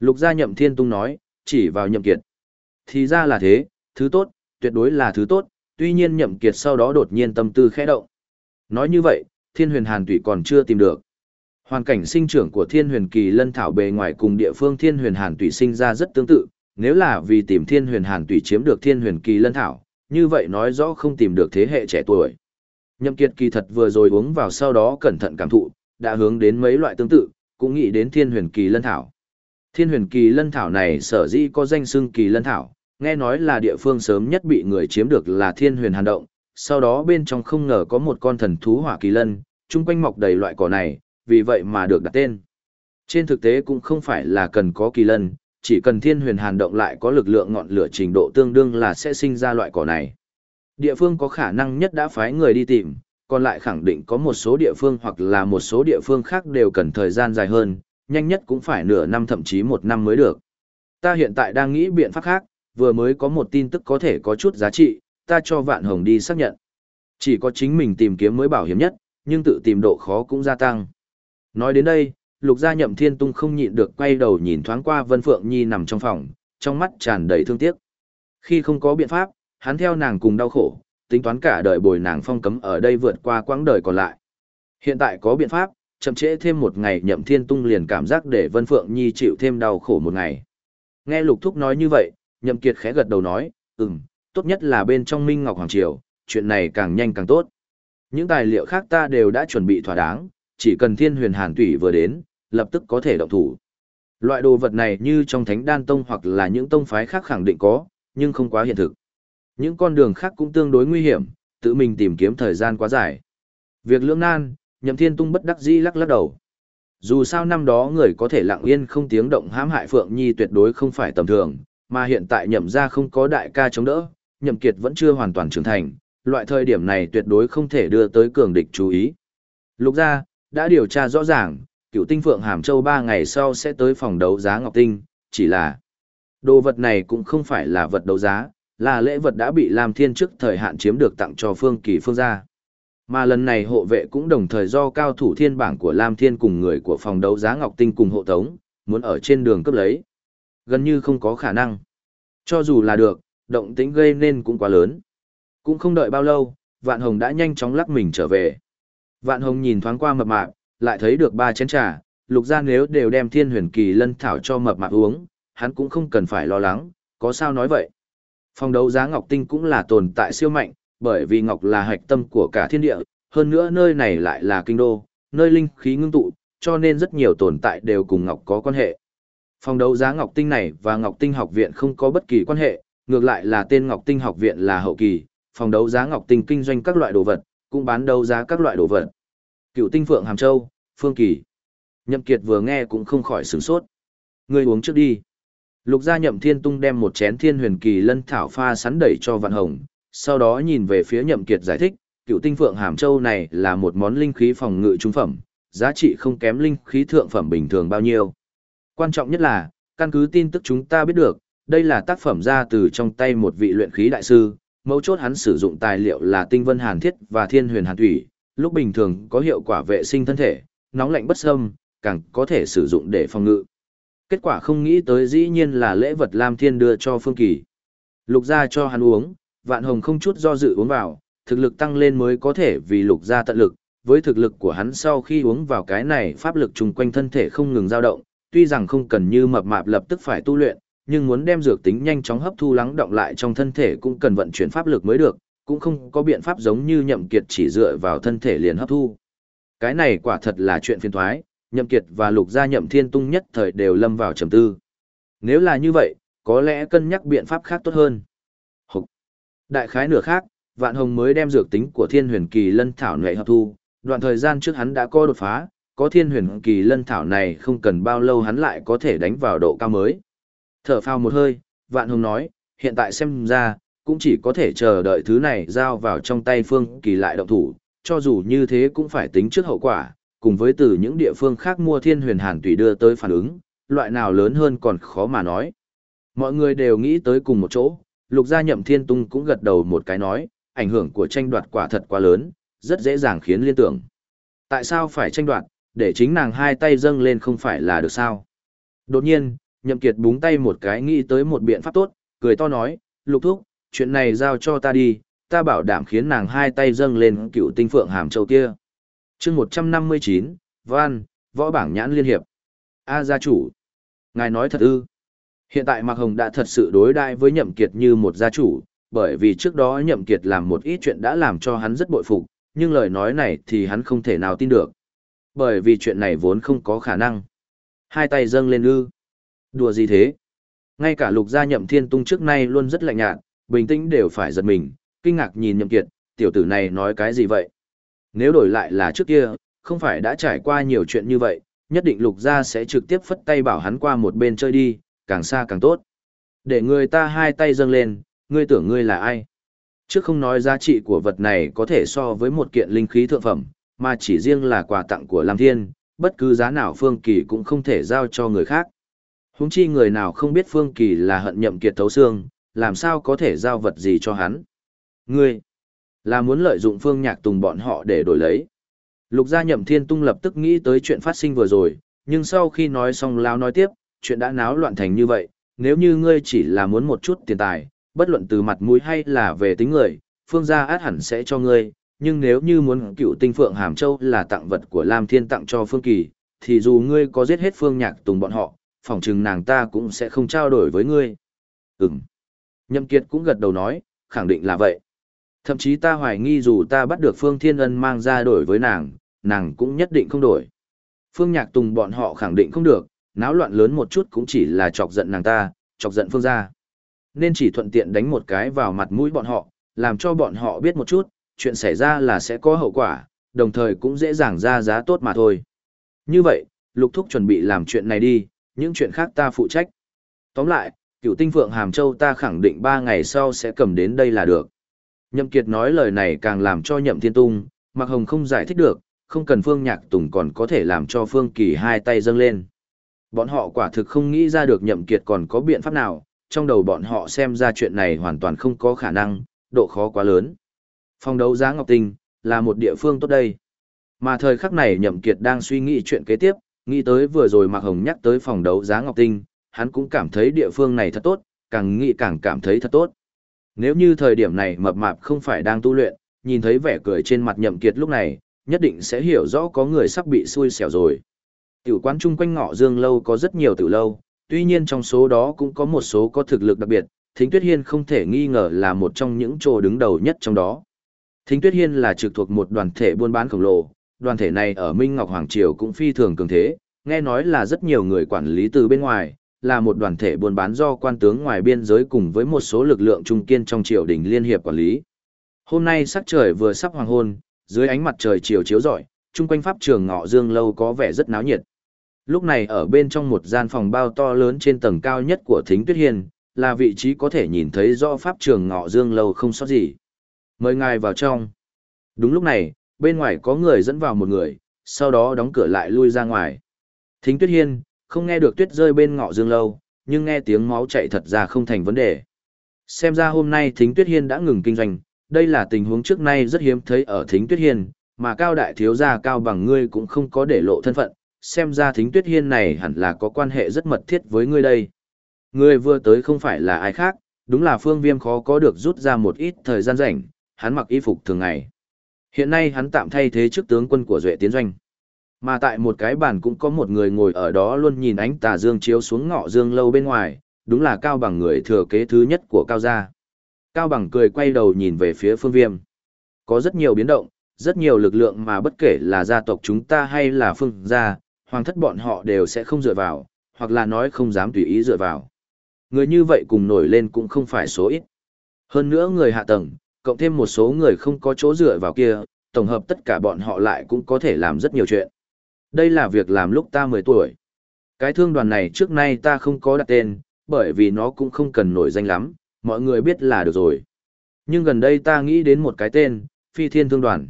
Lục gia nhậm thiên tung nói, chỉ vào nhậm kiệt. Thì ra là thế, thứ tốt, tuyệt đối là thứ tốt, tuy nhiên nhậm kiệt sau đó đột nhiên tâm tư khẽ động. Nói như vậy, thiên huyền hàn tủy còn chưa tìm được. Hoàn cảnh sinh trưởng của thiên huyền kỳ lân thảo bề ngoài cùng địa phương thiên huyền hàn tụy sinh ra rất tương tự, nếu là vì tìm thiên huyền hàn tụy chiếm được thiên huyền kỳ lân thảo, như vậy nói rõ không tìm được thế hệ trẻ tuổi. Nhậm kiệt kỳ thật vừa rồi uống vào sau đó cẩn thận cảm thụ, đã hướng đến mấy loại tương tự, cũng nghĩ đến thiên huyền kỳ lân thảo. Thiên huyền kỳ lân thảo này sở dĩ có danh xưng kỳ lân thảo, nghe nói là địa phương sớm nhất bị người chiếm được là thiên huyền hàn động, sau đó bên trong không ngờ có một con thần thú hỏa kỳ lân, chung quanh mọc đầy loại cỏ này, vì vậy mà được đặt tên. Trên thực tế cũng không phải là cần có kỳ lân, chỉ cần thiên huyền hàn động lại có lực lượng ngọn lửa trình độ tương đương là sẽ sinh ra loại cỏ này. Địa phương có khả năng nhất đã phái người đi tìm, còn lại khẳng định có một số địa phương hoặc là một số địa phương khác đều cần thời gian dài hơn, nhanh nhất cũng phải nửa năm thậm chí một năm mới được. Ta hiện tại đang nghĩ biện pháp khác, vừa mới có một tin tức có thể có chút giá trị, ta cho Vạn Hồng đi xác nhận. Chỉ có chính mình tìm kiếm mới bảo hiểm nhất, nhưng tự tìm độ khó cũng gia tăng. Nói đến đây, lục gia nhậm thiên tung không nhịn được quay đầu nhìn thoáng qua Vân Phượng Nhi nằm trong phòng, trong mắt tràn đầy thương tiếc. Khi không có biện pháp, hắn theo nàng cùng đau khổ, tính toán cả đời bồi nàng phong cấm ở đây vượt qua quãng đời còn lại. Hiện tại có biện pháp, chậm trễ thêm một ngày nhậm thiên tung liền cảm giác để Vân Phượng Nhi chịu thêm đau khổ một ngày. Nghe Lục Thúc nói như vậy, nhậm kiệt khẽ gật đầu nói, ừm, tốt nhất là bên trong Minh Ngọc Hoàng Triều, chuyện này càng nhanh càng tốt. Những tài liệu khác ta đều đã chuẩn bị thỏa đáng, chỉ cần thiên huyền hàn tủy vừa đến, lập tức có thể động thủ. Loại đồ vật này như trong thánh đan tông hoặc là những tông phái khác khẳng định có, nhưng không quá hiện thực. Những con đường khác cũng tương đối nguy hiểm, tự mình tìm kiếm thời gian quá dài. Việc lưỡng nan, nhậm thiên tung bất đắc dĩ lắc lắc đầu. Dù sao năm đó người có thể lặng yên không tiếng động hãm hại Phượng Nhi tuyệt đối không phải tầm thường, mà hiện tại nhậm ra không có đại ca chống đỡ, nhậm kiệt vẫn chưa hoàn toàn trưởng thành, loại thời điểm này tuyệt đối không thể đưa tới cường địch chú ý. Lục gia đã điều tra rõ ràng, cựu tinh Phượng Hàm Châu 3 ngày sau sẽ tới phòng đấu giá Ngọc Tinh, chỉ là đồ vật này cũng không phải là vật đấu giá, là lễ vật đã bị Lam Thiên trước thời hạn chiếm được tặng cho Phương Kỳ Phương gia. Mà lần này hộ vệ cũng đồng thời do cao thủ thiên bảng của Lam Thiên cùng người của phòng đấu giá Ngọc Tinh cùng hộ tống, muốn ở trên đường cấp lấy. Gần như không có khả năng. Cho dù là được, động tĩnh gây nên cũng quá lớn. Cũng không đợi bao lâu, Vạn Hồng đã nhanh chóng lắc mình trở về. Vạn Hồng nhìn thoáng qua mập mạp, lại thấy được ba chén trà, lục gia nếu đều đem thiên huyền kỳ lân thảo cho mập mạp uống, hắn cũng không cần phải lo lắng, có sao nói vậy. Phòng đấu giá Ngọc Tinh cũng là tồn tại siêu mạnh, bởi vì Ngọc là hạch tâm của cả thiên địa, hơn nữa nơi này lại là kinh đô, nơi linh khí ngưng tụ, cho nên rất nhiều tồn tại đều cùng Ngọc có quan hệ. Phòng đấu giá Ngọc Tinh này và Ngọc Tinh học viện không có bất kỳ quan hệ, ngược lại là tên Ngọc Tinh học viện là hậu kỳ, phòng đấu giá Ngọc Tinh kinh doanh các loại đồ vật, cũng bán đấu giá các loại đồ vật. Cựu Tinh Phượng Hàm Châu, Phương Kỳ. Nhậm Kiệt vừa nghe cũng không khỏi sửng sốt. Ngươi uống trước đi. Lục gia nhậm thiên tung đem một chén thiên huyền kỳ lân thảo pha sắn đẩy cho vạn hồng, sau đó nhìn về phía nhậm kiệt giải thích, cựu tinh phượng hàm châu này là một món linh khí phòng ngự trung phẩm, giá trị không kém linh khí thượng phẩm bình thường bao nhiêu. Quan trọng nhất là, căn cứ tin tức chúng ta biết được, đây là tác phẩm ra từ trong tay một vị luyện khí đại sư, mấu chốt hắn sử dụng tài liệu là tinh vân hàn thiết và thiên huyền hàn thủy, lúc bình thường có hiệu quả vệ sinh thân thể, nóng lạnh bất xâm, càng có thể sử dụng để phòng ngự. Kết quả không nghĩ tới dĩ nhiên là lễ vật Lam Thiên đưa cho Phương Kỳ. Lục gia cho hắn uống, vạn hồng không chút do dự uống vào, thực lực tăng lên mới có thể vì lục gia tận lực, với thực lực của hắn sau khi uống vào cái này pháp lực chung quanh thân thể không ngừng dao động, tuy rằng không cần như mập mạp lập tức phải tu luyện, nhưng muốn đem dược tính nhanh chóng hấp thu lắng động lại trong thân thể cũng cần vận chuyển pháp lực mới được, cũng không có biện pháp giống như nhậm kiệt chỉ dựa vào thân thể liền hấp thu. Cái này quả thật là chuyện phiền toái, nhậm kiệt và lục gia nhậm thiên tung nhất thời đều lâm vào trầm tư. Nếu là như vậy, có lẽ cân nhắc biện pháp khác tốt hơn. Hục. Đại khái nửa khác, Vạn Hồng mới đem dược tính của Thiên Huyền Kỳ Lân Thảo nhuệ hấp thu, đoạn thời gian trước hắn đã có đột phá, có Thiên Huyền Kỳ Lân Thảo này không cần bao lâu hắn lại có thể đánh vào độ cao mới. Thở phào một hơi, Vạn Hồng nói, hiện tại xem ra, cũng chỉ có thể chờ đợi thứ này giao vào trong tay Phương Kỳ lại động thủ, cho dù như thế cũng phải tính trước hậu quả, cùng với từ những địa phương khác mua Thiên Huyền Hàn tùy đưa tới phản ứng, loại nào lớn hơn còn khó mà nói. Mọi người đều nghĩ tới cùng một chỗ, lục gia nhậm thiên tung cũng gật đầu một cái nói, ảnh hưởng của tranh đoạt quả thật quá lớn, rất dễ dàng khiến liên tưởng. Tại sao phải tranh đoạt, để chính nàng hai tay dâng lên không phải là được sao? Đột nhiên, nhậm kiệt búng tay một cái nghĩ tới một biện pháp tốt, cười to nói, lục thúc, chuyện này giao cho ta đi, ta bảo đảm khiến nàng hai tay dâng lên cựu tinh phượng hàm châu kia. Chương 159, Văn, Võ bảng nhãn liên hiệp. A gia chủ. Ngài nói thật ư. Hiện tại Mạc Hồng đã thật sự đối đại với Nhậm Kiệt như một gia chủ, bởi vì trước đó Nhậm Kiệt làm một ít chuyện đã làm cho hắn rất bội phục, nhưng lời nói này thì hắn không thể nào tin được. Bởi vì chuyện này vốn không có khả năng. Hai tay dâng lên ư. Đùa gì thế? Ngay cả lục gia Nhậm Thiên Tung trước nay luôn rất lạnh nhạt, bình tĩnh đều phải giật mình, kinh ngạc nhìn Nhậm Kiệt, tiểu tử này nói cái gì vậy? Nếu đổi lại là trước kia, không phải đã trải qua nhiều chuyện như vậy, nhất định lục gia sẽ trực tiếp phất tay bảo hắn qua một bên chơi đi, càng xa càng tốt. Để người ta hai tay dâng lên, ngươi tưởng ngươi là ai? Trước không nói giá trị của vật này có thể so với một kiện linh khí thượng phẩm, mà chỉ riêng là quà tặng của Lam Thiên, bất cứ giá nào Phương Kỳ cũng không thể giao cho người khác. Húng chi người nào không biết Phương Kỳ là hận nhậm kiệt thấu xương, làm sao có thể giao vật gì cho hắn. Ngươi, là muốn lợi dụng Phương Nhạc Tùng bọn họ để đổi lấy. Lục gia nhậm thiên tung lập tức nghĩ tới chuyện phát sinh vừa rồi, nhưng sau khi nói xong lao nói tiếp, chuyện đã náo loạn thành như vậy, nếu như ngươi chỉ là muốn một chút tiền tài, bất luận từ mặt mũi hay là về tính người, phương gia át hẳn sẽ cho ngươi, nhưng nếu như muốn cựu tinh phượng hàm châu là tặng vật của Lam Thiên tặng cho phương kỳ, thì dù ngươi có giết hết phương nhạc tùng bọn họ, phỏng chừng nàng ta cũng sẽ không trao đổi với ngươi. Ừm. Nhậm Kiệt cũng gật đầu nói, khẳng định là vậy. Thậm chí ta hoài nghi dù ta bắt được Phương Thiên Ân mang ra đổi với nàng, nàng cũng nhất định không đổi. Phương Nhạc Tùng bọn họ khẳng định không được, náo loạn lớn một chút cũng chỉ là chọc giận nàng ta, chọc giận Phương gia. Nên chỉ thuận tiện đánh một cái vào mặt mũi bọn họ, làm cho bọn họ biết một chút, chuyện xảy ra là sẽ có hậu quả, đồng thời cũng dễ dàng ra giá tốt mà thôi. Như vậy, Lục Thúc chuẩn bị làm chuyện này đi, những chuyện khác ta phụ trách. Tóm lại, cựu tinh phượng Hàm Châu ta khẳng định ba ngày sau sẽ cầm đến đây là được. Nhậm Kiệt nói lời này càng làm cho Nhậm Thiên Tung, Mạc Hồng không giải thích được, không cần Phương Nhạc Tùng còn có thể làm cho Phương Kỳ hai tay dâng lên. Bọn họ quả thực không nghĩ ra được Nhậm Kiệt còn có biện pháp nào, trong đầu bọn họ xem ra chuyện này hoàn toàn không có khả năng, độ khó quá lớn. Phòng đấu giá Ngọc Tinh, là một địa phương tốt đây. Mà thời khắc này Nhậm Kiệt đang suy nghĩ chuyện kế tiếp, nghĩ tới vừa rồi Mạc Hồng nhắc tới phòng đấu giá Ngọc Tinh, hắn cũng cảm thấy địa phương này thật tốt, càng nghĩ càng cảm thấy thật tốt. Nếu như thời điểm này mập mạp không phải đang tu luyện, nhìn thấy vẻ cười trên mặt nhậm kiệt lúc này, nhất định sẽ hiểu rõ có người sắp bị xui xẻo rồi. Tiểu quán chung quanh ngọ dương lâu có rất nhiều tiểu lâu, tuy nhiên trong số đó cũng có một số có thực lực đặc biệt, Thính Tuyết Hiên không thể nghi ngờ là một trong những chỗ đứng đầu nhất trong đó. Thính Tuyết Hiên là trực thuộc một đoàn thể buôn bán khổng lồ, đoàn thể này ở Minh Ngọc Hoàng Triều cũng phi thường cường thế, nghe nói là rất nhiều người quản lý từ bên ngoài, là một đoàn thể buôn bán do quan tướng ngoài biên giới cùng với một số lực lượng trung kiên trong triều đình liên hiệp quản lý. Hôm nay sắc trời vừa sắp hoàng hôn, dưới ánh mặt trời chiều chiếu rọi, chung quanh pháp trường ngọ dương lâu có vẻ rất náo nhiệt. Lúc này ở bên trong một gian phòng bao to lớn trên tầng cao nhất của Thính Tuyết Hiên, là vị trí có thể nhìn thấy rõ pháp trường ngọ dương lâu không sót gì. Mời ngài vào trong. Đúng lúc này, bên ngoài có người dẫn vào một người, sau đó đóng cửa lại lui ra ngoài. Thính Tuyết Hiên, không nghe được tuyết rơi bên ngọ dương lâu, nhưng nghe tiếng máu chạy thật ra không thành vấn đề. Xem ra hôm nay Thính Tuyết Hiên đã ngừng kinh doanh, đây là tình huống trước nay rất hiếm thấy ở Thính Tuyết Hiên, mà cao đại thiếu gia cao bằng ngươi cũng không có để lộ thân phận, xem ra Thính Tuyết Hiên này hẳn là có quan hệ rất mật thiết với ngươi đây. Ngươi vừa tới không phải là ai khác, đúng là Phương Viêm khó có được rút ra một ít thời gian rảnh, hắn mặc y phục thường ngày. Hiện nay hắn tạm thay thế chức tướng quân của Duệ Tiến Doanh. Mà tại một cái bàn cũng có một người ngồi ở đó luôn nhìn ánh tà dương chiếu xuống ngọ dương lâu bên ngoài, đúng là Cao Bằng người thừa kế thứ nhất của Cao gia. Cao Bằng cười quay đầu nhìn về phía phương viêm. Có rất nhiều biến động, rất nhiều lực lượng mà bất kể là gia tộc chúng ta hay là phương gia, hoàng thất bọn họ đều sẽ không dựa vào, hoặc là nói không dám tùy ý dựa vào. Người như vậy cùng nổi lên cũng không phải số ít. Hơn nữa người hạ tầng, cộng thêm một số người không có chỗ dựa vào kia, tổng hợp tất cả bọn họ lại cũng có thể làm rất nhiều chuyện. Đây là việc làm lúc ta 10 tuổi. Cái thương đoàn này trước nay ta không có đặt tên, bởi vì nó cũng không cần nổi danh lắm, mọi người biết là được rồi. Nhưng gần đây ta nghĩ đến một cái tên, phi thiên thương đoàn.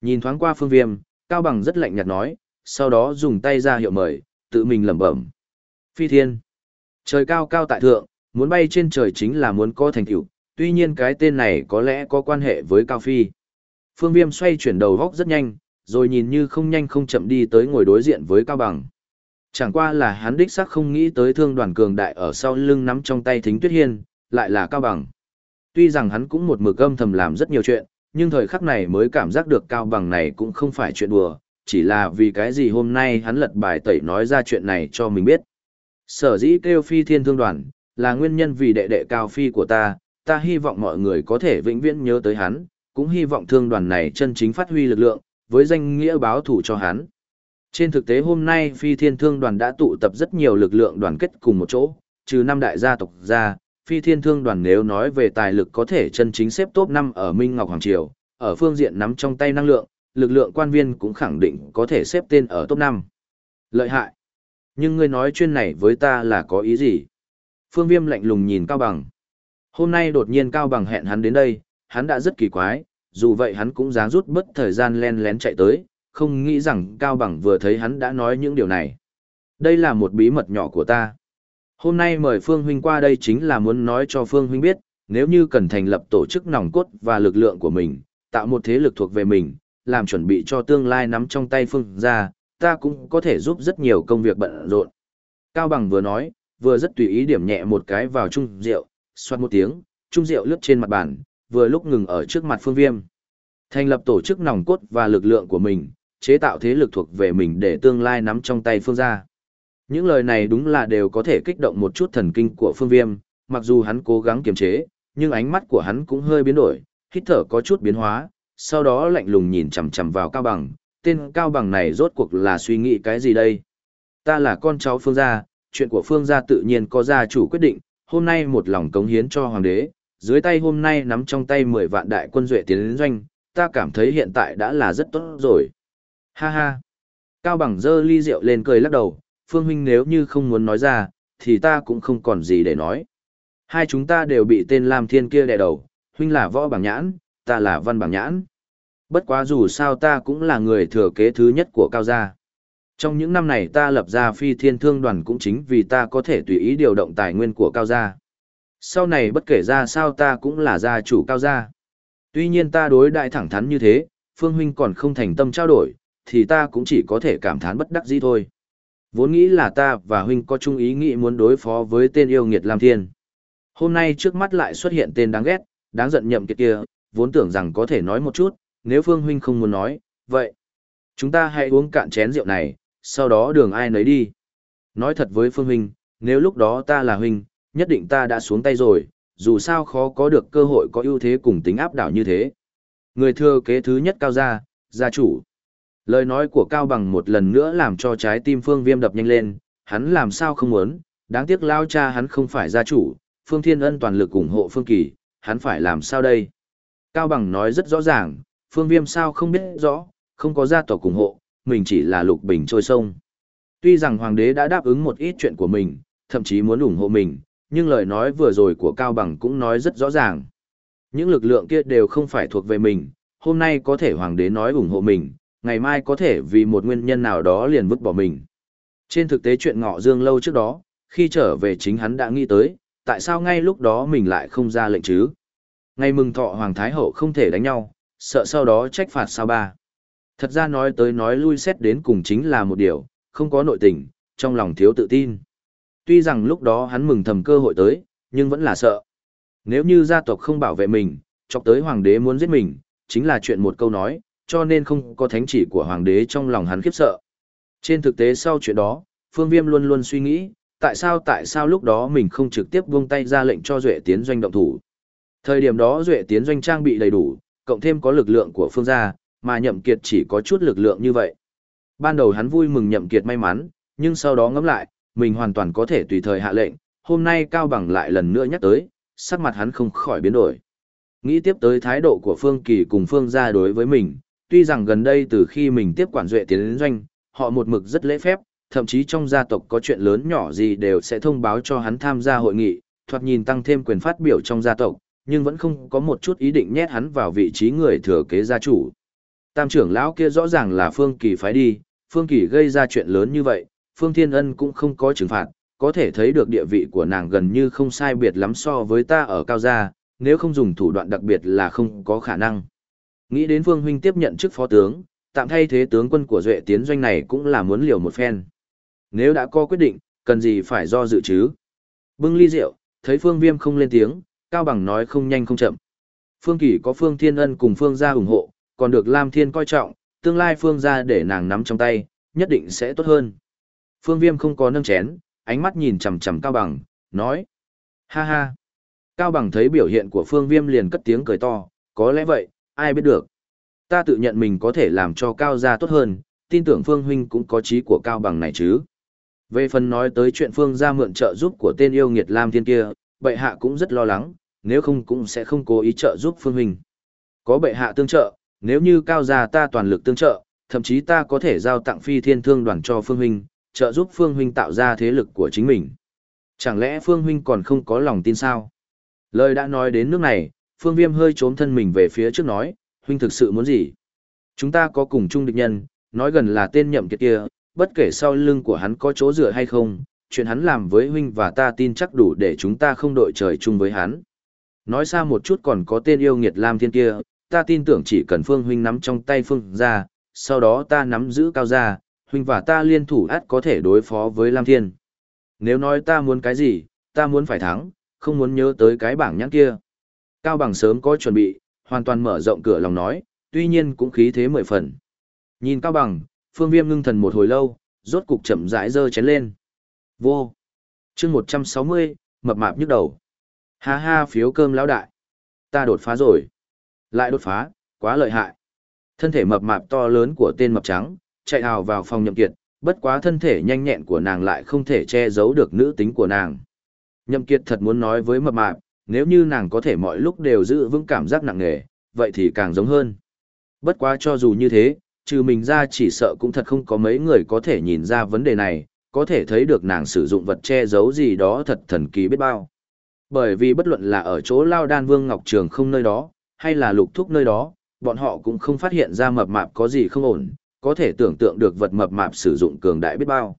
Nhìn thoáng qua phương viêm, Cao Bằng rất lạnh nhạt nói, sau đó dùng tay ra hiệu mời, tự mình lẩm bẩm. Phi thiên. Trời cao cao tại thượng, muốn bay trên trời chính là muốn có thành tựu, tuy nhiên cái tên này có lẽ có quan hệ với Cao Phi. Phương Viêm xoay chuyển đầu góc rất nhanh, rồi nhìn như không nhanh không chậm đi tới ngồi đối diện với Cao Bằng. Chẳng qua là hắn đích xác không nghĩ tới thương đoàn cường đại ở sau lưng nắm trong tay Thính Tuyết Hiên, lại là Cao Bằng. Tuy rằng hắn cũng một mực âm thầm làm rất nhiều chuyện, nhưng thời khắc này mới cảm giác được Cao Bằng này cũng không phải chuyện đùa, chỉ là vì cái gì hôm nay hắn lật bài tẩy nói ra chuyện này cho mình biết. Sở dĩ kêu phi thiên thương đoàn, là nguyên nhân vì đệ đệ cao phi của ta, ta hy vọng mọi người có thể vĩnh viễn nhớ tới hắn, cũng hy vọng thương đoàn này chân chính phát huy lực lượng, với danh nghĩa báo thủ cho hắn. Trên thực tế hôm nay phi thiên thương đoàn đã tụ tập rất nhiều lực lượng đoàn kết cùng một chỗ, trừ năm đại gia tộc ra, phi thiên thương đoàn nếu nói về tài lực có thể chân chính xếp top 5 ở Minh Ngọc Hoàng Triều, ở phương diện nắm trong tay năng lượng, lực lượng quan viên cũng khẳng định có thể xếp tên ở top 5. Lợi hại. Nhưng ngươi nói chuyên này với ta là có ý gì? Phương Viêm lạnh lùng nhìn Cao Bằng. Hôm nay đột nhiên Cao Bằng hẹn hắn đến đây, hắn đã rất kỳ quái, dù vậy hắn cũng dáng rút bất thời gian len lén chạy tới, không nghĩ rằng Cao Bằng vừa thấy hắn đã nói những điều này. Đây là một bí mật nhỏ của ta. Hôm nay mời Phương Huynh qua đây chính là muốn nói cho Phương Huynh biết, nếu như cần thành lập tổ chức nòng cốt và lực lượng của mình, tạo một thế lực thuộc về mình, làm chuẩn bị cho tương lai nắm trong tay Phương ra, ta cũng có thể giúp rất nhiều công việc bận rộn. Cao Bằng vừa nói, vừa rất tùy ý điểm nhẹ một cái vào chung rượu, xoát một tiếng, chung rượu lướt trên mặt bàn, vừa lúc ngừng ở trước mặt phương viêm. Thành lập tổ chức nòng cốt và lực lượng của mình, chế tạo thế lực thuộc về mình để tương lai nắm trong tay phương gia. Những lời này đúng là đều có thể kích động một chút thần kinh của phương viêm, mặc dù hắn cố gắng kiềm chế, nhưng ánh mắt của hắn cũng hơi biến đổi, hít thở có chút biến hóa, sau đó lạnh lùng nhìn chằm chằm vào Cao Bằng, tên Cao Bằng này rốt cuộc là suy nghĩ cái gì đây? Ta là con cháu phương gia, chuyện của phương gia tự nhiên có gia chủ quyết định, hôm nay một lòng cống hiến cho hoàng đế, dưới tay hôm nay nắm trong tay 10 vạn đại quân duệ tiến đến doanh, ta cảm thấy hiện tại đã là rất tốt rồi. Ha ha. Cao bằng dơ ly rượu lên cười lắc đầu, phương huynh nếu như không muốn nói ra, thì ta cũng không còn gì để nói. Hai chúng ta đều bị tên Lam Thiên kia đè đầu, huynh là võ bằng nhãn, ta là văn bằng nhãn. Bất quá dù sao ta cũng là người thừa kế thứ nhất của Cao gia. Trong những năm này ta lập ra phi thiên thương đoàn cũng chính vì ta có thể tùy ý điều động tài nguyên của Cao gia. Sau này bất kể ra sao ta cũng là gia chủ Cao gia. Tuy nhiên ta đối đại thẳng thắn như thế, Phương Huynh còn không thành tâm trao đổi, thì ta cũng chỉ có thể cảm thán bất đắc dĩ thôi. Vốn nghĩ là ta và Huynh có chung ý nghĩ muốn đối phó với tên yêu nghiệt Lam Thiên. Hôm nay trước mắt lại xuất hiện tên đáng ghét, đáng giận nhậm kiệt kia, vốn tưởng rằng có thể nói một chút, nếu Phương Huynh không muốn nói, vậy. Chúng ta hãy uống cạn chén rượu này, sau đó đường ai nấy đi. Nói thật với Phương Huynh, nếu lúc đó ta là Huynh, nhất định ta đã xuống tay rồi, dù sao khó có được cơ hội có ưu thế cùng tính áp đảo như thế. Người thừa kế thứ nhất cao gia, gia chủ. Lời nói của Cao Bằng một lần nữa làm cho trái tim Phương Viêm đập nhanh lên, hắn làm sao không muốn, đáng tiếc lao cha hắn không phải gia chủ, Phương Thiên Ân toàn lực ủng hộ Phương Kỳ, hắn phải làm sao đây? Cao Bằng nói rất rõ ràng, Phương Viêm sao không biết rõ, không có gia tộc ủng hộ, mình chỉ là lục bình trôi sông. Tuy rằng hoàng đế đã đáp ứng một ít chuyện của mình, thậm chí muốn ủng hộ mình, nhưng lời nói vừa rồi của Cao Bằng cũng nói rất rõ ràng. Những lực lượng kia đều không phải thuộc về mình, hôm nay có thể hoàng đế nói ủng hộ mình, ngày mai có thể vì một nguyên nhân nào đó liền vứt bỏ mình. Trên thực tế chuyện ngọ dương lâu trước đó, khi trở về chính hắn đã nghĩ tới, tại sao ngay lúc đó mình lại không ra lệnh chứ? Ngày mừng thọ Hoàng Thái Hậu không thể đánh nhau, sợ sau đó trách phạt sao ba. Thật ra nói tới nói lui xét đến cùng chính là một điều, không có nội tình, trong lòng thiếu tự tin. Tuy rằng lúc đó hắn mừng thầm cơ hội tới, nhưng vẫn là sợ. Nếu như gia tộc không bảo vệ mình, chọc tới hoàng đế muốn giết mình, chính là chuyện một câu nói, cho nên không có thánh chỉ của hoàng đế trong lòng hắn khiếp sợ. Trên thực tế sau chuyện đó, Phương Viêm luôn luôn suy nghĩ, tại sao tại sao lúc đó mình không trực tiếp buông tay ra lệnh cho Duệ tiến doanh động thủ. Thời điểm đó Duệ tiến doanh trang bị đầy đủ, cộng thêm có lực lượng của phương gia, mà nhậm kiệt chỉ có chút lực lượng như vậy. Ban đầu hắn vui mừng nhậm kiệt may mắn, nhưng sau đó ngẫm lại, mình hoàn toàn có thể tùy thời hạ lệnh, hôm nay Cao Bằng lại lần nữa nhắc tới, sắc mặt hắn không khỏi biến đổi. Nghĩ tiếp tới thái độ của Phương Kỳ cùng Phương gia đối với mình, tuy rằng gần đây từ khi mình tiếp quản duệ tiến đến doanh, họ một mực rất lễ phép, thậm chí trong gia tộc có chuyện lớn nhỏ gì đều sẽ thông báo cho hắn tham gia hội nghị, thoạt nhìn tăng thêm quyền phát biểu trong gia tộc, nhưng vẫn không có một chút ý định nhét hắn vào vị trí người thừa kế gia chủ. Tam trưởng lão kia rõ ràng là Phương Kỳ phái đi, Phương Kỳ gây ra chuyện lớn như vậy, Phương Thiên Ân cũng không có trừng phạt, có thể thấy được địa vị của nàng gần như không sai biệt lắm so với ta ở cao gia, nếu không dùng thủ đoạn đặc biệt là không có khả năng. Nghĩ đến Phương huynh tiếp nhận chức phó tướng, tạm thay thế tướng quân của Duệ tiến doanh này cũng là muốn liều một phen. Nếu đã có quyết định, cần gì phải do dự chứ? Bưng ly rượu, thấy Phương Viêm không lên tiếng, Cao Bằng nói không nhanh không chậm. Phương Kỳ có Phương Thiên Ân cùng Phương gia ủng hộ, còn được Lam Thiên coi trọng, tương lai Phương gia để nàng nắm trong tay, nhất định sẽ tốt hơn. Phương Viêm không có nâng chén, ánh mắt nhìn chằm chằm Cao Bằng, nói: "Ha ha." Cao Bằng thấy biểu hiện của Phương Viêm liền cất tiếng cười to, có lẽ vậy, ai biết được. Ta tự nhận mình có thể làm cho Cao gia tốt hơn, tin tưởng Phương huynh cũng có trí của Cao Bằng này chứ. Về phần nói tới chuyện Phương gia mượn trợ giúp của tên yêu nghiệt Lam Thiên kia, bệ hạ cũng rất lo lắng, nếu không cũng sẽ không cố ý trợ giúp Phương huynh. Có bệ hạ tương trợ, nếu như Cao gia ta toàn lực tương trợ, thậm chí ta có thể giao tặng phi thiên thương đoàn cho Phương huynh, trợ giúp Phương huynh tạo ra thế lực của chính mình. Chẳng lẽ Phương huynh còn không có lòng tin sao? Lời đã nói đến nước này, Phương Viêm hơi trốn thân mình về phía trước nói, huynh thực sự muốn gì? Chúng ta có cùng chung địch nhân, nói gần là tên nhậm kiệt kia, bất kể sau lưng của hắn có chỗ dựa hay không, chuyện hắn làm với huynh và ta tin chắc đủ để chúng ta không đội trời chung với hắn. Nói xa một chút còn có tên yêu nghiệt Lam Thiên kia, ta tin tưởng chỉ cần Phương huynh nắm trong tay Phương ra, sau đó ta nắm giữ cao ra, huynh và ta liên thủ ắt có thể đối phó với Lam Thiên. Nếu nói ta muốn cái gì, ta muốn phải thắng, không muốn nhớ tới cái bảng nhãn kia. Cao Bằng sớm có chuẩn bị, hoàn toàn mở rộng cửa lòng nói, tuy nhiên cũng khí thế mười phần. Nhìn Cao Bằng, Phương Viêm ngưng thần một hồi lâu, rốt cục chậm rãi dơ chén lên. Vô. chương 160, mập mạp nhức đầu. Ha ha phiếu cơm lão đại. Ta đột phá rồi. Lại đột phá, quá lợi hại. Thân thể mập mạp to lớn của tên mập trắng, chạy hào vào phòng nhậm kiệt, bất quá thân thể nhanh nhẹn của nàng lại không thể che giấu được nữ tính của nàng. Nhậm kiệt thật muốn nói với mập mạp, nếu như nàng có thể mọi lúc đều giữ vững cảm giác nặng nề, vậy thì càng giống hơn. Bất quá cho dù như thế, trừ mình ra chỉ sợ cũng thật không có mấy người có thể nhìn ra vấn đề này, có thể thấy được nàng sử dụng vật che giấu gì đó thật thần kỳ biết bao. Bởi vì bất luận là ở chỗ Lao Đan Vương Ngọc Trường không nơi đó, hay là lục thúc nơi đó, bọn họ cũng không phát hiện ra mập mạp có gì không ổn, có thể tưởng tượng được vật mập mạp sử dụng cường đại biết bao.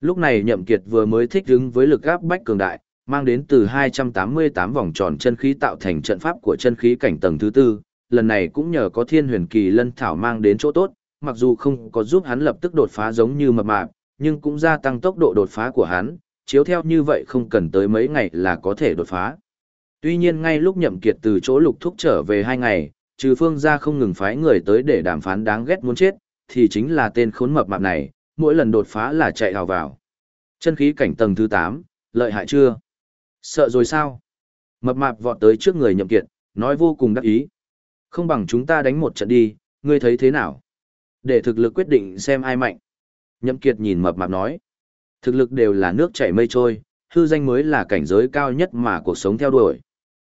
Lúc này Nhậm Kiệt vừa mới thích ứng với lực áp bách cường đại, mang đến từ 288 vòng tròn chân khí tạo thành trận pháp của chân khí cảnh tầng thứ tư, lần này cũng nhờ có thiên huyền kỳ lân thảo mang đến chỗ tốt, mặc dù không có giúp hắn lập tức đột phá giống như mập mạp, nhưng cũng gia tăng tốc độ đột phá của hắn, chiếu theo như vậy không cần tới mấy ngày là có thể đột phá. Tuy nhiên ngay lúc nhậm kiệt từ chỗ lục thúc trở về hai ngày, trừ phương gia không ngừng phái người tới để đàm phán đáng ghét muốn chết, thì chính là tên khốn mập mạp này, mỗi lần đột phá là chạy hào vào. Chân khí cảnh tầng thứ 8, lợi hại chưa? Sợ rồi sao? Mập mạp vọt tới trước người nhậm kiệt, nói vô cùng đắc ý. Không bằng chúng ta đánh một trận đi, ngươi thấy thế nào? Để thực lực quyết định xem ai mạnh. Nhậm kiệt nhìn mập mạp nói. Thực lực đều là nước chảy mây trôi, hư danh mới là cảnh giới cao nhất mà cuộc sống theo đuổi.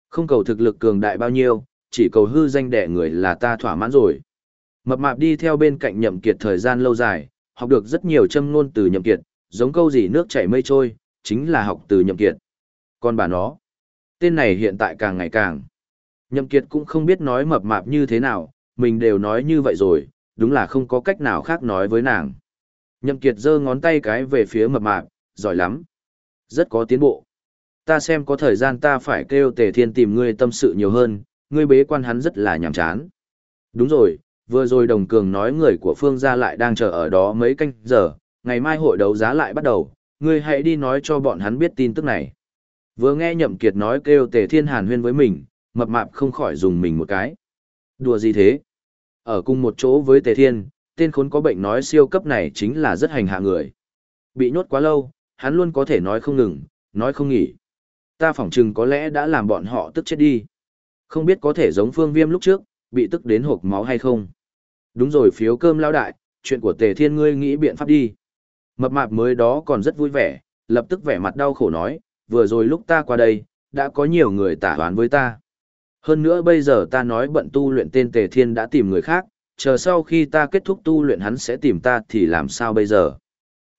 Không cầu thực lực cường đại bao nhiêu, chỉ cầu hư danh đẻ người là ta thỏa mãn rồi. Mập mạp đi theo bên cạnh nhậm kiệt thời gian lâu dài, học được rất nhiều châm ngôn từ nhậm kiệt, giống câu gì nước chảy mây trôi, chính là học từ nhậm kiệt. Còn bà nó, tên này hiện tại càng ngày càng. Nhậm kiệt cũng không biết nói mập mạp như thế nào, mình đều nói như vậy rồi, đúng là không có cách nào khác nói với nàng. Nhậm kiệt giơ ngón tay cái về phía mập mạp, giỏi lắm. Rất có tiến bộ. Ta xem có thời gian ta phải kêu tề thiên tìm ngươi tâm sự nhiều hơn, ngươi bế quan hắn rất là nhàm chán. Đúng rồi, vừa rồi đồng cường nói người của phương gia lại đang chờ ở đó mấy canh giờ, ngày mai hội đấu giá lại bắt đầu, ngươi hãy đi nói cho bọn hắn biết tin tức này. Vừa nghe Nhậm Kiệt nói kêu Tề Thiên Hàn huyên với mình, mập mạp không khỏi dùng mình một cái. Đùa gì thế? Ở cùng một chỗ với Tề Thiên, tên khốn có bệnh nói siêu cấp này chính là rất hành hạ người. Bị nhốt quá lâu, hắn luôn có thể nói không ngừng, nói không nghỉ. Ta phỏng chừng có lẽ đã làm bọn họ tức chết đi. Không biết có thể giống phương viêm lúc trước, bị tức đến hộp máu hay không. Đúng rồi phiếu cơm lao đại, chuyện của tề thiên ngươi nghĩ biện pháp đi. Mập mạp mới đó còn rất vui vẻ, lập tức vẻ mặt đau khổ nói, vừa rồi lúc ta qua đây, đã có nhiều người tả đoán với ta. Hơn nữa bây giờ ta nói bận tu luyện tên tề thiên đã tìm người khác, chờ sau khi ta kết thúc tu luyện hắn sẽ tìm ta thì làm sao bây giờ.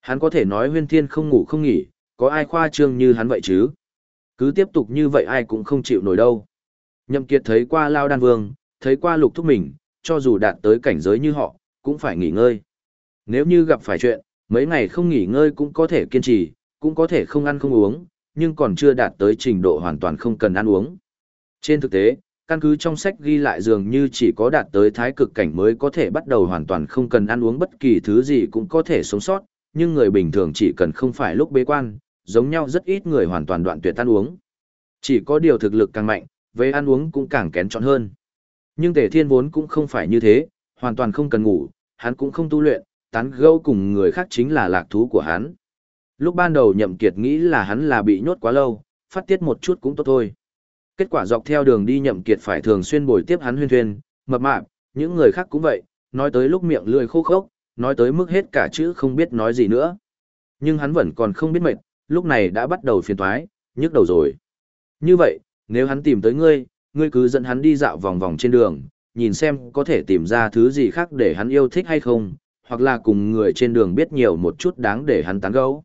Hắn có thể nói huyên thiên không ngủ không nghỉ, có ai khoa trương như hắn vậy chứ? Cứ tiếp tục như vậy ai cũng không chịu nổi đâu. Nhậm Kiệt thấy qua Lao Đan Vương, thấy qua lục thúc mình, cho dù đạt tới cảnh giới như họ, cũng phải nghỉ ngơi. Nếu như gặp phải chuyện, mấy ngày không nghỉ ngơi cũng có thể kiên trì, cũng có thể không ăn không uống, nhưng còn chưa đạt tới trình độ hoàn toàn không cần ăn uống. Trên thực tế, căn cứ trong sách ghi lại dường như chỉ có đạt tới thái cực cảnh mới có thể bắt đầu hoàn toàn không cần ăn uống bất kỳ thứ gì cũng có thể sống sót, nhưng người bình thường chỉ cần không phải lúc bế quan, giống nhau rất ít người hoàn toàn đoạn tuyệt ăn uống. Chỉ có điều thực lực càng mạnh, về ăn uống cũng càng kén chọn hơn. Nhưng Tề Thiên vốn cũng không phải như thế, hoàn toàn không cần ngủ, hắn cũng không tu luyện, tán gẫu cùng người khác chính là lạc thú của hắn. Lúc ban đầu Nhậm Kiệt nghĩ là hắn là bị nhốt quá lâu, phát tiết một chút cũng tốt thôi. Kết quả dọc theo đường đi Nhậm Kiệt phải thường xuyên bồi tiếp hắn huyên thuyên, mập mạp, những người khác cũng vậy, nói tới lúc miệng lưỡi khô khốc, nói tới mức hết cả chữ không biết nói gì nữa. Nhưng hắn vẫn còn không biết mệt, lúc này đã bắt đầu phiền toái, nhức đầu rồi. Như vậy, nếu hắn tìm tới ngươi, ngươi cứ dẫn hắn đi dạo vòng vòng trên đường, nhìn xem có thể tìm ra thứ gì khác để hắn yêu thích hay không, hoặc là cùng người trên đường biết nhiều một chút đáng để hắn tán gẫu.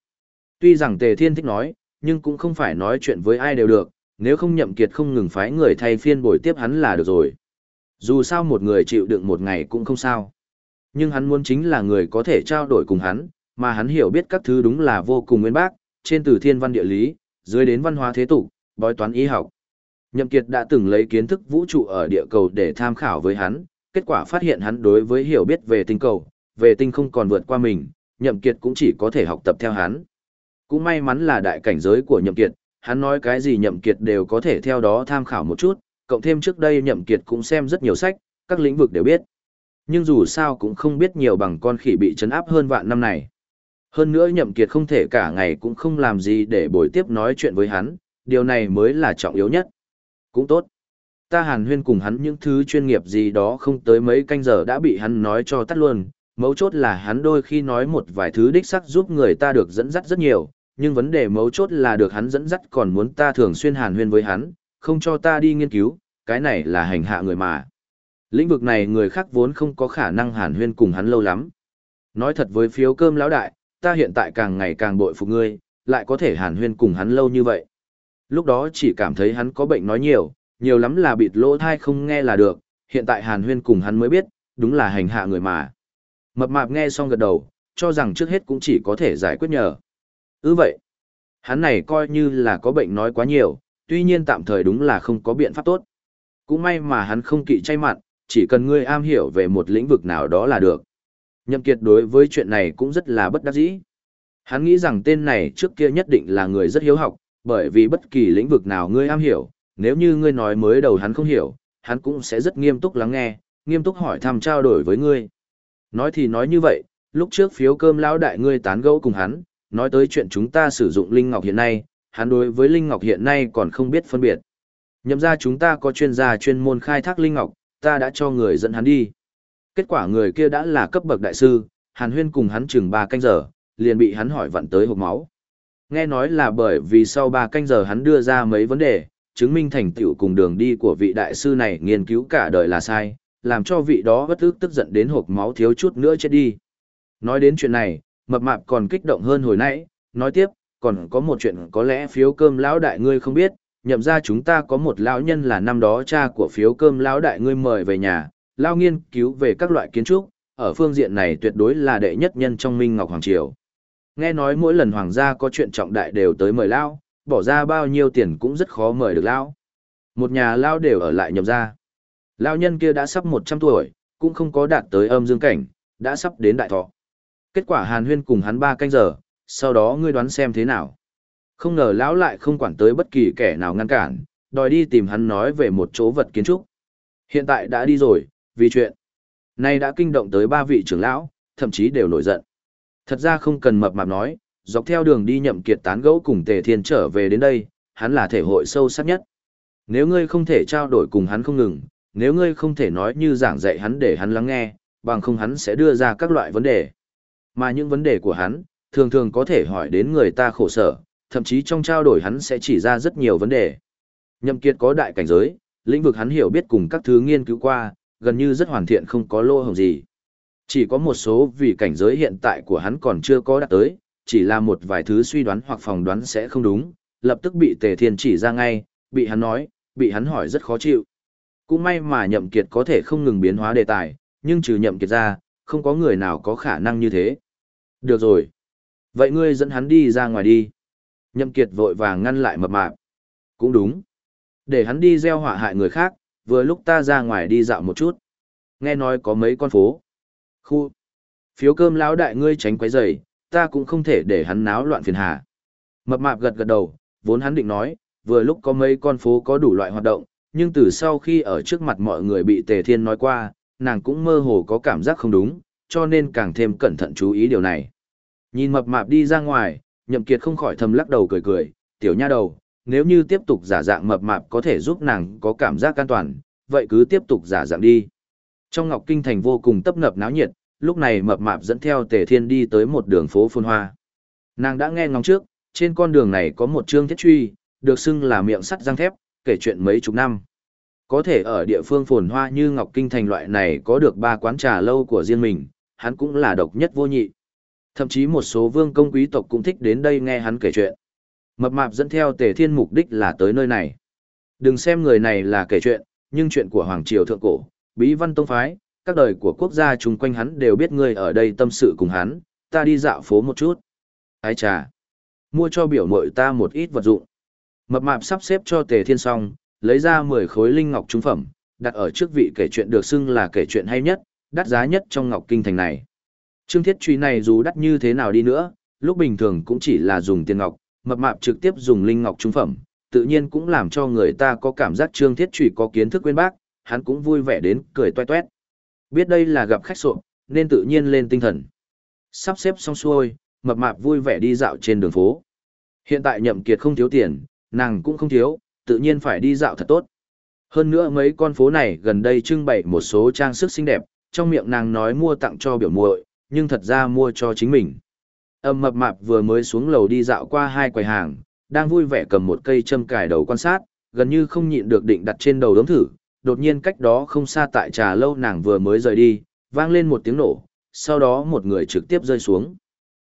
Tuy rằng Tề Thiên thích nói, nhưng cũng không phải nói chuyện với ai đều được, nếu không nhậm kiệt không ngừng phái người thay phiên bồi tiếp hắn là được rồi. Dù sao một người chịu đựng một ngày cũng không sao. Nhưng hắn muốn chính là người có thể trao đổi cùng hắn, mà hắn hiểu biết các thứ đúng là vô cùng nguyên bác, trên từ thiên văn địa lý, dưới đến văn hóa thế tục, bói toán y học. Nhậm Kiệt đã từng lấy kiến thức vũ trụ ở địa cầu để tham khảo với hắn, kết quả phát hiện hắn đối với hiểu biết về tinh cầu, về tinh không còn vượt qua mình, Nhậm Kiệt cũng chỉ có thể học tập theo hắn. Cũng may mắn là đại cảnh giới của Nhậm Kiệt, hắn nói cái gì Nhậm Kiệt đều có thể theo đó tham khảo một chút, cộng thêm trước đây Nhậm Kiệt cũng xem rất nhiều sách, các lĩnh vực đều biết. Nhưng dù sao cũng không biết nhiều bằng con khỉ bị chấn áp hơn vạn năm này. Hơn nữa Nhậm Kiệt không thể cả ngày cũng không làm gì để bồi tiếp nói chuyện với hắn, điều này mới là trọng yếu nhất. Cũng tốt. Ta hàn huyên cùng hắn những thứ chuyên nghiệp gì đó không tới mấy canh giờ đã bị hắn nói cho tắt luôn. Mấu chốt là hắn đôi khi nói một vài thứ đích sắc giúp người ta được dẫn dắt rất nhiều, nhưng vấn đề mấu chốt là được hắn dẫn dắt còn muốn ta thường xuyên hàn huyên với hắn, không cho ta đi nghiên cứu, cái này là hành hạ người mà. Lĩnh vực này người khác vốn không có khả năng hàn huyên cùng hắn lâu lắm. Nói thật với phiếu cơm lão đại, ta hiện tại càng ngày càng bội phục ngươi, lại có thể hàn huyên cùng hắn lâu như vậy. Lúc đó chỉ cảm thấy hắn có bệnh nói nhiều, nhiều lắm là bịt lỗ thai không nghe là được, hiện tại hàn huyên cùng hắn mới biết, đúng là hành hạ người mà. Mập mạp nghe xong gật đầu, cho rằng trước hết cũng chỉ có thể giải quyết nhờ. ư vậy, hắn này coi như là có bệnh nói quá nhiều, tuy nhiên tạm thời đúng là không có biện pháp tốt. Cũng may mà hắn không kỵ chay mặn, chỉ cần ngươi am hiểu về một lĩnh vực nào đó là được. Nhậm Kiệt đối với chuyện này cũng rất là bất đắc dĩ. Hắn nghĩ rằng tên này trước kia nhất định là người rất hiếu học, bởi vì bất kỳ lĩnh vực nào ngươi am hiểu, nếu như ngươi nói mới đầu hắn không hiểu, hắn cũng sẽ rất nghiêm túc lắng nghe, nghiêm túc hỏi thăm trao đổi với ngươi. Nói thì nói như vậy, lúc trước phiếu cơm lão đại ngươi tán gẫu cùng hắn, nói tới chuyện chúng ta sử dụng linh ngọc hiện nay, hắn đối với linh ngọc hiện nay còn không biết phân biệt. Nhậm ra chúng ta có chuyên gia chuyên môn khai thác linh ngọc, ta đã cho người dẫn hắn đi. Kết quả người kia đã là cấp bậc đại sư, Hàn Huyên cùng hắn chừng 3 canh giờ, liền bị hắn hỏi vặn tới hộp máu. Nghe nói là bởi vì sau 3 canh giờ hắn đưa ra mấy vấn đề, chứng minh thành tựu cùng đường đi của vị đại sư này nghiên cứu cả đời là sai, làm cho vị đó bất ức tức giận đến hộp máu thiếu chút nữa chết đi. Nói đến chuyện này, mập mạp còn kích động hơn hồi nãy, nói tiếp, còn có một chuyện có lẽ phiếu cơm lão đại ngươi không biết, nhậm ra chúng ta có một lão nhân là năm đó cha của phiếu cơm lão đại ngươi mời về nhà, lao nghiên cứu về các loại kiến trúc, ở phương diện này tuyệt đối là đệ nhất nhân trong Minh Ngọc Hoàng Triều. Nghe nói mỗi lần hoàng gia có chuyện trọng đại đều tới mời lao, bỏ ra bao nhiêu tiền cũng rất khó mời được lao. Một nhà lao đều ở lại nhậm ra. Lao nhân kia đã sắp 100 tuổi, cũng không có đạt tới âm dương cảnh, đã sắp đến đại thọ. Kết quả hàn huyên cùng hắn ba canh giờ, sau đó ngươi đoán xem thế nào. Không ngờ lão lại không quản tới bất kỳ kẻ nào ngăn cản, đòi đi tìm hắn nói về một chỗ vật kiến trúc. Hiện tại đã đi rồi, vì chuyện này đã kinh động tới ba vị trưởng lão, thậm chí đều nổi giận. Thật ra không cần mập mạp nói, dọc theo đường đi nhậm kiệt tán gẫu cùng Tề Thiên trở về đến đây, hắn là thể hội sâu sắc nhất. Nếu ngươi không thể trao đổi cùng hắn không ngừng, nếu ngươi không thể nói như giảng dạy hắn để hắn lắng nghe, bằng không hắn sẽ đưa ra các loại vấn đề. Mà những vấn đề của hắn, thường thường có thể hỏi đến người ta khổ sở, thậm chí trong trao đổi hắn sẽ chỉ ra rất nhiều vấn đề. Nhậm Kiệt có đại cảnh giới, lĩnh vực hắn hiểu biết cùng các thứ nghiên cứu qua, gần như rất hoàn thiện không có lỗ hổng gì. Chỉ có một số vì cảnh giới hiện tại của hắn còn chưa có đạt tới, chỉ là một vài thứ suy đoán hoặc phỏng đoán sẽ không đúng, lập tức bị Tề Thiên chỉ ra ngay, bị hắn nói, bị hắn hỏi rất khó chịu. Cũng may mà Nhậm Kiệt có thể không ngừng biến hóa đề tài, nhưng trừ Nhậm Kiệt ra, không có người nào có khả năng như thế. Được rồi. Vậy ngươi dẫn hắn đi ra ngoài đi. Nhậm Kiệt vội vàng ngăn lại mập mạp. Cũng đúng. Để hắn đi gieo họa hại người khác, vừa lúc ta ra ngoài đi dạo một chút. Nghe nói có mấy con phố. Khu. Phiếu cơm lão đại ngươi tránh quấy rầy, ta cũng không thể để hắn náo loạn phiền hà. Mập mạp gật gật đầu, vốn hắn định nói, vừa lúc có mấy con phố có đủ loại hoạt động, nhưng từ sau khi ở trước mặt mọi người bị Tề Thiên nói qua, nàng cũng mơ hồ có cảm giác không đúng, cho nên càng thêm cẩn thận chú ý điều này. Nhìn mập mạp đi ra ngoài, nhậm kiệt không khỏi thầm lắc đầu cười cười, tiểu nha đầu, nếu như tiếp tục giả dạng mập mạp có thể giúp nàng có cảm giác an toàn, vậy cứ tiếp tục giả dạng đi. Trong Ngọc Kinh Thành vô cùng tấp nập náo nhiệt, lúc này mập mạp dẫn theo Tề Thiên đi tới một đường phố phồn hoa. Nàng đã nghe ngóng trước, trên con đường này có một trương thiết truy, được xưng là miệng sắt răng thép, kể chuyện mấy chục năm. Có thể ở địa phương phồn hoa như Ngọc Kinh Thành loại này có được ba quán trà lâu của riêng mình, hắn cũng là độc nhất vô nhị. Thậm chí một số vương công quý tộc cũng thích đến đây nghe hắn kể chuyện. Mập mạp dẫn theo tề thiên mục đích là tới nơi này. Đừng xem người này là kể chuyện, nhưng chuyện của Hoàng Triều Thượng Cổ, Bí Văn Tông Phái, các đời của quốc gia chung quanh hắn đều biết ngươi ở đây tâm sự cùng hắn, ta đi dạo phố một chút. Ái trà, mua cho biểu mội ta một ít vật dụng. Mập mạp sắp xếp cho tề thiên xong, lấy ra 10 khối linh ngọc trung phẩm, đặt ở trước vị kể chuyện được xưng là kể chuyện hay nhất, đắt giá nhất trong ngọc kinh thành này. Trương thiết truy này dù đắt như thế nào đi nữa, lúc bình thường cũng chỉ là dùng tiền ngọc, mập mạp trực tiếp dùng linh ngọc trung phẩm, tự nhiên cũng làm cho người ta có cảm giác trương thiết truy có kiến thức quên bác, hắn cũng vui vẻ đến cười toe toét. Biết đây là gặp khách sộp, nên tự nhiên lên tinh thần. Sắp xếp xong xuôi, mập mạp vui vẻ đi dạo trên đường phố. Hiện tại nhậm kiệt không thiếu tiền, nàng cũng không thiếu, tự nhiên phải đi dạo thật tốt. Hơn nữa mấy con phố này gần đây trưng bày một số trang sức xinh đẹp, trong miệng nàng nói mua tặng cho biểu muội, nhưng thật ra mua cho chính mình. Âm mập mạp vừa mới xuống lầu đi dạo qua hai quầy hàng, đang vui vẻ cầm một cây châm cài đầu quan sát, gần như không nhịn được định đặt trên đầu đống thử, đột nhiên cách đó không xa tại trà lâu nàng vừa mới rời đi, vang lên một tiếng nổ, sau đó một người trực tiếp rơi xuống.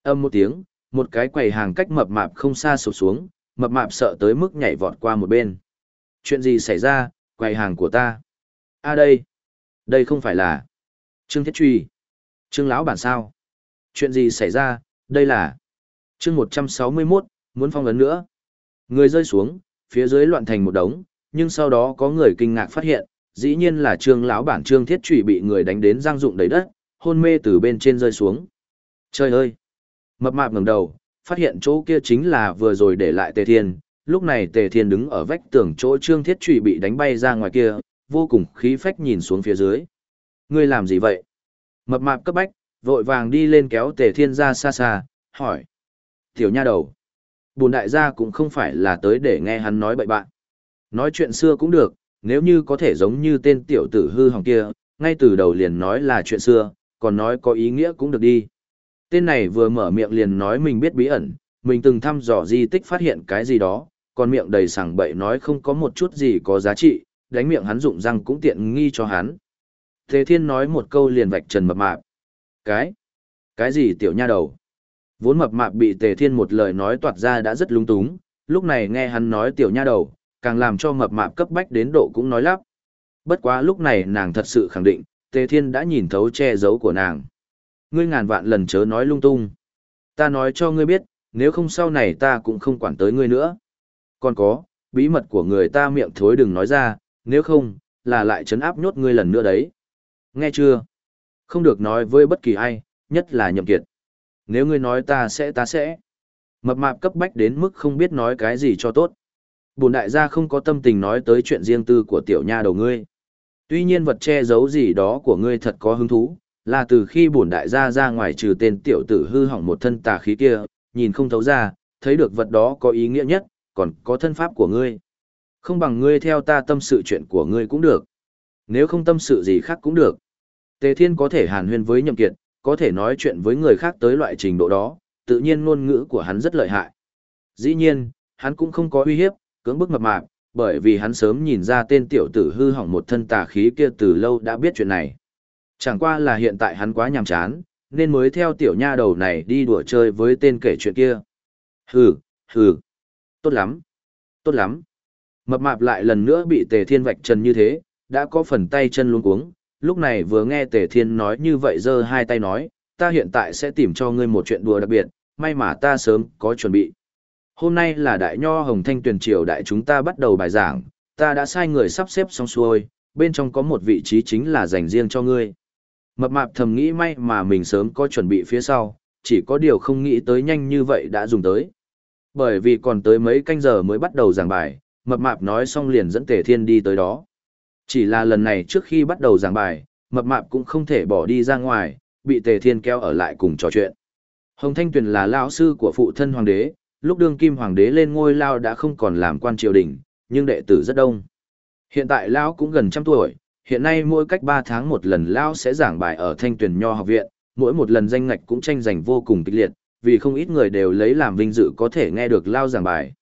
Âm một tiếng, một cái quầy hàng cách mập mạp không xa sụp xuống, mập mạp sợ tới mức nhảy vọt qua một bên. Chuyện gì xảy ra, quầy hàng của ta? a à đây, đây không phải là Trương Thiết Truy. Trương lão bản sao? Chuyện gì xảy ra, đây là chương 161, muốn phong ấn nữa. Người rơi xuống, phía dưới loạn thành một đống, nhưng sau đó có người kinh ngạc phát hiện, dĩ nhiên là trương lão bản trương thiết trụy bị người đánh đến răng rụng đầy đất, hôn mê từ bên trên rơi xuống. Trời ơi! Mập mạp ngẩng đầu, phát hiện chỗ kia chính là vừa rồi để lại Tề Thiên, lúc này Tề Thiên đứng ở vách tường chỗ Trương Thiết Trụy bị đánh bay ra ngoài kia, vô cùng khí phách nhìn xuống phía dưới. Ngươi làm gì vậy? Mập mạp cấp bách, vội vàng đi lên kéo Tề Thiên ra xa xa, hỏi. Tiểu nha đầu. Bùn đại gia cũng không phải là tới để nghe hắn nói bậy bạn. Nói chuyện xưa cũng được, nếu như có thể giống như tên tiểu tử hư hỏng kia, ngay từ đầu liền nói là chuyện xưa, còn nói có ý nghĩa cũng được đi. Tên này vừa mở miệng liền nói mình biết bí ẩn, mình từng thăm dò di tích phát hiện cái gì đó, còn miệng đầy sảng bậy nói không có một chút gì có giá trị, đánh miệng hắn dụng răng cũng tiện nghi cho hắn. Thế thiên nói một câu liền vạch trần mập mạp. Cái? Cái gì tiểu nha đầu? Vốn mập mạp bị tề thiên một lời nói toạt ra đã rất lung túng, lúc này nghe hắn nói tiểu nha đầu, càng làm cho mập mạp cấp bách đến độ cũng nói lắp. Bất quá lúc này nàng thật sự khẳng định, tề thiên đã nhìn thấu che giấu của nàng. Ngươi ngàn vạn lần chớ nói lung tung. Ta nói cho ngươi biết, nếu không sau này ta cũng không quản tới ngươi nữa. Còn có, bí mật của người ta miệng thối đừng nói ra, nếu không, là lại chấn áp nhốt ngươi lần nữa đấy. Nghe chưa? Không được nói với bất kỳ ai, nhất là nhậm kiệt. Nếu ngươi nói ta sẽ ta sẽ. Mập mạp cấp bách đến mức không biết nói cái gì cho tốt. Bồn đại gia không có tâm tình nói tới chuyện riêng tư của tiểu nha đầu ngươi. Tuy nhiên vật che giấu gì đó của ngươi thật có hứng thú, là từ khi bổn đại gia ra ngoài trừ tên tiểu tử hư hỏng một thân tà khí kia, nhìn không thấu ra, thấy được vật đó có ý nghĩa nhất, còn có thân pháp của ngươi. Không bằng ngươi theo ta tâm sự chuyện của ngươi cũng được. Nếu không tâm sự gì khác cũng được. Tề Thiên có thể hàn huyên với Nhậm Kiệt, có thể nói chuyện với người khác tới loại trình độ đó, tự nhiên ngôn ngữ của hắn rất lợi hại. Dĩ nhiên, hắn cũng không có uy hiếp, cưỡng bức mập mạp, bởi vì hắn sớm nhìn ra tên tiểu tử hư hỏng một thân tà khí kia từ lâu đã biết chuyện này. Chẳng qua là hiện tại hắn quá nhàm chán, nên mới theo tiểu nha đầu này đi đùa chơi với tên kể chuyện kia. Hừ, hừ, tốt lắm, tốt lắm. Mập mạp lại lần nữa bị tề thiên vạch trần như thế, đã có phần tay chân luống cuống, lúc này vừa nghe tề thiên nói như vậy giơ hai tay nói, ta hiện tại sẽ tìm cho ngươi một chuyện đùa đặc biệt, may mà ta sớm có chuẩn bị. Hôm nay là đại nho hồng thanh tuyển triều đại chúng ta bắt đầu bài giảng, ta đã sai người sắp xếp xong xuôi, bên trong có một vị trí chính là dành riêng cho ngươi. Mập mạp thầm nghĩ may mà mình sớm có chuẩn bị phía sau, chỉ có điều không nghĩ tới nhanh như vậy đã dùng tới. Bởi vì còn tới mấy canh giờ mới bắt đầu giảng bài, mập mạp nói xong liền dẫn Tề Thiên đi tới đó. Chỉ là lần này trước khi bắt đầu giảng bài, mập mạp cũng không thể bỏ đi ra ngoài, bị Tề Thiên kéo ở lại cùng trò chuyện. Hồng Thanh Tuyền là lão sư của phụ thân hoàng đế, lúc đương kim hoàng đế lên ngôi lao đã không còn làm quan triều đình, nhưng đệ tử rất đông. Hiện tại lão cũng gần trăm tuổi, hiện nay mỗi cách 3 tháng một lần lão sẽ giảng bài ở Thanh Tuyền Nho học viện, mỗi một lần danh ngạch cũng tranh giành vô cùng kịch liệt, vì không ít người đều lấy làm vinh dự có thể nghe được lao giảng bài.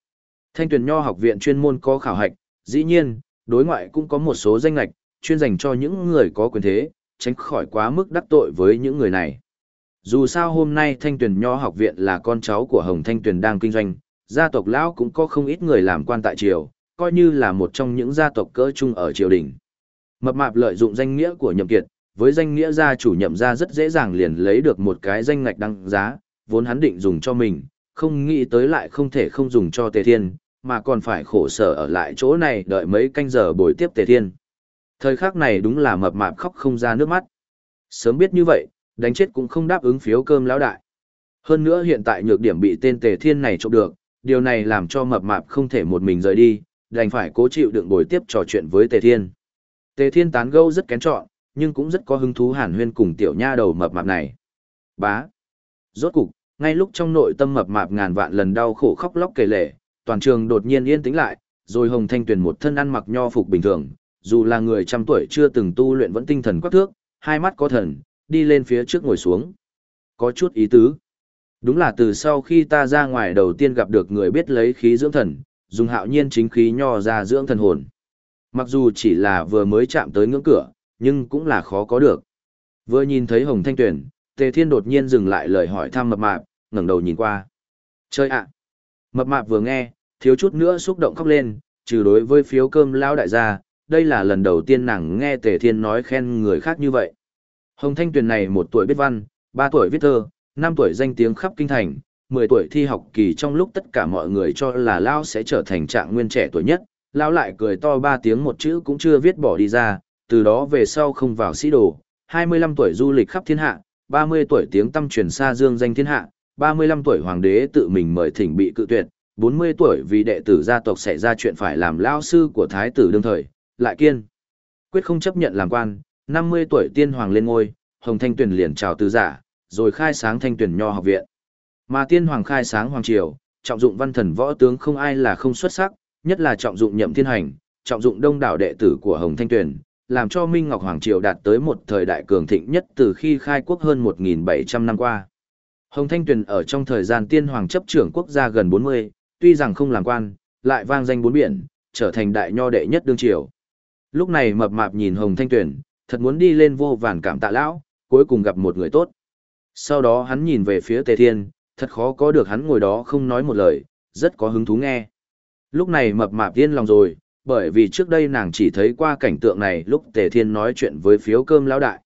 Thanh Tuyền Nho học viện chuyên môn có khảo hạch, dĩ nhiên, đối ngoại cũng có một số danh ngạch, chuyên dành cho những người có quyền thế, tránh khỏi quá mức đắc tội với những người này. Dù sao hôm nay Thanh Tuyền Nho học viện là con cháu của Hồng Thanh Tuyền đang kinh doanh, gia tộc lão cũng có không ít người làm quan tại triều, coi như là một trong những gia tộc cỡ chung ở triều đình. Mập mạp lợi dụng danh nghĩa của Nhậm Kiệt, với danh nghĩa gia chủ nhậm gia rất dễ dàng liền lấy được một cái danh ngạch đăng giá, vốn hắn định dùng cho mình, không nghĩ tới lại không thể không dùng cho Tề Thiên, mà còn phải khổ sở ở lại chỗ này đợi mấy canh giờ bồi tiếp Tề Thiên. Thời khắc này đúng là mập mạp khóc không ra nước mắt. Sớm biết như vậy, đánh chết cũng không đáp ứng phiếu cơm lão đại. Hơn nữa hiện tại nhược điểm bị tên Tề Thiên này trộm được, điều này làm cho mập mạp không thể một mình rời đi, đành phải cố chịu đựng bồi tiếp trò chuyện với Tề Thiên. Tề Thiên tán gẫu rất kén chọn, nhưng cũng rất có hứng thú hàn huyên cùng tiểu nha đầu mập mạp này. Bá. Rốt cục, ngay lúc trong nội tâm mập mạp ngàn vạn lần đau khổ khóc lóc kể lể, toàn trường đột nhiên yên tĩnh lại, rồi Hồng Thanh Tuyền một thân ăn mặc nho phục bình thường, dù là người trăm tuổi chưa từng tu luyện vẫn tinh thần quắc thước, hai mắt có thần, đi lên phía trước ngồi xuống. Có chút ý tứ. Đúng là từ sau khi ta ra ngoài đầu tiên gặp được người biết lấy khí dưỡng thần, dùng hạo nhiên chính khí nho ra dưỡng thần hồn. Mặc dù chỉ là vừa mới chạm tới ngưỡng cửa, nhưng cũng là khó có được. Vừa nhìn thấy Hồng Thanh Tuyền, Tề Thiên đột nhiên dừng lại lời hỏi thăm mập mạp, ngẩng đầu nhìn qua. Chơi ạ! Mập mạp vừa nghe, thiếu chút nữa xúc động khóc lên, trừ đối với phiếu cơm lão đại gia, đây là lần đầu tiên nàng nghe Tề Thiên nói khen người khác như vậy. Hồng Thanh Tuyền này một tuổi biết văn, ba tuổi viết thơ, năm tuổi danh tiếng khắp kinh thành, mười tuổi thi học kỳ trong lúc tất cả mọi người cho là Lao sẽ trở thành trạng nguyên trẻ tuổi nhất, Lao lại cười to ba tiếng một chữ cũng chưa viết bỏ đi ra, từ đó về sau không vào sĩ đồ, 25 tuổi du lịch khắp thiên hạ, 30 tuổi tiếng tăm truyền xa dương danh thiên hạ, 35 tuổi hoàng đế tự mình mời thỉnh bị cự tuyệt, 40 tuổi vì đệ tử gia tộc xảy ra chuyện phải làm lao sư của thái tử đương thời, lại kiên. Quyết không chấp nhận làm quan, 50 tuổi tiên hoàng lên ngôi, Hồng Thanh Tuyền liền chào từ giả, rồi khai sáng Thanh Tuyền Nho học viện. Mà tiên hoàng khai sáng hoàng triều, trọng dụng văn thần võ tướng không ai là không xuất sắc, nhất là trọng dụng nhậm thiên hành, trọng dụng đông đảo đệ tử của Hồng Thanh Tuyền, làm cho Minh Ngọc Hoàng Triều đạt tới một thời đại cường thịnh nhất từ khi khai quốc hơn 1.700 năm qua. Hồng Thanh Tuyền ở trong thời gian tiên hoàng chấp trưởng quốc gia gần 40, tuy rằng không làm quan, lại vang danh bốn biển, trở thành đại nho đệ nhất đương triều. Lúc này mập mạp nhìn Hồng Thanh Tuyền, thật muốn đi lên vô vàn cảm tạ lão, cuối cùng gặp một người tốt. Sau đó hắn nhìn về phía Tề Thiên, thật khó có được hắn ngồi đó không nói một lời, rất có hứng thú nghe. Lúc này mập mạp yên lòng rồi, bởi vì trước đây nàng chỉ thấy qua cảnh tượng này lúc Tề Thiên nói chuyện với phiếu cơm lão đại.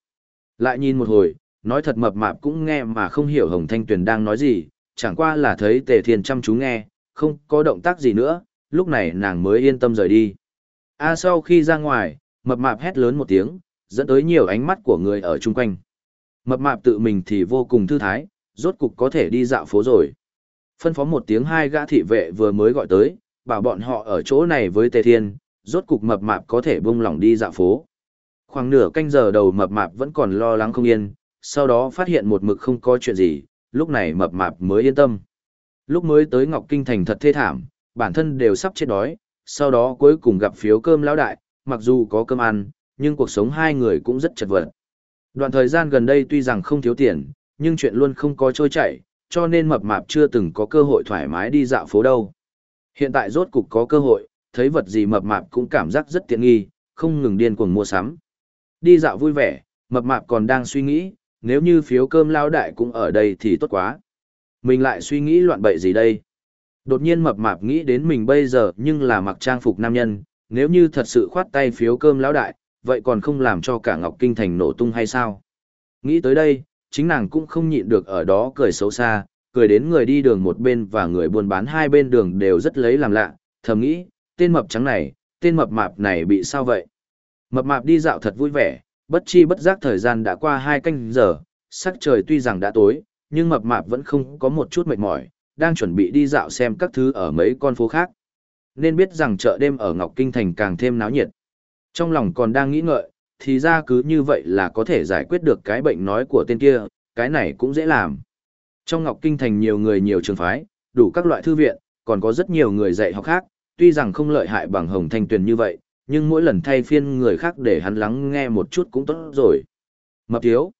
Lại nhìn một hồi, nói thật mập mạp cũng nghe mà không hiểu Hồng Thanh Tuyền đang nói gì, chẳng qua là thấy Tề Thiên chăm chú nghe, không có động tác gì nữa, lúc này nàng mới yên tâm rời đi. A sau khi ra ngoài, mập mạp hét lớn một tiếng, dẫn tới nhiều ánh mắt của người ở chung quanh. Mập mạp tự mình thì vô cùng thư thái, rốt cục có thể đi dạo phố rồi. Phân phó một tiếng hai gã thị vệ vừa mới gọi tới, bảo bọn họ ở chỗ này với Tề Thiên, rốt cục mập mạp có thể buông lỏng đi dạo phố. Khoảng nửa canh giờ đầu mập mạp vẫn còn lo lắng không yên, sau đó phát hiện một mực không có chuyện gì, lúc này mập mạp mới yên tâm. Lúc mới tới Ngọc Kinh Thành thật thê thảm, bản thân đều sắp chết đói, sau đó cuối cùng gặp phiếu cơm lão đại, mặc dù có cơm ăn, nhưng cuộc sống hai người cũng rất chật vật. Đoạn thời gian gần đây tuy rằng không thiếu tiền, nhưng chuyện luôn không có trôi chảy, cho nên mập mạp chưa từng có cơ hội thoải mái đi dạo phố đâu. Hiện tại rốt cục có cơ hội, thấy vật gì mập mạp cũng cảm giác rất tiện nghi, không ngừng điên cuồng mua sắm. Đi dạo vui vẻ, mập mạp còn đang suy nghĩ, nếu như phiếu cơm lao đại cũng ở đây thì tốt quá. Mình lại suy nghĩ loạn bậy gì đây? Đột nhiên mập mạp nghĩ đến mình bây giờ nhưng là mặc trang phục nam nhân, nếu như thật sự khoát tay phiếu cơm lão đại, vậy còn không làm cho cả Ngọc Kinh Thành nổ tung hay sao? Nghĩ tới đây, chính nàng cũng không nhịn được ở đó cười xấu xa, cười đến người đi đường một bên và người buôn bán hai bên đường đều rất lấy làm lạ, thầm nghĩ, tên mập trắng này, tên mập mạp này bị sao vậy? Mập mạp đi dạo thật vui vẻ, bất chi bất giác thời gian đã qua hai canh giờ, sắc trời tuy rằng đã tối, nhưng mập mạp vẫn không có một chút mệt mỏi, đang chuẩn bị đi dạo xem các thứ ở mấy con phố khác. Nên biết rằng chợ đêm ở Ngọc Kinh Thành càng thêm náo nhiệt. Trong lòng còn đang nghĩ ngợi, thì ra cứ như vậy là có thể giải quyết được cái bệnh nói của tên kia, cái này cũng dễ làm. Trong Ngọc Kinh Thành nhiều người nhiều trường phái, đủ các loại thư viện, còn có rất nhiều người dạy học khác, tuy rằng không lợi hại bằng Hồng Thanh Tuyền như vậy, nhưng mỗi lần thay phiên người khác để hắn lắng nghe một chút cũng tốt rồi. Mập thiếu.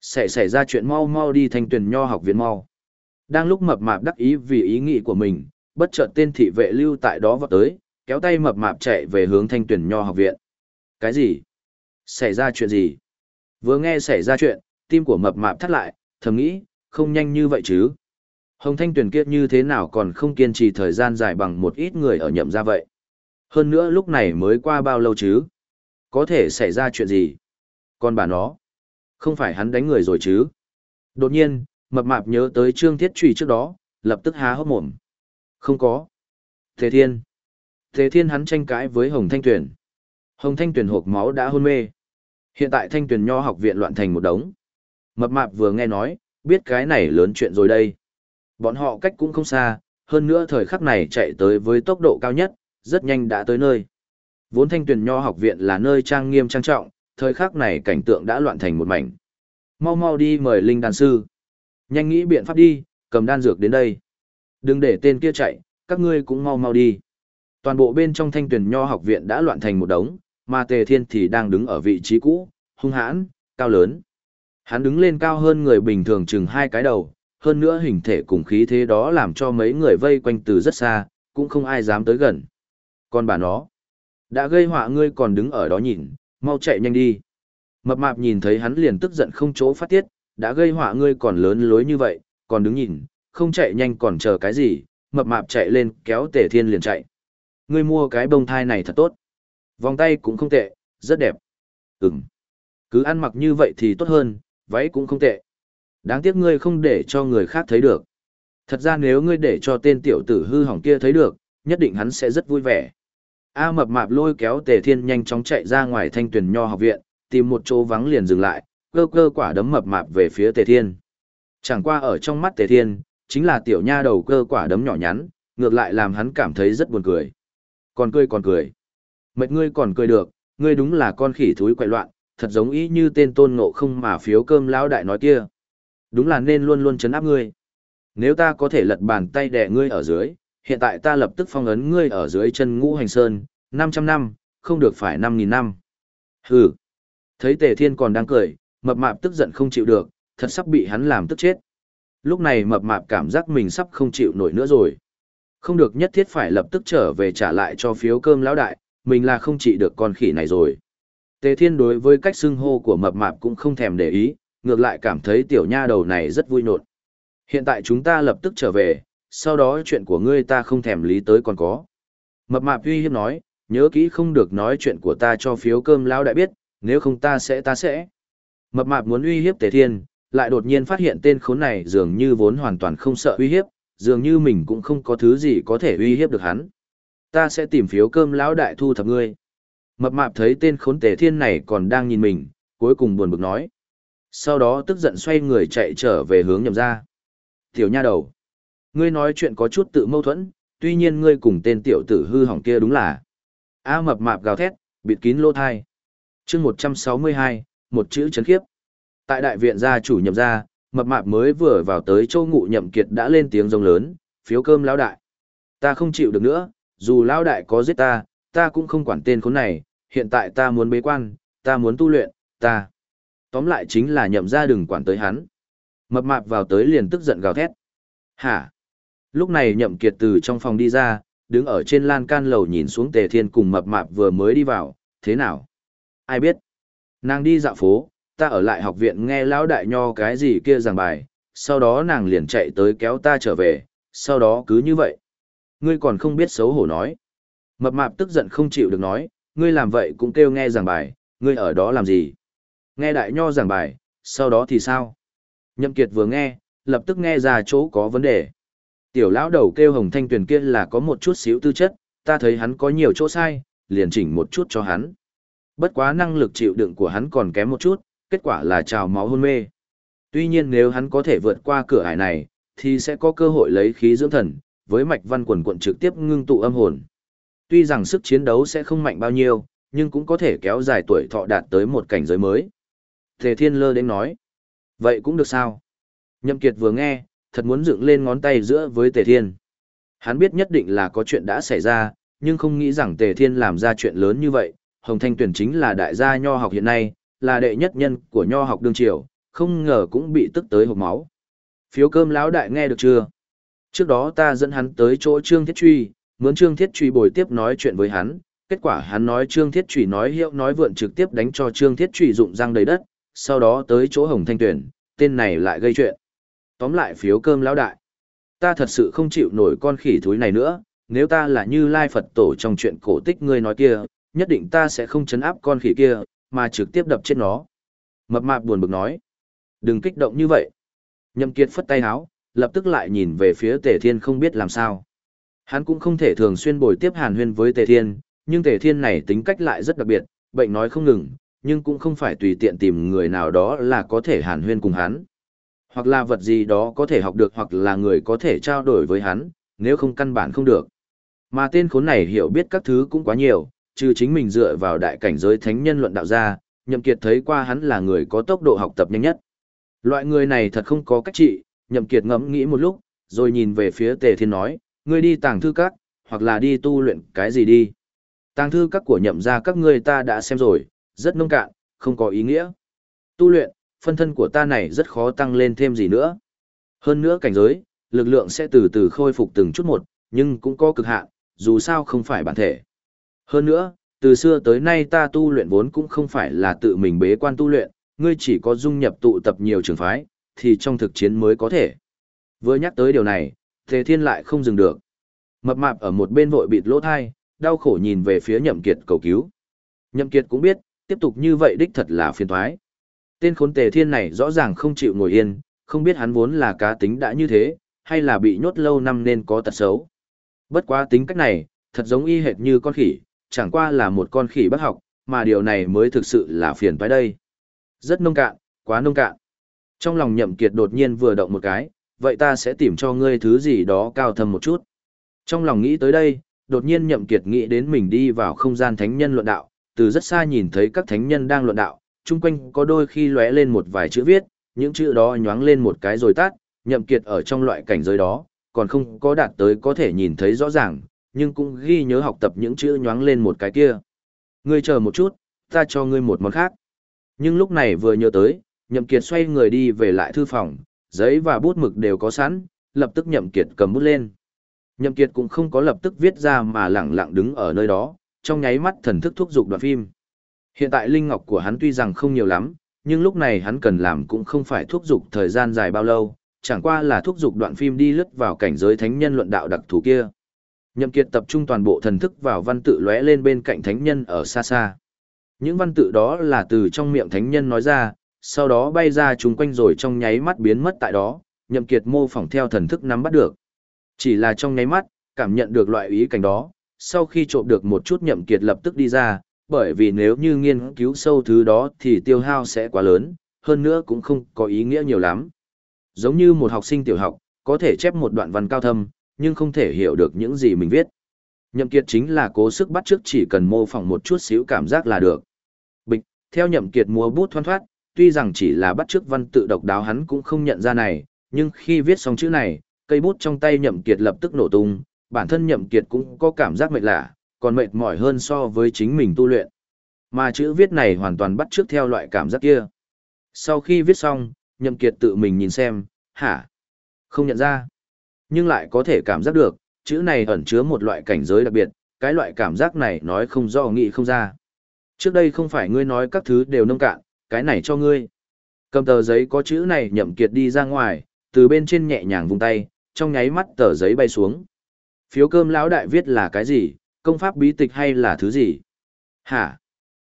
Sẽ xảy ra chuyện mau mau đi Thanh Tuyền nho học viện mau. Đang lúc mập mạp đắc ý vì ý nghĩ của mình, bất chợt tên thị vệ lưu tại đó vọt tới, kéo tay mập mạp chạy về hướng Thanh Tuyền nho học viện. Cái gì? Xảy ra chuyện gì? Vừa nghe xảy ra chuyện, tim của mập mạp thắt lại, thầm nghĩ, không nhanh như vậy chứ. Hồng Thanh Tuyền kiếp như thế nào còn không kiên trì thời gian dài bằng một ít người ở nhậm ra vậy. Hơn nữa lúc này mới qua bao lâu chứ? Có thể xảy ra chuyện gì? Còn bà nó, không phải hắn đánh người rồi chứ? Đột nhiên, mập mạp nhớ tới Trương Thiết Trùy trước đó, lập tức há hốc mồm. Không có. Thế Thiên. Thế Thiên hắn tranh cãi với Hồng Thanh Tuyền. Hồng Thanh Tuyền hộp máu đã hôn mê. Hiện tại Thanh Tuyền Nho học viện loạn thành một đống. Mập mạp vừa nghe nói, biết cái này lớn chuyện rồi đây. Bọn họ cách cũng không xa, hơn nữa thời khắc này chạy tới với tốc độ cao nhất, rất nhanh đã tới nơi. Vốn Thanh Tuyền Nho học viện là nơi trang nghiêm trang trọng, thời khắc này cảnh tượng đã loạn thành một mảnh. Mau mau đi mời linh đàn sư. Nhanh nghĩ biện pháp đi, cầm đan dược đến đây. Đừng để tên kia chạy, các ngươi cũng mau mau đi. Toàn bộ bên trong Thanh Tuyền Nho học viện đã loạn thành một đống, mà Tề Thiên thì đang đứng ở vị trí cũ, hung hãn, cao lớn. Hắn đứng lên cao hơn người bình thường chừng hai cái đầu, hơn nữa hình thể cùng khí thế đó làm cho mấy người vây quanh từ rất xa, cũng không ai dám tới gần. Còn bà nó, đã gây họa ngươi còn đứng ở đó nhìn, mau chạy nhanh đi. Mập mạp nhìn thấy hắn liền tức giận không chỗ phát tiết, đã gây họa ngươi còn lớn lối như vậy, còn đứng nhìn, không chạy nhanh còn chờ cái gì, mập mạp chạy lên kéo tề thiên liền chạy. Ngươi mua cái bông thai này thật tốt. Vòng tay cũng không tệ, rất đẹp. Ừm. Cứ ăn mặc như vậy thì tốt hơn, váy cũng không tệ. Đáng tiếc ngươi không để cho người khác thấy được. Thật ra nếu ngươi để cho tên tiểu tử hư hỏng kia thấy được, nhất định hắn sẽ rất vui vẻ. A mập mạp lôi kéo Tề Thiên nhanh chóng chạy ra ngoài thanh tuyển nho học viện, tìm một chỗ vắng liền dừng lại, cơ cơ quả đấm mập mạp về phía Tề Thiên. Chẳng qua ở trong mắt Tề Thiên, chính là tiểu nha đầu cơ quả đấm nhỏ nhắn, ngược lại làm hắn cảm thấy rất buồn cười. Còn cười còn cười. Mệt ngươi còn cười được, ngươi đúng là con khỉ thúi quậy loạn, thật giống ý như tên tôn ngộ không mà phiếu cơm lão đại nói kia. Đúng là nên luôn luôn chấn áp ngươi. Nếu ta có thể lật bàn tay đè ngươi ở dưới, hiện tại ta lập tức phong ấn ngươi ở dưới chân ngũ hành sơn, 500 năm, không được phải 5.000 năm. Hừ. Thấy tề thiên còn đang cười, mập mạp tức giận không chịu được, thật sắp bị hắn làm tức chết. Lúc này mập mạp cảm giác mình sắp không chịu nổi nữa rồi. Không được nhất thiết phải lập tức trở về trả lại cho phiếu cơm lão đại, mình là không trị được con khỉ này rồi. Tề Thiên đối với cách xưng hô của mập mạp cũng không thèm để ý, ngược lại cảm thấy tiểu nha đầu này rất vui nột. Hiện tại chúng ta lập tức trở về, sau đó chuyện của ngươi ta không thèm lý tới còn có. Mập mạp uy hiếp nói, nhớ kỹ không được nói chuyện của ta cho phiếu cơm lão đại biết, nếu không ta sẽ ta sẽ. Mập mạp muốn uy hiếp Tề Thiên, lại đột nhiên phát hiện tên khốn này dường như vốn hoàn toàn không sợ uy hiếp, dường như mình cũng không có thứ gì có thể uy hiếp được hắn. Ta sẽ tìm phiếu cơm lão đại thu thập ngươi. Mập mạp thấy tên khốn Tề Thiên này còn đang nhìn mình, cuối cùng buồn bực nói. Sau đó tức giận xoay người chạy trở về hướng nhầm ra. Tiểu nha đầu. Ngươi nói chuyện có chút tự mâu thuẫn, tuy nhiên ngươi cùng tên tiểu tử hư hỏng kia đúng là. A mập mạp gào thét, bịt kín lỗ thai. chương 162, một chữ chấn khiếp. Tại đại viện gia chủ nhậm gia, mập mạp mới vừa vào tới châu ngụ nhậm kiệt đã lên tiếng rồng lớn, phiếu cơm lão đại. Ta không chịu được nữa, dù lão đại có giết ta, ta cũng không quản tên khốn này, hiện tại ta muốn bế quan, ta muốn tu luyện, ta. Tóm lại chính là nhậm gia đừng quản tới hắn. Mập mạp vào tới liền tức giận gào thét. Hả? Lúc này nhậm kiệt từ trong phòng đi ra, đứng ở trên lan can lầu nhìn xuống tề thiên cùng mập mạp vừa mới đi vào, thế nào? Ai biết? Nàng đi dạo phố, ta ở lại học viện nghe lão đại nho cái gì kia giảng bài, sau đó nàng liền chạy tới kéo ta trở về, sau đó cứ như vậy. Ngươi còn không biết xấu hổ nói. Mập mạp tức giận không chịu được nói, ngươi làm vậy cũng kêu nghe giảng bài, ngươi ở đó làm gì? Nghe đại nho giảng bài, sau đó thì sao? Nhậm Kiệt vừa nghe, lập tức nghe ra chỗ có vấn đề. Tiểu lão đầu kêu Hồng Thanh Tuyền kia là có một chút xíu tư chất, ta thấy hắn có nhiều chỗ sai, liền chỉnh một chút cho hắn. Bất quá năng lực chịu đựng của hắn còn kém một chút, kết quả là trào máu hôn mê. Tuy nhiên nếu hắn có thể vượt qua cửa ải này, thì sẽ có cơ hội lấy khí dưỡng thần, với mạch văn quần quận trực tiếp ngưng tụ âm hồn. Tuy rằng sức chiến đấu sẽ không mạnh bao nhiêu, nhưng cũng có thể kéo dài tuổi thọ đạt tới một cảnh giới mới. Tề Thiên Lơ đến nói, vậy cũng được sao? Nhậm Kiệt vừa nghe, thật muốn dựng lên ngón tay giữa với Tề Thiên. Hắn biết nhất định là có chuyện đã xảy ra, nhưng không nghĩ rằng Tề Thiên làm ra chuyện lớn như vậy. Hồng Thanh Tuyển chính là đại gia nho học hiện nay, là đệ nhất nhân của nho học đương triều, không ngờ cũng bị tức tới hộc máu. Phiếu cơm lão đại nghe được chưa? Trước đó ta dẫn hắn tới chỗ Trương Thiết Truy, muốn Trương Thiết Truy bồi tiếp nói chuyện với hắn, kết quả hắn nói Trương Thiết Truy nói hiệu nói vượn trực tiếp đánh cho Trương Thiết Truy dụng răng đầy đất, sau đó tới chỗ Hồng Thanh Tuyển, tên này lại gây chuyện. Tóm lại phiếu cơm lão đại. Ta thật sự không chịu nổi con khỉ thúi này nữa, nếu ta là như Lai Phật Tổ trong chuyện cổ tích ngươi nói kia, nhất định ta sẽ không chấn áp con khỉ kia, mà trực tiếp đập chết nó. Mập mạp buồn bực nói. Đừng kích động như vậy. Nhậm Kiệt phất tay háo, lập tức lại nhìn về phía Tề Thiên không biết làm sao. Hắn cũng không thể thường xuyên bồi tiếp hàn huyên với Tề Thiên, nhưng Tề Thiên này tính cách lại rất đặc biệt, bệnh nói không ngừng, nhưng cũng không phải tùy tiện tìm người nào đó là có thể hàn huyên cùng hắn. Hoặc là vật gì đó có thể học được hoặc là người có thể trao đổi với hắn, nếu không căn bản không được. Mà tên khốn này hiểu biết các thứ cũng quá nhiều, trừ chính mình dựa vào đại cảnh giới thánh nhân luận đạo ra, Nhậm Kiệt thấy qua hắn là người có tốc độ học tập nhanh nhất. Loại người này thật không có cách trị, Nhậm Kiệt ngẫm nghĩ một lúc, rồi nhìn về phía Tề Thiên nói, ngươi đi tàng thư các, hoặc là đi tu luyện cái gì đi. Tàng thư các của nhậm gia các ngươi ta đã xem rồi, rất nông cạn, không có ý nghĩa. Tu luyện, phân thân của ta này rất khó tăng lên thêm gì nữa. Hơn nữa cảnh giới, lực lượng sẽ từ từ khôi phục từng chút một, nhưng cũng có cực hạn, dù sao không phải bản thể. Hơn nữa, từ xưa tới nay ta tu luyện vốn cũng không phải là tự mình bế quan tu luyện, ngươi chỉ có dung nhập tụ tập nhiều trường phái, thì trong thực chiến mới có thể. Vừa nhắc tới điều này, Tề Thiên lại không dừng được. Mập mạp ở một bên vội bịt lỗ thai, đau khổ nhìn về phía Nhậm Kiệt cầu cứu. Nhậm Kiệt cũng biết, tiếp tục như vậy đích thật là phiền toái. Tên khốn Tề Thiên này rõ ràng không chịu ngồi yên, không biết hắn vốn là cá tính đã như thế, hay là bị nhốt lâu năm nên có tật xấu. Bất quá tính cách này, thật giống y hệt như con khỉ, chẳng qua là một con khỉ bất học, mà điều này mới thực sự là phiền toái đây. Rất nông cạn, quá nông cạn. Trong lòng nhậm kiệt đột nhiên vừa động một cái, vậy ta sẽ tìm cho ngươi thứ gì đó cao thâm một chút. Trong lòng nghĩ tới đây, đột nhiên nhậm kiệt nghĩ đến mình đi vào không gian thánh nhân luận đạo, từ rất xa nhìn thấy các thánh nhân đang luận đạo, chung quanh có đôi khi lóe lên một vài chữ viết, những chữ đó nhoáng lên một cái rồi tắt, nhậm kiệt ở trong loại cảnh giới đó, còn không có đạt tới có thể nhìn thấy rõ ràng, nhưng cũng ghi nhớ học tập những chữ nhoáng lên một cái kia. Ngươi chờ một chút, ta cho ngươi một món khác. Nhưng lúc này vừa nhớ tới, nhậm kiệt xoay người đi về lại thư phòng, giấy và bút mực đều có sẵn, lập tức nhậm kiệt cầm bút lên. Nhậm kiệt cũng không có lập tức viết ra mà lặng lặng đứng ở nơi đó, trong nháy mắt thần thức thúc giục đoạn phim. Hiện tại linh ngọc của hắn tuy rằng không nhiều lắm, nhưng lúc này hắn cần làm cũng không phải thúc giục thời gian dài bao lâu, chẳng qua là thúc giục đoạn phim đi lướt vào cảnh giới thánh nhân luận đạo đặc thù kia. Nhậm Kiệt tập trung toàn bộ thần thức vào văn tự lóe lên bên cạnh thánh nhân ở xa xa. Những văn tự đó là từ trong miệng thánh nhân nói ra, sau đó bay ra chúng quanh rồi trong nháy mắt biến mất tại đó, Nhậm Kiệt mô phỏng theo thần thức nắm bắt được. Chỉ là trong nháy mắt, cảm nhận được loại ý cảnh đó, sau khi trộm được một chút Nhậm Kiệt lập tức đi ra, bởi vì nếu như nghiên cứu sâu thứ đó thì tiêu hao sẽ quá lớn, hơn nữa cũng không có ý nghĩa nhiều lắm. Giống như một học sinh tiểu học, có thể chép một đoạn văn cao thâm, nhưng không thể hiểu được những gì mình viết. Nhậm Kiệt chính là cố sức bắt chước chỉ cần mô phỏng một chút xíu cảm giác là được. Bịch, theo Nhậm Kiệt múa bút thoăn thoát, tuy rằng chỉ là bắt chước văn tự độc đáo hắn cũng không nhận ra này, nhưng khi viết xong chữ này, cây bút trong tay Nhậm Kiệt lập tức nổ tung, bản thân Nhậm Kiệt cũng có cảm giác mệt lạ, còn mệt mỏi hơn so với chính mình tu luyện. Mà chữ viết này hoàn toàn bắt chước theo loại cảm giác kia. Sau khi viết xong, Nhậm Kiệt tự mình nhìn xem, hả? Không nhận ra. Nhưng lại có thể cảm giác được, chữ này ẩn chứa một loại cảnh giới đặc biệt, cái loại cảm giác này nói không rõ nghĩ không ra. Trước đây không phải ngươi nói các thứ đều nông cạn, cái này cho ngươi. Cầm tờ giấy có chữ này Nhậm Kiệt đi ra ngoài, từ bên trên nhẹ nhàng vung tay, trong nháy mắt tờ giấy bay xuống. Phiếu cơm lão đại viết là cái gì, công pháp bí tịch hay là thứ gì? Hả?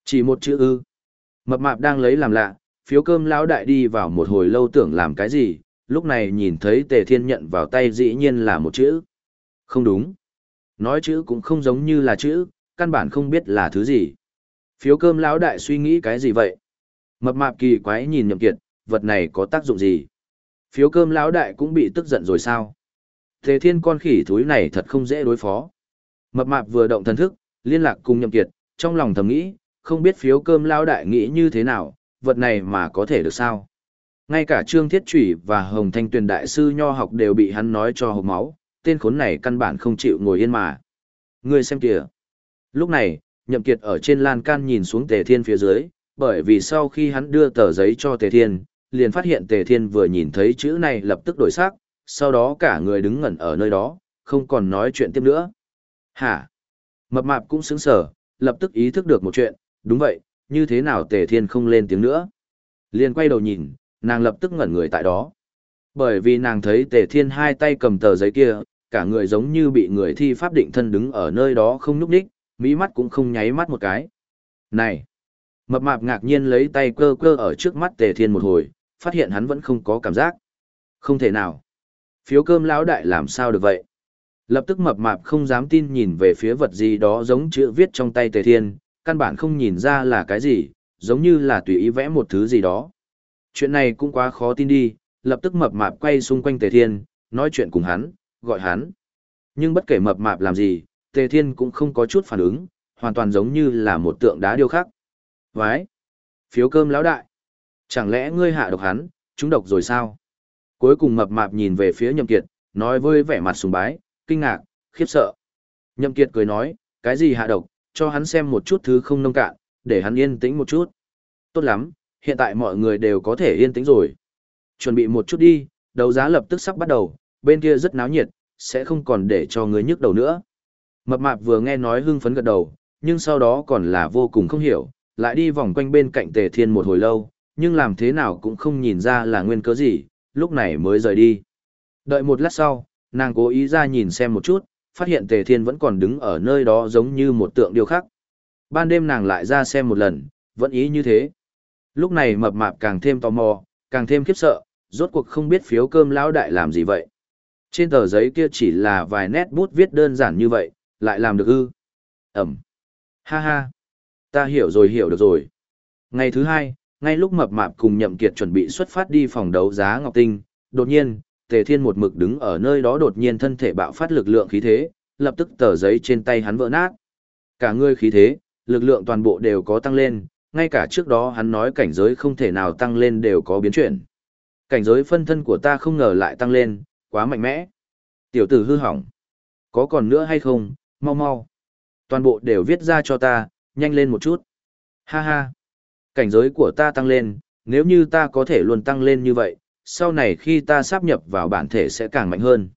Chỉ một chữ ư. Mập mạp đang lấy làm lạ, phiếu cơm lão đại đi vào một hồi lâu tưởng làm cái gì, lúc này nhìn thấy tề thiên nhận vào tay dĩ nhiên là một chữ. Không đúng. Nói chữ cũng không giống như là chữ, căn bản không biết là thứ gì. Phiếu cơm lão đại suy nghĩ cái gì vậy? Mập mạp kỳ quái nhìn nhậm kiệt, vật này có tác dụng gì? Phiếu cơm lão đại cũng bị tức giận rồi sao? Thế thiên con khỉ thúi này thật không dễ đối phó. Mập mạp vừa động thần thức, liên lạc cùng nhậm kiệt, trong lòng thầm nghĩ, không biết phiếu cơm lão đại nghĩ như thế nào, vật này mà có thể được sao? Ngay cả Trương Thiết Trụy và Hồng Thanh Tuyền Đại sư Nho học đều bị hắn nói cho hộp máu, tên khốn này căn bản không chịu ngồi yên mà. Ngươi xem kìa. Lúc này, Nhậm Kiệt ở trên lan can nhìn xuống Tề Thiên phía dưới, bởi vì sau khi hắn đưa tờ giấy cho Tề Thiên, liền phát hiện Tề Thiên vừa nhìn thấy chữ này lập tức đổi sắc, sau đó cả người đứng ngẩn ở nơi đó, không còn nói chuyện tiếp nữa. Hả? Mập mạp cũng sững sờ, lập tức ý thức được một chuyện, đúng vậy, như thế nào Tề Thiên không lên tiếng nữa. Liền quay đầu nhìn, nàng lập tức ngẩn người tại đó. Bởi vì nàng thấy Tề Thiên hai tay cầm tờ giấy kia, cả người giống như bị người thi pháp định thân đứng ở nơi đó không nhúc nhích, mỹ mắt cũng không nháy mắt một cái. Này! Mập mạp ngạc nhiên lấy tay cơ cơ ở trước mắt Tề Thiên một hồi, phát hiện hắn vẫn không có cảm giác. Không thể nào. Phiếu cơm lão đại làm sao được vậy? Lập tức mập mạp không dám tin nhìn về phía vật gì đó giống chữ viết trong tay Tề Thiên, căn bản không nhìn ra là cái gì, giống như là tùy ý vẽ một thứ gì đó. Chuyện này cũng quá khó tin đi, lập tức mập mạp quay xung quanh Tề Thiên, nói chuyện cùng hắn, gọi hắn. Nhưng bất kể mập mạp làm gì, Tề Thiên cũng không có chút phản ứng, hoàn toàn giống như là một tượng đá điêu khắc. Vái! Phiếu cơm lão đại! Chẳng lẽ ngươi hạ độc hắn, chúng độc rồi sao? Cuối cùng mập mạp nhìn về phía Nhậm Kiệt, nói với vẻ mặt sùng bái, kinh ngạc, khiếp sợ. Nhậm Kiệt cười nói, cái gì hạ độc, cho hắn xem một chút thứ không nông cạn, để hắn yên tĩnh một chút. Tốt lắm, hiện tại mọi người đều có thể yên tĩnh rồi. Chuẩn bị một chút đi, đấu giá lập tức sắp bắt đầu, bên kia rất náo nhiệt, sẽ không còn để cho người nhức đầu nữa. Mập mạp vừa nghe nói hưng phấn gật đầu, nhưng sau đó còn là vô cùng không hiểu, lại đi vòng quanh bên cạnh tề thiên một hồi lâu, nhưng làm thế nào cũng không nhìn ra là nguyên cớ gì, lúc này mới rời đi. Đợi một lát sau, nàng cố ý ra nhìn xem một chút, phát hiện tề thiên vẫn còn đứng ở nơi đó giống như một tượng điêu khắc. Ban đêm nàng lại ra xem một lần, vẫn ý như thế. Lúc này mập mạp càng thêm tò mò, càng thêm khiếp sợ, rốt cuộc không biết phiếu cơm lão đại làm gì vậy. Trên tờ giấy kia chỉ là vài nét bút viết đơn giản như vậy, lại làm được ư. Ẩm. Ha ha. Ta hiểu rồi hiểu được rồi. Ngày thứ hai, ngay lúc mập mạp cùng nhậm kiệt chuẩn bị xuất phát đi phòng đấu giá Ngọc Tinh, đột nhiên, Tề Thiên một mực đứng ở nơi đó đột nhiên thân thể bạo phát lực lượng khí thế, lập tức tờ giấy trên tay hắn vỡ nát. Cả người khí thế, lực lượng toàn bộ đều có tăng lên, ngay cả trước đó hắn nói cảnh giới không thể nào tăng lên đều có biến chuyển. Cảnh giới phân thân của ta không ngờ lại tăng lên, quá mạnh mẽ. Tiểu tử hư hỏng. Có còn nữa hay không, mau mau. Toàn bộ đều viết ra cho ta, nhanh lên một chút. Ha ha. Cảnh giới của ta tăng lên, nếu như ta có thể luôn tăng lên như vậy, sau này khi ta sáp nhập vào bản thể sẽ càng mạnh hơn.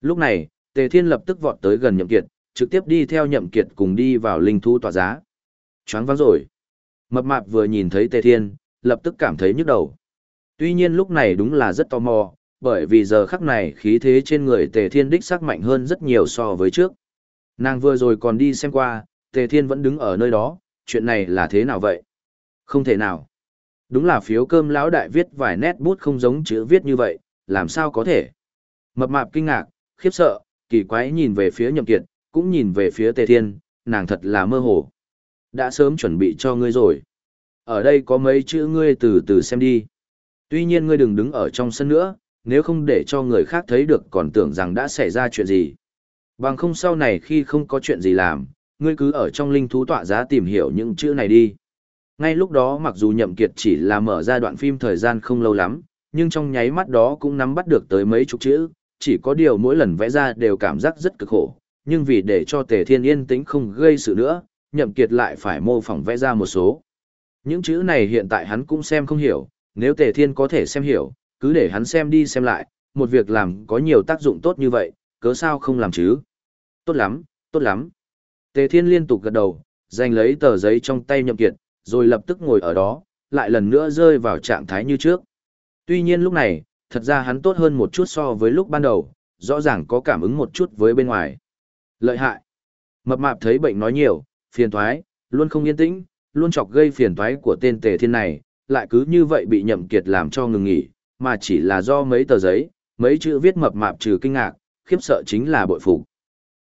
Lúc này, Tề Thiên lập tức vọt tới gần Nhậm Kiệt, trực tiếp đi theo Nhậm Kiệt cùng đi vào linh thú tòa giá. Choáng váng rồi. Mập mạp vừa nhìn thấy Tề Thiên, lập tức cảm thấy nhức đầu. Tuy nhiên lúc này đúng là rất tò mò, bởi vì giờ khắc này khí thế trên người Tề Thiên đích sắc mạnh hơn rất nhiều so với trước. Nàng vừa rồi còn đi xem qua, Tề Thiên vẫn đứng ở nơi đó, chuyện này là thế nào vậy? Không thể nào. Đúng là phiếu cơm lão đại viết vài nét bút không giống chữ viết như vậy, làm sao có thể? Mập mạp kinh ngạc, khiếp sợ, kỳ quái nhìn về phía Nhậm Kiệt, cũng nhìn về phía Tề Thiên, nàng thật là mơ hồ. Đã sớm chuẩn bị cho ngươi rồi. Ở đây có mấy chữ ngươi từ từ xem đi. Tuy nhiên ngươi đừng đứng ở trong sân nữa, nếu không để cho người khác thấy được còn tưởng rằng đã xảy ra chuyện gì. Bằng không sau này khi không có chuyện gì làm, ngươi cứ ở trong linh thú tọa giá tìm hiểu những chữ này đi. Ngay lúc đó mặc dù nhậm kiệt chỉ là mở ra đoạn phim thời gian không lâu lắm, nhưng trong nháy mắt đó cũng nắm bắt được tới mấy chục chữ, chỉ có điều mỗi lần vẽ ra đều cảm giác rất cực khổ, nhưng vì để cho Tề Thiên yên tĩnh không gây sự nữa, nhậm kiệt lại phải mô phỏng vẽ ra một số. Những chữ này hiện tại hắn cũng xem không hiểu, nếu Tề Thiên có thể xem hiểu, cứ để hắn xem đi xem lại, một việc làm có nhiều tác dụng tốt như vậy, cớ sao không làm chứ? Tốt lắm, tốt lắm. Tề Thiên liên tục gật đầu, giành lấy tờ giấy trong tay nhậm kiệt, rồi lập tức ngồi ở đó, lại lần nữa rơi vào trạng thái như trước. Tuy nhiên lúc này, thật ra hắn tốt hơn một chút so với lúc ban đầu, rõ ràng có cảm ứng một chút với bên ngoài. Lợi hại. Mập mạp thấy bệnh nói nhiều, phiền toái, luôn không yên tĩnh, luôn chọc gây phiền toái của tên tề thiên này, lại cứ như vậy bị nhậm kiệt làm cho ngừng nghỉ, mà chỉ là do mấy tờ giấy, mấy chữ viết mập mạp trừ kinh ngạc, khiếp sợ chính là bội phục.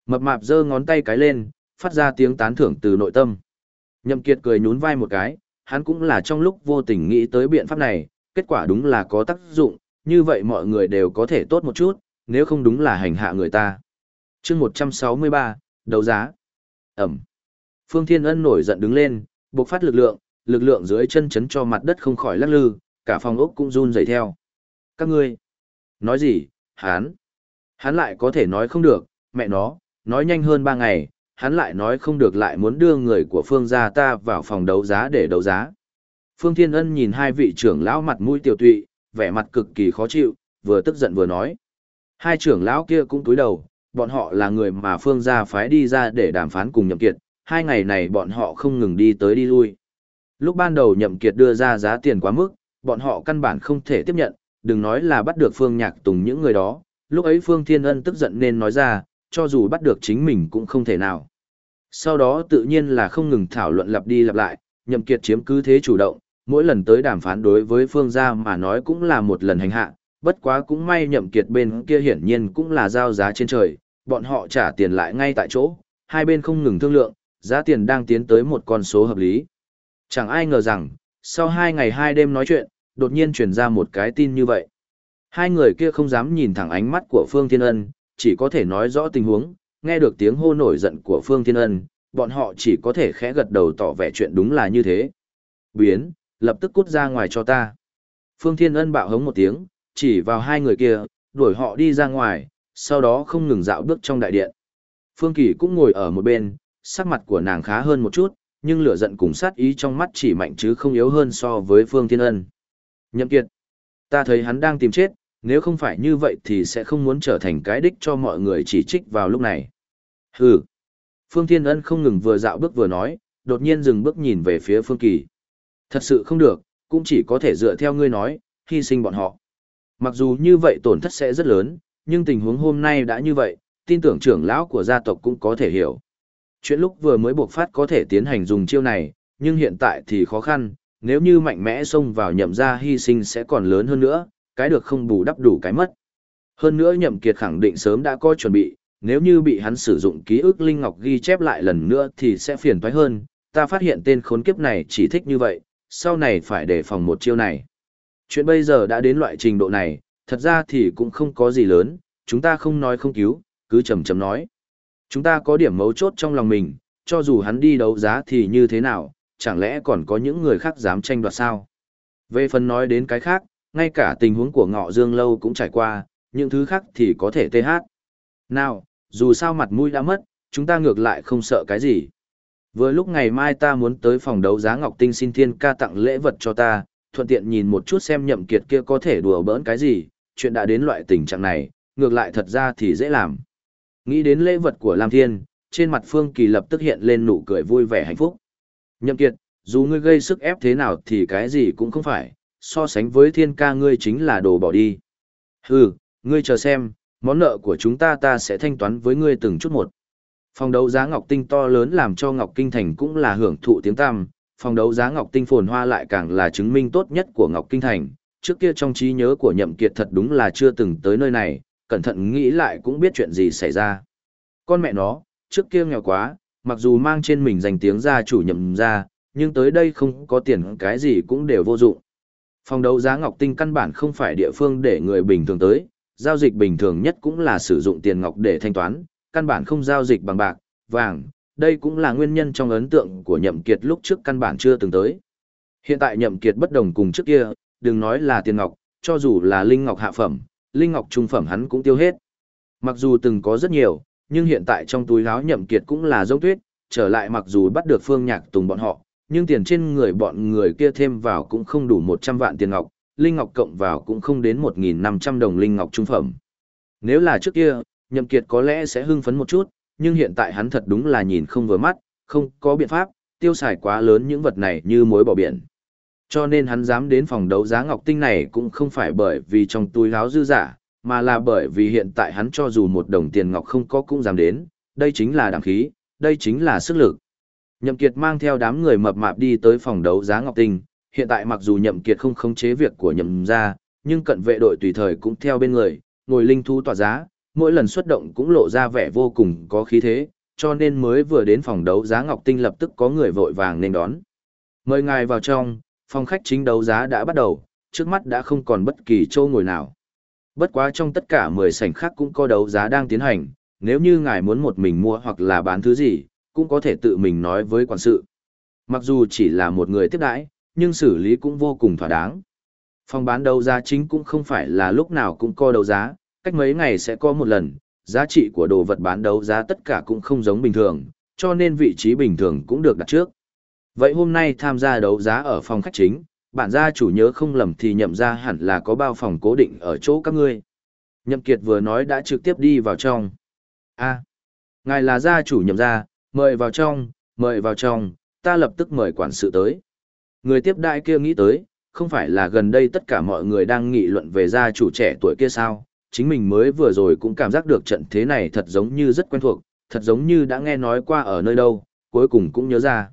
Mập mạp giơ ngón tay cái lên, phát ra tiếng tán thưởng từ nội tâm. Nhậm kiệt cười nhún vai một cái, hắn cũng là trong lúc vô tình nghĩ tới biện pháp này, kết quả đúng là có tác dụng, như vậy mọi người đều có thể tốt một chút, nếu không đúng là hành hạ người ta. Chương 163, đấu giá. Ẩm. Phương Thiên Ân nổi giận đứng lên, bộc phát lực lượng, lực lượng dưới chân chấn cho mặt đất không khỏi lắc lư, cả phòng ốc cũng run rẩy theo. Các ngươi, nói gì, hắn, hắn lại có thể nói không được, mẹ nó, nói nhanh hơn ba ngày, hắn lại nói không được lại muốn đưa người của Phương gia ta vào phòng đấu giá để đấu giá. Phương Thiên Ân nhìn hai vị trưởng lão mặt mũi tiểu tụy, vẻ mặt cực kỳ khó chịu, vừa tức giận vừa nói. Hai trưởng lão kia cũng cúi đầu, bọn họ là người mà Phương gia phái đi ra để đàm phán cùng Nhậm Kiệt, hai ngày này bọn họ không ngừng đi tới đi lui. Lúc ban đầu Nhậm Kiệt đưa ra giá tiền quá mức, bọn họ căn bản không thể tiếp nhận, đừng nói là bắt được Phương Nhạc Tùng những người đó, lúc ấy Phương Thiên Ân tức giận nên nói ra, cho dù bắt được chính mình cũng không thể nào. Sau đó tự nhiên là không ngừng thảo luận lặp đi lặp lại, Nhậm Kiệt chiếm cứ thế chủ động, mỗi lần tới đàm phán đối với Phương gia mà nói cũng là một lần hành hạ, bất quá cũng may Nhậm Kiệt bên kia hiển nhiên cũng là giao giá trên trời, bọn họ trả tiền lại ngay tại chỗ, hai bên không ngừng thương lượng, giá tiền đang tiến tới một con số hợp lý. Chẳng ai ngờ rằng, sau hai ngày hai đêm nói chuyện, đột nhiên truyền ra một cái tin như vậy. Hai người kia không dám nhìn thẳng ánh mắt của Phương Thiên Ân, chỉ có thể nói rõ tình huống, nghe được tiếng hô nổi giận của Phương Thiên Ân, bọn họ chỉ có thể khẽ gật đầu tỏ vẻ chuyện đúng là như thế. Biến, lập tức cút ra ngoài cho ta. Phương Thiên Ân bạo hống một tiếng, chỉ vào hai người kia, đuổi họ đi ra ngoài, sau đó không ngừng dạo bước trong đại điện. Phương Kỳ cũng ngồi ở một bên, sắc mặt của nàng khá hơn một chút, nhưng lửa giận cùng sát ý trong mắt chỉ mạnh chứ không yếu hơn so với Phương Thiên Ân. Nhậm Kiệt, ta thấy hắn đang tìm chết, nếu không phải như vậy thì sẽ không muốn trở thành cái đích cho mọi người chỉ trích vào lúc này. Hừ. Phương Thiên Ân không ngừng vừa dạo bước vừa nói, đột nhiên dừng bước nhìn về phía Phương Kỳ. Thật sự không được, cũng chỉ có thể dựa theo ngươi nói, hy sinh bọn họ. Mặc dù như vậy tổn thất sẽ rất lớn, nhưng tình huống hôm nay đã như vậy, tin tưởng trưởng lão của gia tộc cũng có thể hiểu. Chuyện lúc vừa mới buộc phát có thể tiến hành dùng chiêu này, nhưng hiện tại thì khó khăn, nếu như mạnh mẽ xông vào nhậm gia hy sinh sẽ còn lớn hơn nữa, cái được không bù đắp đủ cái mất. Hơn nữa nhậm kiệt khẳng định sớm đã có chuẩn bị, nếu như bị hắn sử dụng ký ức Linh Ngọc ghi chép lại lần nữa thì sẽ phiền toái hơn, ta phát hiện tên khốn kiếp này chỉ thích như vậy, sau này phải đề phòng một chiêu này. Chuyện bây giờ đã đến loại trình độ này, thật ra thì cũng không có gì lớn, chúng ta không nói không cứu, cứ chầm chầm nói. Chúng ta có điểm mấu chốt trong lòng mình, cho dù hắn đi đấu giá thì như thế nào, chẳng lẽ còn có những người khác dám tranh đoạt sao? Về phần nói đến cái khác, ngay cả tình huống của ngọ dương lâu cũng trải qua, những thứ khác thì có thể tê hát. Nào, dù sao mặt mũi đã mất, chúng ta ngược lại không sợ cái gì. Vừa lúc ngày mai ta muốn tới phòng đấu giá Ngọc Tinh xin thiên ca tặng lễ vật cho ta, thuận tiện nhìn một chút xem nhậm kiệt kia có thể đùa bỡn cái gì, chuyện đã đến loại tình trạng này, ngược lại thật ra thì dễ làm. Nghĩ đến lễ vật của Lam Thiên, trên mặt Phương Kỳ lập tức hiện lên nụ cười vui vẻ hạnh phúc. Nhậm kiệt, dù ngươi gây sức ép thế nào thì cái gì cũng không phải, so sánh với thiên ca ngươi chính là đồ bỏ đi. Hừ, ngươi chờ xem, món nợ của chúng ta ta sẽ thanh toán với ngươi từng chút một. Phòng đấu giá Ngọc Tinh to lớn làm cho Ngọc Kinh Thành cũng là hưởng thụ tiếng tăm, phòng đấu giá Ngọc Tinh phồn hoa lại càng là chứng minh tốt nhất của Ngọc Kinh Thành. Trước kia trong trí nhớ của Nhậm Kiệt thật đúng là chưa từng tới nơi này, cẩn thận nghĩ lại cũng biết chuyện gì xảy ra. Con mẹ nó, trước kia nghèo quá, mặc dù mang trên mình danh tiếng gia chủ nhậm gia, nhưng tới đây không có tiền cái gì cũng đều vô dụng. Phòng đấu giá ngọc tinh căn bản không phải địa phương để người bình thường tới, giao dịch bình thường nhất cũng là sử dụng tiền ngọc để thanh toán, căn bản không giao dịch bằng bạc, vàng, đây cũng là nguyên nhân trong ấn tượng của nhậm kiệt lúc trước căn bản chưa từng tới. Hiện tại nhậm kiệt bất đồng cùng trước kia, đừng nói là tiền ngọc, cho dù là linh ngọc hạ phẩm, linh ngọc trung phẩm hắn cũng tiêu hết. Mặc dù từng có rất nhiều, nhưng hiện tại trong túi áo nhậm kiệt cũng là giống tuyết, trở lại mặc dù bắt được phương nhạc tùng bọn họ, nhưng tiền trên người bọn người kia thêm vào cũng không đủ 100 vạn tiền ngọc, linh ngọc cộng vào cũng không đến 1.500 đồng linh ngọc trung phẩm. Nếu là trước kia, nhậm kiệt có lẽ sẽ hưng phấn một chút, nhưng hiện tại hắn thật đúng là nhìn không vừa mắt, không có biện pháp, tiêu xài quá lớn những vật này như mối bỏ biển. Cho nên hắn dám đến phòng đấu giá ngọc tinh này cũng không phải bởi vì trong túi áo dư giả, mà là bởi vì hiện tại hắn cho dù một đồng tiền ngọc không có cũng dám đến, đây chính là đẳng khí, đây chính là sức lực. Nhậm Kiệt mang theo đám người mập mạp đi tới phòng đấu giá Ngọc Tinh, hiện tại mặc dù Nhậm Kiệt không khống chế việc của Nhậm gia, nhưng cận vệ đội tùy thời cũng theo bên người, ngồi linh thú tỏa giá, mỗi lần xuất động cũng lộ ra vẻ vô cùng có khí thế, cho nên mới vừa đến phòng đấu giá Ngọc Tinh lập tức có người vội vàng nên đón. Mời ngài vào trong, phòng khách chính đấu giá đã bắt đầu, trước mắt đã không còn bất kỳ chỗ ngồi nào. Bất quá trong tất cả 10 sảnh khác cũng có đấu giá đang tiến hành, nếu như ngài muốn một mình mua hoặc là bán thứ gì, cũng có thể tự mình nói với quản sự. Mặc dù chỉ là một người tiếp đãi, nhưng xử lý cũng vô cùng thỏa đáng. Phòng bán đấu giá chính cũng không phải là lúc nào cũng co đấu giá, cách mấy ngày sẽ có một lần, giá trị của đồ vật bán đấu giá tất cả cũng không giống bình thường, cho nên vị trí bình thường cũng được đặt trước. Vậy hôm nay tham gia đấu giá ở phòng khách chính, bản gia chủ nhớ không lầm thì nhậm ra hẳn là có bao phòng cố định ở chỗ các ngươi. Nhậm Kiệt vừa nói đã trực tiếp đi vào trong. a ngài là gia chủ nhậm gia, mời vào trong, mời vào trong, ta lập tức mời quản sự tới. Người tiếp đại kia nghĩ tới, không phải là gần đây tất cả mọi người đang nghị luận về gia chủ trẻ tuổi kia sao, chính mình mới vừa rồi cũng cảm giác được trận thế này thật giống như rất quen thuộc, thật giống như đã nghe nói qua ở nơi đâu, cuối cùng cũng nhớ ra.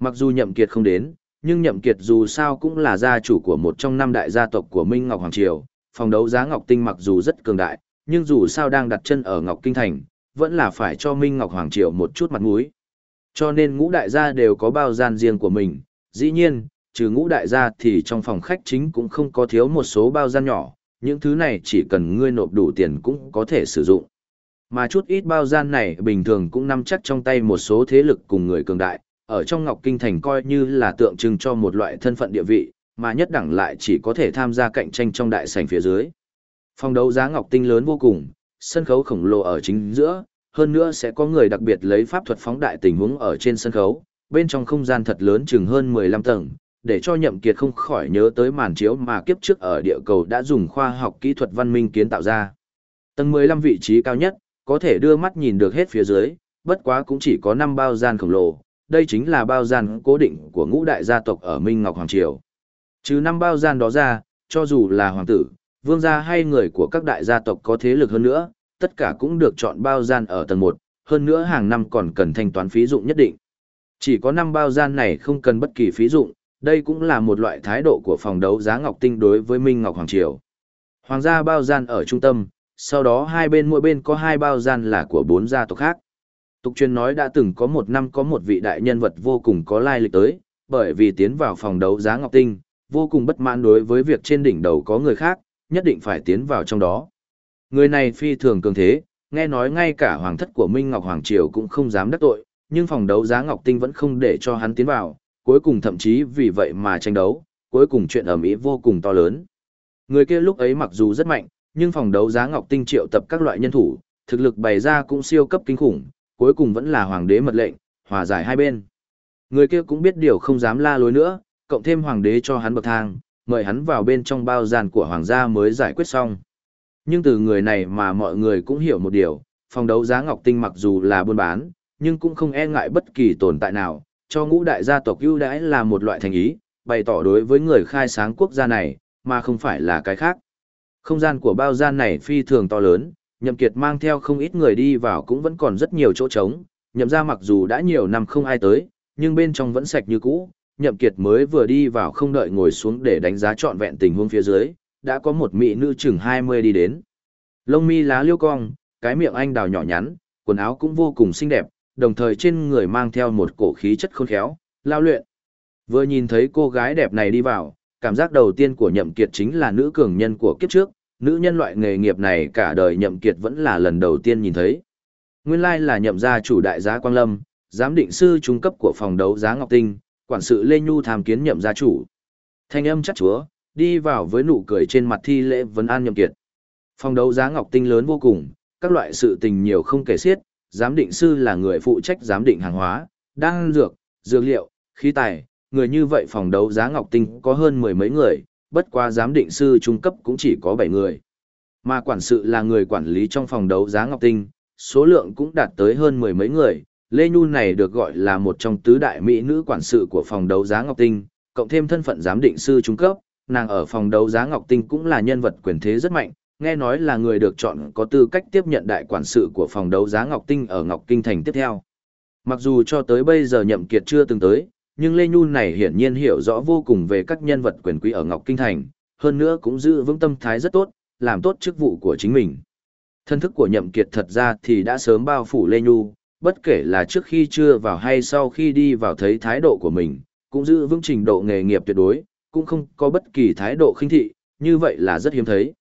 Mặc dù nhậm kiệt không đến, nhưng nhậm kiệt dù sao cũng là gia chủ của một trong năm đại gia tộc của Minh Ngọc Hoàng Triều, phòng đấu giá Ngọc Tinh mặc dù rất cường đại, nhưng dù sao đang đặt chân ở Ngọc Kinh Thành, vẫn là phải cho Minh Ngọc Hoàng Triều một chút mặt mũi. Cho nên ngũ đại gia đều có bao gian riêng của mình, dĩ nhiên, trừ ngũ đại gia thì trong phòng khách chính cũng không có thiếu một số bao gian nhỏ, những thứ này chỉ cần ngươi nộp đủ tiền cũng có thể sử dụng. Mà chút ít bao gian này bình thường cũng nắm chắc trong tay một số thế lực cùng người cường đại, ở trong Ngọc Kinh Thành coi như là tượng trưng cho một loại thân phận địa vị, mà nhất đẳng lại chỉ có thể tham gia cạnh tranh trong đại sảnh phía dưới. Phòng đấu giá Ngọc Tinh lớn vô cùng, sân khấu khổng lồ ở chính giữa, hơn nữa sẽ có người đặc biệt lấy pháp thuật phóng đại tình huống ở trên sân khấu, bên trong không gian thật lớn chừng hơn 15 tầng, để cho nhậm kiệt không khỏi nhớ tới màn chiếu mà kiếp trước ở địa cầu đã dùng khoa học kỹ thuật văn minh kiến tạo ra. Tầng 15 vị trí cao nhất, có thể đưa mắt nhìn được hết phía dưới, bất quá cũng chỉ có 5 bao gian khổng lồ, đây chính là bao gian cố định của ngũ đại gia tộc ở Minh Ngọc Hoàng Triều. Trừ 5 bao gian đó ra, cho dù là hoàng tử, vương gia hay người của các đại gia tộc có thế lực hơn nữa, tất cả cũng được chọn bao gian ở tầng 1, hơn nữa hàng năm còn cần thanh toán phí dụng nhất định. Chỉ có 5 bao gian này không cần bất kỳ phí dụng, đây cũng là một loại thái độ của phòng đấu giá Ngọc Tinh đối với Minh Ngọc Hoàng Triều. Hoàng gia bao gian ở trung tâm, sau đó hai bên mỗi bên có hai bao gian là của bốn gia tộc khác. Tục truyền nói đã từng có một năm có một vị đại nhân vật vô cùng có lai lịch tới, bởi vì tiến vào phòng đấu giá Ngọc Tinh, vô cùng bất mãn đối với việc trên đỉnh đầu có người khác, nhất định phải tiến vào trong đó. Người này phi thường cường thế, nghe nói ngay cả hoàng thất của Minh Ngọc Hoàng Triều cũng không dám đắc tội, nhưng phòng đấu giá Ngọc Tinh vẫn không để cho hắn tiến vào, cuối cùng thậm chí vì vậy mà tranh đấu, cuối cùng chuyện ầm ĩ vô cùng to lớn. Người kia lúc ấy mặc dù rất mạnh, nhưng phòng đấu giá Ngọc Tinh triệu tập các loại nhân thủ, thực lực bày ra cũng siêu cấp kinh khủng, cuối cùng vẫn là hoàng đế mật lệnh, hòa giải hai bên. Người kia cũng biết điều không dám la lối nữa, cộng thêm hoàng đế cho hắn bậc thang, mời hắn vào bên trong bao gian của hoàng gia mới giải quyết xong. Nhưng từ người này mà mọi người cũng hiểu một điều, phòng đấu giá Ngọc Tinh mặc dù là buôn bán, nhưng cũng không e ngại bất kỳ tồn tại nào, cho ngũ đại gia tộc ưu đãi là một loại thành ý, bày tỏ đối với người khai sáng quốc gia này, mà không phải là cái khác. Không gian của bao gian này phi thường to lớn, nhậm kiệt mang theo không ít người đi vào cũng vẫn còn rất nhiều chỗ trống, nhậm gia mặc dù đã nhiều năm không ai tới, nhưng bên trong vẫn sạch như cũ, nhậm kiệt mới vừa đi vào không đợi ngồi xuống để đánh giá trọn vẹn tình huống phía dưới, đã có một mỹ nữ chừng 20 đi đến. Lông mi lá liêu cong, cái miệng anh đào nhỏ nhắn, quần áo cũng vô cùng xinh đẹp, đồng thời trên người mang theo một cổ khí chất khôn khéo, lao luyện. Vừa nhìn thấy cô gái đẹp này đi vào, Cảm giác đầu tiên của nhậm kiệt chính là nữ cường nhân của kiếp trước, nữ nhân loại nghề nghiệp này cả đời nhậm kiệt vẫn là lần đầu tiên nhìn thấy. Nguyên lai là nhậm gia chủ đại giá Quang Lâm, giám định sư trung cấp của phòng đấu giá Ngọc Tinh, quản sự Lê Nhu tham kiến nhậm gia chủ. Thanh âm chắc chúa, đi vào với nụ cười trên mặt thi lễ vấn an nhậm kiệt. Phòng đấu giá Ngọc Tinh lớn vô cùng, các loại sự tình nhiều không kể xiết, giám định sư là người phụ trách giám định hàng hóa, đan dược, dược liệu, khí tài, người như vậy phòng đấu giá Ngọc Tinh có hơn mười mấy người, bất quá giám định sư trung cấp cũng chỉ có bảy người. Mà quản sự là người quản lý trong phòng đấu giá Ngọc Tinh, số lượng cũng đạt tới hơn mười mấy người. Lê Nhu này được gọi là một trong tứ đại mỹ nữ quản sự của phòng đấu giá Ngọc Tinh, cộng thêm thân phận giám định sư trung cấp, nàng ở phòng đấu giá Ngọc Tinh cũng là nhân vật quyền thế rất mạnh, nghe nói là người được chọn có tư cách tiếp nhận đại quản sự của phòng đấu giá Ngọc Tinh ở Ngọc Kinh Thành tiếp theo. Mặc dù cho tới bây giờ nhậm kiệt chưa từng tới, nhưng Lê Nhu này hiển nhiên hiểu rõ vô cùng về các nhân vật quyền quý ở Ngọc Kinh Thành, hơn nữa cũng giữ vững tâm thái rất tốt, làm tốt chức vụ của chính mình. Thân thức của nhậm kiệt thật ra thì đã sớm bao phủ Lê Nhu, bất kể là trước khi chưa vào hay sau khi đi vào thấy thái độ của mình, cũng giữ vững trình độ nghề nghiệp tuyệt đối, cũng không có bất kỳ thái độ khinh thị, như vậy là rất hiếm thấy.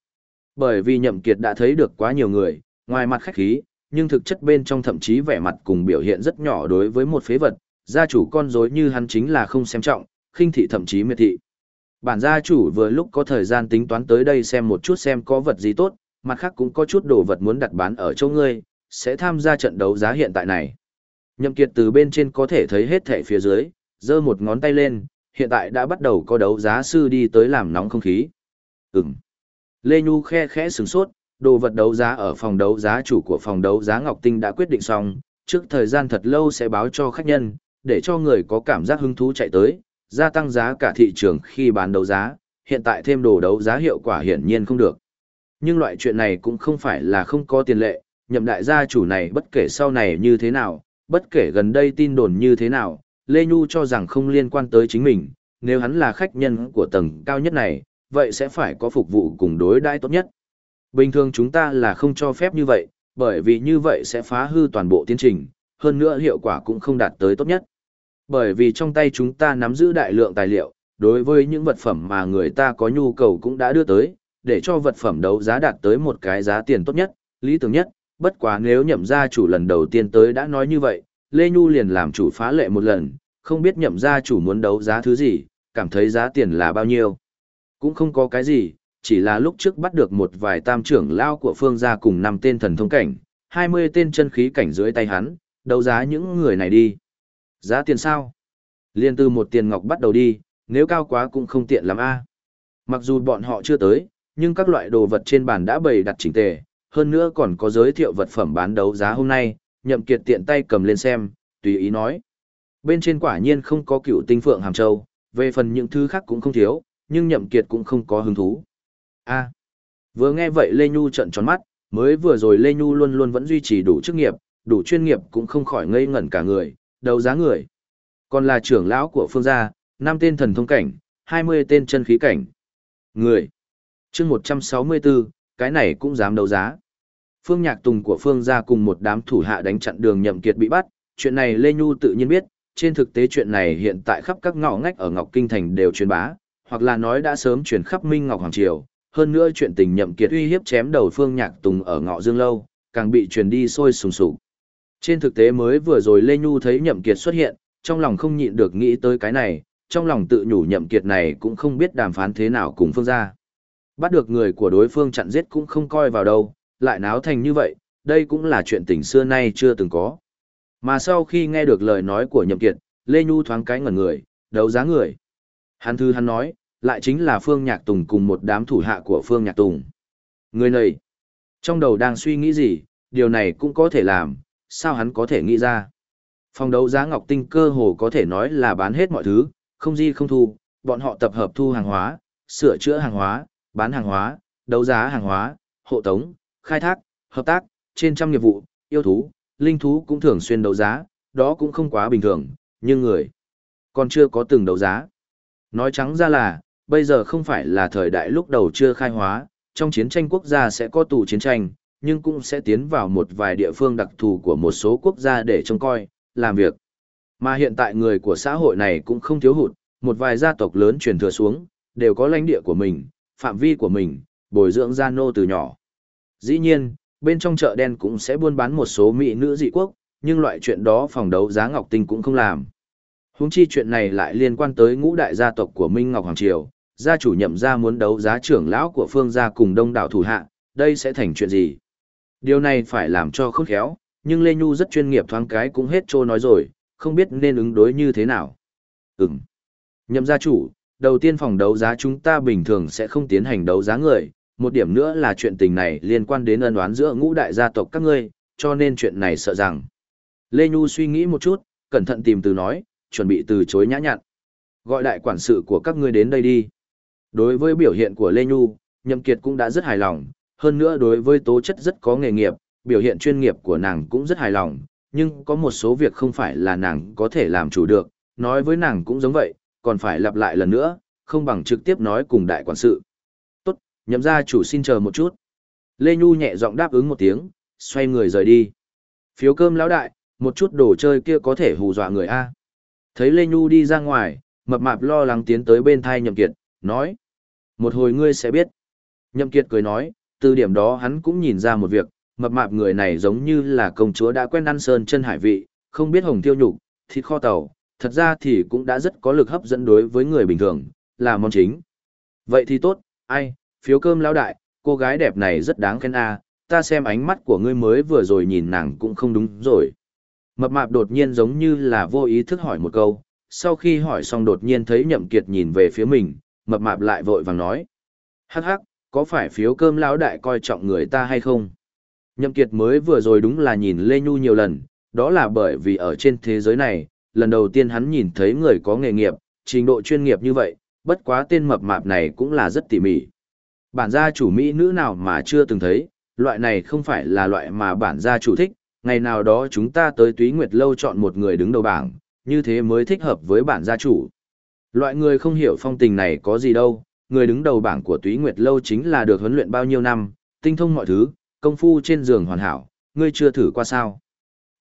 Bởi vì nhậm kiệt đã thấy được quá nhiều người, ngoài mặt khách khí, nhưng thực chất bên trong thậm chí vẻ mặt cùng biểu hiện rất nhỏ đối với một phế vật, gia chủ con rối như hắn chính là không xem trọng, khinh thị thậm chí miệt thị. Bản gia chủ vừa lúc có thời gian tính toán tới đây xem một chút xem có vật gì tốt, mặt khác cũng có chút đồ vật muốn đặt bán ở chỗ ngươi, sẽ tham gia trận đấu giá hiện tại này. Nhậm Kiệt từ bên trên có thể thấy hết thảy phía dưới, giơ một ngón tay lên, hiện tại đã bắt đầu có đấu giá sư đi tới làm nóng không khí. Ừm. Lê Nhu khe khẽ sửng sốt, đồ vật đấu giá ở phòng đấu giá chủ của phòng đấu giá Ngọc Tinh đã quyết định xong, trước thời gian thật lâu sẽ báo cho khách nhân, để cho người có cảm giác hứng thú chạy tới, gia tăng giá cả thị trường khi bán đấu giá, hiện tại thêm đồ đấu giá hiệu quả hiển nhiên không được. Nhưng loại chuyện này cũng không phải là không có tiền lệ, nhậm đại gia chủ này bất kể sau này như thế nào, bất kể gần đây tin đồn như thế nào, Lê Nhu cho rằng không liên quan tới chính mình, nếu hắn là khách nhân của tầng cao nhất này, vậy sẽ phải có phục vụ cùng đối đãi tốt nhất. Bình thường chúng ta là không cho phép như vậy, bởi vì như vậy sẽ phá hư toàn bộ tiến trình, hơn nữa hiệu quả cũng không đạt tới tốt nhất. Bởi vì trong tay chúng ta nắm giữ đại lượng tài liệu, đối với những vật phẩm mà người ta có nhu cầu cũng đã đưa tới, để cho vật phẩm đấu giá đạt tới một cái giá tiền tốt nhất, lý tưởng nhất, bất quá nếu nhậm gia chủ lần đầu tiên tới đã nói như vậy, Lê Nhu liền làm chủ phá lệ một lần, không biết nhậm gia chủ muốn đấu giá thứ gì, cảm thấy giá tiền là bao nhiêu. Cũng không có cái gì, chỉ là lúc trước bắt được một vài tam trưởng lao của phương gia cùng năm tên thần thông cảnh, 20 tên chân khí cảnh dưới tay hắn, đấu giá những người này đi. Giá tiền sao? Liên từ một tiền ngọc bắt đầu đi, nếu cao quá cũng không tiện lắm a. Mặc dù bọn họ chưa tới, nhưng các loại đồ vật trên bàn đã bày đặt chỉnh tề, hơn nữa còn có giới thiệu vật phẩm bán đấu giá hôm nay, nhậm kiệt tiện tay cầm lên xem, tùy ý nói. Bên trên quả nhiên không có cựu tinh phượng hàm châu, về phần những thứ khác cũng không thiếu, nhưng nhậm kiệt cũng không có hứng thú. A. vừa nghe vậy Lê Nhu trợn tròn mắt, mới vừa rồi Lê Nhu luôn luôn vẫn duy trì đủ chức nghiệp, đủ chuyên nghiệp cũng không khỏi ngây ngẩn cả người, đầu giá người. Còn là trưởng lão của phương gia, năm tên thần thông cảnh, 20 tên chân khí cảnh. Người. chương 164, cái này cũng dám đấu giá. Phương Nhạc Tùng của Phương gia cùng một đám thủ hạ đánh chặn đường nhậm kiệt bị bắt, chuyện này Lê Nhu tự nhiên biết, trên thực tế chuyện này hiện tại khắp các ngõ ngách ở Ngọc Kinh Thành đều truyền bá, hoặc là nói đã sớm truyền khắp Minh Ngọc Hoàng Triều, hơn nữa chuyện tình nhậm kiệt uy hiếp chém đầu Phương Nhạc Tùng ở ngõ Dương Lâu, càng bị truyền đi sôi sùng sục. Trên thực tế mới vừa rồi Lê Nhu thấy nhậm kiệt xuất hiện, trong lòng không nhịn được nghĩ tới cái này, trong lòng tự nhủ nhậm kiệt này cũng không biết đàm phán thế nào cùng phương gia. Bắt được người của đối phương chặn giết cũng không coi vào đâu, lại náo thành như vậy, đây cũng là chuyện tình xưa nay chưa từng có. Mà sau khi nghe được lời nói của nhậm kiệt, Lê Nhu thoáng cái ngẩn người, đấu giá người. Hắn thư hắn nói, lại chính là Phương Nhạc Tùng cùng một đám thủ hạ của Phương Nhạc Tùng. Người này, trong đầu đang suy nghĩ gì, điều này cũng có thể làm, sao hắn có thể nghĩ ra. Phòng đấu giá Ngọc Tinh cơ hồ có thể nói là bán hết mọi thứ, không di không thu, bọn họ tập hợp thu hàng hóa, sửa chữa hàng hóa, bán hàng hóa, đấu giá hàng hóa, hộ tống, khai thác, hợp tác, trên trăm nghiệp vụ, yêu thú, linh thú cũng thường xuyên đấu giá, đó cũng không quá bình thường, nhưng người còn chưa có từng đấu giá. Nói trắng ra là, bây giờ không phải là thời đại lúc đầu chưa khai hóa, trong chiến tranh quốc gia sẽ có tù chiến tranh, nhưng cũng sẽ tiến vào một vài địa phương đặc thù của một số quốc gia để trông coi, làm việc. Mà hiện tại người của xã hội này cũng không thiếu hụt, một vài gia tộc lớn truyền thừa xuống, đều có lãnh địa của mình, phạm vi của mình, bồi dưỡng gia nô từ nhỏ. Dĩ nhiên, bên trong chợ đen cũng sẽ buôn bán một số mỹ nữ dị quốc, nhưng loại chuyện đó phòng đấu giá Ngọc Tinh cũng không làm. Huống chi chuyện này lại liên quan tới ngũ đại gia tộc của Minh Ngọc Hoàng Triều, gia chủ nhậm gia muốn đấu giá trưởng lão của phương gia cùng đông đảo thủ hạ, đây sẽ thành chuyện gì? Điều này phải làm cho khôn khéo, nhưng Lê Nhu rất chuyên nghiệp thoáng cái cũng hết trô nói rồi, không biết nên ứng đối như thế nào. Ừm. Nhậm gia chủ, đầu tiên phòng đấu giá chúng ta bình thường sẽ không tiến hành đấu giá người, một điểm nữa là chuyện tình này liên quan đến ân oán giữa ngũ đại gia tộc các ngươi, cho nên chuyện này sợ rằng. Lê Nhu suy nghĩ một chút, cẩn thận tìm từ nói, chuẩn bị từ chối nhã nhặn. Gọi đại quản sự của các ngươi đến đây đi. Đối với biểu hiện của Lê Nhu, Nhậm Kiệt cũng đã rất hài lòng, hơn nữa đối với tố chất rất có nghề nghiệp, biểu hiện chuyên nghiệp của nàng cũng rất hài lòng, nhưng có một số việc không phải là nàng có thể làm chủ được, nói với nàng cũng giống vậy, còn phải lặp lại lần nữa, không bằng trực tiếp nói cùng đại quản sự. Nhậm gia chủ xin chờ một chút. Lê Nhu nhẹ giọng đáp ứng một tiếng, xoay người rời đi. Phiếu cơm lão đại, một chút đồ chơi kia có thể hù dọa người A. Thấy Lê Nhu đi ra ngoài, mập mạp lo lắng tiến tới bên thai nhậm kiệt, nói. Một hồi ngươi sẽ biết. Nhậm kiệt cười nói, từ điểm đó hắn cũng nhìn ra một việc, mập mạp người này giống như là công chúa đã quen ăn sơn chân hải vị, không biết hồng tiêu nhục, thịt kho tàu, thật ra thì cũng đã rất có lực hấp dẫn đối với người bình thường, là món chính. Vậy thì tốt, ai, phiếu cơm lão đại, cô gái đẹp này rất đáng khen a, ta xem ánh mắt của ngươi mới vừa rồi nhìn nàng cũng không đúng rồi. Mập mạp đột nhiên giống như là vô ý thức hỏi một câu, sau khi hỏi xong đột nhiên thấy nhậm kiệt nhìn về phía mình, mập mạp lại vội vàng nói. Hắc hắc, có phải phiếu cơm lão đại coi trọng người ta hay không? Nhậm kiệt mới vừa rồi đúng là nhìn Lê Nhu nhiều lần, đó là bởi vì ở trên thế giới này, lần đầu tiên hắn nhìn thấy người có nghề nghiệp, trình độ chuyên nghiệp như vậy, bất quá tên mập mạp này cũng là rất tỉ mỉ. Bản gia chủ Mỹ nữ nào mà chưa từng thấy, loại này không phải là loại mà bản gia chủ thích, ngày nào đó chúng ta tới túy nguyệt lâu chọn một người đứng đầu bảng, như thế mới thích hợp với bản gia chủ. Loại người không hiểu phong tình này có gì đâu, người đứng đầu bảng của túy nguyệt lâu chính là được huấn luyện bao nhiêu năm, tinh thông mọi thứ, công phu trên giường hoàn hảo, ngươi chưa thử qua sao.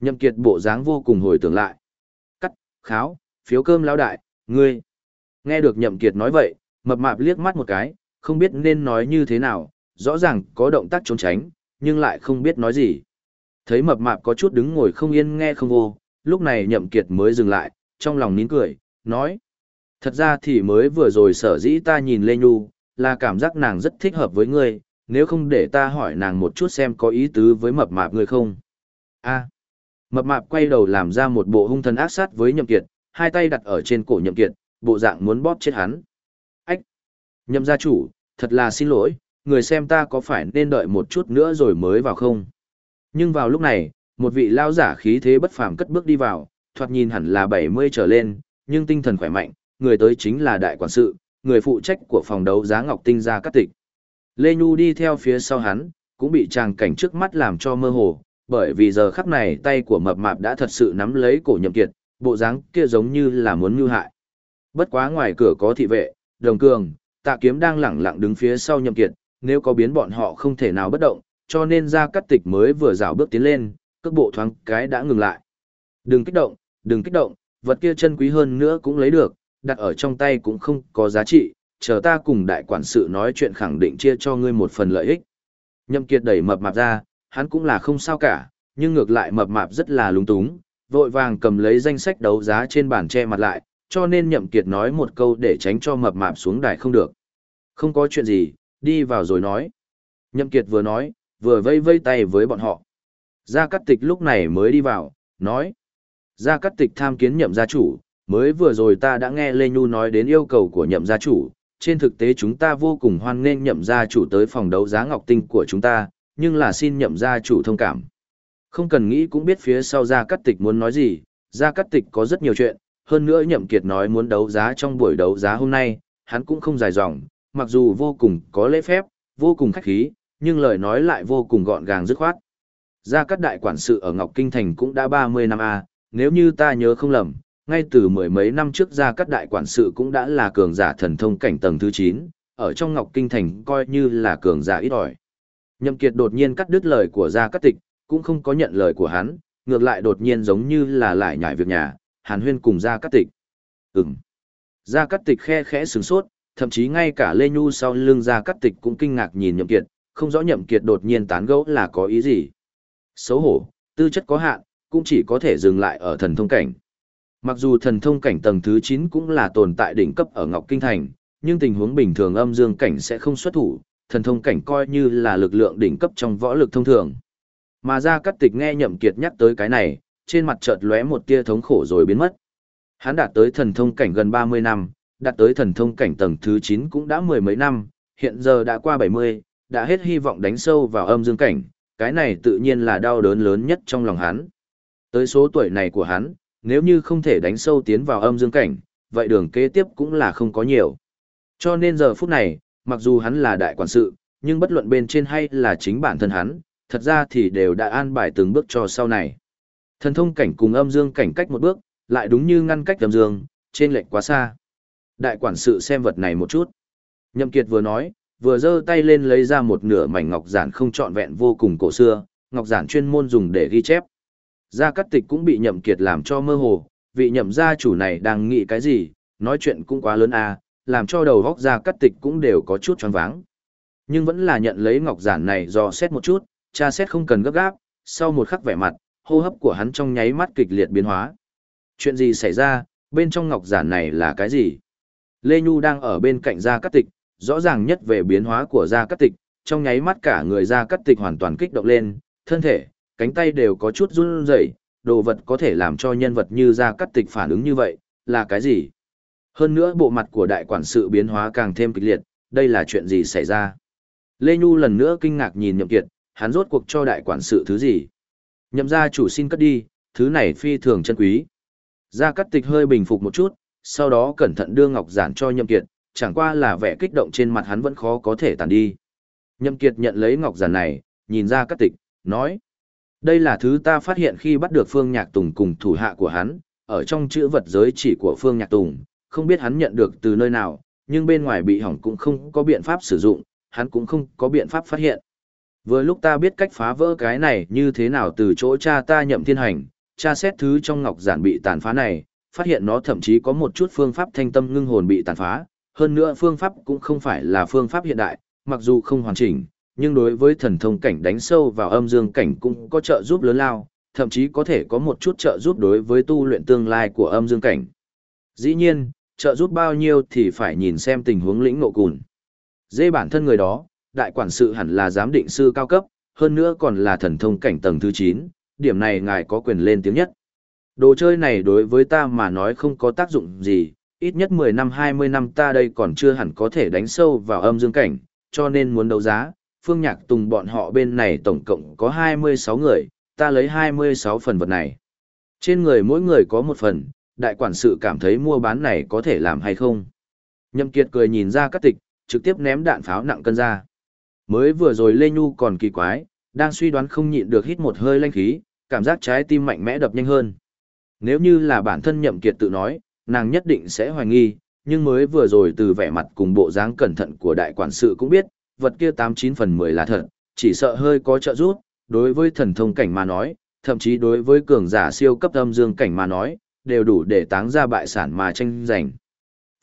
Nhậm kiệt bộ dáng vô cùng hồi tưởng lại. Cắt, kháo, phiếu cơm lão đại, ngươi. Nghe được nhậm kiệt nói vậy, mập mạp liếc mắt một cái, không biết nên nói như thế nào, rõ ràng có động tác trốn tránh, nhưng lại không biết nói gì. Thấy mập mạp có chút đứng ngồi không yên nghe không vô, lúc này nhậm kiệt mới dừng lại, trong lòng nín cười, nói. Thật ra thì mới vừa rồi sở dĩ ta nhìn Lê Nhu, là cảm giác nàng rất thích hợp với ngươi, nếu không để ta hỏi nàng một chút xem có ý tứ với mập mạp ngươi không. A. Mập mạp quay đầu làm ra một bộ hung thần ác sát với nhậm kiệt, hai tay đặt ở trên cổ nhậm kiệt, bộ dạng muốn bóp chết hắn. Nhậm gia chủ, thật là xin lỗi, người xem ta có phải nên đợi một chút nữa rồi mới vào không? Nhưng vào lúc này, một vị lao giả khí thế bất phàm cất bước đi vào, thoạt nhìn hẳn là 70 trở lên, nhưng tinh thần khỏe mạnh, người tới chính là đại quản sự, người phụ trách của phòng đấu giá Ngọc Tinh gia cát tịch. Lê Nhu đi theo phía sau hắn, cũng bị tràng cảnh trước mắt làm cho mơ hồ, bởi vì giờ khắc này tay của mập mạp đã thật sự nắm lấy cổ nhậm kiệt, bộ dáng kia giống như là muốn mưu hại. Bất quá ngoài cửa có thị vệ, đồng cường, tạ kiếm đang lẳng lặng đứng phía sau nhậm kiệt, nếu có biến bọn họ không thể nào bất động, cho nên ra cắt tịch mới vừa rào bước tiến lên, cước bộ thoáng cái đã ngừng lại. Đừng kích động, đừng kích động, vật kia chân quý hơn nữa cũng lấy được, đặt ở trong tay cũng không có giá trị, chờ ta cùng đại quản sự nói chuyện khẳng định chia cho ngươi một phần lợi ích. Nhậm Kiệt đẩy mập mạp ra, hắn cũng là không sao cả, nhưng ngược lại mập mạp rất là lúng túng, vội vàng cầm lấy danh sách đấu giá trên bàn che mặt lại, cho nên Nhậm Kiệt nói một câu để tránh cho mập mạp xuống đài không được. Không có chuyện gì, đi vào rồi nói. Nhậm Kiệt vừa nói, vừa vây vây tay với bọn họ. Gia Cát Tịch lúc này mới đi vào, nói. Gia Cát Tịch tham kiến nhậm gia chủ, mới vừa rồi ta đã nghe Lê Nhu nói đến yêu cầu của nhậm gia chủ, trên thực tế chúng ta vô cùng hoan nghênh nhậm gia chủ tới phòng đấu giá ngọc tinh của chúng ta, nhưng là xin nhậm gia chủ thông cảm. Không cần nghĩ cũng biết phía sau Gia Cát Tịch muốn nói gì, Gia Cát Tịch có rất nhiều chuyện, hơn nữa nhậm kiệt nói muốn đấu giá trong buổi đấu giá hôm nay, hắn cũng không dài dòng, mặc dù vô cùng có lễ phép, vô cùng khách khí, nhưng lời nói lại vô cùng gọn gàng dứt khoát. Gia Cát đại quản sự ở Ngọc Kinh Thành cũng đã 30 năm a, nếu như ta nhớ không lầm, ngay từ mười mấy năm trước Gia Cát đại quản sự cũng đã là cường giả thần thông cảnh tầng thứ 9, ở trong Ngọc Kinh Thành coi như là cường giả ít ỏi. Nhậm Kiệt đột nhiên cắt đứt lời của Gia Cát Tịch, cũng không có nhận lời của hắn, ngược lại đột nhiên giống như là lại nhảy việc nhà, Hàn Huyên cùng Gia Cát Tịch. ừng Gia Cát Tịch khe khẽ sửng sốt, thậm chí ngay cả Lê Nhu sau lưng ra cắt tịch cũng kinh ngạc nhìn nhậm kiệt, không rõ nhậm kiệt đột nhiên tán gẫu là có ý gì. Xấu hổ, tư chất có hạn, cũng chỉ có thể dừng lại ở thần thông cảnh. Mặc dù thần thông cảnh tầng thứ 9 cũng là tồn tại đỉnh cấp ở Ngọc Kinh Thành, nhưng tình huống bình thường âm dương cảnh sẽ không xuất thủ, thần thông cảnh coi như là lực lượng đỉnh cấp trong võ lực thông thường. Mà ra cắt tịch nghe nhậm kiệt nhắc tới cái này, trên mặt chợt lóe một tia thống khổ rồi biến mất. Hắn đạt tới thần thông cảnh gần 30 năm, đạt tới thần thông cảnh tầng thứ 9 cũng đã mười mấy năm, hiện giờ đã qua 70, đã hết hy vọng đánh sâu vào âm dương cảnh, cái này tự nhiên là đau đớn lớn nhất trong lòng hắn. Tới số tuổi này của hắn, nếu như không thể đánh sâu tiến vào âm dương cảnh, vậy đường kế tiếp cũng là không có nhiều. Cho nên giờ phút này, mặc dù hắn là đại quản sự, nhưng bất luận bên trên hay là chính bản thân hắn, thật ra thì đều đã an bài từng bước cho sau này. Thần thông cảnh cùng âm dương cảnh cách một bước, lại đúng như ngăn cách âm dương, trên lệch quá xa. Đại quản sự xem vật này một chút. Nhậm Kiệt vừa nói, vừa giơ tay lên lấy ra một nửa mảnh ngọc giản không trọn vẹn vô cùng cổ xưa, ngọc giản chuyên môn dùng để ghi chép. Gia Cát Tịch cũng bị Nhậm Kiệt làm cho mơ hồ, vị nhậm gia chủ này đang nghĩ cái gì, nói chuyện cũng quá lớn à, làm cho đầu góc Gia Cát Tịch cũng đều có chút choáng váng. Nhưng vẫn là nhận lấy ngọc giản này do xét một chút, tra xét không cần gấp gáp, sau một khắc vẻ mặt, hô hấp của hắn trong nháy mắt kịch liệt biến hóa. Chuyện gì xảy ra, bên trong ngọc giản này là cái gì? Lê Nhu đang ở bên cạnh Gia Cát Tịch, rõ ràng nhất về biến hóa của Gia Cát Tịch, trong nháy mắt cả người Gia Cát Tịch hoàn toàn kích động lên, thân thể, cánh tay đều có chút run rẩy, đồ vật có thể làm cho nhân vật như Gia Cát Tịch phản ứng như vậy, là cái gì? Hơn nữa bộ mặt của đại quản sự biến hóa càng thêm kịch liệt, đây là chuyện gì xảy ra? Lê Nhu lần nữa kinh ngạc nhìn Nhậm Kiệt, hắn rốt cuộc cho đại quản sự thứ gì? Nhậm gia chủ xin cất đi, thứ này phi thường chân quý. Gia Cát Tịch hơi bình phục một chút, sau đó cẩn thận đưa ngọc giản cho Nhậm Kiệt, chẳng qua là vẻ kích động trên mặt hắn vẫn khó có thể tàn đi. Nhậm Kiệt nhận lấy ngọc giản này, nhìn Gia Cát Tịch, nói: "Đây là thứ ta phát hiện khi bắt được Phương Nhạc Tùng cùng thủ hạ của hắn, ở trong chữ vật giới chỉ của Phương Nhạc Tùng, không biết hắn nhận được từ nơi nào, nhưng bên ngoài bị hỏng cũng không có biện pháp sử dụng, hắn cũng không có biện pháp phát hiện." Vừa lúc ta biết cách phá vỡ cái này như thế nào từ chỗ cha ta nhậm thiên hành, cha xét thứ trong ngọc giản bị tàn phá này, phát hiện nó thậm chí có một chút phương pháp thanh tâm ngưng hồn bị tàn phá, hơn nữa phương pháp cũng không phải là phương pháp hiện đại, mặc dù không hoàn chỉnh, nhưng đối với thần thông cảnh đánh sâu vào âm dương cảnh cũng có trợ giúp lớn lao, thậm chí có thể có một chút trợ giúp đối với tu luyện tương lai của âm dương cảnh. Dĩ nhiên, trợ giúp bao nhiêu thì phải nhìn xem tình huống lĩnh ngộ cùn. Dê bản thân người đó, đại quản sự hẳn là giám định sư cao cấp, hơn nữa còn là thần thông cảnh tầng thứ 9, điểm này ngài có quyền lên tiếng nhất. Đồ chơi này đối với ta mà nói không có tác dụng gì, ít nhất 10 năm 20 năm ta đây còn chưa hẳn có thể đánh sâu vào âm dương cảnh, cho nên muốn đấu giá, phương nhạc tùng bọn họ bên này tổng cộng có 26 người, ta lấy 26 phần vật này. Trên người mỗi người có một phần, đại quản sự cảm thấy mua bán này có thể làm hay không. Nhậm Kiệt cười nhìn ra các tịch, trực tiếp ném đạn pháo nặng cân ra. Mới vừa rồi Lê Nhu còn kỳ quái, đang suy đoán không nhịn được hít một hơi lanh khí, cảm giác trái tim mạnh mẽ đập nhanh hơn. Nếu như là bản thân nhậm kiệt tự nói, nàng nhất định sẽ hoài nghi, nhưng mới vừa rồi từ vẻ mặt cùng bộ dáng cẩn thận của đại quản sự cũng biết, vật kia 89 phần 10 là thật, chỉ sợ hơi có trợ giúp, đối với thần thông cảnh mà nói, thậm chí đối với cường giả siêu cấp âm dương cảnh mà nói, đều đủ để táng ra bại sản mà tranh giành.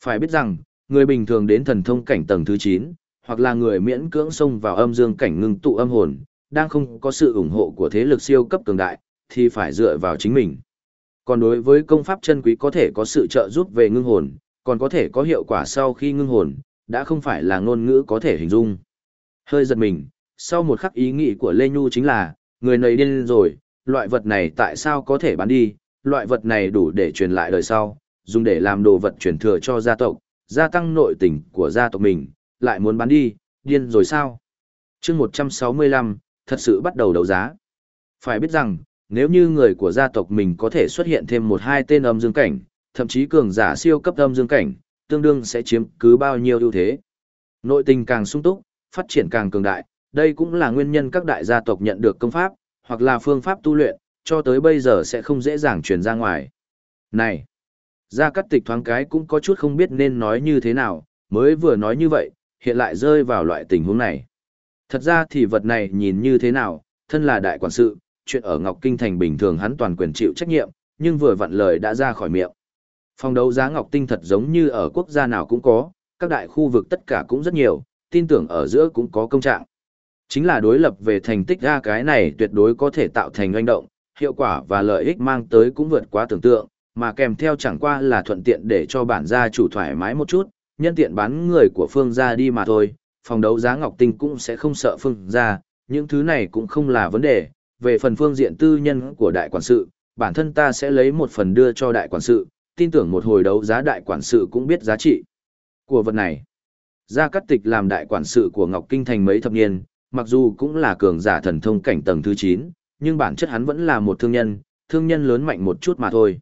Phải biết rằng, người bình thường đến thần thông cảnh tầng thứ 9, hoặc là người miễn cưỡng xông vào âm dương cảnh ngưng tụ âm hồn, đang không có sự ủng hộ của thế lực siêu cấp cường đại, thì phải dựa vào chính mình. Còn đối với công pháp chân quý có thể có sự trợ giúp về ngưng hồn, còn có thể có hiệu quả sau khi ngưng hồn, đã không phải là ngôn ngữ có thể hình dung. Hơi giật mình, sau một khắc ý nghĩ của Lê Nhu chính là, người này điên rồi, loại vật này tại sao có thể bán đi, loại vật này đủ để truyền lại đời sau, dùng để làm đồ vật truyền thừa cho gia tộc, gia tăng nội tình của gia tộc mình, lại muốn bán đi, điên rồi sao? chương 165, thật sự bắt đầu đấu giá. Phải biết rằng, nếu như người của gia tộc mình có thể xuất hiện thêm một hai tên âm dương cảnh, thậm chí cường giả siêu cấp âm dương cảnh, tương đương sẽ chiếm cứ bao nhiêu ưu thế. Nội tình càng sung túc, phát triển càng cường đại, đây cũng là nguyên nhân các đại gia tộc nhận được công pháp, hoặc là phương pháp tu luyện, cho tới bây giờ sẽ không dễ dàng truyền ra ngoài. Này! Gia Cát Tịch thoáng cái cũng có chút không biết nên nói như thế nào, mới vừa nói như vậy, hiện lại rơi vào loại tình huống này. Thật ra thì vật này nhìn như thế nào, thân là đại quản sự, chuyện ở Ngọc Kinh Thành bình thường hắn toàn quyền chịu trách nhiệm, nhưng vừa vặn lời đã ra khỏi miệng. Phòng đấu giá Ngọc Tinh thật giống như ở quốc gia nào cũng có, các đại khu vực tất cả cũng rất nhiều, tin tưởng ở giữa cũng có công trạng. Chính là đối lập về thành tích ra cái này tuyệt đối có thể tạo thành doanh động, hiệu quả và lợi ích mang tới cũng vượt quá tưởng tượng, mà kèm theo chẳng qua là thuận tiện để cho bản gia chủ thoải mái một chút, nhân tiện bán người của phương gia đi mà thôi, phòng đấu giá Ngọc Tinh cũng sẽ không sợ phương gia, những thứ này cũng không là vấn đề, về phần phương diện tư nhân của đại quản sự, bản thân ta sẽ lấy một phần đưa cho đại quản sự, tin tưởng một hồi đấu giá đại quản sự cũng biết giá trị của vật này. Gia Cát Tịch làm đại quản sự của Ngọc Kinh Thành mấy thập niên, mặc dù cũng là cường giả thần thông cảnh tầng thứ 9, nhưng bản chất hắn vẫn là một thương nhân, thương nhân lớn mạnh một chút mà thôi.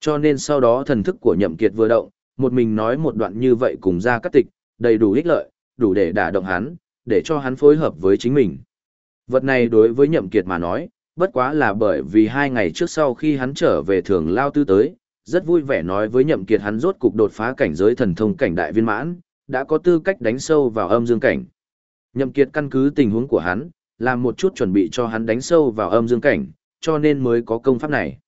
Cho nên sau đó thần thức của Nhậm Kiệt vừa động, một mình nói một đoạn như vậy cùng Gia Cát Tịch, đầy đủ ích lợi, đủ để đả động hắn, để cho hắn phối hợp với chính mình. Vật này đối với Nhậm Kiệt mà nói, bất quá là bởi vì hai ngày trước sau khi hắn trở về thường lao tư tới, rất vui vẻ nói với Nhậm Kiệt hắn rốt cục đột phá cảnh giới thần thông cảnh đại viên mãn, đã có tư cách đánh sâu vào âm dương cảnh. Nhậm Kiệt căn cứ tình huống của hắn, làm một chút chuẩn bị cho hắn đánh sâu vào âm dương cảnh, cho nên mới có công pháp này.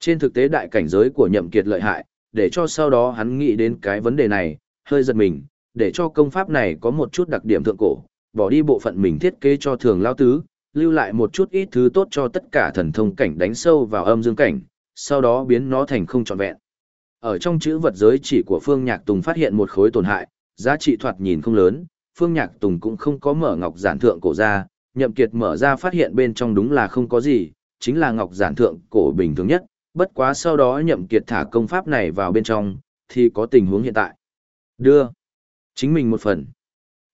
Trên thực tế đại cảnh giới của Nhậm Kiệt lợi hại, để cho sau đó hắn nghĩ đến cái vấn đề này, hơi giật mình, để cho công pháp này có một chút đặc điểm thượng cổ, bỏ đi bộ phận mình thiết kế cho thường lao tứ, lưu lại một chút ít thứ tốt cho tất cả thần thông cảnh đánh sâu vào âm dương cảnh, sau đó biến nó thành không trọn vẹn. Ở trong chữ vật giới chỉ của Phương Nhạc Tùng phát hiện một khối tổn hại, giá trị thoạt nhìn không lớn, Phương Nhạc Tùng cũng không có mở ngọc giản thượng cổ ra, Nhậm Kiệt mở ra phát hiện bên trong đúng là không có gì, chính là ngọc giản thượng cổ bình thường nhất, bất quá sau đó Nhậm Kiệt thả công pháp này vào bên trong, thì có tình huống hiện tại. Đưa. Chính mình một phần.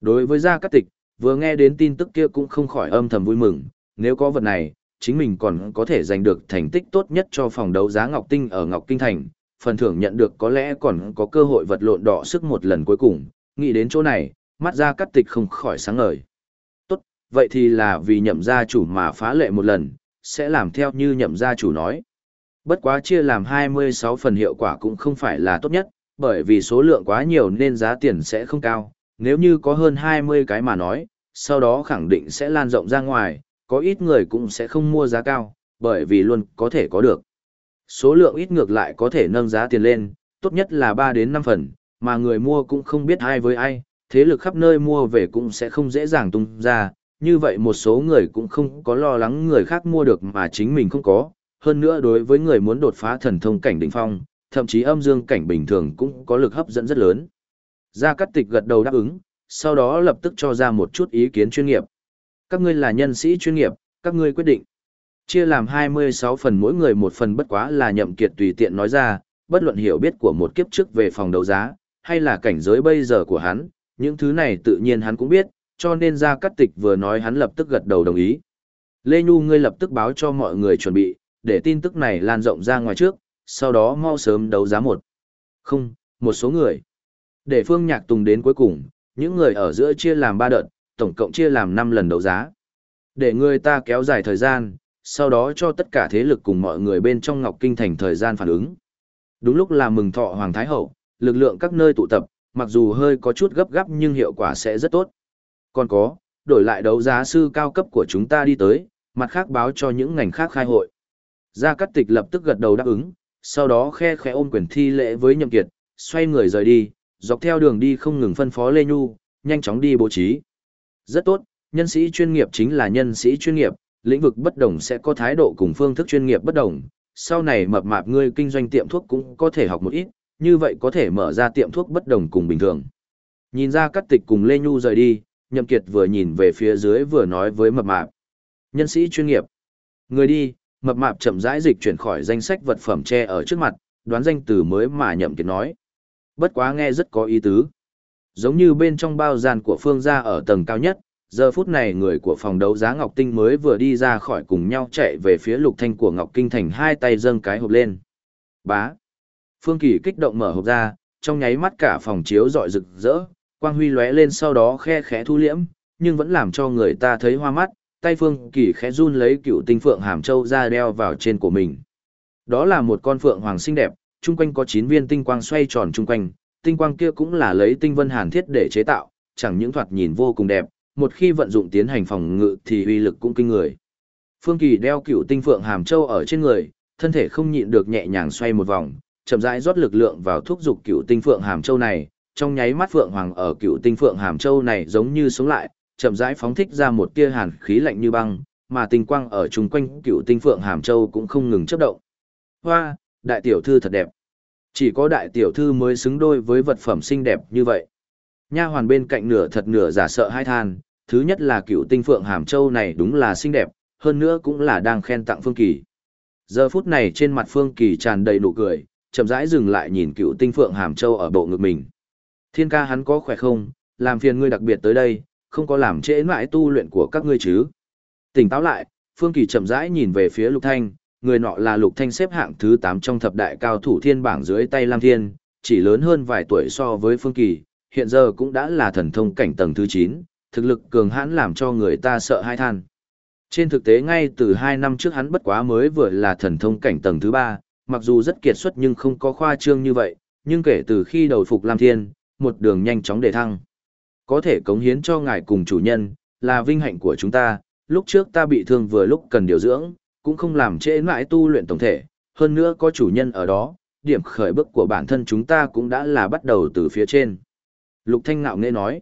Đối với Gia Cát Tịch, vừa nghe đến tin tức kia cũng không khỏi âm thầm vui mừng, nếu có vật này, chính mình còn có thể giành được thành tích tốt nhất cho phòng đấu giá Ngọc Tinh ở Ngọc Kinh Thành, phần thưởng nhận được có lẽ còn có cơ hội vật lộn đỏ sức một lần cuối cùng, nghĩ đến chỗ này, mắt gia cát tịch không khỏi sáng ngời. Tốt, vậy thì là vì nhậm gia chủ mà phá lệ một lần, sẽ làm theo như nhậm gia chủ nói. Bất quá chia làm 26 phần hiệu quả cũng không phải là tốt nhất, bởi vì số lượng quá nhiều nên giá tiền sẽ không cao, nếu như có hơn 20 cái mà nói, sau đó khẳng định sẽ lan rộng ra ngoài, có ít người cũng sẽ không mua giá cao, bởi vì luôn có thể có được. Số lượng ít ngược lại có thể nâng giá tiền lên, tốt nhất là 3 đến 5 phần, mà người mua cũng không biết ai với ai, thế lực khắp nơi mua về cũng sẽ không dễ dàng tung ra, như vậy một số người cũng không có lo lắng người khác mua được mà chính mình không có, hơn nữa đối với người muốn đột phá thần thông cảnh đỉnh phong, thậm chí âm dương cảnh bình thường cũng có lực hấp dẫn rất lớn. Gia Cát Tịch gật đầu đáp ứng, sau đó lập tức cho ra một chút ý kiến chuyên nghiệp. Các ngươi là nhân sĩ chuyên nghiệp, các ngươi quyết định. Chia làm 26 phần mỗi người một phần bất quá là nhậm kiệt tùy tiện nói ra, bất luận hiểu biết của một kiếp trước về phòng đấu giá, hay là cảnh giới bây giờ của hắn, những thứ này tự nhiên hắn cũng biết, cho nên gia cát tịch vừa nói hắn lập tức gật đầu đồng ý. Lê Nhu ngươi lập tức báo cho mọi người chuẩn bị, để tin tức này lan rộng ra ngoài trước, sau đó mau sớm đấu giá một. Không, một số người. Để Phương Nhạc Tùng đến cuối cùng, những người ở giữa chia làm 3 đợt, tổng cộng chia làm 5 lần đấu giá. Để người ta kéo dài thời gian, sau đó cho tất cả thế lực cùng mọi người bên trong Ngọc Kinh thành thời gian phản ứng. Đúng lúc là mừng thọ Hoàng Thái Hậu, lực lượng các nơi tụ tập, mặc dù hơi có chút gấp gáp nhưng hiệu quả sẽ rất tốt. Còn có, đổi lại đấu giá sư cao cấp của chúng ta đi tới, mặt khác báo cho những ngành khác khai hội. Gia Cát Tịch lập tức gật đầu đáp ứng, sau đó khe khẽ ôm quyền thi lễ với Nhậm Kiệt, xoay người rời đi, dọc theo đường đi không ngừng phân phó Lê Nhu, nhanh chóng đi bố trí. Rất tốt, nhân sĩ chuyên nghiệp chính là nhân sĩ chuyên nghiệp, lĩnh vực bất đồng sẽ có thái độ cùng phương thức chuyên nghiệp bất đồng. Sau này mập mạp ngươi kinh doanh tiệm thuốc cũng có thể học một ít, như vậy có thể mở ra tiệm thuốc bất đồng cùng bình thường. Nhìn ra Cát tịch cùng Lê Nhu rời đi, Nhậm Kiệt vừa nhìn về phía dưới vừa nói với mập mạp. Nhân sĩ chuyên nghiệp. Người đi, mập mạp chậm rãi dịch chuyển khỏi danh sách vật phẩm che ở trước mặt, đoán danh từ mới mà Nhậm Kiệt nói. Bất quá nghe rất có ý tứ. Giống như bên trong bao gian của phương gia ở tầng cao nhất, giờ phút này người của phòng đấu giá Ngọc Tinh mới vừa đi ra khỏi cùng nhau chạy về phía lục thanh của Ngọc Kinh Thành hai tay dâng cái hộp lên. Bá. Phương Kỳ kích động mở hộp ra, trong nháy mắt cả phòng chiếu rọi rực rỡ, quang huy lóe lên sau đó khe khẽ thu liễm, nhưng vẫn làm cho người ta thấy hoa mắt, tay Phương Kỳ khẽ run lấy cựu tinh phượng hàm châu ra đeo vào trên của mình. Đó là một con phượng hoàng xinh đẹp, chung quanh có 9 viên tinh quang xoay tròn chung quanh, tinh quang kia cũng là lấy tinh vân hàn thiết để chế tạo, chẳng những thoạt nhìn vô cùng đẹp, một khi vận dụng tiến hành phòng ngự thì uy lực cũng kinh người. Phương Kỳ đeo cựu tinh phượng hàm châu ở trên người, thân thể không nhịn được nhẹ nhàng xoay một vòng, chậm rãi rót lực lượng vào thúc dục cựu tinh phượng hàm châu này, trong nháy mắt Phượng Hoàng ở cựu tinh Phượng Hàm Châu này giống như sống lại, chậm rãi phóng thích ra một tia hàn khí lạnh như băng, mà tinh quang ở chung quanh cựu tinh Phượng Hàm Châu cũng không ngừng chấp động. Hoa, đại tiểu thư thật đẹp. Chỉ có đại tiểu thư mới xứng đôi với vật phẩm xinh đẹp như vậy. Nha hoàn bên cạnh nửa thật nửa giả sợ hai than, thứ nhất là cựu tinh Phượng Hàm Châu này đúng là xinh đẹp, hơn nữa cũng là đang khen tặng Phương Kỳ. Giờ phút này trên mặt Phương Kỳ tràn đầy nụ cười, chậm rãi dừng lại nhìn cựu tinh Phượng Hàm Châu ở bộ ngực mình. Thiên ca hắn có khỏe không, làm phiền ngươi đặc biệt tới đây, không có làm trễ mãi tu luyện của các ngươi chứ. Tỉnh táo lại, Phương Kỳ chậm rãi nhìn về phía Lục Thanh, người nọ là Lục Thanh xếp hạng thứ 8 trong thập đại cao thủ thiên bảng dưới tay Lam Thiên, chỉ lớn hơn vài tuổi so với Phương Kỳ, hiện giờ cũng đã là thần thông cảnh tầng thứ 9, thực lực cường hãn làm cho người ta sợ hai than. Trên thực tế ngay từ 2 năm trước hắn bất quá mới vừa là thần thông cảnh tầng thứ 3, mặc dù rất kiệt xuất nhưng không có khoa trương như vậy, nhưng kể từ khi đầu phục Lam Thiên, một đường nhanh chóng để thăng. Có thể cống hiến cho ngài cùng chủ nhân, là vinh hạnh của chúng ta, lúc trước ta bị thương vừa lúc cần điều dưỡng, cũng không làm trễ mãi tu luyện tổng thể, hơn nữa có chủ nhân ở đó, điểm khởi bước của bản thân chúng ta cũng đã là bắt đầu từ phía trên. Lục Thanh ngạo nghe nói,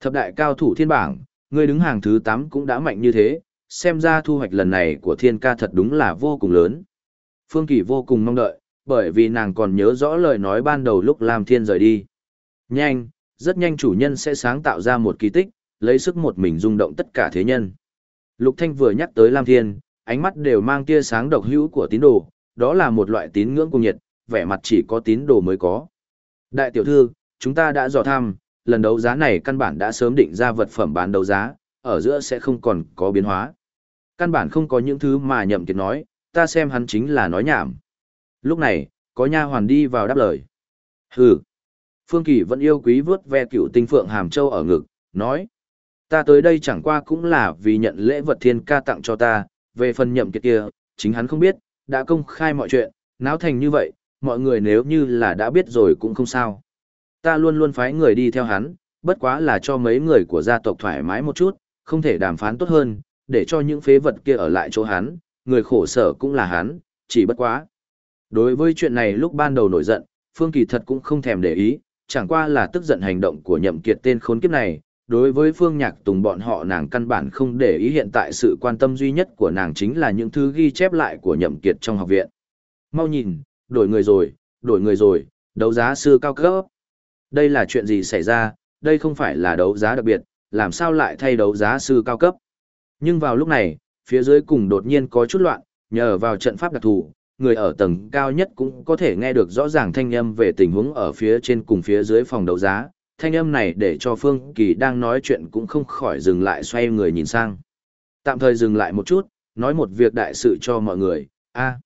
thập đại cao thủ thiên bảng, người đứng hàng thứ 8 cũng đã mạnh như thế, xem ra thu hoạch lần này của thiên ca thật đúng là vô cùng lớn. Phương Kỳ vô cùng mong đợi, bởi vì nàng còn nhớ rõ lời nói ban đầu lúc Lam Thiên rời đi. Nhanh, rất nhanh chủ nhân sẽ sáng tạo ra một kỳ tích, lấy sức một mình rung động tất cả thế nhân. Lục Thanh vừa nhắc tới Lam Thiên, ánh mắt đều mang tia sáng độc hữu của tín đồ, đó là một loại tín ngưỡng cung nhiệt, vẻ mặt chỉ có tín đồ mới có. Đại tiểu thư, chúng ta đã dò thăm, lần đấu giá này căn bản đã sớm định ra vật phẩm bán đấu giá, ở giữa sẽ không còn có biến hóa. Căn bản không có những thứ mà nhậm kiệt nói, ta xem hắn chính là nói nhảm. Lúc này, có nha hoàn đi vào đáp lời. Hừ. Phương Kỳ vẫn yêu quý vớt ve cựu tinh phượng hàm châu ở ngực, nói. Ta tới đây chẳng qua cũng là vì nhận lễ vật thiên ca tặng cho ta, về phần nhậm kiệt kia, chính hắn không biết, đã công khai mọi chuyện, náo thành như vậy, mọi người nếu như là đã biết rồi cũng không sao. Ta luôn luôn phái người đi theo hắn, bất quá là cho mấy người của gia tộc thoải mái một chút, không thể đàm phán tốt hơn, để cho những phế vật kia ở lại chỗ hắn, người khổ sở cũng là hắn, chỉ bất quá. Đối với chuyện này lúc ban đầu nổi giận, Phương Kỳ thật cũng không thèm để ý, chẳng qua là tức giận hành động của nhậm kiệt tên khốn kiếp này. Đối với Phương Nhạc Tùng bọn họ nàng căn bản không để ý hiện tại sự quan tâm duy nhất của nàng chính là những thứ ghi chép lại của nhậm kiệt trong học viện. Mau nhìn, đổi người rồi, đổi người rồi, đấu giá sư cao cấp. Đây là chuyện gì xảy ra, đây không phải là đấu giá đặc biệt, làm sao lại thay đấu giá sư cao cấp. Nhưng vào lúc này, phía dưới cùng đột nhiên có chút loạn, nhờ vào trận pháp đặc thù, người ở tầng cao nhất cũng có thể nghe được rõ ràng thanh âm về tình huống ở phía trên cùng phía dưới phòng đấu giá. Thanh âm này để cho Phương Kỳ đang nói chuyện cũng không khỏi dừng lại xoay người nhìn sang. Tạm thời dừng lại một chút, nói một việc đại sự cho mọi người. a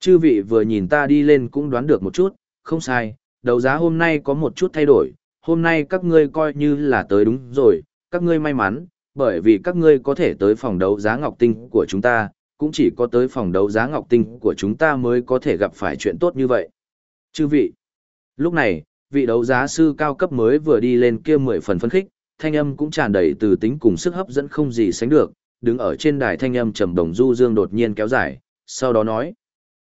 chư vị vừa nhìn ta đi lên cũng đoán được một chút, không sai, đấu giá hôm nay có một chút thay đổi, hôm nay các ngươi coi như là tới đúng rồi, các ngươi may mắn, bởi vì các ngươi có thể tới phòng đấu giá Ngọc Tinh của chúng ta, cũng chỉ có tới phòng đấu giá Ngọc Tinh của chúng ta mới có thể gặp phải chuyện tốt như vậy. Chư vị, lúc này, vị đấu giá sư cao cấp mới vừa đi lên kia mười phần phân khích, thanh âm cũng tràn đầy từ tính cùng sức hấp dẫn không gì sánh được, đứng ở trên đài thanh âm trầm đồng du dương đột nhiên kéo dài, sau đó nói,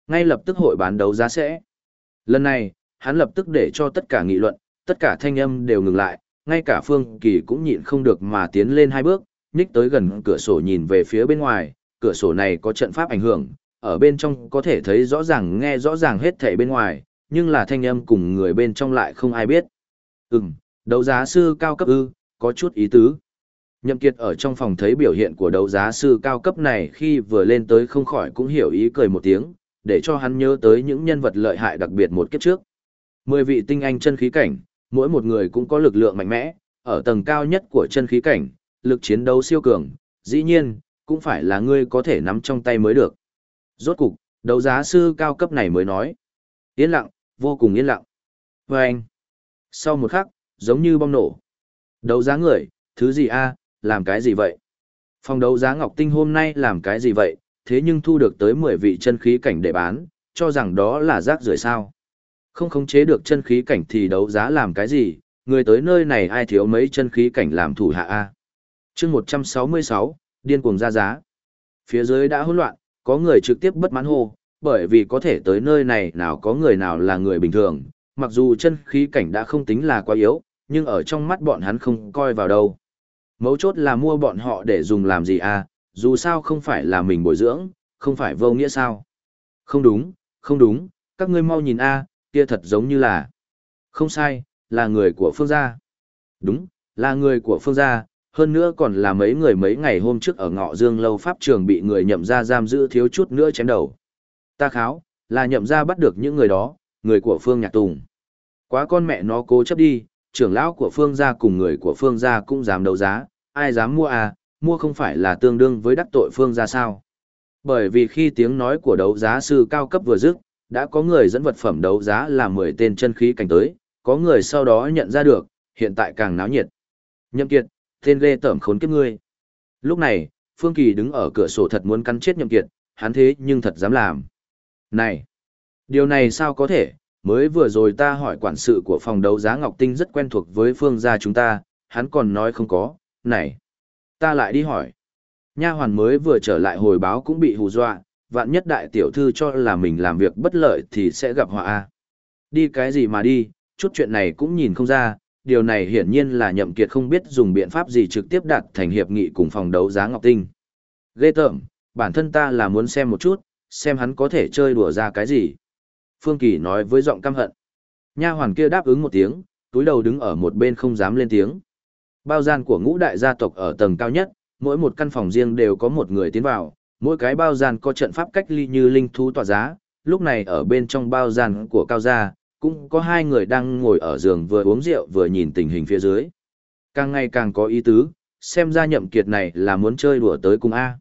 ngay lập tức hội bán đấu giá sẽ. Lần này, hắn lập tức để cho tất cả nghị luận, tất cả thanh âm đều ngừng lại, ngay cả Phương Kỳ cũng nhịn không được mà tiến lên hai bước, nhích tới gần cửa sổ nhìn về phía bên ngoài, cửa sổ này có trận pháp ảnh hưởng, ở bên trong có thể thấy rõ ràng nghe rõ ràng hết thảy bên ngoài, nhưng là thanh âm cùng người bên trong lại không ai biết. Ừm, đấu giá sư cao cấp ư, có chút ý tứ. Nhậm Kiệt ở trong phòng thấy biểu hiện của đấu giá sư cao cấp này khi vừa lên tới không khỏi cũng hiểu ý cười một tiếng, để cho hắn nhớ tới những nhân vật lợi hại đặc biệt một kiếp trước. Mười vị tinh anh chân khí cảnh, mỗi một người cũng có lực lượng mạnh mẽ, ở tầng cao nhất của chân khí cảnh, lực chiến đấu siêu cường, dĩ nhiên, cũng phải là ngươi có thể nắm trong tay mới được. Rốt cục, đấu giá sư cao cấp này mới nói. Yên lặng, vô cùng yên lặng. Và anh, sau một khắc, giống như bom nổ. Đấu giá người, thứ gì a làm cái gì vậy? Phòng đấu giá Ngọc Tinh hôm nay làm cái gì vậy, thế nhưng thu được tới 10 vị chân khí cảnh để bán, cho rằng đó là rác rưởi sao. Không khống chế được chân khí cảnh thì đấu giá làm cái gì, người tới nơi này ai thiếu mấy chân khí cảnh làm thủ hạ A. chương 166, điên cuồng ra giá. Phía dưới đã hỗn loạn, có người trực tiếp bất mãn hô, bởi vì có thể tới nơi này nào có người nào là người bình thường, mặc dù chân khí cảnh đã không tính là quá yếu, nhưng ở trong mắt bọn hắn không coi vào đâu. Mấu chốt là mua bọn họ để dùng làm gì à, dù sao không phải là mình bồi dưỡng, không phải vô nghĩa sao. Không đúng, không đúng, các ngươi mau nhìn a, kia thật giống như là... Không sai, là người của phương gia. Đúng, là người của phương gia, hơn nữa còn là mấy người mấy ngày hôm trước ở ngọ dương lâu pháp trường bị người nhậm ra giam giữ thiếu chút nữa chém đầu. Ta kháo, là nhậm ra bắt được những người đó, người của phương nhạc tùng. Quá con mẹ nó cố chấp đi, trưởng lão của phương gia cùng người của phương gia cũng dám đấu giá, ai dám mua à, mua không phải là tương đương với đắc tội phương gia sao. Bởi vì khi tiếng nói của đấu giá sư cao cấp vừa dứt, đã có người dẫn vật phẩm đấu giá là 10 tên chân khí cảnh tới, có người sau đó nhận ra được, hiện tại càng náo nhiệt. Nhậm Kiệt, tên ghê tởm khốn kiếp ngươi. Lúc này, Phương Kỳ đứng ở cửa sổ thật muốn cắn chết Nhậm Kiệt, hắn thế nhưng thật dám làm. Này, điều này sao có thể, mới vừa rồi ta hỏi quản sự của phòng đấu giá Ngọc Tinh rất quen thuộc với Phương gia chúng ta, hắn còn nói không có, này, ta lại đi hỏi. Nha hoàn mới vừa trở lại hồi báo cũng bị hù dọa, vạn nhất đại tiểu thư cho là mình làm việc bất lợi thì sẽ gặp họa. Đi cái gì mà đi, chút chuyện này cũng nhìn không ra, điều này hiển nhiên là nhậm kiệt không biết dùng biện pháp gì trực tiếp đạt thành hiệp nghị cùng phòng đấu giá Ngọc Tinh. Ghê tởm, bản thân ta là muốn xem một chút, xem hắn có thể chơi đùa ra cái gì. Phương Kỳ nói với giọng căm hận. Nha hoàn kia đáp ứng một tiếng, túi đầu đứng ở một bên không dám lên tiếng. Bao gian của ngũ đại gia tộc ở tầng cao nhất, mỗi một căn phòng riêng đều có một người tiến vào, mỗi cái bao gian có trận pháp cách ly như linh thú tỏa giá, lúc này ở bên trong bao gian của cao gia, cũng có hai người đang ngồi ở giường vừa uống rượu vừa nhìn tình hình phía dưới. Càng ngày càng có ý tứ, xem ra nhậm kiệt này là muốn chơi đùa tới cùng A.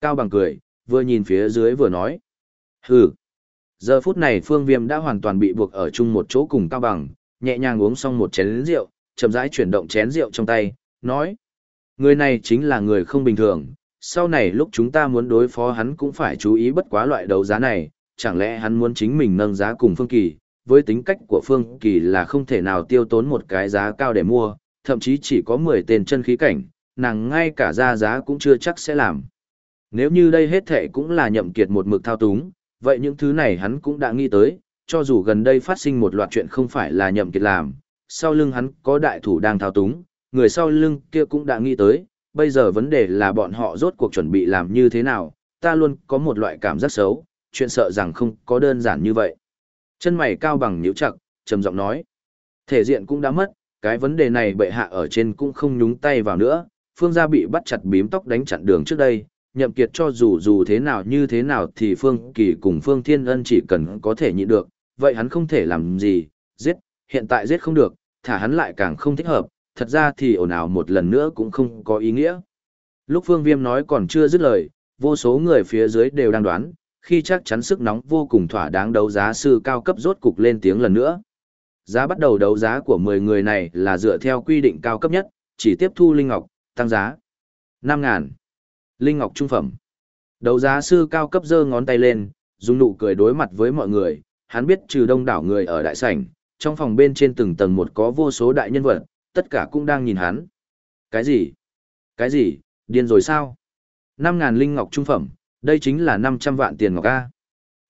Cao bằng cười, vừa nhìn phía dưới vừa nói. Hừ. Giờ phút này Phương Viêm đã hoàn toàn bị buộc ở chung một chỗ cùng Cao bằng, nhẹ nhàng uống xong một chén rượu, chậm rãi chuyển động chén rượu trong tay, nói. Người này chính là người không bình thường, sau này lúc chúng ta muốn đối phó hắn cũng phải chú ý bất quá loại đấu giá này, chẳng lẽ hắn muốn chính mình nâng giá cùng Phương Kỳ, với tính cách của Phương Kỳ là không thể nào tiêu tốn một cái giá cao để mua, thậm chí chỉ có 10 tên chân khí cảnh, nàng ngay cả ra giá cũng chưa chắc sẽ làm. Nếu như đây hết thệ cũng là nhậm kiệt một mực thao túng, vậy những thứ này hắn cũng đã nghĩ tới, cho dù gần đây phát sinh một loạt chuyện không phải là nhậm kiệt làm, sau lưng hắn có đại thủ đang thao túng, người sau lưng kia cũng đã nghĩ tới, bây giờ vấn đề là bọn họ rốt cuộc chuẩn bị làm như thế nào, ta luôn có một loại cảm giác xấu, chuyện sợ rằng không có đơn giản như vậy. Chân mày cao bằng nhíu chặt, trầm giọng nói. Thể diện cũng đã mất, cái vấn đề này bệ hạ ở trên cũng không nhúng tay vào nữa, phương gia bị bắt chặt bím tóc đánh chặn đường trước đây, nhậm kiệt cho dù dù thế nào như thế nào thì phương kỳ cùng phương thiên ân chỉ cần có thể nhịn được, vậy hắn không thể làm gì, giết, hiện tại giết không được, thả hắn lại càng không thích hợp, thật ra thì ồn ào một lần nữa cũng không có ý nghĩa. Lúc phương viêm nói còn chưa dứt lời, vô số người phía dưới đều đang đoán, khi chắc chắn sức nóng vô cùng thỏa đáng đấu giá sư cao cấp rốt cục lên tiếng lần nữa. Giá bắt đầu đấu giá của 10 người này là dựa theo quy định cao cấp nhất, chỉ tiếp thu linh ngọc, tăng giá. 5.000. Linh ngọc trung phẩm. Đấu giá sư cao cấp giơ ngón tay lên, dùng nụ cười đối mặt với mọi người, hắn biết trừ đông đảo người ở đại sảnh, trong phòng bên trên từng tầng một có vô số đại nhân vật, tất cả cũng đang nhìn hắn. Cái gì? Cái gì? Điên rồi sao? 5.000 linh ngọc trung phẩm, đây chính là 500 vạn tiền ngọc A.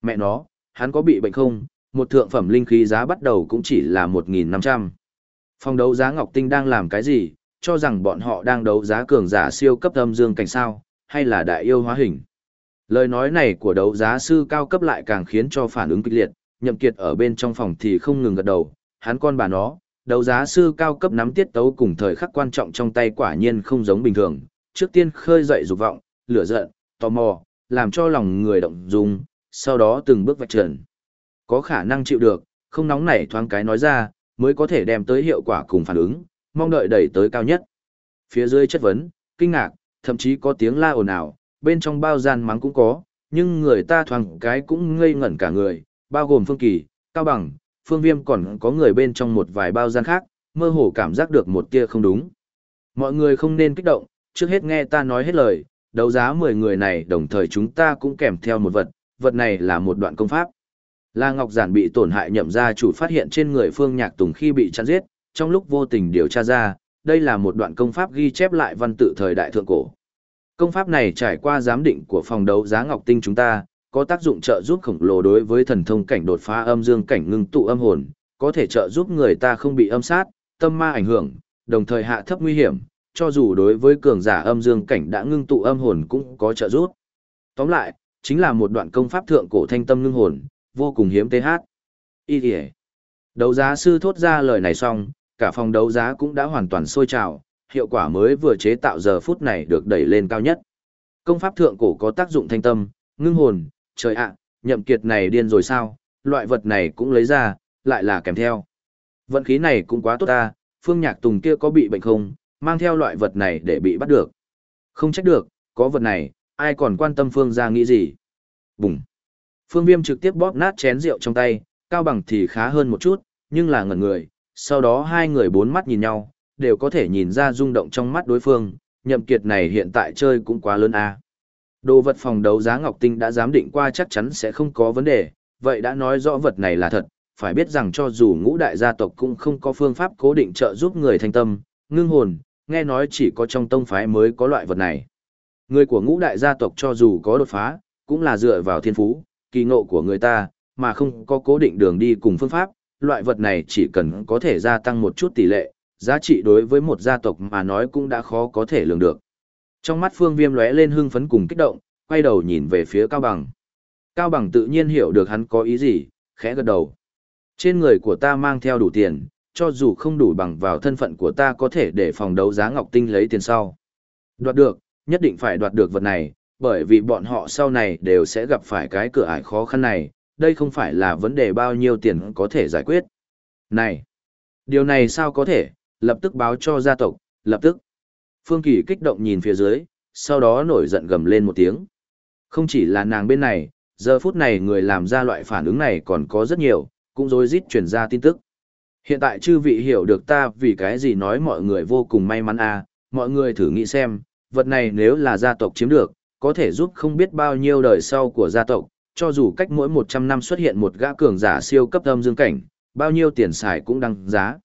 Mẹ nó, hắn có bị bệnh không? Một thượng phẩm linh khí giá bắt đầu cũng chỉ là 1.500. Phòng đấu giá Ngọc Tinh đang làm cái gì? Cho rằng bọn họ đang đấu giá cường giả siêu cấp âm dương cảnh sao, hay là đại yêu hóa hình? Lời nói này của đấu giá sư cao cấp lại càng khiến cho phản ứng kịch liệt, nhậm kiệt ở bên trong phòng thì không ngừng gật đầu, hắn con bà nó, đấu giá sư cao cấp nắm tiết tấu cùng thời khắc quan trọng trong tay quả nhiên không giống bình thường, trước tiên khơi dậy dục vọng, lửa giận, tò mò, làm cho lòng người động dung, sau đó từng bước vạch trần. Có khả năng chịu được, không nóng nảy thoáng cái nói ra, mới có thể đem tới hiệu quả cùng phản ứng, mong đợi đẩy tới cao nhất. Phía dưới chất vấn, kinh ngạc, thậm chí có tiếng la ồn ào, bên trong bao gian mắng cũng có, nhưng người ta thoáng cái cũng ngây ngẩn cả người, bao gồm Phương Kỳ, Cao Bằng, Phương Viêm còn có người bên trong một vài bao gian khác, mơ hồ cảm giác được một tia không đúng. Mọi người không nên kích động, trước hết nghe ta nói hết lời, đấu giá 10 người này đồng thời chúng ta cũng kèm theo một vật, vật này là một đoạn công pháp. La Ngọc Giản bị tổn hại nhậm ra chủ phát hiện trên người Phương Nhạc Tùng khi bị chặn giết, trong lúc vô tình điều tra ra, đây là một đoạn công pháp ghi chép lại văn tự thời đại thượng cổ. Công pháp này trải qua giám định của phòng đấu giá Ngọc Tinh chúng ta, có tác dụng trợ giúp khổng lồ đối với thần thông cảnh đột phá âm dương cảnh ngưng tụ âm hồn, có thể trợ giúp người ta không bị âm sát, tâm ma ảnh hưởng, đồng thời hạ thấp nguy hiểm, cho dù đối với cường giả âm dương cảnh đã ngưng tụ âm hồn cũng có trợ giúp. Tóm lại, chính là một đoạn công pháp thượng cổ thanh tâm ngưng hồn, vô cùng hiếm TH. Ý kìa. Đấu giá sư thốt ra lời này xong, cả phòng đấu giá cũng đã hoàn toàn sôi trào, hiệu quả mới vừa chế tạo giờ phút này được đẩy lên cao nhất. Công pháp thượng cổ có tác dụng thanh tâm, ngưng hồn, trời ạ, nhậm kiệt này điên rồi sao, loại vật này cũng lấy ra, lại là kèm theo. Vận khí này cũng quá tốt ta, phương nhạc tùng kia có bị bệnh không, mang theo loại vật này để bị bắt được. Không trách được, có vật này, ai còn quan tâm phương ra nghĩ gì. Bùng. Phương viêm trực tiếp bóp nát chén rượu trong tay, cao bằng thì khá hơn một chút, nhưng là ngẩn người, sau đó hai người bốn mắt nhìn nhau, đều có thể nhìn ra rung động trong mắt đối phương, nhậm kiệt này hiện tại chơi cũng quá lớn a. Đồ vật phòng đấu giá Ngọc Tinh đã giám định qua chắc chắn sẽ không có vấn đề, vậy đã nói rõ vật này là thật, phải biết rằng cho dù ngũ đại gia tộc cũng không có phương pháp cố định trợ giúp người thanh tâm, ngưng hồn, nghe nói chỉ có trong tông phái mới có loại vật này. Người của ngũ đại gia tộc cho dù có đột phá, cũng là dựa vào thiên phú, kỳ ngộ của người ta, mà không có cố định đường đi cùng phương pháp, loại vật này chỉ cần có thể gia tăng một chút tỷ lệ, giá trị đối với một gia tộc mà nói cũng đã khó có thể lường được. Trong mắt Phương Viêm lóe lên hưng phấn cùng kích động, quay đầu nhìn về phía Cao Bằng. Cao Bằng tự nhiên hiểu được hắn có ý gì, khẽ gật đầu. Trên người của ta mang theo đủ tiền, cho dù không đủ bằng vào thân phận của ta có thể để phòng đấu giá Ngọc Tinh lấy tiền sau. Đoạt được, nhất định phải đoạt được vật này, bởi vì bọn họ sau này đều sẽ gặp phải cái cửa ải khó khăn này, đây không phải là vấn đề bao nhiêu tiền có thể giải quyết. Này, điều này sao có thể, lập tức báo cho gia tộc, lập tức. Phương Kỳ kích động nhìn phía dưới, sau đó nổi giận gầm lên một tiếng. Không chỉ là nàng bên này, giờ phút này người làm ra loại phản ứng này còn có rất nhiều, cũng rối rít truyền ra tin tức. Hiện tại chư vị hiểu được ta vì cái gì nói mọi người vô cùng may mắn à, mọi người thử nghĩ xem, vật này nếu là gia tộc chiếm được, có thể giúp không biết bao nhiêu đời sau của gia tộc, cho dù cách mỗi 100 năm xuất hiện một gã cường giả siêu cấp âm dương cảnh, bao nhiêu tiền xài cũng đăng giá.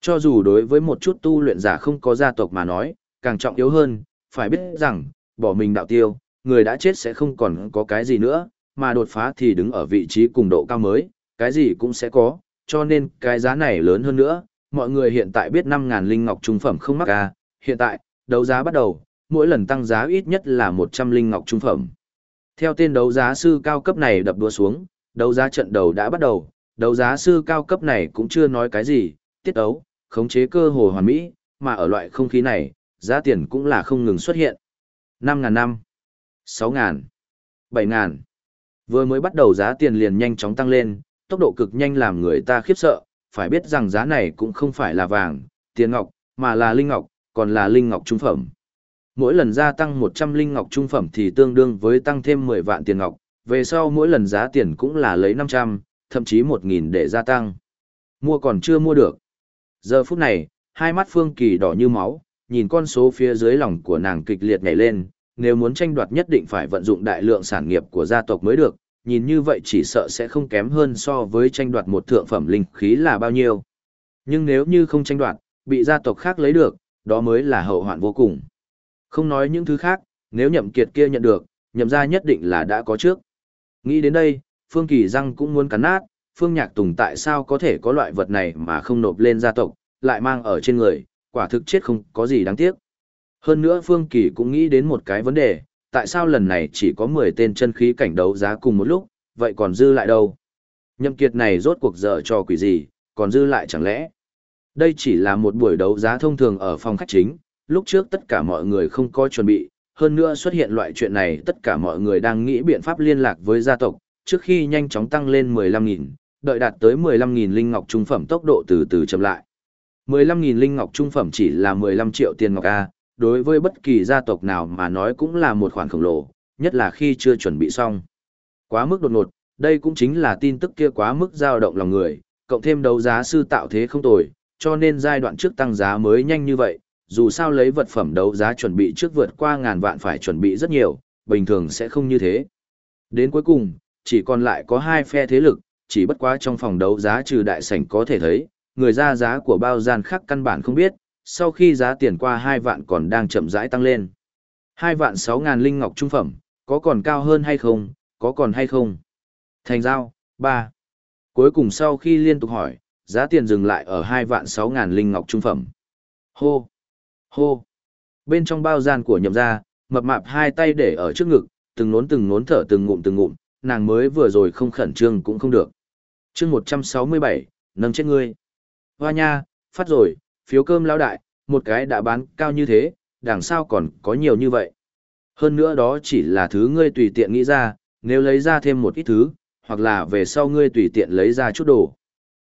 Cho dù đối với một chút tu luyện giả không có gia tộc mà nói, càng trọng yếu hơn, phải biết rằng, bỏ mình đạo tiêu, người đã chết sẽ không còn có cái gì nữa, mà đột phá thì đứng ở vị trí cùng độ cao mới, cái gì cũng sẽ có, cho nên cái giá này lớn hơn nữa, mọi người hiện tại biết 5.000 linh ngọc trung phẩm không mắc ca, hiện tại, đấu giá bắt đầu, mỗi lần tăng giá ít nhất là 100 linh ngọc trung phẩm. Theo tên đấu giá sư cao cấp này đập đua xuống, đấu giá trận đầu đã bắt đầu, đấu giá sư cao cấp này cũng chưa nói cái gì, tiết ấu, khống chế cơ hồ hoàn mỹ, mà ở loại không khí này, giá tiền cũng là không ngừng xuất hiện. 5.000 năm, 6.000, 7.000. Vừa mới bắt đầu giá tiền liền nhanh chóng tăng lên, tốc độ cực nhanh làm người ta khiếp sợ, phải biết rằng giá này cũng không phải là vàng, tiền ngọc, mà là linh ngọc, còn là linh ngọc trung phẩm. Mỗi lần gia tăng 100 linh ngọc trung phẩm thì tương đương với tăng thêm 10 vạn tiền ngọc, về sau mỗi lần giá tiền cũng là lấy 500, thậm chí 1.000 để gia tăng. Mua còn chưa mua được. Giờ phút này, hai mắt Phương Kỳ đỏ như máu, nhìn con số phía dưới lòng của nàng kịch liệt nhảy lên, nếu muốn tranh đoạt nhất định phải vận dụng đại lượng sản nghiệp của gia tộc mới được, nhìn như vậy chỉ sợ sẽ không kém hơn so với tranh đoạt một thượng phẩm linh khí là bao nhiêu. Nhưng nếu như không tranh đoạt, bị gia tộc khác lấy được, đó mới là hậu hoạn vô cùng. Không nói những thứ khác, nếu nhậm kiệt kia nhận được, nhậm gia nhất định là đã có trước. Nghĩ đến đây, Phương Kỳ răng cũng muốn cắn nát, Phương Nhạc Tùng tại sao có thể có loại vật này mà không nộp lên gia tộc, lại mang ở trên người, quả thực chết không có gì đáng tiếc. Hơn nữa Phương Kỳ cũng nghĩ đến một cái vấn đề, tại sao lần này chỉ có 10 tên chân khí cảnh đấu giá cùng một lúc, vậy còn dư lại đâu? Nhậm kiệt này rốt cuộc dở cho quỷ gì, còn dư lại chẳng lẽ? Đây chỉ là một buổi đấu giá thông thường ở phòng khách chính, lúc trước tất cả mọi người không có chuẩn bị, hơn nữa xuất hiện loại chuyện này tất cả mọi người đang nghĩ biện pháp liên lạc với gia tộc, trước khi nhanh chóng tăng lên 15.000, đợi đạt tới 15.000 linh ngọc trung phẩm tốc độ từ từ chậm lại. 15.000 linh ngọc trung phẩm chỉ là 15 triệu tiền ngọc A, đối với bất kỳ gia tộc nào mà nói cũng là một khoản khổng lồ, nhất là khi chưa chuẩn bị xong. Quá mức đột ngột, đây cũng chính là tin tức kia quá mức dao động lòng người, cộng thêm đấu giá sư tạo thế không tồi, cho nên giai đoạn trước tăng giá mới nhanh như vậy, dù sao lấy vật phẩm đấu giá chuẩn bị trước vượt qua ngàn vạn phải chuẩn bị rất nhiều, bình thường sẽ không như thế. Đến cuối cùng, chỉ còn lại có hai phe thế lực, chỉ bất quá trong phòng đấu giá trừ đại sảnh có thể thấy, người ra giá của bao gian khác căn bản không biết, sau khi giá tiền qua hai vạn còn đang chậm rãi tăng lên. hai vạn sáu ngàn linh ngọc trung phẩm, có còn cao hơn hay không, có còn hay không? Thành giao, ba Cuối cùng sau khi liên tục hỏi, giá tiền dừng lại ở 2 vạn 6 ngàn linh ngọc trung phẩm. Hô! Hô! Bên trong bao gian của nhậm gia, mập mạp hai tay để ở trước ngực, từng nốn từng nốn thở từng ngụm từng ngụm, nàng mới vừa rồi không khẩn trương cũng không được. chương 167, nâng chết ngươi. Hoa nha, phát rồi, phiếu cơm lao đại, một cái đã bán cao như thế, đằng sau còn có nhiều như vậy. Hơn nữa đó chỉ là thứ ngươi tùy tiện nghĩ ra, nếu lấy ra thêm một ít thứ, hoặc là về sau ngươi tùy tiện lấy ra chút đồ.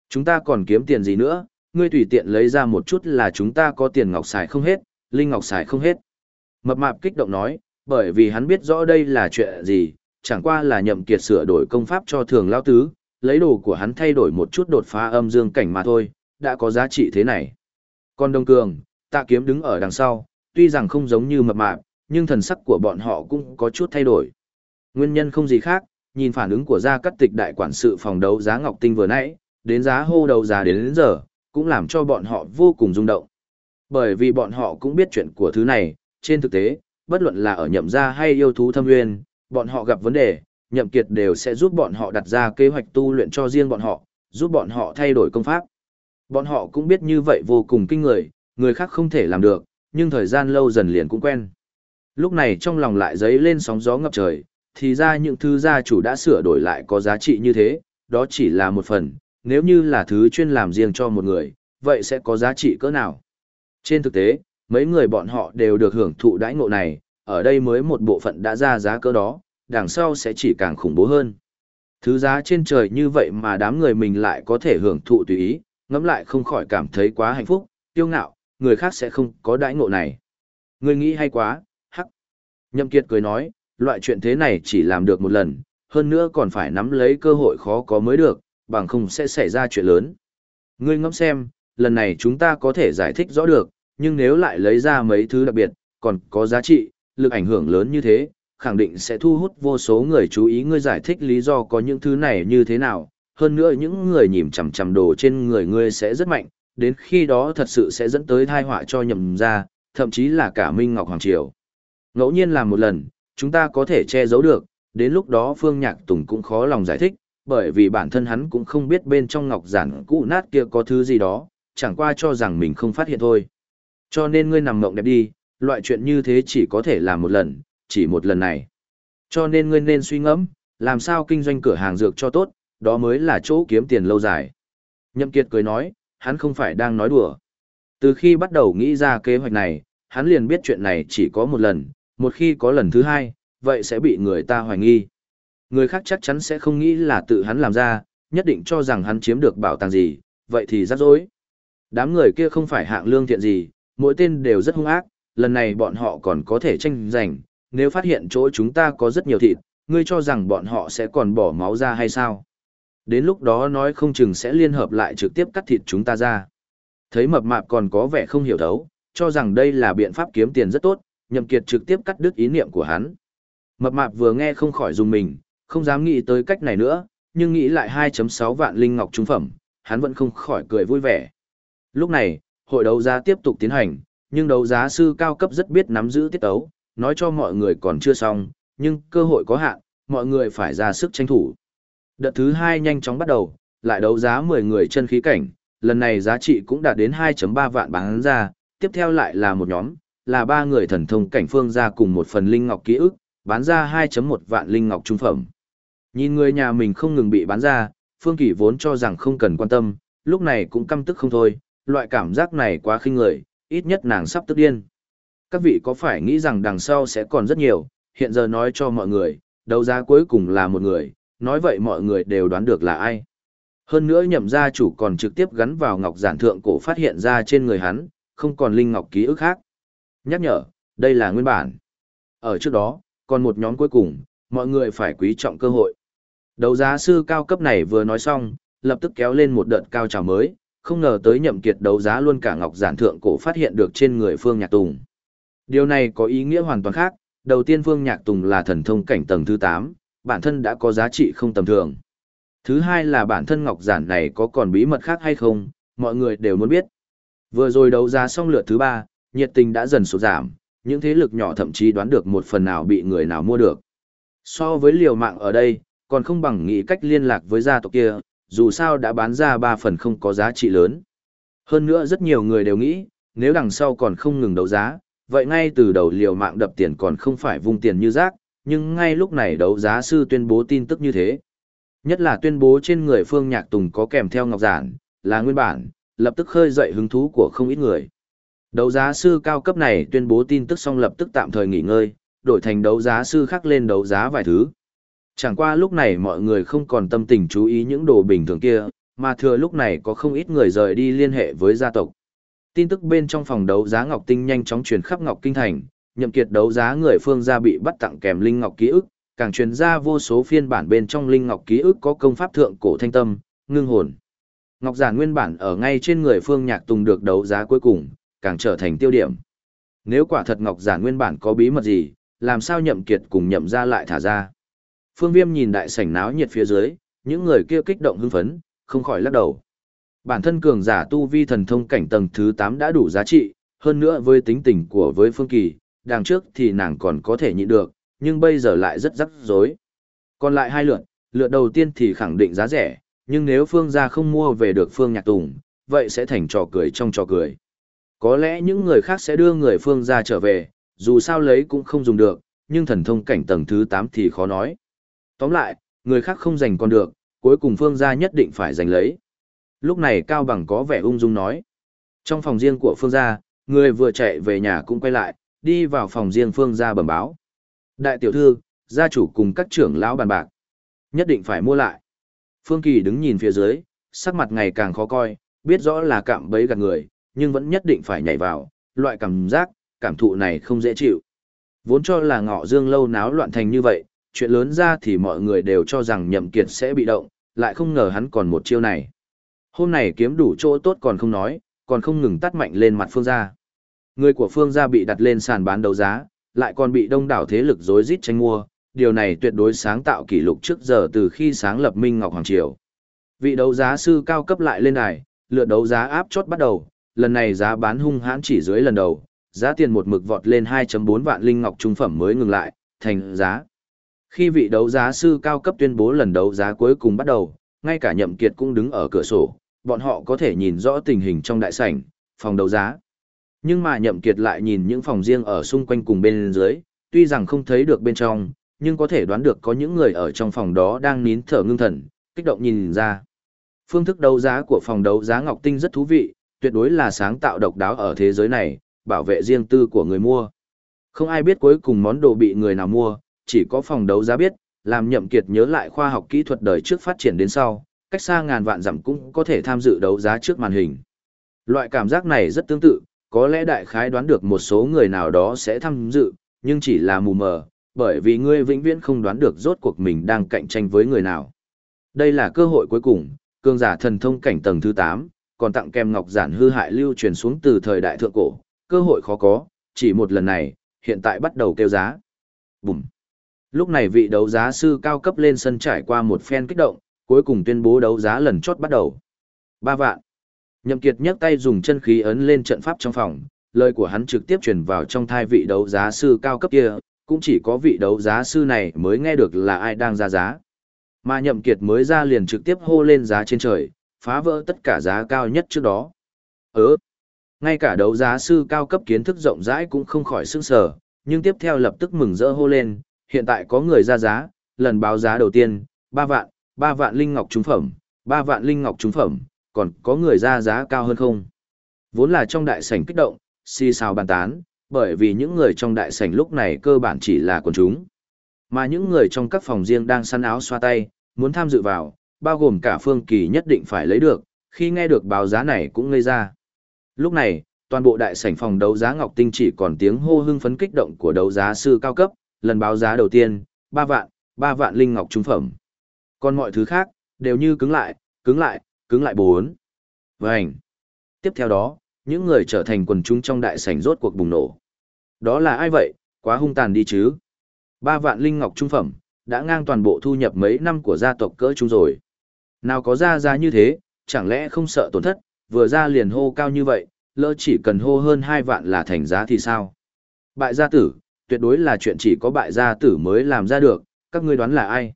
Chúng ta còn kiếm tiền gì nữa, ngươi tùy tiện lấy ra một chút là chúng ta có tiền ngọc xài không hết, linh ngọc xài không hết. Mập mạp kích động nói, bởi vì hắn biết rõ đây là chuyện gì, chẳng qua là nhậm kiệt sửa đổi công pháp cho thường lao tứ, lấy đồ của hắn thay đổi một chút đột phá âm dương cảnh mà thôi, đã có giá trị thế này. Còn Đông Cường, tạ kiếm đứng ở đằng sau, tuy rằng không giống như mập mạp, nhưng thần sắc của bọn họ cũng có chút thay đổi. Nguyên nhân không gì khác, nhìn phản ứng của gia cắt tịch đại quản sự phòng đấu giá Ngọc Tinh vừa nãy, đến giá hô đầu giá đến, đến giờ, cũng làm cho bọn họ vô cùng rung động. Bởi vì bọn họ cũng biết chuyện của thứ này, trên thực tế, bất luận là ở nhậm gia hay yêu thú thâm nguyên, bọn họ gặp vấn đề, nhậm kiệt đều sẽ giúp bọn họ đặt ra kế hoạch tu luyện cho riêng bọn họ, giúp bọn họ thay đổi công pháp. Bọn họ cũng biết như vậy vô cùng kinh người, người khác không thể làm được, nhưng thời gian lâu dần liền cũng quen. Lúc này trong lòng lại dấy lên sóng gió ngập trời, thì ra những thứ gia chủ đã sửa đổi lại có giá trị như thế, đó chỉ là một phần, nếu như là thứ chuyên làm riêng cho một người, vậy sẽ có giá trị cỡ nào? Trên thực tế, mấy người bọn họ đều được hưởng thụ đãi ngộ này, ở đây mới một bộ phận đã ra giá cỡ đó, đằng sau sẽ chỉ càng khủng bố hơn. Thứ giá trên trời như vậy mà đám người mình lại có thể hưởng thụ tùy ý, ngẫm lại không khỏi cảm thấy quá hạnh phúc, tiêu ngạo, người khác sẽ không có đãi ngộ này. Người nghĩ hay quá, hắc. Nhậm Kiệt cười nói, loại chuyện thế này chỉ làm được một lần, hơn nữa còn phải nắm lấy cơ hội khó có mới được, bằng không sẽ xảy ra chuyện lớn. Ngươi ngẫm xem, lần này chúng ta có thể giải thích rõ được, nhưng nếu lại lấy ra mấy thứ đặc biệt, còn có giá trị, lực ảnh hưởng lớn như thế, khẳng định sẽ thu hút vô số người chú ý ngươi giải thích lý do có những thứ này như thế nào, hơn nữa những người nhìn chằm chằm đồ trên người ngươi sẽ rất mạnh, đến khi đó thật sự sẽ dẫn tới tai họa cho nhầm ra, thậm chí là cả Minh Ngọc Hoàng Triều. Ngẫu nhiên làm một lần, chúng ta có thể che giấu được, đến lúc đó Phương Nhạc Tùng cũng khó lòng giải thích, bởi vì bản thân hắn cũng không biết bên trong ngọc giản cũ nát kia có thứ gì đó, chẳng qua cho rằng mình không phát hiện thôi. Cho nên ngươi nằm mộng đẹp đi, loại chuyện như thế chỉ có thể làm một lần, chỉ một lần này. Cho nên ngươi nên suy ngẫm, làm sao kinh doanh cửa hàng dược cho tốt, đó mới là chỗ kiếm tiền lâu dài. Nhậm Kiệt cười nói, hắn không phải đang nói đùa. Từ khi bắt đầu nghĩ ra kế hoạch này, hắn liền biết chuyện này chỉ có một lần, một khi có lần thứ hai, vậy sẽ bị người ta hoài nghi. Người khác chắc chắn sẽ không nghĩ là tự hắn làm ra, nhất định cho rằng hắn chiếm được bảo tàng gì, vậy thì rắc rối. Đám người kia không phải hạng lương thiện gì, mỗi tên đều rất hung ác, lần này bọn họ còn có thể tranh giành, nếu phát hiện chỗ chúng ta có rất nhiều thịt, ngươi cho rằng bọn họ sẽ còn bỏ máu ra hay sao? Đến lúc đó nói không chừng sẽ liên hợp lại trực tiếp cắt thịt chúng ta ra. Thấy mập mạp còn có vẻ không hiểu thấu, cho rằng đây là biện pháp kiếm tiền rất tốt, nhậm kiệt trực tiếp cắt đứt ý niệm của hắn. Mập mạp vừa nghe không khỏi dùng mình, không dám nghĩ tới cách này nữa, nhưng nghĩ lại 2.6 vạn linh ngọc trung phẩm, hắn vẫn không khỏi cười vui vẻ. Lúc này, hội đấu giá tiếp tục tiến hành, nhưng đấu giá sư cao cấp rất biết nắm giữ tiết tấu, nói cho mọi người còn chưa xong, nhưng cơ hội có hạn, mọi người phải ra sức tranh thủ. Đợt thứ hai nhanh chóng bắt đầu, lại đấu giá 10 người chân khí cảnh, lần này giá trị cũng đạt đến 2.3 vạn bán ra, tiếp theo lại là một nhóm, là ba người thần thông cảnh phương ra cùng một phần linh ngọc ký ức, bán ra 2.1 vạn linh ngọc trung phẩm. Nhìn người nhà mình không ngừng bị bán ra, Phương Kỳ vốn cho rằng không cần quan tâm, lúc này cũng căm tức không thôi, loại cảm giác này quá khinh người, ít nhất nàng sắp tức điên. Các vị có phải nghĩ rằng đằng sau sẽ còn rất nhiều, hiện giờ nói cho mọi người, đấu giá cuối cùng là một người, nói vậy mọi người đều đoán được là ai. Hơn nữa nhậm gia chủ còn trực tiếp gắn vào ngọc giản thượng cổ phát hiện ra trên người hắn, không còn linh ngọc ký ức khác. Nhắc nhở, đây là nguyên bản. Ở trước đó, còn một nhóm cuối cùng, mọi người phải quý trọng cơ hội. Đấu giá sư cao cấp này vừa nói xong, lập tức kéo lên một đợt cao trào mới, không ngờ tới nhậm kiệt đấu giá luôn cả ngọc giản thượng cổ phát hiện được trên người Phương Nhạc Tùng. Điều này có ý nghĩa hoàn toàn khác, đầu tiên Phương Nhạc Tùng là thần thông cảnh tầng thứ 8, bản thân đã có giá trị không tầm thường. Thứ hai là bản thân ngọc giản này có còn bí mật khác hay không, mọi người đều muốn biết. Vừa rồi đấu giá xong lượt thứ ba, nhiệt tình đã dần sụt giảm, những thế lực nhỏ thậm chí đoán được một phần nào bị người nào mua được. So với liều mạng ở đây, còn không bằng nghĩ cách liên lạc với gia tộc kia, dù sao đã bán ra 3 phần không có giá trị lớn. Hơn nữa rất nhiều người đều nghĩ, nếu đằng sau còn không ngừng đấu giá, vậy ngay từ đầu liều mạng đập tiền còn không phải vung tiền như rác, nhưng ngay lúc này đấu giá sư tuyên bố tin tức như thế. Nhất là tuyên bố trên người Phương Nhạc Tùng có kèm theo ngọc giản, là nguyên bản, lập tức khơi dậy hứng thú của không ít người. Đấu giá sư cao cấp này tuyên bố tin tức xong lập tức tạm thời nghỉ ngơi, đổi thành đấu giá sư khác lên đấu giá vài thứ. Chẳng qua lúc này mọi người không còn tâm tình chú ý những đồ bình thường kia, mà thừa lúc này có không ít người rời đi liên hệ với gia tộc. Tin tức bên trong phòng đấu giá Ngọc Tinh nhanh chóng truyền khắp Ngọc Kinh Thành, nhậm kiệt đấu giá người phương gia bị bắt tặng kèm Linh Ngọc ký ức, càng truyền ra vô số phiên bản bên trong Linh Ngọc ký ức có công pháp thượng cổ thanh tâm, ngưng hồn. Ngọc giản nguyên bản ở ngay trên người phương nhạc tùng được đấu giá cuối cùng, càng trở thành tiêu điểm. Nếu quả thật Ngọc giản nguyên bản có bí mật gì, làm sao nhậm kiệt cùng nhậm ra lại thả ra. Phương Viêm nhìn đại sảnh náo nhiệt phía dưới, những người kia kích động hưng phấn, không khỏi lắc đầu. Bản thân cường giả tu vi thần thông cảnh tầng thứ 8 đã đủ giá trị, hơn nữa với tính tình của với Phương Kỳ, đằng trước thì nàng còn có thể nhịn được, nhưng bây giờ lại rất rắc rối. Còn lại hai lượt, lượt đầu tiên thì khẳng định giá rẻ, nhưng nếu Phương gia không mua về được Phương Nhạc Tùng, vậy sẽ thành trò cười trong trò cười. Có lẽ những người khác sẽ đưa người Phương gia trở về, dù sao lấy cũng không dùng được, nhưng thần thông cảnh tầng thứ 8 thì khó nói. Tóm lại, người khác không giành còn được, cuối cùng Phương gia nhất định phải giành lấy. Lúc này Cao Bằng có vẻ ung dung nói. Trong phòng riêng của Phương gia, người vừa chạy về nhà cũng quay lại, đi vào phòng riêng Phương gia bẩm báo. Đại tiểu thư, gia chủ cùng các trưởng lão bàn bạc. Nhất định phải mua lại. Phương Kỳ đứng nhìn phía dưới, sắc mặt ngày càng khó coi, biết rõ là cạm bẫy gạt người, nhưng vẫn nhất định phải nhảy vào, loại cảm giác, cảm thụ này không dễ chịu. Vốn cho là ngọ dương lâu náo loạn thành như vậy, chuyện lớn ra thì mọi người đều cho rằng nhậm kiệt sẽ bị động, lại không ngờ hắn còn một chiêu này. Hôm này kiếm đủ chỗ tốt còn không nói, còn không ngừng tắt mạnh lên mặt phương gia. Người của phương gia bị đặt lên sàn bán đấu giá, lại còn bị đông đảo thế lực rối rít tranh mua, điều này tuyệt đối sáng tạo kỷ lục trước giờ từ khi sáng lập Minh Ngọc Hoàng Triều. Vị đấu giá sư cao cấp lại lên đài, lượt đấu giá áp chốt bắt đầu, lần này giá bán hung hãn chỉ dưới lần đầu, giá tiền một mực vọt lên 2.4 vạn linh ngọc trung phẩm mới ngừng lại, thành giá. Khi vị đấu giá sư cao cấp tuyên bố lần đấu giá cuối cùng bắt đầu, ngay cả nhậm kiệt cũng đứng ở cửa sổ, bọn họ có thể nhìn rõ tình hình trong đại sảnh, phòng đấu giá. Nhưng mà nhậm kiệt lại nhìn những phòng riêng ở xung quanh cùng bên dưới, tuy rằng không thấy được bên trong, nhưng có thể đoán được có những người ở trong phòng đó đang nín thở ngưng thần, kích động nhìn ra. Phương thức đấu giá của phòng đấu giá Ngọc Tinh rất thú vị, tuyệt đối là sáng tạo độc đáo ở thế giới này, bảo vệ riêng tư của người mua. Không ai biết cuối cùng món đồ bị người nào mua, chỉ có phòng đấu giá biết, làm nhậm kiệt nhớ lại khoa học kỹ thuật đời trước phát triển đến sau, cách xa ngàn vạn dặm cũng có thể tham dự đấu giá trước màn hình. Loại cảm giác này rất tương tự, có lẽ đại khái đoán được một số người nào đó sẽ tham dự, nhưng chỉ là mù mờ, bởi vì ngươi vĩnh viễn không đoán được rốt cuộc mình đang cạnh tranh với người nào. Đây là cơ hội cuối cùng, cương giả thần thông cảnh tầng thứ 8, còn tặng kèm ngọc giản hư hại lưu truyền xuống từ thời đại thượng cổ, cơ hội khó có, chỉ một lần này, hiện tại bắt đầu kêu giá. Bùm. Lúc này vị đấu giá sư cao cấp lên sân trải qua một phen kích động, cuối cùng tuyên bố đấu giá lần chót bắt đầu. Ba vạn. Nhậm Kiệt nhấc tay dùng chân khí ấn lên trận pháp trong phòng, lời của hắn trực tiếp truyền vào trong thai vị đấu giá sư cao cấp kia, cũng chỉ có vị đấu giá sư này mới nghe được là ai đang ra giá. Mà Nhậm Kiệt mới ra liền trực tiếp hô lên giá trên trời, phá vỡ tất cả giá cao nhất trước đó. Ớ, ngay cả đấu giá sư cao cấp kiến thức rộng rãi cũng không khỏi sững sờ, nhưng tiếp theo lập tức mừng rỡ hô lên, hiện tại có người ra giá, lần báo giá đầu tiên, 3 vạn, 3 vạn linh ngọc trúng phẩm, 3 vạn linh ngọc trúng phẩm, còn có người ra giá cao hơn không? Vốn là trong đại sảnh kích động, si sao bàn tán, bởi vì những người trong đại sảnh lúc này cơ bản chỉ là quần chúng. Mà những người trong các phòng riêng đang săn áo xoa tay, muốn tham dự vào, bao gồm cả phương kỳ nhất định phải lấy được, khi nghe được báo giá này cũng ngây ra. Lúc này, toàn bộ đại sảnh phòng đấu giá Ngọc Tinh chỉ còn tiếng hô hưng phấn kích động của đấu giá sư cao cấp, lần báo giá đầu tiên, 3 vạn, 3 vạn linh ngọc trung phẩm. Còn mọi thứ khác, đều như cứng lại, cứng lại, cứng lại bốn. Vành. Tiếp theo đó, những người trở thành quần chúng trong đại sảnh rốt cuộc bùng nổ. Đó là ai vậy, quá hung tàn đi chứ. Ba vạn linh ngọc trung phẩm, đã ngang toàn bộ thu nhập mấy năm của gia tộc cỡ chúng rồi. Nào có ra ra như thế, chẳng lẽ không sợ tổn thất, vừa ra liền hô cao như vậy, lỡ chỉ cần hô hơn hai vạn là thành giá thì sao? Bại gia tử, tuyệt đối là chuyện chỉ có bại gia tử mới làm ra được, các ngươi đoán là ai?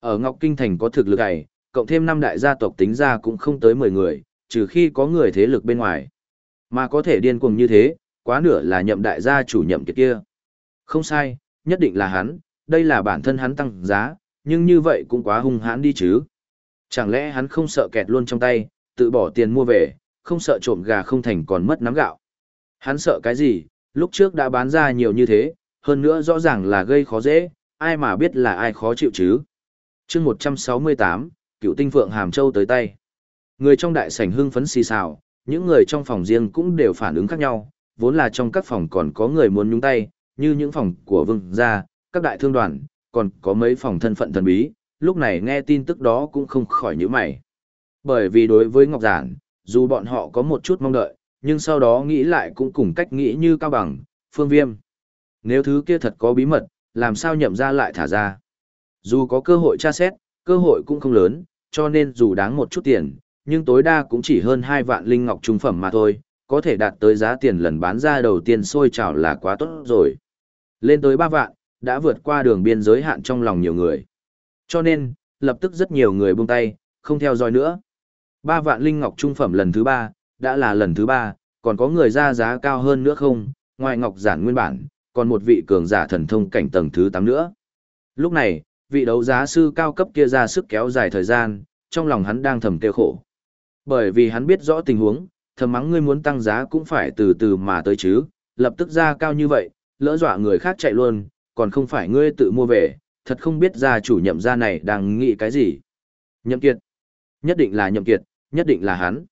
Ở Ngọc Kinh Thành có thực lực này, cộng thêm năm đại gia tộc tính ra cũng không tới 10 người, trừ khi có người thế lực bên ngoài. Mà có thể điên cuồng như thế, quá nửa là nhậm đại gia chủ nhậm kiệt kia. Không sai, nhất định là hắn, đây là bản thân hắn tăng giá, nhưng như vậy cũng quá hung hãn đi chứ. Chẳng lẽ hắn không sợ kẹt luôn trong tay, tự bỏ tiền mua về, không sợ trộm gà không thành còn mất nắm gạo. Hắn sợ cái gì, lúc trước đã bán ra nhiều như thế, hơn nữa rõ ràng là gây khó dễ, ai mà biết là ai khó chịu chứ. chương 168, cựu tinh phượng Hàm Châu tới tay. Người trong đại sảnh hưng phấn xì xào, những người trong phòng riêng cũng đều phản ứng khác nhau, vốn là trong các phòng còn có người muốn nhúng tay, như những phòng của vương gia, các đại thương đoàn, còn có mấy phòng thân phận thần bí, lúc này nghe tin tức đó cũng không khỏi nhíu mày. Bởi vì đối với Ngọc Giản, dù bọn họ có một chút mong đợi, nhưng sau đó nghĩ lại cũng cùng cách nghĩ như Cao Bằng, Phương Viêm. Nếu thứ kia thật có bí mật, làm sao nhậm ra lại thả ra. Dù có cơ hội tra xét, cơ hội cũng không lớn, cho nên dù đáng một chút tiền, nhưng tối đa cũng chỉ hơn 2 vạn linh ngọc trung phẩm mà thôi, có thể đạt tới giá tiền lần bán ra đầu tiên sôi trào là quá tốt rồi. Lên tới 3 vạn, đã vượt qua đường biên giới hạn trong lòng nhiều người. Cho nên, lập tức rất nhiều người buông tay, không theo dõi nữa. 3 vạn linh ngọc trung phẩm lần thứ 3, đã là lần thứ 3, còn có người ra giá cao hơn nữa không, ngoài ngọc giản nguyên bản, còn một vị cường giả thần thông cảnh tầng thứ 8 nữa. Lúc này, vị đấu giá sư cao cấp kia ra sức kéo dài thời gian, trong lòng hắn đang thầm kêu khổ. Bởi vì hắn biết rõ tình huống, thầm mắng ngươi muốn tăng giá cũng phải từ từ mà tới chứ, lập tức ra cao như vậy, lỡ dọa người khác chạy luôn, còn không phải ngươi tự mua về, thật không biết gia chủ nhậm gia này đang nghĩ cái gì. Nhậm kiệt. Nhất định là nhậm kiệt, nhất định là hắn.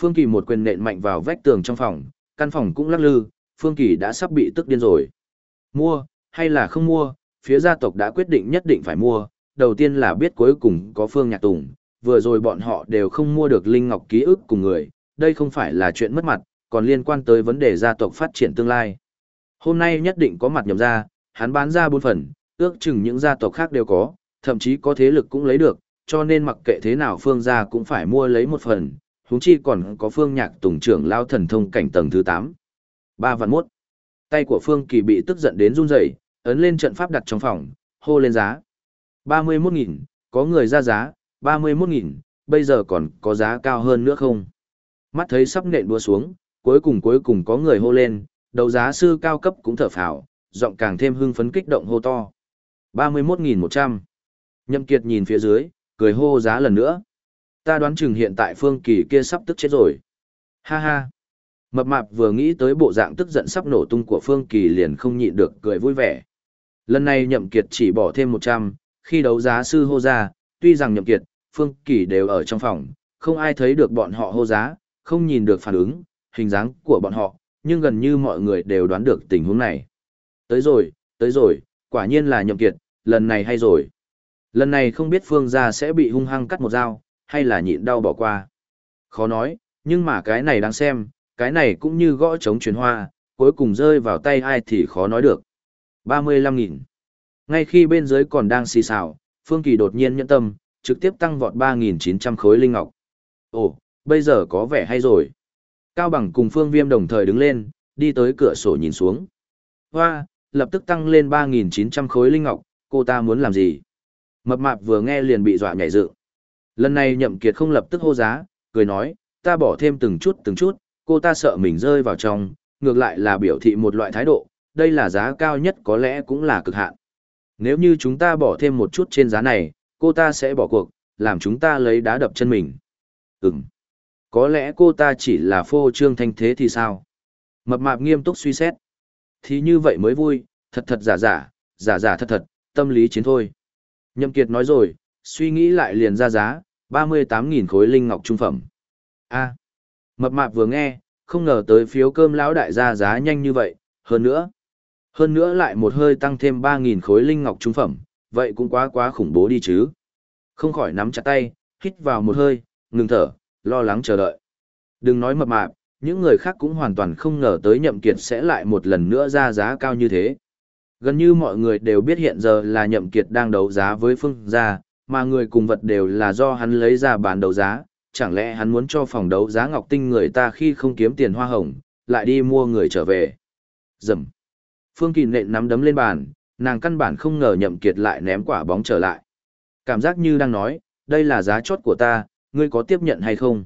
Phương Kỳ một quyền nện mạnh vào vách tường trong phòng, căn phòng cũng lắc lư, Phương Kỳ đã sắp bị tức điên rồi. Mua, hay là không mua, phía gia tộc đã quyết định nhất định phải mua, đầu tiên là biết cuối cùng có Phương Nhạc Tùng, vừa rồi bọn họ đều không mua được Linh Ngọc ký ức cùng người, đây không phải là chuyện mất mặt, còn liên quan tới vấn đề gia tộc phát triển tương lai. Hôm nay nhất định có mặt nhầm ra, hắn bán ra bốn phần, ước chừng những gia tộc khác đều có, thậm chí có thế lực cũng lấy được, cho nên mặc kệ thế nào phương gia cũng phải mua lấy một phần, huống chi còn có phương nhạc tùng trưởng lao thần thông cảnh tầng thứ 8. Ba vạn 1. Tay của phương kỳ bị tức giận đến run rẩy, ấn lên trận pháp đặt trong phòng, hô lên giá. 31.000, có người ra giá, 31.000, bây giờ còn có giá cao hơn nữa không? Mắt thấy sắp nện đua xuống, cuối cùng cuối cùng có người hô lên, đầu giá sư cao cấp cũng thở phào, giọng càng thêm hưng phấn kích động hô to. 31.100. Nhậm Kiệt nhìn phía dưới, cười hô giá lần nữa. Ta đoán chừng hiện tại Phương Kỳ kia sắp tức chết rồi. Ha ha. Mập mạp vừa nghĩ tới bộ dạng tức giận sắp nổ tung của Phương Kỳ liền không nhịn được cười vui vẻ. Lần này Nhậm Kiệt chỉ bỏ thêm 100, khi đấu giá sư hô ra, tuy rằng Nhậm Kiệt, Phương Kỳ đều ở trong phòng, không ai thấy được bọn họ hô giá, không nhìn được phản ứng, hình dáng của bọn họ, nhưng gần như mọi người đều đoán được tình huống này. Tới rồi, tới rồi, quả nhiên là Nhậm Kiệt, lần này hay rồi. Lần này không biết Phương gia sẽ bị hung hăng cắt một dao, hay là nhịn đau bỏ qua. Khó nói, nhưng mà cái này đáng xem, cái này cũng như gõ trống truyền hoa, cuối cùng rơi vào tay ai thì khó nói được. 35.000. Ngay khi bên dưới còn đang xì xào, Phương Kỳ đột nhiên nhẫn tâm, trực tiếp tăng vọt 3.900 khối linh ngọc. Ồ, bây giờ có vẻ hay rồi. Cao Bằng cùng Phương Viêm đồng thời đứng lên, đi tới cửa sổ nhìn xuống. Hoa, lập tức tăng lên 3.900 khối linh ngọc, cô ta muốn làm gì? Mập mạp vừa nghe liền bị dọa nhảy dựng. Lần này nhậm kiệt không lập tức hô giá, cười nói, ta bỏ thêm từng chút từng chút, cô ta sợ mình rơi vào trong, ngược lại là biểu thị một loại thái độ, đây là giá cao nhất có lẽ cũng là cực hạn. Nếu như chúng ta bỏ thêm một chút trên giá này, cô ta sẽ bỏ cuộc, làm chúng ta lấy đá đập chân mình. Ừm. Có lẽ cô ta chỉ là phô trương thanh thế thì sao? Mập mạp nghiêm túc suy xét. Thì như vậy mới vui, thật thật giả giả, giả giả thật thật, tâm lý chiến thôi. Nhậm Kiệt nói rồi, suy nghĩ lại liền ra giá, 38.000 khối linh ngọc trung phẩm. A. mập mạp vừa nghe, không ngờ tới phiếu cơm lão đại ra giá nhanh như vậy, hơn nữa. Hơn nữa lại một hơi tăng thêm 3.000 khối linh ngọc trung phẩm, vậy cũng quá quá khủng bố đi chứ. Không khỏi nắm chặt tay, hít vào một hơi, ngừng thở, lo lắng chờ đợi. Đừng nói mập mạp, những người khác cũng hoàn toàn không ngờ tới nhậm kiệt sẽ lại một lần nữa ra giá cao như thế. Gần như mọi người đều biết hiện giờ là nhậm kiệt đang đấu giá với phương gia, mà người cùng vật đều là do hắn lấy ra bán đấu giá, chẳng lẽ hắn muốn cho phòng đấu giá ngọc tinh người ta khi không kiếm tiền hoa hồng, lại đi mua người trở về. Dầm. Phương Kỳ nện nắm đấm lên bàn, nàng căn bản không ngờ nhậm kiệt lại ném quả bóng trở lại. Cảm giác như đang nói, đây là giá chốt của ta, ngươi có tiếp nhận hay không?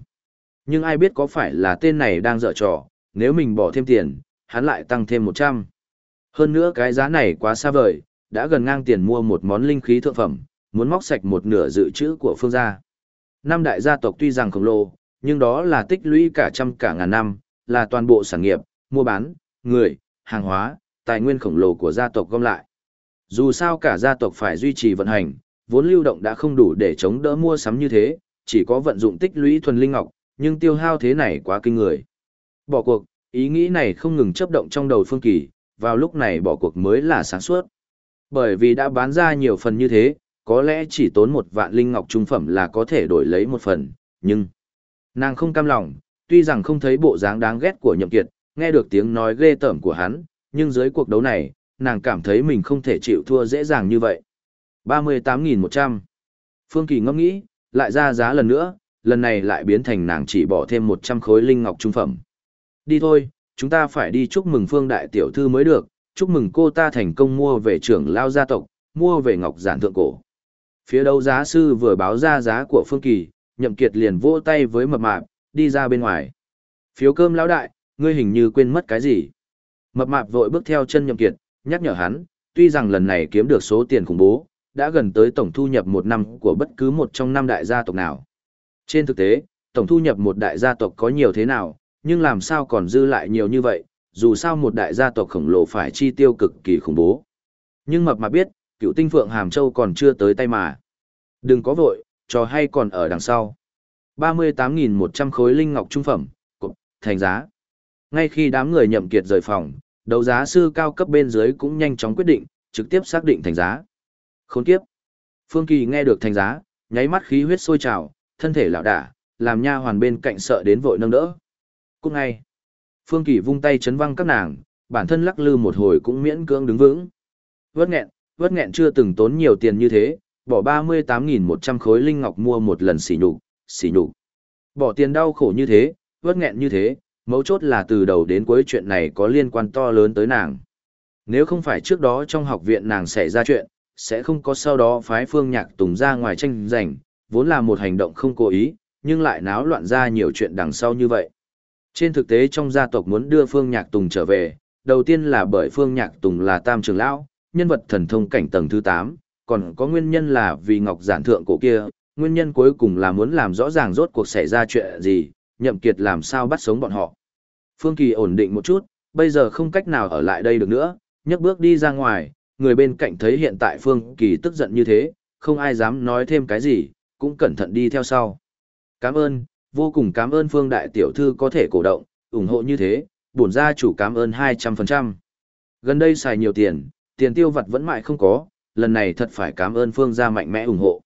Nhưng ai biết có phải là tên này đang dở trò, nếu mình bỏ thêm tiền, hắn lại tăng thêm 100. Hơn nữa cái giá này quá xa vời, đã gần ngang tiền mua một món linh khí thượng phẩm, muốn móc sạch một nửa dự trữ của phương gia. Năm đại gia tộc tuy rằng khổng lồ, nhưng đó là tích lũy cả trăm cả ngàn năm, là toàn bộ sản nghiệp, mua bán, người, hàng hóa, tài nguyên khổng lồ của gia tộc gom lại. Dù sao cả gia tộc phải duy trì vận hành, vốn lưu động đã không đủ để chống đỡ mua sắm như thế, chỉ có vận dụng tích lũy thuần linh ngọc, nhưng tiêu hao thế này quá kinh người. Bỏ cuộc, ý nghĩ này không ngừng chấp động trong đầu Phương Kỳ, vào lúc này bỏ cuộc mới là sáng suốt. Bởi vì đã bán ra nhiều phần như thế, có lẽ chỉ tốn một vạn linh ngọc trung phẩm là có thể đổi lấy một phần, nhưng nàng không cam lòng, tuy rằng không thấy bộ dáng đáng ghét của Nhậm Kiệt, nghe được tiếng nói ghê tởm của hắn, nhưng dưới cuộc đấu này, nàng cảm thấy mình không thể chịu thua dễ dàng như vậy. 38.100 Phương Kỳ ngẫm nghĩ, lại ra giá lần nữa, lần này lại biến thành nàng chỉ bỏ thêm 100 khối linh ngọc trung phẩm. Đi thôi, chúng ta phải đi chúc mừng Phương Đại Tiểu Thư mới được, chúc mừng cô ta thành công mua về trưởng lao gia tộc, mua về ngọc giản thượng cổ. Phía đấu giá sư vừa báo ra giá của Phương Kỳ, Nhậm Kiệt liền vỗ tay với mập mạp, đi ra bên ngoài. Phiếu cơm lão đại, ngươi hình như quên mất cái gì. Mập mạp vội bước theo chân Nhậm Kiệt, nhắc nhở hắn, tuy rằng lần này kiếm được số tiền khủng bố, đã gần tới tổng thu nhập một năm của bất cứ một trong năm đại gia tộc nào. Trên thực tế, tổng thu nhập một đại gia tộc có nhiều thế nào, nhưng làm sao còn dư lại nhiều như vậy, dù sao một đại gia tộc khổng lồ phải chi tiêu cực kỳ khủng bố. Nhưng mập mà biết, cựu tinh phượng Hàm Châu còn chưa tới tay mà. Đừng có vội, trò hay còn ở đằng sau. 38.100 khối linh ngọc trung phẩm, cục, thành giá. Ngay khi đám người nhậm kiệt rời phòng, đấu giá sư cao cấp bên dưới cũng nhanh chóng quyết định, trực tiếp xác định thành giá. Khốn kiếp. Phương Kỳ nghe được thành giá, nháy mắt khí huyết sôi trào, thân thể lão đả, làm nha hoàn bên cạnh sợ đến vội nâng đỡ. Cũng ngay. Phương Kỳ vung tay chấn văng các nàng, bản thân lắc lư một hồi cũng miễn cưỡng đứng vững. Vất nghẹn, vất nghẹn chưa từng tốn nhiều tiền như thế, bỏ 38.100 khối linh ngọc mua một lần xỉ nhục, xỉ nhục. Bỏ tiền đau khổ như thế, vất nghẹn như thế, mấu chốt là từ đầu đến cuối chuyện này có liên quan to lớn tới nàng. Nếu không phải trước đó trong học viện nàng xảy ra chuyện, sẽ không có sau đó phái phương nhạc tùng ra ngoài tranh giành, vốn là một hành động không cố ý, nhưng lại náo loạn ra nhiều chuyện đằng sau như vậy. Trên thực tế trong gia tộc muốn đưa phương nhạc tùng trở về, đầu tiên là bởi phương nhạc tùng là tam trường lão, nhân vật thần thông cảnh tầng thứ 8, còn có nguyên nhân là vì ngọc giản thượng cổ kia, nguyên nhân cuối cùng là muốn làm rõ ràng rốt cuộc xảy ra chuyện gì, nhậm kiệt làm sao bắt sống bọn họ. Phương Kỳ ổn định một chút, bây giờ không cách nào ở lại đây được nữa, nhấc bước đi ra ngoài, người bên cạnh thấy hiện tại Phương Kỳ tức giận như thế, không ai dám nói thêm cái gì, cũng cẩn thận đi theo sau. Cảm ơn, vô cùng cảm ơn Phương Đại Tiểu Thư có thể cổ động, ủng hộ như thế, bổn gia chủ cảm ơn 200%. Gần đây xài nhiều tiền, tiền tiêu vặt vẫn mãi không có, lần này thật phải cảm ơn Phương gia mạnh mẽ ủng hộ.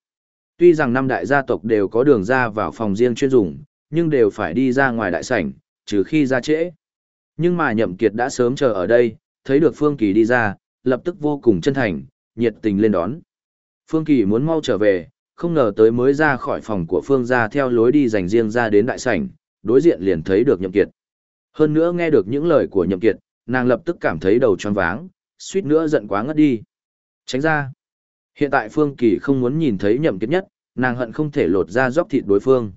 Tuy rằng năm đại gia tộc đều có đường ra vào phòng riêng chuyên dùng, nhưng đều phải đi ra ngoài đại sảnh, trừ khi ra trễ. Nhưng mà Nhậm Kiệt đã sớm chờ ở đây, thấy được Phương Kỳ đi ra, lập tức vô cùng chân thành, nhiệt tình lên đón. Phương Kỳ muốn mau trở về, không ngờ tới mới ra khỏi phòng của Phương gia theo lối đi dành riêng ra đến đại sảnh, đối diện liền thấy được Nhậm Kiệt. Hơn nữa nghe được những lời của Nhậm Kiệt, nàng lập tức cảm thấy đầu tròn váng, suýt nữa giận quá ngất đi. Tránh ra. Hiện tại Phương Kỳ không muốn nhìn thấy Nhậm Kiệt nhất, nàng hận không thể lột ra dốc thịt đối phương.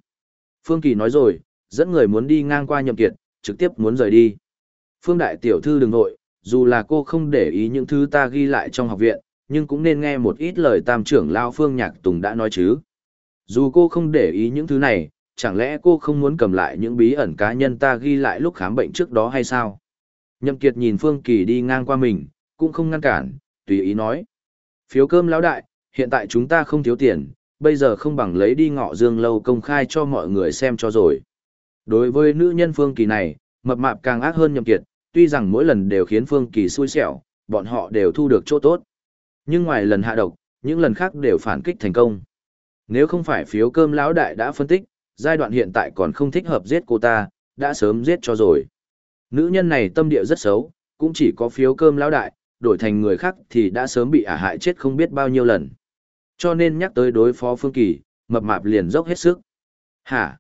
Phương Kỳ nói rồi, dẫn người muốn đi ngang qua Nhậm Kiệt, trực tiếp muốn rời đi. Phương Đại Tiểu Thư đừng nội, dù là cô không để ý những thứ ta ghi lại trong học viện, nhưng cũng nên nghe một ít lời tam trưởng lao Phương Nhạc Tùng đã nói chứ. Dù cô không để ý những thứ này, chẳng lẽ cô không muốn cầm lại những bí ẩn cá nhân ta ghi lại lúc khám bệnh trước đó hay sao? Nhậm Kiệt nhìn Phương Kỳ đi ngang qua mình, cũng không ngăn cản, tùy ý nói. Phiếu cơm lão đại, hiện tại chúng ta không thiếu tiền, bây giờ không bằng lấy đi ngọ dương lâu công khai cho mọi người xem cho rồi. Đối với nữ nhân Phương Kỳ này, mập mạp càng ác hơn Nhậm Kiệt, tuy rằng mỗi lần đều khiến Phương Kỳ xui xẻo, bọn họ đều thu được chỗ tốt. Nhưng ngoài lần hạ độc, những lần khác đều phản kích thành công. Nếu không phải phiếu cơm lão đại đã phân tích, giai đoạn hiện tại còn không thích hợp giết cô ta, đã sớm giết cho rồi. Nữ nhân này tâm địa rất xấu, cũng chỉ có phiếu cơm lão đại, đổi thành người khác thì đã sớm bị ả hại chết không biết bao nhiêu lần. Cho nên nhắc tới đối phó Phương Kỳ, mập mạp liền dốc hết sức. Hả?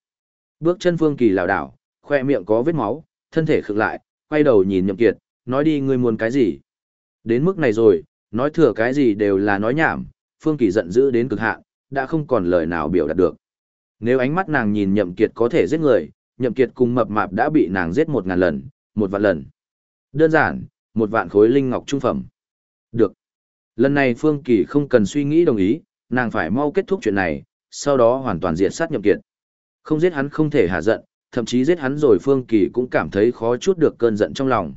Bước chân Phương Kỳ lảo đảo, khoe miệng có vết máu, thân thể khựng lại, quay đầu nhìn Nhậm Kiệt, nói đi ngươi muốn cái gì? Đến mức này rồi, nói thừa cái gì đều là nói nhảm, Phương Kỳ giận dữ đến cực hạn, đã không còn lời nào biểu đạt được. Nếu ánh mắt nàng nhìn nhậm kiệt có thể giết người, nhậm kiệt cùng mập mạp đã bị nàng giết một ngàn lần, một vạn lần. Đơn giản, một vạn khối linh ngọc trung phẩm. Được. Lần này Phương Kỳ không cần suy nghĩ đồng ý, nàng phải mau kết thúc chuyện này, sau đó hoàn toàn diệt sát nhậm kiệt. Không giết hắn không thể hạ giận, thậm chí giết hắn rồi Phương Kỳ cũng cảm thấy khó chút được cơn giận trong lòng.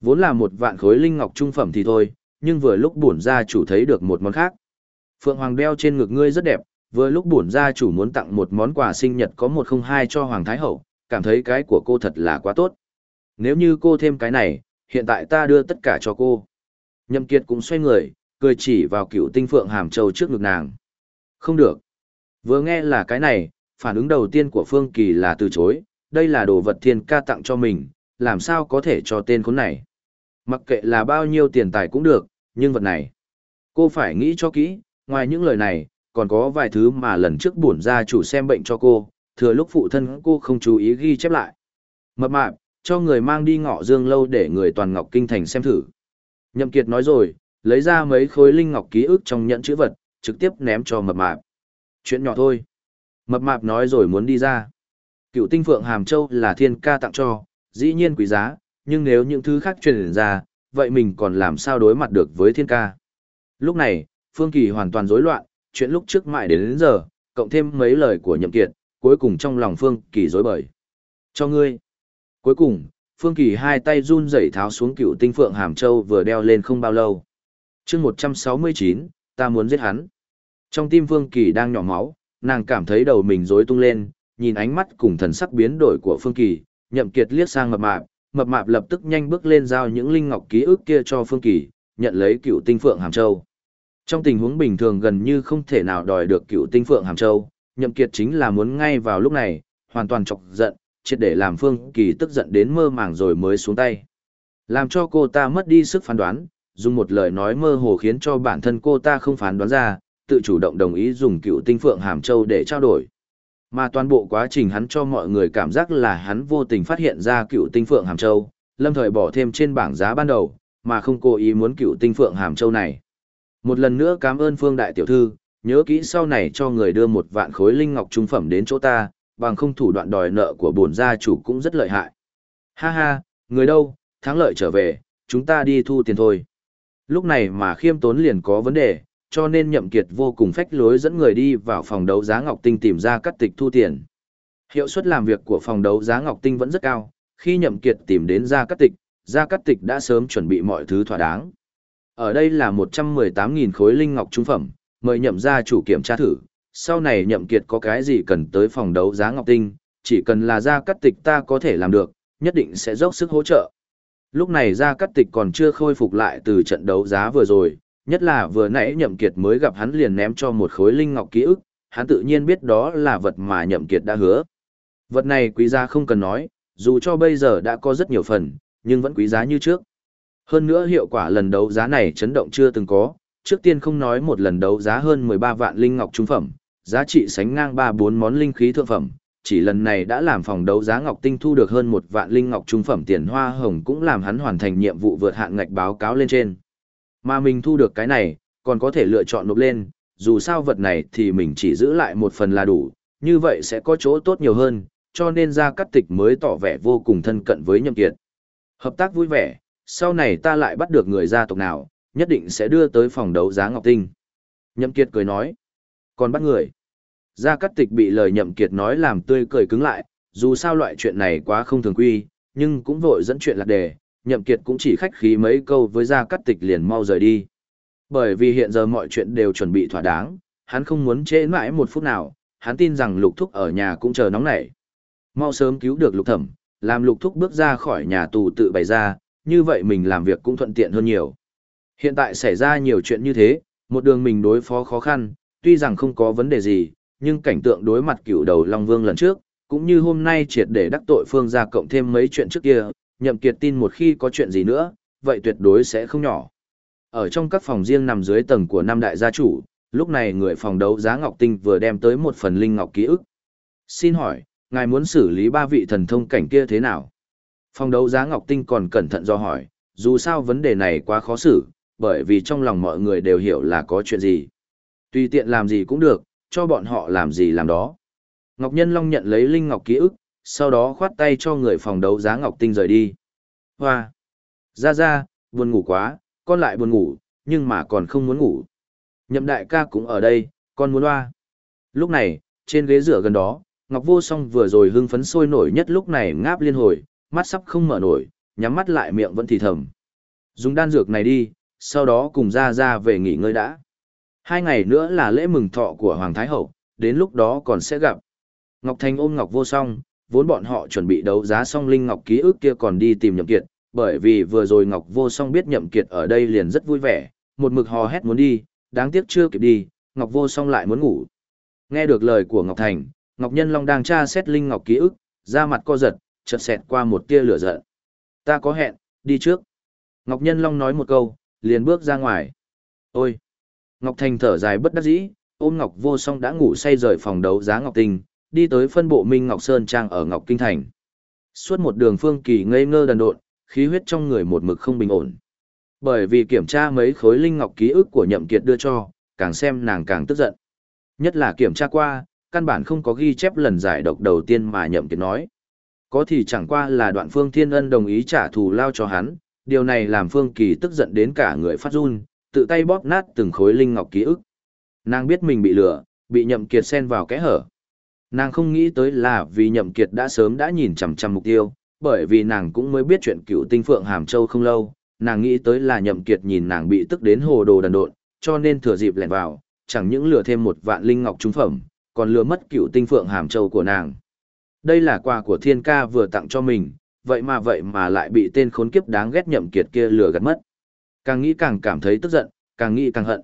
Vốn là một vạn khối linh ngọc trung phẩm thì thôi, nhưng vừa lúc bổn gia chủ thấy được một món khác. Phượng Hoàng đeo trên ngực ngươi rất đẹp, vừa lúc bổn gia chủ muốn tặng một món quà sinh nhật có một không hai cho Hoàng Thái Hậu, cảm thấy cái của cô thật là quá tốt. Nếu như cô thêm cái này, hiện tại ta đưa tất cả cho cô. Nhậm Kiệt cũng xoay người, cười chỉ vào cựu tinh Phượng Hàm Châu trước ngực nàng. Không được. Vừa nghe là cái này, phản ứng đầu tiên của Phương Kỳ là từ chối, đây là đồ vật thiên ca tặng cho mình, làm sao có thể cho tên khốn này. Mặc kệ là bao nhiêu tiền tài cũng được, nhưng vật này, cô phải nghĩ cho kỹ, ngoài những lời này, còn có vài thứ mà lần trước bổn gia chủ xem bệnh cho cô, thừa lúc phụ thân cô không chú ý ghi chép lại. Mập mạp, cho người mang đi ngọ dương lâu để người toàn ngọc kinh thành xem thử. Nhậm Kiệt nói rồi, lấy ra mấy khối linh ngọc ký ức trong nhẫn chữ vật, trực tiếp ném cho mập mạp. Chuyện nhỏ thôi. Mập mạp nói rồi muốn đi ra. Cựu tinh phượng Hàm Châu là thiên ca tặng cho, dĩ nhiên quý giá, nhưng nếu những thứ khác truyền ra, vậy mình còn làm sao đối mặt được với thiên ca. Lúc này, Phương Kỳ hoàn toàn rối loạn, chuyện lúc trước mãi đến, đến giờ, cộng thêm mấy lời của Nhậm Kiệt, cuối cùng trong lòng Phương Kỳ rối bời. Cho ngươi. Cuối cùng, Phương Kỳ hai tay run rẩy tháo xuống cựu tinh phượng Hàm Châu vừa đeo lên không bao lâu chương 169, ta muốn giết hắn. Trong tim Phương Kỳ đang nhỏ máu, nàng cảm thấy đầu mình rối tung lên, nhìn ánh mắt cùng thần sắc biến đổi của Phương Kỳ, nhậm kiệt liếc sang mập mạp, mập mạp lập tức nhanh bước lên giao những linh ngọc ký ức kia cho Phương Kỳ, nhận lấy cựu tinh phượng Hàm Châu. Trong tình huống bình thường gần như không thể nào đòi được cựu tinh phượng Hàm Châu, nhậm kiệt chính là muốn ngay vào lúc này, hoàn toàn chọc giận, triệt để làm Phương Kỳ tức giận đến mơ màng rồi mới xuống tay. Làm cho cô ta mất đi sức phán đoán, dùng một lời nói mơ hồ khiến cho bản thân cô ta không phán đoán ra, tự chủ động đồng ý dùng cựu tinh phượng hàm châu để trao đổi. Mà toàn bộ quá trình hắn cho mọi người cảm giác là hắn vô tình phát hiện ra cựu tinh phượng hàm châu, lâm thời bỏ thêm trên bảng giá ban đầu, mà không cố ý muốn cựu tinh phượng hàm châu này. Một lần nữa cảm ơn Phương Đại Tiểu Thư, nhớ kỹ sau này cho người đưa một vạn khối linh ngọc trung phẩm đến chỗ ta, bằng không thủ đoạn đòi nợ của bổn gia chủ cũng rất lợi hại. Ha ha, người đâu, thắng lợi trở về, chúng ta đi thu tiền thôi. Lúc này mà khiêm tốn liền có vấn đề, cho nên nhậm kiệt vô cùng phách lối dẫn người đi vào phòng đấu giá Ngọc Tinh tìm ra cắt tịch thu tiền. Hiệu suất làm việc của phòng đấu giá Ngọc Tinh vẫn rất cao, khi nhậm kiệt tìm đến ra cắt tịch, ra cắt tịch đã sớm chuẩn bị mọi thứ thỏa đáng. Ở đây là 118.000 khối linh ngọc trung phẩm, mời nhậm gia chủ kiểm tra thử, sau này nhậm kiệt có cái gì cần tới phòng đấu giá Ngọc Tinh, chỉ cần là ra cắt tịch ta có thể làm được, nhất định sẽ dốc sức hỗ trợ. Lúc này ra cắt tịch còn chưa khôi phục lại từ trận đấu giá vừa rồi, nhất là vừa nãy nhậm kiệt mới gặp hắn liền ném cho một khối linh ngọc ký ức, hắn tự nhiên biết đó là vật mà nhậm kiệt đã hứa. Vật này quý giá không cần nói, dù cho bây giờ đã có rất nhiều phần, nhưng vẫn quý giá như trước. Hơn nữa hiệu quả lần đấu giá này chấn động chưa từng có, trước tiên không nói một lần đấu giá hơn 13 vạn linh ngọc trung phẩm, giá trị sánh ngang 3-4 món linh khí thượng phẩm, chỉ lần này đã làm phòng đấu giá ngọc tinh thu được hơn một vạn linh ngọc trung phẩm tiền hoa hồng cũng làm hắn hoàn thành nhiệm vụ vượt hạn ngạch báo cáo lên trên. Mà mình thu được cái này, còn có thể lựa chọn nộp lên, dù sao vật này thì mình chỉ giữ lại một phần là đủ, như vậy sẽ có chỗ tốt nhiều hơn, cho nên ra cắt tịch mới tỏ vẻ vô cùng thân cận với nhậm kiệt. Hợp tác vui vẻ, sau này ta lại bắt được người gia tộc nào, nhất định sẽ đưa tới phòng đấu giá Ngọc Tinh. Nhậm kiệt cười nói, còn bắt người. Gia Cát Tịch bị lời Nhậm Kiệt nói làm tươi cười cứng lại, dù sao loại chuyện này quá không thường quy, nhưng cũng vội dẫn chuyện lạc đề, Nhậm Kiệt cũng chỉ khách khí mấy câu với Gia Cát Tịch liền mau rời đi. Bởi vì hiện giờ mọi chuyện đều chuẩn bị thỏa đáng, hắn không muốn trễ mãi một phút nào, hắn tin rằng Lục Thúc ở nhà cũng chờ nóng nảy. Mau sớm cứu được Lục Thẩm, làm Lục Thúc bước ra khỏi nhà tù tự bày ra, như vậy mình làm việc cũng thuận tiện hơn nhiều. Hiện tại xảy ra nhiều chuyện như thế, một đường mình đối phó khó khăn, tuy rằng không có vấn đề gì, nhưng cảnh tượng đối mặt cựu đầu Long Vương lần trước, cũng như hôm nay triệt để đắc tội phương ra cộng thêm mấy chuyện trước kia, nhậm kiệt tin một khi có chuyện gì nữa, vậy tuyệt đối sẽ không nhỏ. Ở trong các phòng riêng nằm dưới tầng của năm đại gia chủ, lúc này người phòng đấu giá Ngọc Tinh vừa đem tới một phần linh ngọc ký ức. Xin hỏi, ngài muốn xử lý ba vị thần thông cảnh kia thế nào? Phòng đấu giá Ngọc Tinh còn cẩn thận do hỏi, dù sao vấn đề này quá khó xử, bởi vì trong lòng mọi người đều hiểu là có chuyện gì. Tùy tiện làm gì cũng được, cho bọn họ làm gì làm đó. Ngọc Nhân Long nhận lấy Linh Ngọc ký ức, sau đó khoát tay cho người phòng đấu giá Ngọc Tinh rời đi. Hoa! Ra ra, buồn ngủ quá, con lại buồn ngủ, nhưng mà còn không muốn ngủ. Nhậm đại ca cũng ở đây, con muốn hoa. Lúc này, trên ghế rửa gần đó, Ngọc Vô Song vừa rồi hưng phấn sôi nổi nhất lúc này ngáp liên hồi, mắt sắp không mở nổi, nhắm mắt lại miệng vẫn thì thầm. Dùng đan dược này đi, sau đó cùng ra ra về nghỉ ngơi đã. Hai ngày nữa là lễ mừng thọ của Hoàng Thái Hậu, đến lúc đó còn sẽ gặp. Ngọc Thành ôm Ngọc Vô Song, vốn bọn họ chuẩn bị đấu giá Song Linh Ngọc ký ức kia còn đi tìm Nhậm Kiệt, bởi vì vừa rồi Ngọc Vô Song biết Nhậm Kiệt ở đây liền rất vui vẻ, một mực hò hét muốn đi, đáng tiếc chưa kịp đi, Ngọc Vô Song lại muốn ngủ. Nghe được lời của Ngọc Thành, Ngọc Nhân Long đang tra xét Linh Ngọc ký ức, da mặt co giật, chợt xẹt qua một tia lửa giận. Ta có hẹn, đi trước. Ngọc Nhân Long nói một câu, liền bước ra ngoài. Ôi! Ngọc Thành thở dài bất đắc dĩ, ôm Ngọc Vô Song đã ngủ say rời phòng đấu giá Ngọc Tinh, đi tới phân bộ Minh Ngọc Sơn Trang ở Ngọc Kinh Thành. Suốt một đường phương kỳ ngây ngơ đần độn, khí huyết trong người một mực không bình ổn. Bởi vì kiểm tra mấy khối linh ngọc ký ức của Nhậm Kiệt đưa cho, càng xem nàng càng tức giận. Nhất là kiểm tra qua, căn bản không có ghi chép lần giải độc đầu tiên mà Nhậm Kiệt nói. Có thì chẳng qua là đoạn Phương Thiên Ân đồng ý trả thù lao cho hắn, điều này làm Phương Kỳ tức giận đến cả người phát run, tự tay bóp nát từng khối linh ngọc ký ức. Nàng biết mình bị lừa, bị Nhậm Kiệt xen vào kẽ hở. Nàng không nghĩ tới là vì Nhậm Kiệt đã sớm đã nhìn chằm chằm mục tiêu, bởi vì nàng cũng mới biết chuyện cựu tinh phượng Hàm Châu không lâu, nàng nghĩ tới là Nhậm Kiệt nhìn nàng bị tức đến hồ đồ đần độn, cho nên thừa dịp lẻn vào, chẳng những lừa thêm một vạn linh ngọc trung phẩm, còn lừa mất cựu tinh phượng Hàm Châu của nàng. Đây là quà của thiên ca vừa tặng cho mình, vậy mà vậy mà lại bị tên khốn kiếp đáng ghét Nhậm Kiệt kia lừa gạt mất. Càng nghĩ càng cảm thấy tức giận, càng nghĩ càng hận.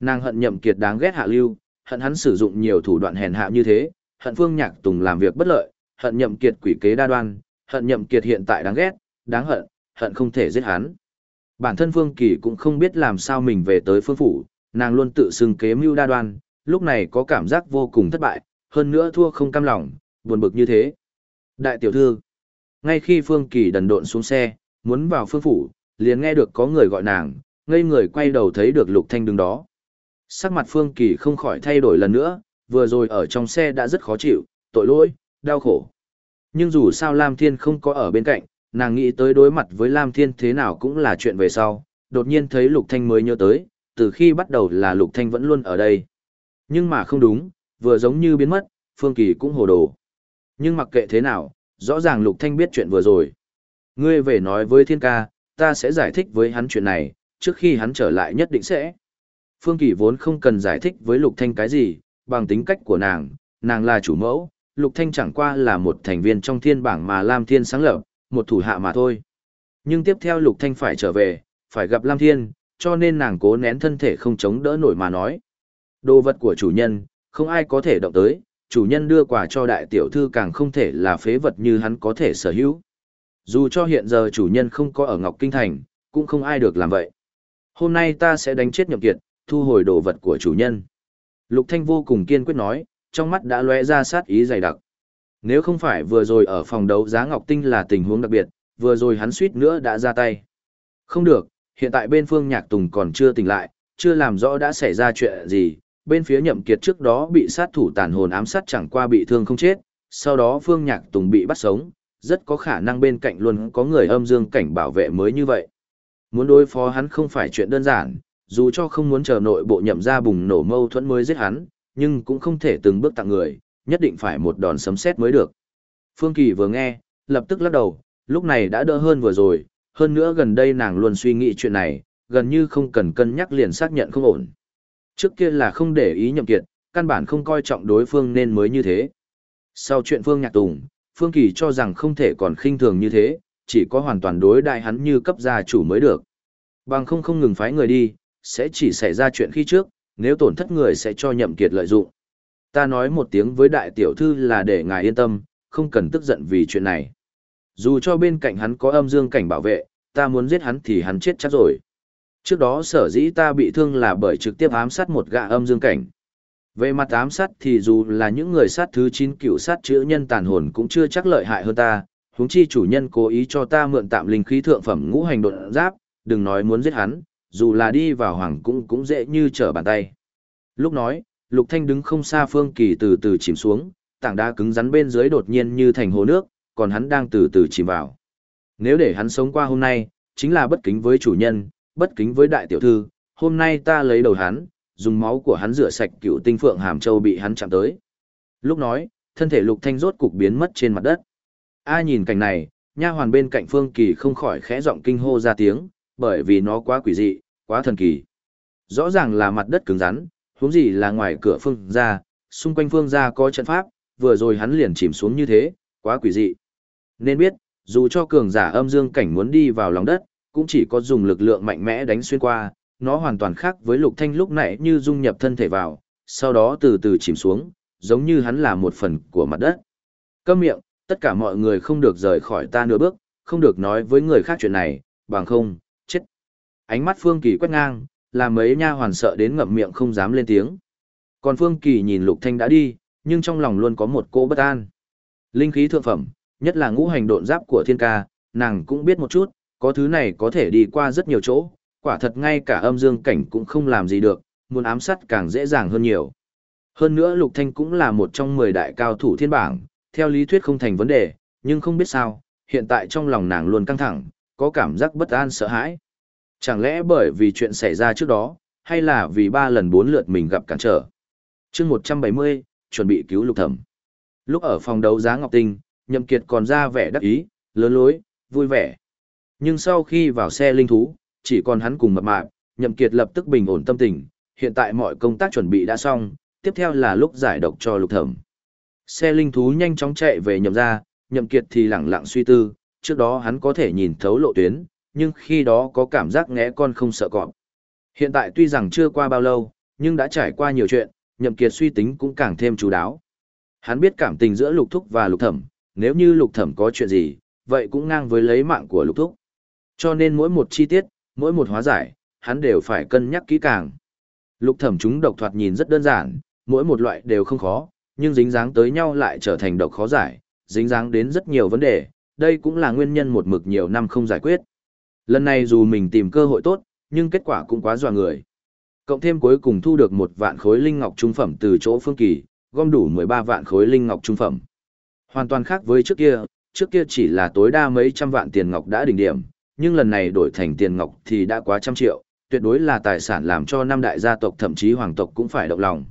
Nàng hận Nhậm Kiệt đáng ghét hạ lưu, hận hắn sử dụng nhiều thủ đoạn hèn hạ như thế, hận Phương Nhạc Tùng làm việc bất lợi, hận Nhậm Kiệt quỷ kế đa đoan, hận Nhậm Kiệt hiện tại đáng ghét, đáng hận, hận không thể giết hắn. Bản thân Phương Kỳ cũng không biết làm sao mình về tới phương phủ, nàng luôn tự xưng kế mưu đa đoan, lúc này có cảm giác vô cùng thất bại, hơn nữa thua không cam lòng, buồn bực như thế. Đại tiểu thư, ngay khi Phương Kỳ đần độn xuống xe, muốn vào phương phủ, liền nghe được có người gọi nàng, ngây người quay đầu thấy được Lục Thanh đứng đó. Sắc mặt Phương Kỳ không khỏi thay đổi lần nữa, vừa rồi ở trong xe đã rất khó chịu, tội lỗi, đau khổ. Nhưng dù sao Lam Thiên không có ở bên cạnh, nàng nghĩ tới đối mặt với Lam Thiên thế nào cũng là chuyện về sau, đột nhiên thấy Lục Thanh mới nhớ tới, từ khi bắt đầu là Lục Thanh vẫn luôn ở đây. Nhưng mà không đúng, vừa giống như biến mất, Phương Kỳ cũng hồ đồ. Nhưng mặc kệ thế nào, rõ ràng Lục Thanh biết chuyện vừa rồi. Ngươi về nói với Thiên ca, ta sẽ giải thích với hắn chuyện này, trước khi hắn trở lại nhất định sẽ. Phương Kỳ vốn không cần giải thích với Lục Thanh cái gì, bằng tính cách của nàng, nàng là chủ mẫu, Lục Thanh chẳng qua là một thành viên trong thiên bảng mà Lam Thiên sáng lập, một thủ hạ mà thôi. Nhưng tiếp theo Lục Thanh phải trở về, phải gặp Lam Thiên, cho nên nàng cố nén thân thể không chống đỡ nổi mà nói. Đồ vật của chủ nhân, không ai có thể động tới, chủ nhân đưa quà cho đại tiểu thư càng không thể là phế vật như hắn có thể sở hữu. Dù cho hiện giờ chủ nhân không có ở Ngọc Kinh Thành, cũng không ai được làm vậy. Hôm nay ta sẽ đánh chết nhậm kiệt, thu hồi đồ vật của chủ nhân. Lục Thanh vô cùng kiên quyết nói, trong mắt đã lóe ra sát ý dày đặc. Nếu không phải vừa rồi ở phòng đấu giá Ngọc Tinh là tình huống đặc biệt, vừa rồi hắn suýt nữa đã ra tay. Không được, hiện tại bên phương Nhạc Tùng còn chưa tỉnh lại, chưa làm rõ đã xảy ra chuyện gì, bên phía Nhậm Kiệt trước đó bị sát thủ tàn hồn ám sát chẳng qua bị thương không chết, sau đó phương Nhạc Tùng bị bắt sống, rất có khả năng bên cạnh luôn có người âm dương cảnh bảo vệ mới như vậy. Muốn đối phó hắn không phải chuyện đơn giản, dù cho không muốn chờ nội bộ nhậm ra bùng nổ mâu thuẫn mới giết hắn, nhưng cũng không thể từng bước tặng người, nhất định phải một đòn sấm sét mới được. Phương Kỳ vừa nghe, lập tức lắc đầu, lúc này đã đỡ hơn vừa rồi, hơn nữa gần đây nàng luôn suy nghĩ chuyện này, gần như không cần cân nhắc liền xác nhận không ổn. Trước kia là không để ý nhậm kiệt, căn bản không coi trọng đối phương nên mới như thế. Sau chuyện Phương Nhạc Tùng, Phương Kỳ cho rằng không thể còn khinh thường như thế, chỉ có hoàn toàn đối đại hắn như cấp gia chủ mới được. Bằng không không ngừng phái người đi, sẽ chỉ xảy ra chuyện khi trước, nếu tổn thất người sẽ cho nhậm kiệt lợi dụng. Ta nói một tiếng với đại tiểu thư là để ngài yên tâm, không cần tức giận vì chuyện này. Dù cho bên cạnh hắn có âm dương cảnh bảo vệ, ta muốn giết hắn thì hắn chết chắc rồi. Trước đó sở dĩ ta bị thương là bởi trực tiếp ám sát một gã âm dương cảnh. Về mặt ám sát thì dù là những người sát thứ 9 cựu sát chữ nhân tàn hồn cũng chưa chắc lợi hại hơn ta, huống chi chủ nhân cố ý cho ta mượn tạm linh khí thượng phẩm ngũ hành đột giáp, đừng nói muốn giết hắn, dù là đi vào hoàng cũng cũng dễ như trở bàn tay. Lúc nói, Lục Thanh đứng không xa Phương Kỳ từ từ chìm xuống, tảng đá cứng rắn bên dưới đột nhiên như thành hồ nước, còn hắn đang từ từ chìm vào. Nếu để hắn sống qua hôm nay, chính là bất kính với chủ nhân, bất kính với đại tiểu thư, hôm nay ta lấy đầu hắn, dùng máu của hắn rửa sạch cựu tinh phượng hàm châu bị hắn chạm tới. Lúc nói, thân thể Lục Thanh rốt cục biến mất trên mặt đất. A nhìn cảnh này, nha hoàn bên cạnh Phương Kỳ không khỏi khẽ giọng kinh hô ra tiếng, bởi vì nó quá quỷ dị, quá thần kỳ. Rõ ràng là mặt đất cứng rắn, huống gì là ngoài cửa phương ra, xung quanh phương ra có trận pháp, vừa rồi hắn liền chìm xuống như thế, quá quỷ dị. Nên biết, dù cho cường giả âm dương cảnh muốn đi vào lòng đất, cũng chỉ có dùng lực lượng mạnh mẽ đánh xuyên qua, nó hoàn toàn khác với lục thanh lúc nãy như dung nhập thân thể vào, sau đó từ từ chìm xuống, giống như hắn là một phần của mặt đất. Câm miệng, tất cả mọi người không được rời khỏi ta nửa bước, không được nói với người khác chuyện này, bằng không, chết. Ánh mắt Phương Kỳ quét ngang, làm mấy nha hoàn sợ đến ngậm miệng không dám lên tiếng. Còn Phương Kỳ nhìn Lục Thanh đã đi, nhưng trong lòng luôn có một cô bất an. Linh khí thượng phẩm, nhất là ngũ hành độn giáp của thiên ca, nàng cũng biết một chút, có thứ này có thể đi qua rất nhiều chỗ, quả thật ngay cả âm dương cảnh cũng không làm gì được, muốn ám sát càng dễ dàng hơn nhiều. Hơn nữa Lục Thanh cũng là một trong 10 đại cao thủ thiên bảng, theo lý thuyết không thành vấn đề, nhưng không biết sao, hiện tại trong lòng nàng luôn căng thẳng, có cảm giác bất an sợ hãi. Chẳng lẽ bởi vì chuyện xảy ra trước đó, hay là vì ba lần bốn lượt mình gặp cản trở. chương 170, chuẩn bị cứu lục thẩm. Lúc ở phòng đấu giá Ngọc Tinh, Nhậm Kiệt còn ra vẻ đắc ý, lớn lối, vui vẻ. Nhưng sau khi vào xe linh thú, chỉ còn hắn cùng mập mạp, Nhậm Kiệt lập tức bình ổn tâm tình, hiện tại mọi công tác chuẩn bị đã xong, tiếp theo là lúc giải độc cho lục thẩm. Xe linh thú nhanh chóng chạy về nhậm ra, Nhậm Kiệt thì lặng lặng suy tư, trước đó hắn có thể nhìn thấu lộ tuyến, nhưng khi đó có cảm giác ngẽ con không sợ cọp. Hiện tại tuy rằng chưa qua bao lâu, nhưng đã trải qua nhiều chuyện, Nhậm Kiệt suy tính cũng càng thêm chú đáo. Hắn biết cảm tình giữa Lục Thúc và Lục Thẩm, nếu như Lục Thẩm có chuyện gì, vậy cũng ngang với lấy mạng của Lục Thúc. Cho nên mỗi một chi tiết, mỗi một hóa giải, hắn đều phải cân nhắc kỹ càng. Lục Thẩm chúng độc thoạt nhìn rất đơn giản, mỗi một loại đều không khó, nhưng dính dáng tới nhau lại trở thành độc khó giải, dính dáng đến rất nhiều vấn đề, đây cũng là nguyên nhân một mực nhiều năm không giải quyết. Lần này dù mình tìm cơ hội tốt, nhưng kết quả cũng quá dọa người. Cộng thêm cuối cùng thu được một vạn khối linh ngọc trung phẩm từ chỗ phương kỳ, gom đủ 13 vạn khối linh ngọc trung phẩm. Hoàn toàn khác với trước kia, trước kia chỉ là tối đa mấy trăm vạn tiền ngọc đã đỉnh điểm, nhưng lần này đổi thành tiền ngọc thì đã quá trăm triệu, tuyệt đối là tài sản làm cho năm đại gia tộc thậm chí hoàng tộc cũng phải động lòng.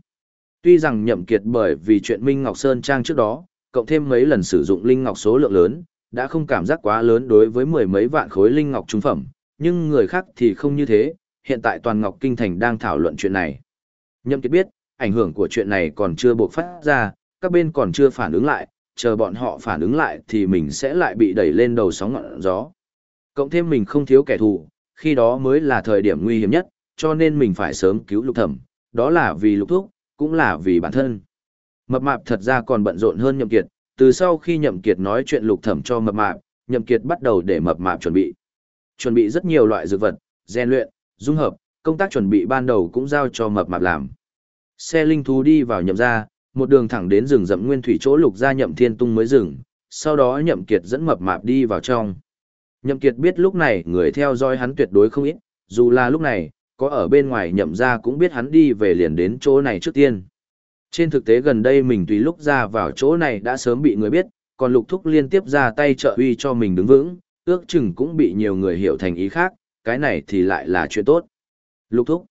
Tuy rằng nhậm kiệt bởi vì chuyện Minh Ngọc Sơn Trang trước đó, cộng thêm mấy lần sử dụng linh ngọc số lượng lớn, đã không cảm giác quá lớn đối với mười mấy vạn khối linh ngọc trung phẩm, nhưng người khác thì không như thế, hiện tại toàn Ngọc Kinh Thành đang thảo luận chuyện này. Nhậm Kiệt biết, ảnh hưởng của chuyện này còn chưa bộc phát ra, các bên còn chưa phản ứng lại, chờ bọn họ phản ứng lại thì mình sẽ lại bị đẩy lên đầu sóng ngọn gió. Cộng thêm mình không thiếu kẻ thù, khi đó mới là thời điểm nguy hiểm nhất, cho nên mình phải sớm cứu lục thẩm, đó là vì lục thúc, cũng là vì bản thân. Mập mạp thật ra còn bận rộn hơn nhậm kiệt, từ sau khi nhậm kiệt nói chuyện lục thẩm cho mập mạp, nhậm kiệt bắt đầu để mập mạp chuẩn bị. Chuẩn bị rất nhiều loại dược vật, rèn luyện, dung hợp, công tác chuẩn bị ban đầu cũng giao cho mập mạp làm. Xe linh thú đi vào nhậm gia, một đường thẳng đến rừng rậm nguyên thủy chỗ lục gia nhậm thiên tung mới dừng, sau đó nhậm kiệt dẫn mập mạp đi vào trong. Nhậm kiệt biết lúc này người theo dõi hắn tuyệt đối không ít, dù là lúc này, có ở bên ngoài nhậm ra cũng biết hắn đi về liền đến chỗ này trước tiên. Trên thực tế gần đây mình tùy lúc ra vào chỗ này đã sớm bị người biết, còn lục thúc liên tiếp ra tay trợ uy cho mình đứng vững, ước chừng cũng bị nhiều người hiểu thành ý khác, cái này thì lại là chuyện tốt. Lục thúc.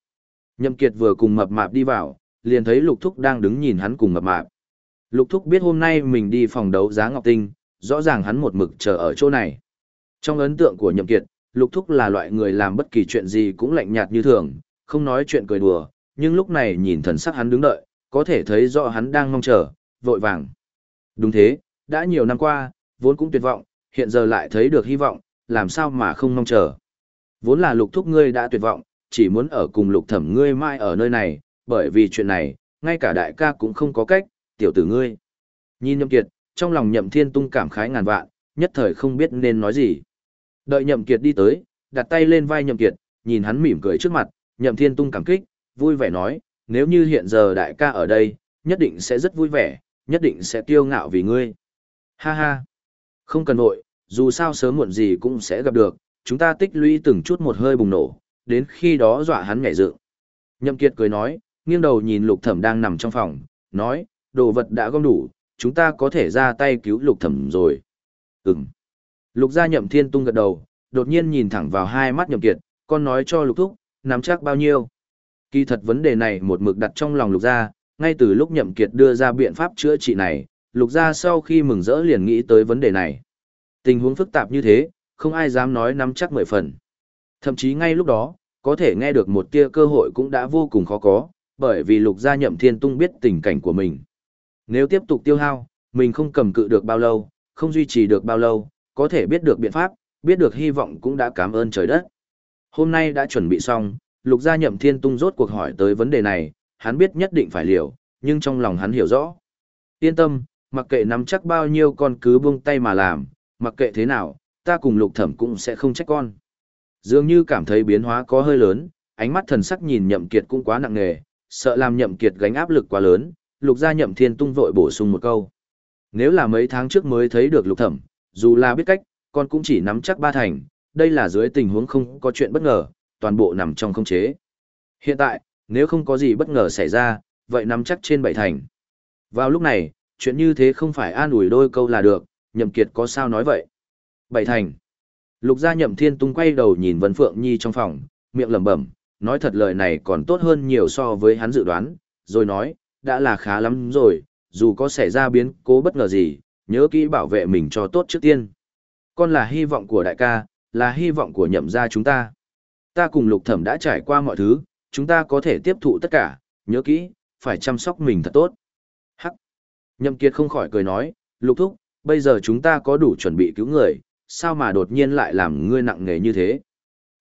Nhậm Kiệt vừa cùng mập mạp đi vào, liền thấy lục thúc đang đứng nhìn hắn cùng mập mạp. Lục thúc biết hôm nay mình đi phòng đấu giá Ngọc Tinh, rõ ràng hắn một mực chờ ở chỗ này. Trong ấn tượng của Nhậm Kiệt, lục thúc là loại người làm bất kỳ chuyện gì cũng lạnh nhạt như thường, không nói chuyện cười đùa, nhưng lúc này nhìn thần sắc hắn đứng đợi, có thể thấy rõ hắn đang mong chờ, vội vàng. Đúng thế, đã nhiều năm qua, vốn cũng tuyệt vọng, hiện giờ lại thấy được hy vọng, làm sao mà không mong chờ. Vốn là lục thúc ngươi đã tuyệt vọng, chỉ muốn ở cùng lục thẩm ngươi mai ở nơi này, bởi vì chuyện này, ngay cả đại ca cũng không có cách, tiểu tử ngươi. Nhìn nhậm kiệt, trong lòng nhậm thiên tung cảm khái ngàn vạn, nhất thời không biết nên nói gì. Đợi nhậm kiệt đi tới, đặt tay lên vai nhậm kiệt, nhìn hắn mỉm cười trước mặt, nhậm thiên tung cảm kích, vui vẻ nói, nếu như hiện giờ đại ca ở đây, nhất định sẽ rất vui vẻ, nhất định sẽ kiêu ngạo vì ngươi. Ha ha, không cần nội, dù sao sớm muộn gì cũng sẽ gặp được, chúng ta tích lũy từng chút một hơi bùng nổ, đến khi đó dọa hắn nhảy dựng. Nhậm Kiệt cười nói, nghiêng đầu nhìn lục thẩm đang nằm trong phòng, nói, đồ vật đã gom đủ, chúng ta có thể ra tay cứu lục thẩm rồi. Ừm. Lục gia nhậm thiên tung gật đầu, đột nhiên nhìn thẳng vào hai mắt nhậm kiệt, con nói cho lục thúc, nắm chắc bao nhiêu. Kỳ thật vấn đề này một mực đặt trong lòng lục gia, ngay từ lúc nhậm kiệt đưa ra biện pháp chữa trị này, lục gia sau khi mừng rỡ liền nghĩ tới vấn đề này. Tình huống phức tạp như thế, không ai dám nói nắm chắc mười phần. Thậm chí ngay lúc đó, có thể nghe được một tia cơ hội cũng đã vô cùng khó có, bởi vì lục gia nhậm thiên tung biết tình cảnh của mình. Nếu tiếp tục tiêu hao, mình không cầm cự được bao lâu, không duy trì được bao lâu, có thể biết được biện pháp, biết được hy vọng cũng đã cảm ơn trời đất. Hôm nay đã chuẩn bị xong, lục gia nhậm thiên tung rốt cuộc hỏi tới vấn đề này, hắn biết nhất định phải liều, nhưng trong lòng hắn hiểu rõ. Yên tâm, mặc kệ nắm chắc bao nhiêu con cứ buông tay mà làm, mặc kệ thế nào, ta cùng lục thẩm cũng sẽ không trách con. Dường như cảm thấy biến hóa có hơi lớn, ánh mắt thần sắc nhìn nhậm kiệt cũng quá nặng nề, sợ làm nhậm kiệt gánh áp lực quá lớn, lục gia nhậm thiên tung vội bổ sung một câu. Nếu là mấy tháng trước mới thấy được lục thẩm, dù là biết cách, con cũng chỉ nắm chắc ba thành, đây là dưới tình huống không có chuyện bất ngờ, toàn bộ nằm trong không chế. Hiện tại, nếu không có gì bất ngờ xảy ra, vậy nắm chắc trên bảy thành. Vào lúc này, chuyện như thế không phải an ủi đôi câu là được, nhậm kiệt có sao nói vậy. Bảy thành. Lục gia nhậm thiên tung quay đầu nhìn Vân Phượng Nhi trong phòng, miệng lẩm bẩm, nói thật lời này còn tốt hơn nhiều so với hắn dự đoán, rồi nói, đã là khá lắm rồi, dù có xảy ra biến cố bất ngờ gì, nhớ kỹ bảo vệ mình cho tốt trước tiên. Con là hy vọng của đại ca, là hy vọng của nhậm gia chúng ta. Ta cùng lục thẩm đã trải qua mọi thứ, chúng ta có thể tiếp thụ tất cả, nhớ kỹ, phải chăm sóc mình thật tốt. Hắc. Nhậm kiệt không khỏi cười nói, lục thúc, bây giờ chúng ta có đủ chuẩn bị cứu người, sao mà đột nhiên lại làm ngươi nặng nghề như thế?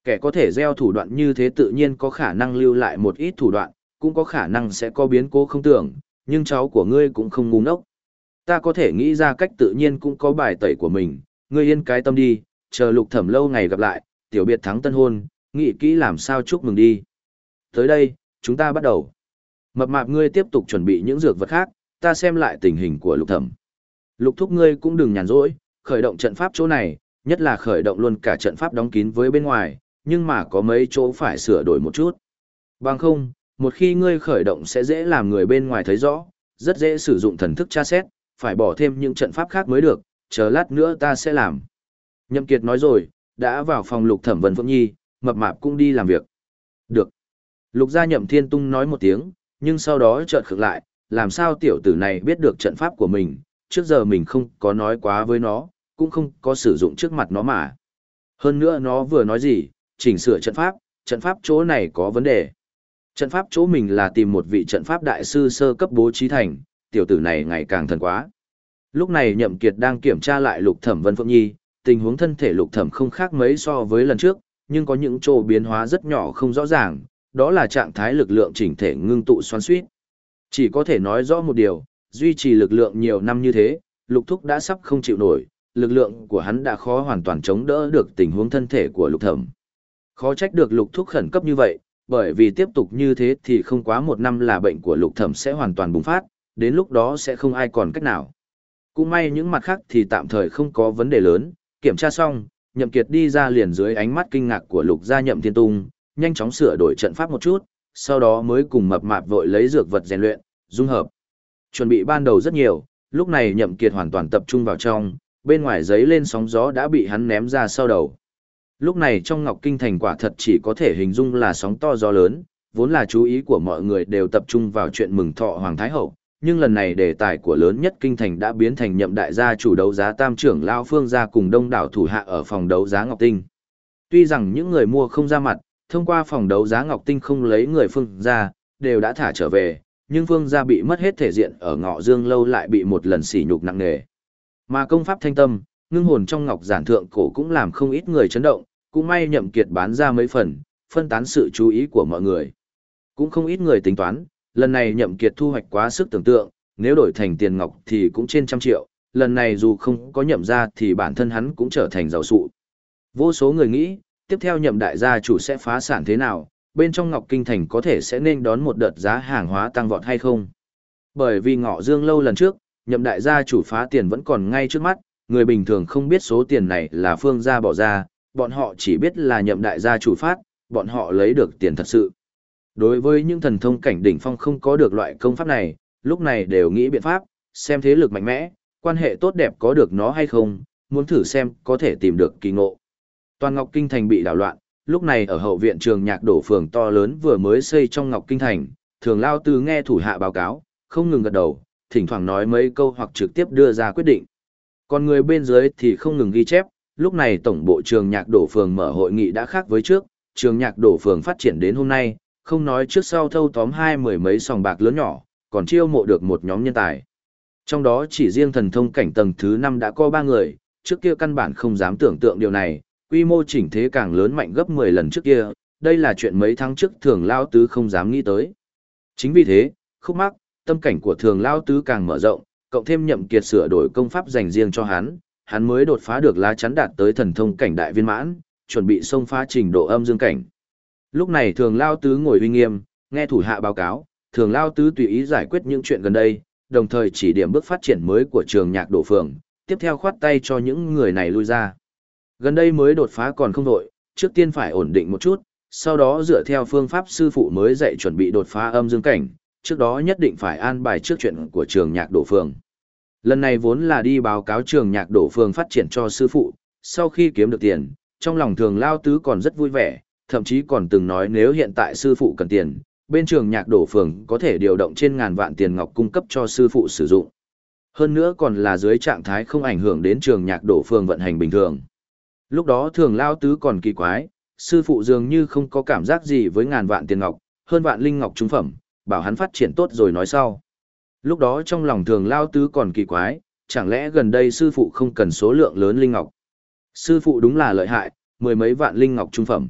Kẻ có thể gieo thủ đoạn như thế tự nhiên có khả năng lưu lại một ít thủ đoạn, cũng có khả năng sẽ có biến cố không tưởng, nhưng cháu của ngươi cũng không ngu ngốc. Ta có thể nghĩ ra cách tự nhiên cũng có bài tẩy của mình, ngươi yên cái tâm đi, chờ lục thẩm lâu ngày gặp lại, tiểu biệt thắng tân hôn, nghĩ kỹ làm sao chúc mừng đi. Tới đây, chúng ta bắt đầu. Mập mạp ngươi tiếp tục chuẩn bị những dược vật khác, ta xem lại tình hình của lục thẩm. Lục thúc ngươi cũng đừng nhàn rỗi, khởi động trận pháp chỗ này, nhất là khởi động luôn cả trận pháp đóng kín với bên ngoài, nhưng mà có mấy chỗ phải sửa đổi một chút. Bằng không, một khi ngươi khởi động sẽ dễ làm người bên ngoài thấy rõ, rất dễ sử dụng thần thức tra xét, phải bỏ thêm những trận pháp khác mới được, chờ lát nữa ta sẽ làm. Nhậm Kiệt nói rồi, đã vào phòng lục thẩm Vân Phượng Nhi, mập mạp cũng đi làm việc. Được. Lục gia nhậm thiên tung nói một tiếng, nhưng sau đó chợt khựng lại, làm sao tiểu tử này biết được trận pháp của mình, trước giờ mình không có nói quá với nó, cũng không có sử dụng trước mặt nó mà. Hơn nữa nó vừa nói gì, chỉnh sửa trận pháp, trận pháp chỗ này có vấn đề. Trận pháp chỗ mình là tìm một vị trận pháp đại sư sơ cấp bố trí thành, tiểu tử này ngày càng thần quá. Lúc này Nhậm Kiệt đang kiểm tra lại Lục Thẩm Vân Phượng Nhi, tình huống thân thể Lục Thẩm không khác mấy so với lần trước, nhưng có những chỗ biến hóa rất nhỏ không rõ ràng, đó là trạng thái lực lượng chỉnh thể ngưng tụ xoắn xuýt. Chỉ có thể nói rõ một điều, duy trì lực lượng nhiều năm như thế, Lục Thúc đã sắp không chịu nổi, lực lượng của hắn đã khó hoàn toàn chống đỡ được tình huống thân thể của Lục Thẩm. Khó trách được Lục Thúc khẩn cấp như vậy, bởi vì tiếp tục như thế thì không quá một năm là bệnh của Lục Thẩm sẽ hoàn toàn bùng phát, đến lúc đó sẽ không ai còn cách nào. Cũng may những mặt khác thì tạm thời không có vấn đề lớn, kiểm tra xong, Nhậm Kiệt đi ra liền dưới ánh mắt kinh ngạc của Lục gia Nhậm Thiên Tung, nhanh chóng sửa đổi trận pháp một chút, sau đó mới cùng mập mạp vội lấy dược vật rèn luyện, dung hợp. Chuẩn bị ban đầu rất nhiều, lúc này Nhậm Kiệt hoàn toàn tập trung vào trong, bên ngoài giấy lên sóng gió đã bị hắn ném ra sau đầu. Lúc này trong Ngọc Kinh thành quả thật chỉ có thể hình dung là sóng to gió lớn, vốn là chú ý của mọi người đều tập trung vào chuyện mừng thọ Hoàng Thái Hậu, nhưng lần này đề tài của lớn nhất kinh thành đã biến thành nhậm đại gia chủ đấu giá tam trưởng lao phương gia cùng đông đảo thủ hạ ở phòng đấu giá Ngọc Tinh. Tuy rằng những người mua không ra mặt, thông qua phòng đấu giá Ngọc Tinh không lấy người phương gia, đều đã thả trở về, nhưng phương gia bị mất hết thể diện ở ngọ dương lâu lại bị một lần sỉ nhục nặng nề. Mà công pháp thanh tâm, ngưng hồn trong ngọc giản thượng cổ cũng làm không ít người chấn động, cũng may nhậm kiệt bán ra mấy phần, phân tán sự chú ý của mọi người. Cũng không ít người tính toán, lần này nhậm kiệt thu hoạch quá sức tưởng tượng, nếu đổi thành tiền ngọc thì cũng trên trăm triệu, lần này dù không có nhậm ra thì bản thân hắn cũng trở thành giàu sụ. Vô số người nghĩ, tiếp theo nhậm đại gia chủ sẽ phá sản thế nào, bên trong Ngọc Kinh Thành có thể sẽ nên đón một đợt giá hàng hóa tăng vọt hay không. Bởi vì ngọ dương lâu lần trước, nhậm đại gia chủ phá tiền vẫn còn ngay trước mắt, người bình thường không biết số tiền này là phương gia bỏ ra, bọn họ chỉ biết là nhậm đại gia chủ phát, bọn họ lấy được tiền thật sự. Đối với những thần thông cảnh đỉnh phong không có được loại công pháp này, lúc này đều nghĩ biện pháp, xem thế lực mạnh mẽ, quan hệ tốt đẹp có được nó hay không, muốn thử xem có thể tìm được kỳ ngộ. Toàn Ngọc Kinh Thành bị đảo loạn, lúc này ở hậu viện trường nhạc đổ phường to lớn vừa mới xây trong Ngọc Kinh Thành, thường lao tư nghe thủ hạ báo cáo, không ngừng gật đầu, thỉnh thoảng nói mấy câu hoặc trực tiếp đưa ra quyết định. Còn người bên dưới thì không ngừng ghi chép, lúc này tổng bộ trường nhạc đổ phường mở hội nghị đã khác với trước, trường nhạc đổ phường phát triển đến hôm nay, không nói trước sau thâu tóm hai mười mấy sòng bạc lớn nhỏ, còn chiêu mộ được một nhóm nhân tài. Trong đó chỉ riêng thần thông cảnh tầng thứ 5 đã có 3 người, trước kia căn bản không dám tưởng tượng điều này, quy mô chỉnh thế càng lớn mạnh gấp 10 lần trước kia, đây là chuyện mấy tháng trước thường lao tứ không dám nghĩ tới. Chính vì thế, khúc mắc, tâm cảnh của thường lao tứ càng mở rộng, cộng thêm nhậm kiệt sửa đổi công pháp dành riêng cho hắn, hắn mới đột phá được lá chắn đạt tới thần thông cảnh đại viên mãn, chuẩn bị xông phá trình độ âm dương cảnh. Lúc này thường lao tứ ngồi uy nghiêm, nghe thủ hạ báo cáo, thường lao tứ tùy ý giải quyết những chuyện gần đây, đồng thời chỉ điểm bước phát triển mới của trường nhạc đổ phường, tiếp theo khoát tay cho những người này lui ra. Gần đây mới đột phá còn không đội, trước tiên phải ổn định một chút, sau đó dựa theo phương pháp sư phụ mới dạy chuẩn bị đột phá âm dương cảnh, trước đó nhất định phải an bài trước chuyện của trường nhạc đổ phường. Lần này vốn là đi báo cáo trường nhạc đổ phường phát triển cho sư phụ, sau khi kiếm được tiền, trong lòng thường lao tứ còn rất vui vẻ, thậm chí còn từng nói nếu hiện tại sư phụ cần tiền, bên trường nhạc đổ phường có thể điều động trên ngàn vạn tiền ngọc cung cấp cho sư phụ sử dụng. Hơn nữa còn là dưới trạng thái không ảnh hưởng đến trường nhạc đổ phường vận hành bình thường. Lúc đó thường lao tứ còn kỳ quái, sư phụ dường như không có cảm giác gì với ngàn vạn tiền ngọc, hơn vạn linh ngọc trung phẩm, bảo hắn phát triển tốt rồi nói sau. Lúc đó trong lòng thường lao tứ còn kỳ quái, chẳng lẽ gần đây sư phụ không cần số lượng lớn linh ngọc. Sư phụ đúng là lợi hại, mười mấy vạn linh ngọc trung phẩm.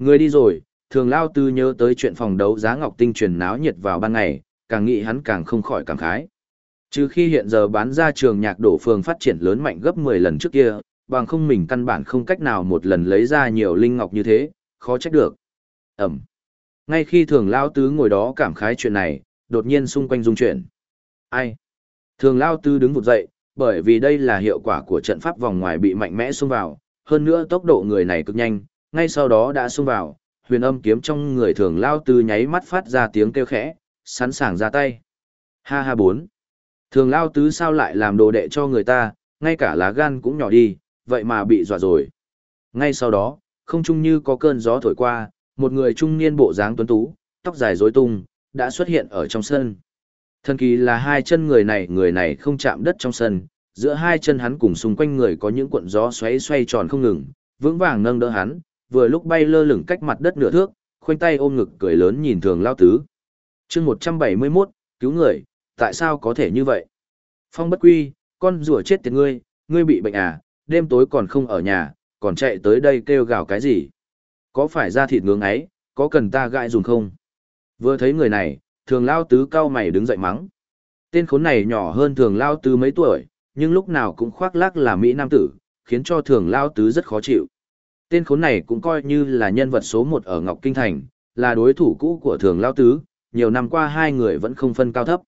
Người đi rồi, thường lao tư nhớ tới chuyện phòng đấu giá ngọc tinh truyền náo nhiệt vào ban ngày, càng nghĩ hắn càng không khỏi cảm khái. Trừ khi hiện giờ bán ra trường nhạc đổ phường phát triển lớn mạnh gấp 10 lần trước kia, bằng không mình căn bản không cách nào một lần lấy ra nhiều linh ngọc như thế, khó trách được. Ẩm. Ngay khi thường lao tứ ngồi đó cảm khái chuyện này, đột nhiên xung quanh rung chuyển. Ai? Thường lao tứ đứng vụt dậy, bởi vì đây là hiệu quả của trận pháp vòng ngoài bị mạnh mẽ xung vào, hơn nữa tốc độ người này cực nhanh, ngay sau đó đã xung vào, huyền âm kiếm trong người thường lao tứ nháy mắt phát ra tiếng kêu khẽ, sẵn sàng ra tay. Ha ha bốn. Thường lao tứ sao lại làm đồ đệ cho người ta, ngay cả lá gan cũng nhỏ đi, vậy mà bị dọa rồi. Ngay sau đó, không chung như có cơn gió thổi qua, một người trung niên bộ dáng tuấn tú, tóc dài rối tung, đã xuất hiện ở trong sân. Thần kỳ là hai chân người này người này không chạm đất trong sân, giữa hai chân hắn cùng xung quanh người có những cuộn gió xoáy xoay tròn không ngừng, vững vàng nâng đỡ hắn, vừa lúc bay lơ lửng cách mặt đất nửa thước, khoanh tay ôm ngực cười lớn nhìn thường lao tứ. chương 171, cứu người, tại sao có thể như vậy? Phong bất quy, con rùa chết tiệt ngươi, ngươi bị bệnh à, đêm tối còn không ở nhà, còn chạy tới đây kêu gào cái gì? Có phải ra thịt ngưỡng ấy, có cần ta gãi dùng không? Vừa thấy người này, thường lao tứ cao mày đứng dậy mắng. Tên khốn này nhỏ hơn thường lao tứ mấy tuổi, nhưng lúc nào cũng khoác lác là Mỹ Nam tử, khiến cho thường lao tứ rất khó chịu. Tên khốn này cũng coi như là nhân vật số một ở Ngọc Kinh Thành, là đối thủ cũ của thường lao tứ, nhiều năm qua hai người vẫn không phân cao thấp.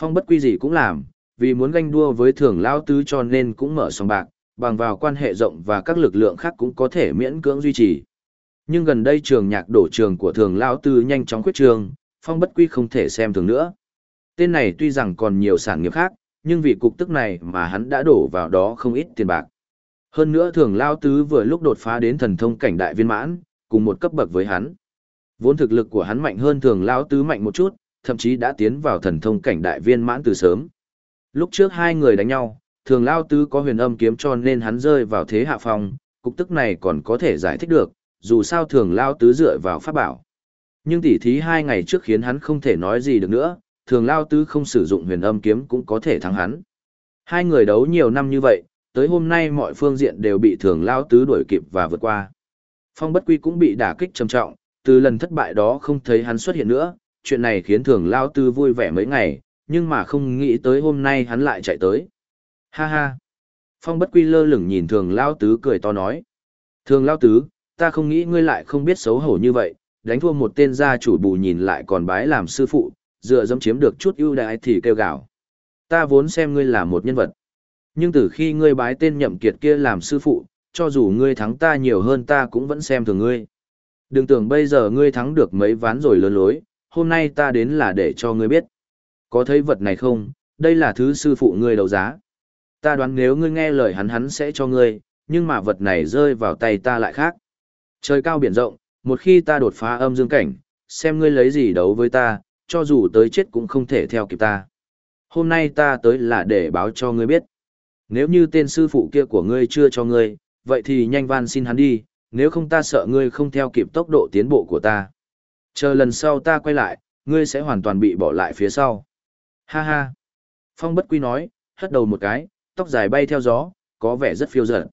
Phong bất quy gì cũng làm, vì muốn ganh đua với thường lao tứ cho nên cũng mở sòng bạc, bằng vào quan hệ rộng và các lực lượng khác cũng có thể miễn cưỡng duy trì. Nhưng gần đây trường nhạc đổ trường của thường lao tứ nhanh chóng quyết trường, phong bất quy không thể xem thường nữa. Tên này tuy rằng còn nhiều sản nghiệp khác, nhưng vì cục tức này mà hắn đã đổ vào đó không ít tiền bạc. Hơn nữa thường lao tứ vừa lúc đột phá đến thần thông cảnh đại viên mãn, cùng một cấp bậc với hắn. Vốn thực lực của hắn mạnh hơn thường lao tứ mạnh một chút, thậm chí đã tiến vào thần thông cảnh đại viên mãn từ sớm. Lúc trước hai người đánh nhau, thường lao tứ có huyền âm kiếm cho nên hắn rơi vào thế hạ phong, cục tức này còn có thể giải thích được, dù sao thường lao tứ dựa vào pháp bảo. Nhưng tỉ thí hai ngày trước khiến hắn không thể nói gì được nữa, thường lao tứ không sử dụng huyền âm kiếm cũng có thể thắng hắn. Hai người đấu nhiều năm như vậy, tới hôm nay mọi phương diện đều bị thường lao tứ đuổi kịp và vượt qua. Phong bất quy cũng bị đả kích trầm trọng, từ lần thất bại đó không thấy hắn xuất hiện nữa, chuyện này khiến thường lao tứ vui vẻ mấy ngày, nhưng mà không nghĩ tới hôm nay hắn lại chạy tới. Ha ha! Phong bất quy lơ lửng nhìn thường lao tứ cười to nói. Thường lao tứ, ta không nghĩ ngươi lại không biết xấu hổ như vậy, đánh thua một tên gia chủ bù nhìn lại còn bái làm sư phụ, dựa dẫm chiếm được chút ưu đãi thì kêu gào. Ta vốn xem ngươi là một nhân vật. Nhưng từ khi ngươi bái tên nhậm kiệt kia làm sư phụ, cho dù ngươi thắng ta nhiều hơn ta cũng vẫn xem thường ngươi. Đừng tưởng bây giờ ngươi thắng được mấy ván rồi lớn lối, hôm nay ta đến là để cho ngươi biết. Có thấy vật này không, đây là thứ sư phụ ngươi đấu giá. Ta đoán nếu ngươi nghe lời hắn hắn sẽ cho ngươi, nhưng mà vật này rơi vào tay ta lại khác. Trời cao biển rộng, một khi ta đột phá âm dương cảnh, xem ngươi lấy gì đấu với ta, cho dù tới chết cũng không thể theo kịp ta. Hôm nay ta tới là để báo cho ngươi biết. Nếu như tên sư phụ kia của ngươi chưa cho ngươi, vậy thì nhanh van xin hắn đi, nếu không ta sợ ngươi không theo kịp tốc độ tiến bộ của ta. Chờ lần sau ta quay lại, ngươi sẽ hoàn toàn bị bỏ lại phía sau. Ha ha. Phong bất quy nói, hất đầu một cái, tóc dài bay theo gió, có vẻ rất phiêu dở.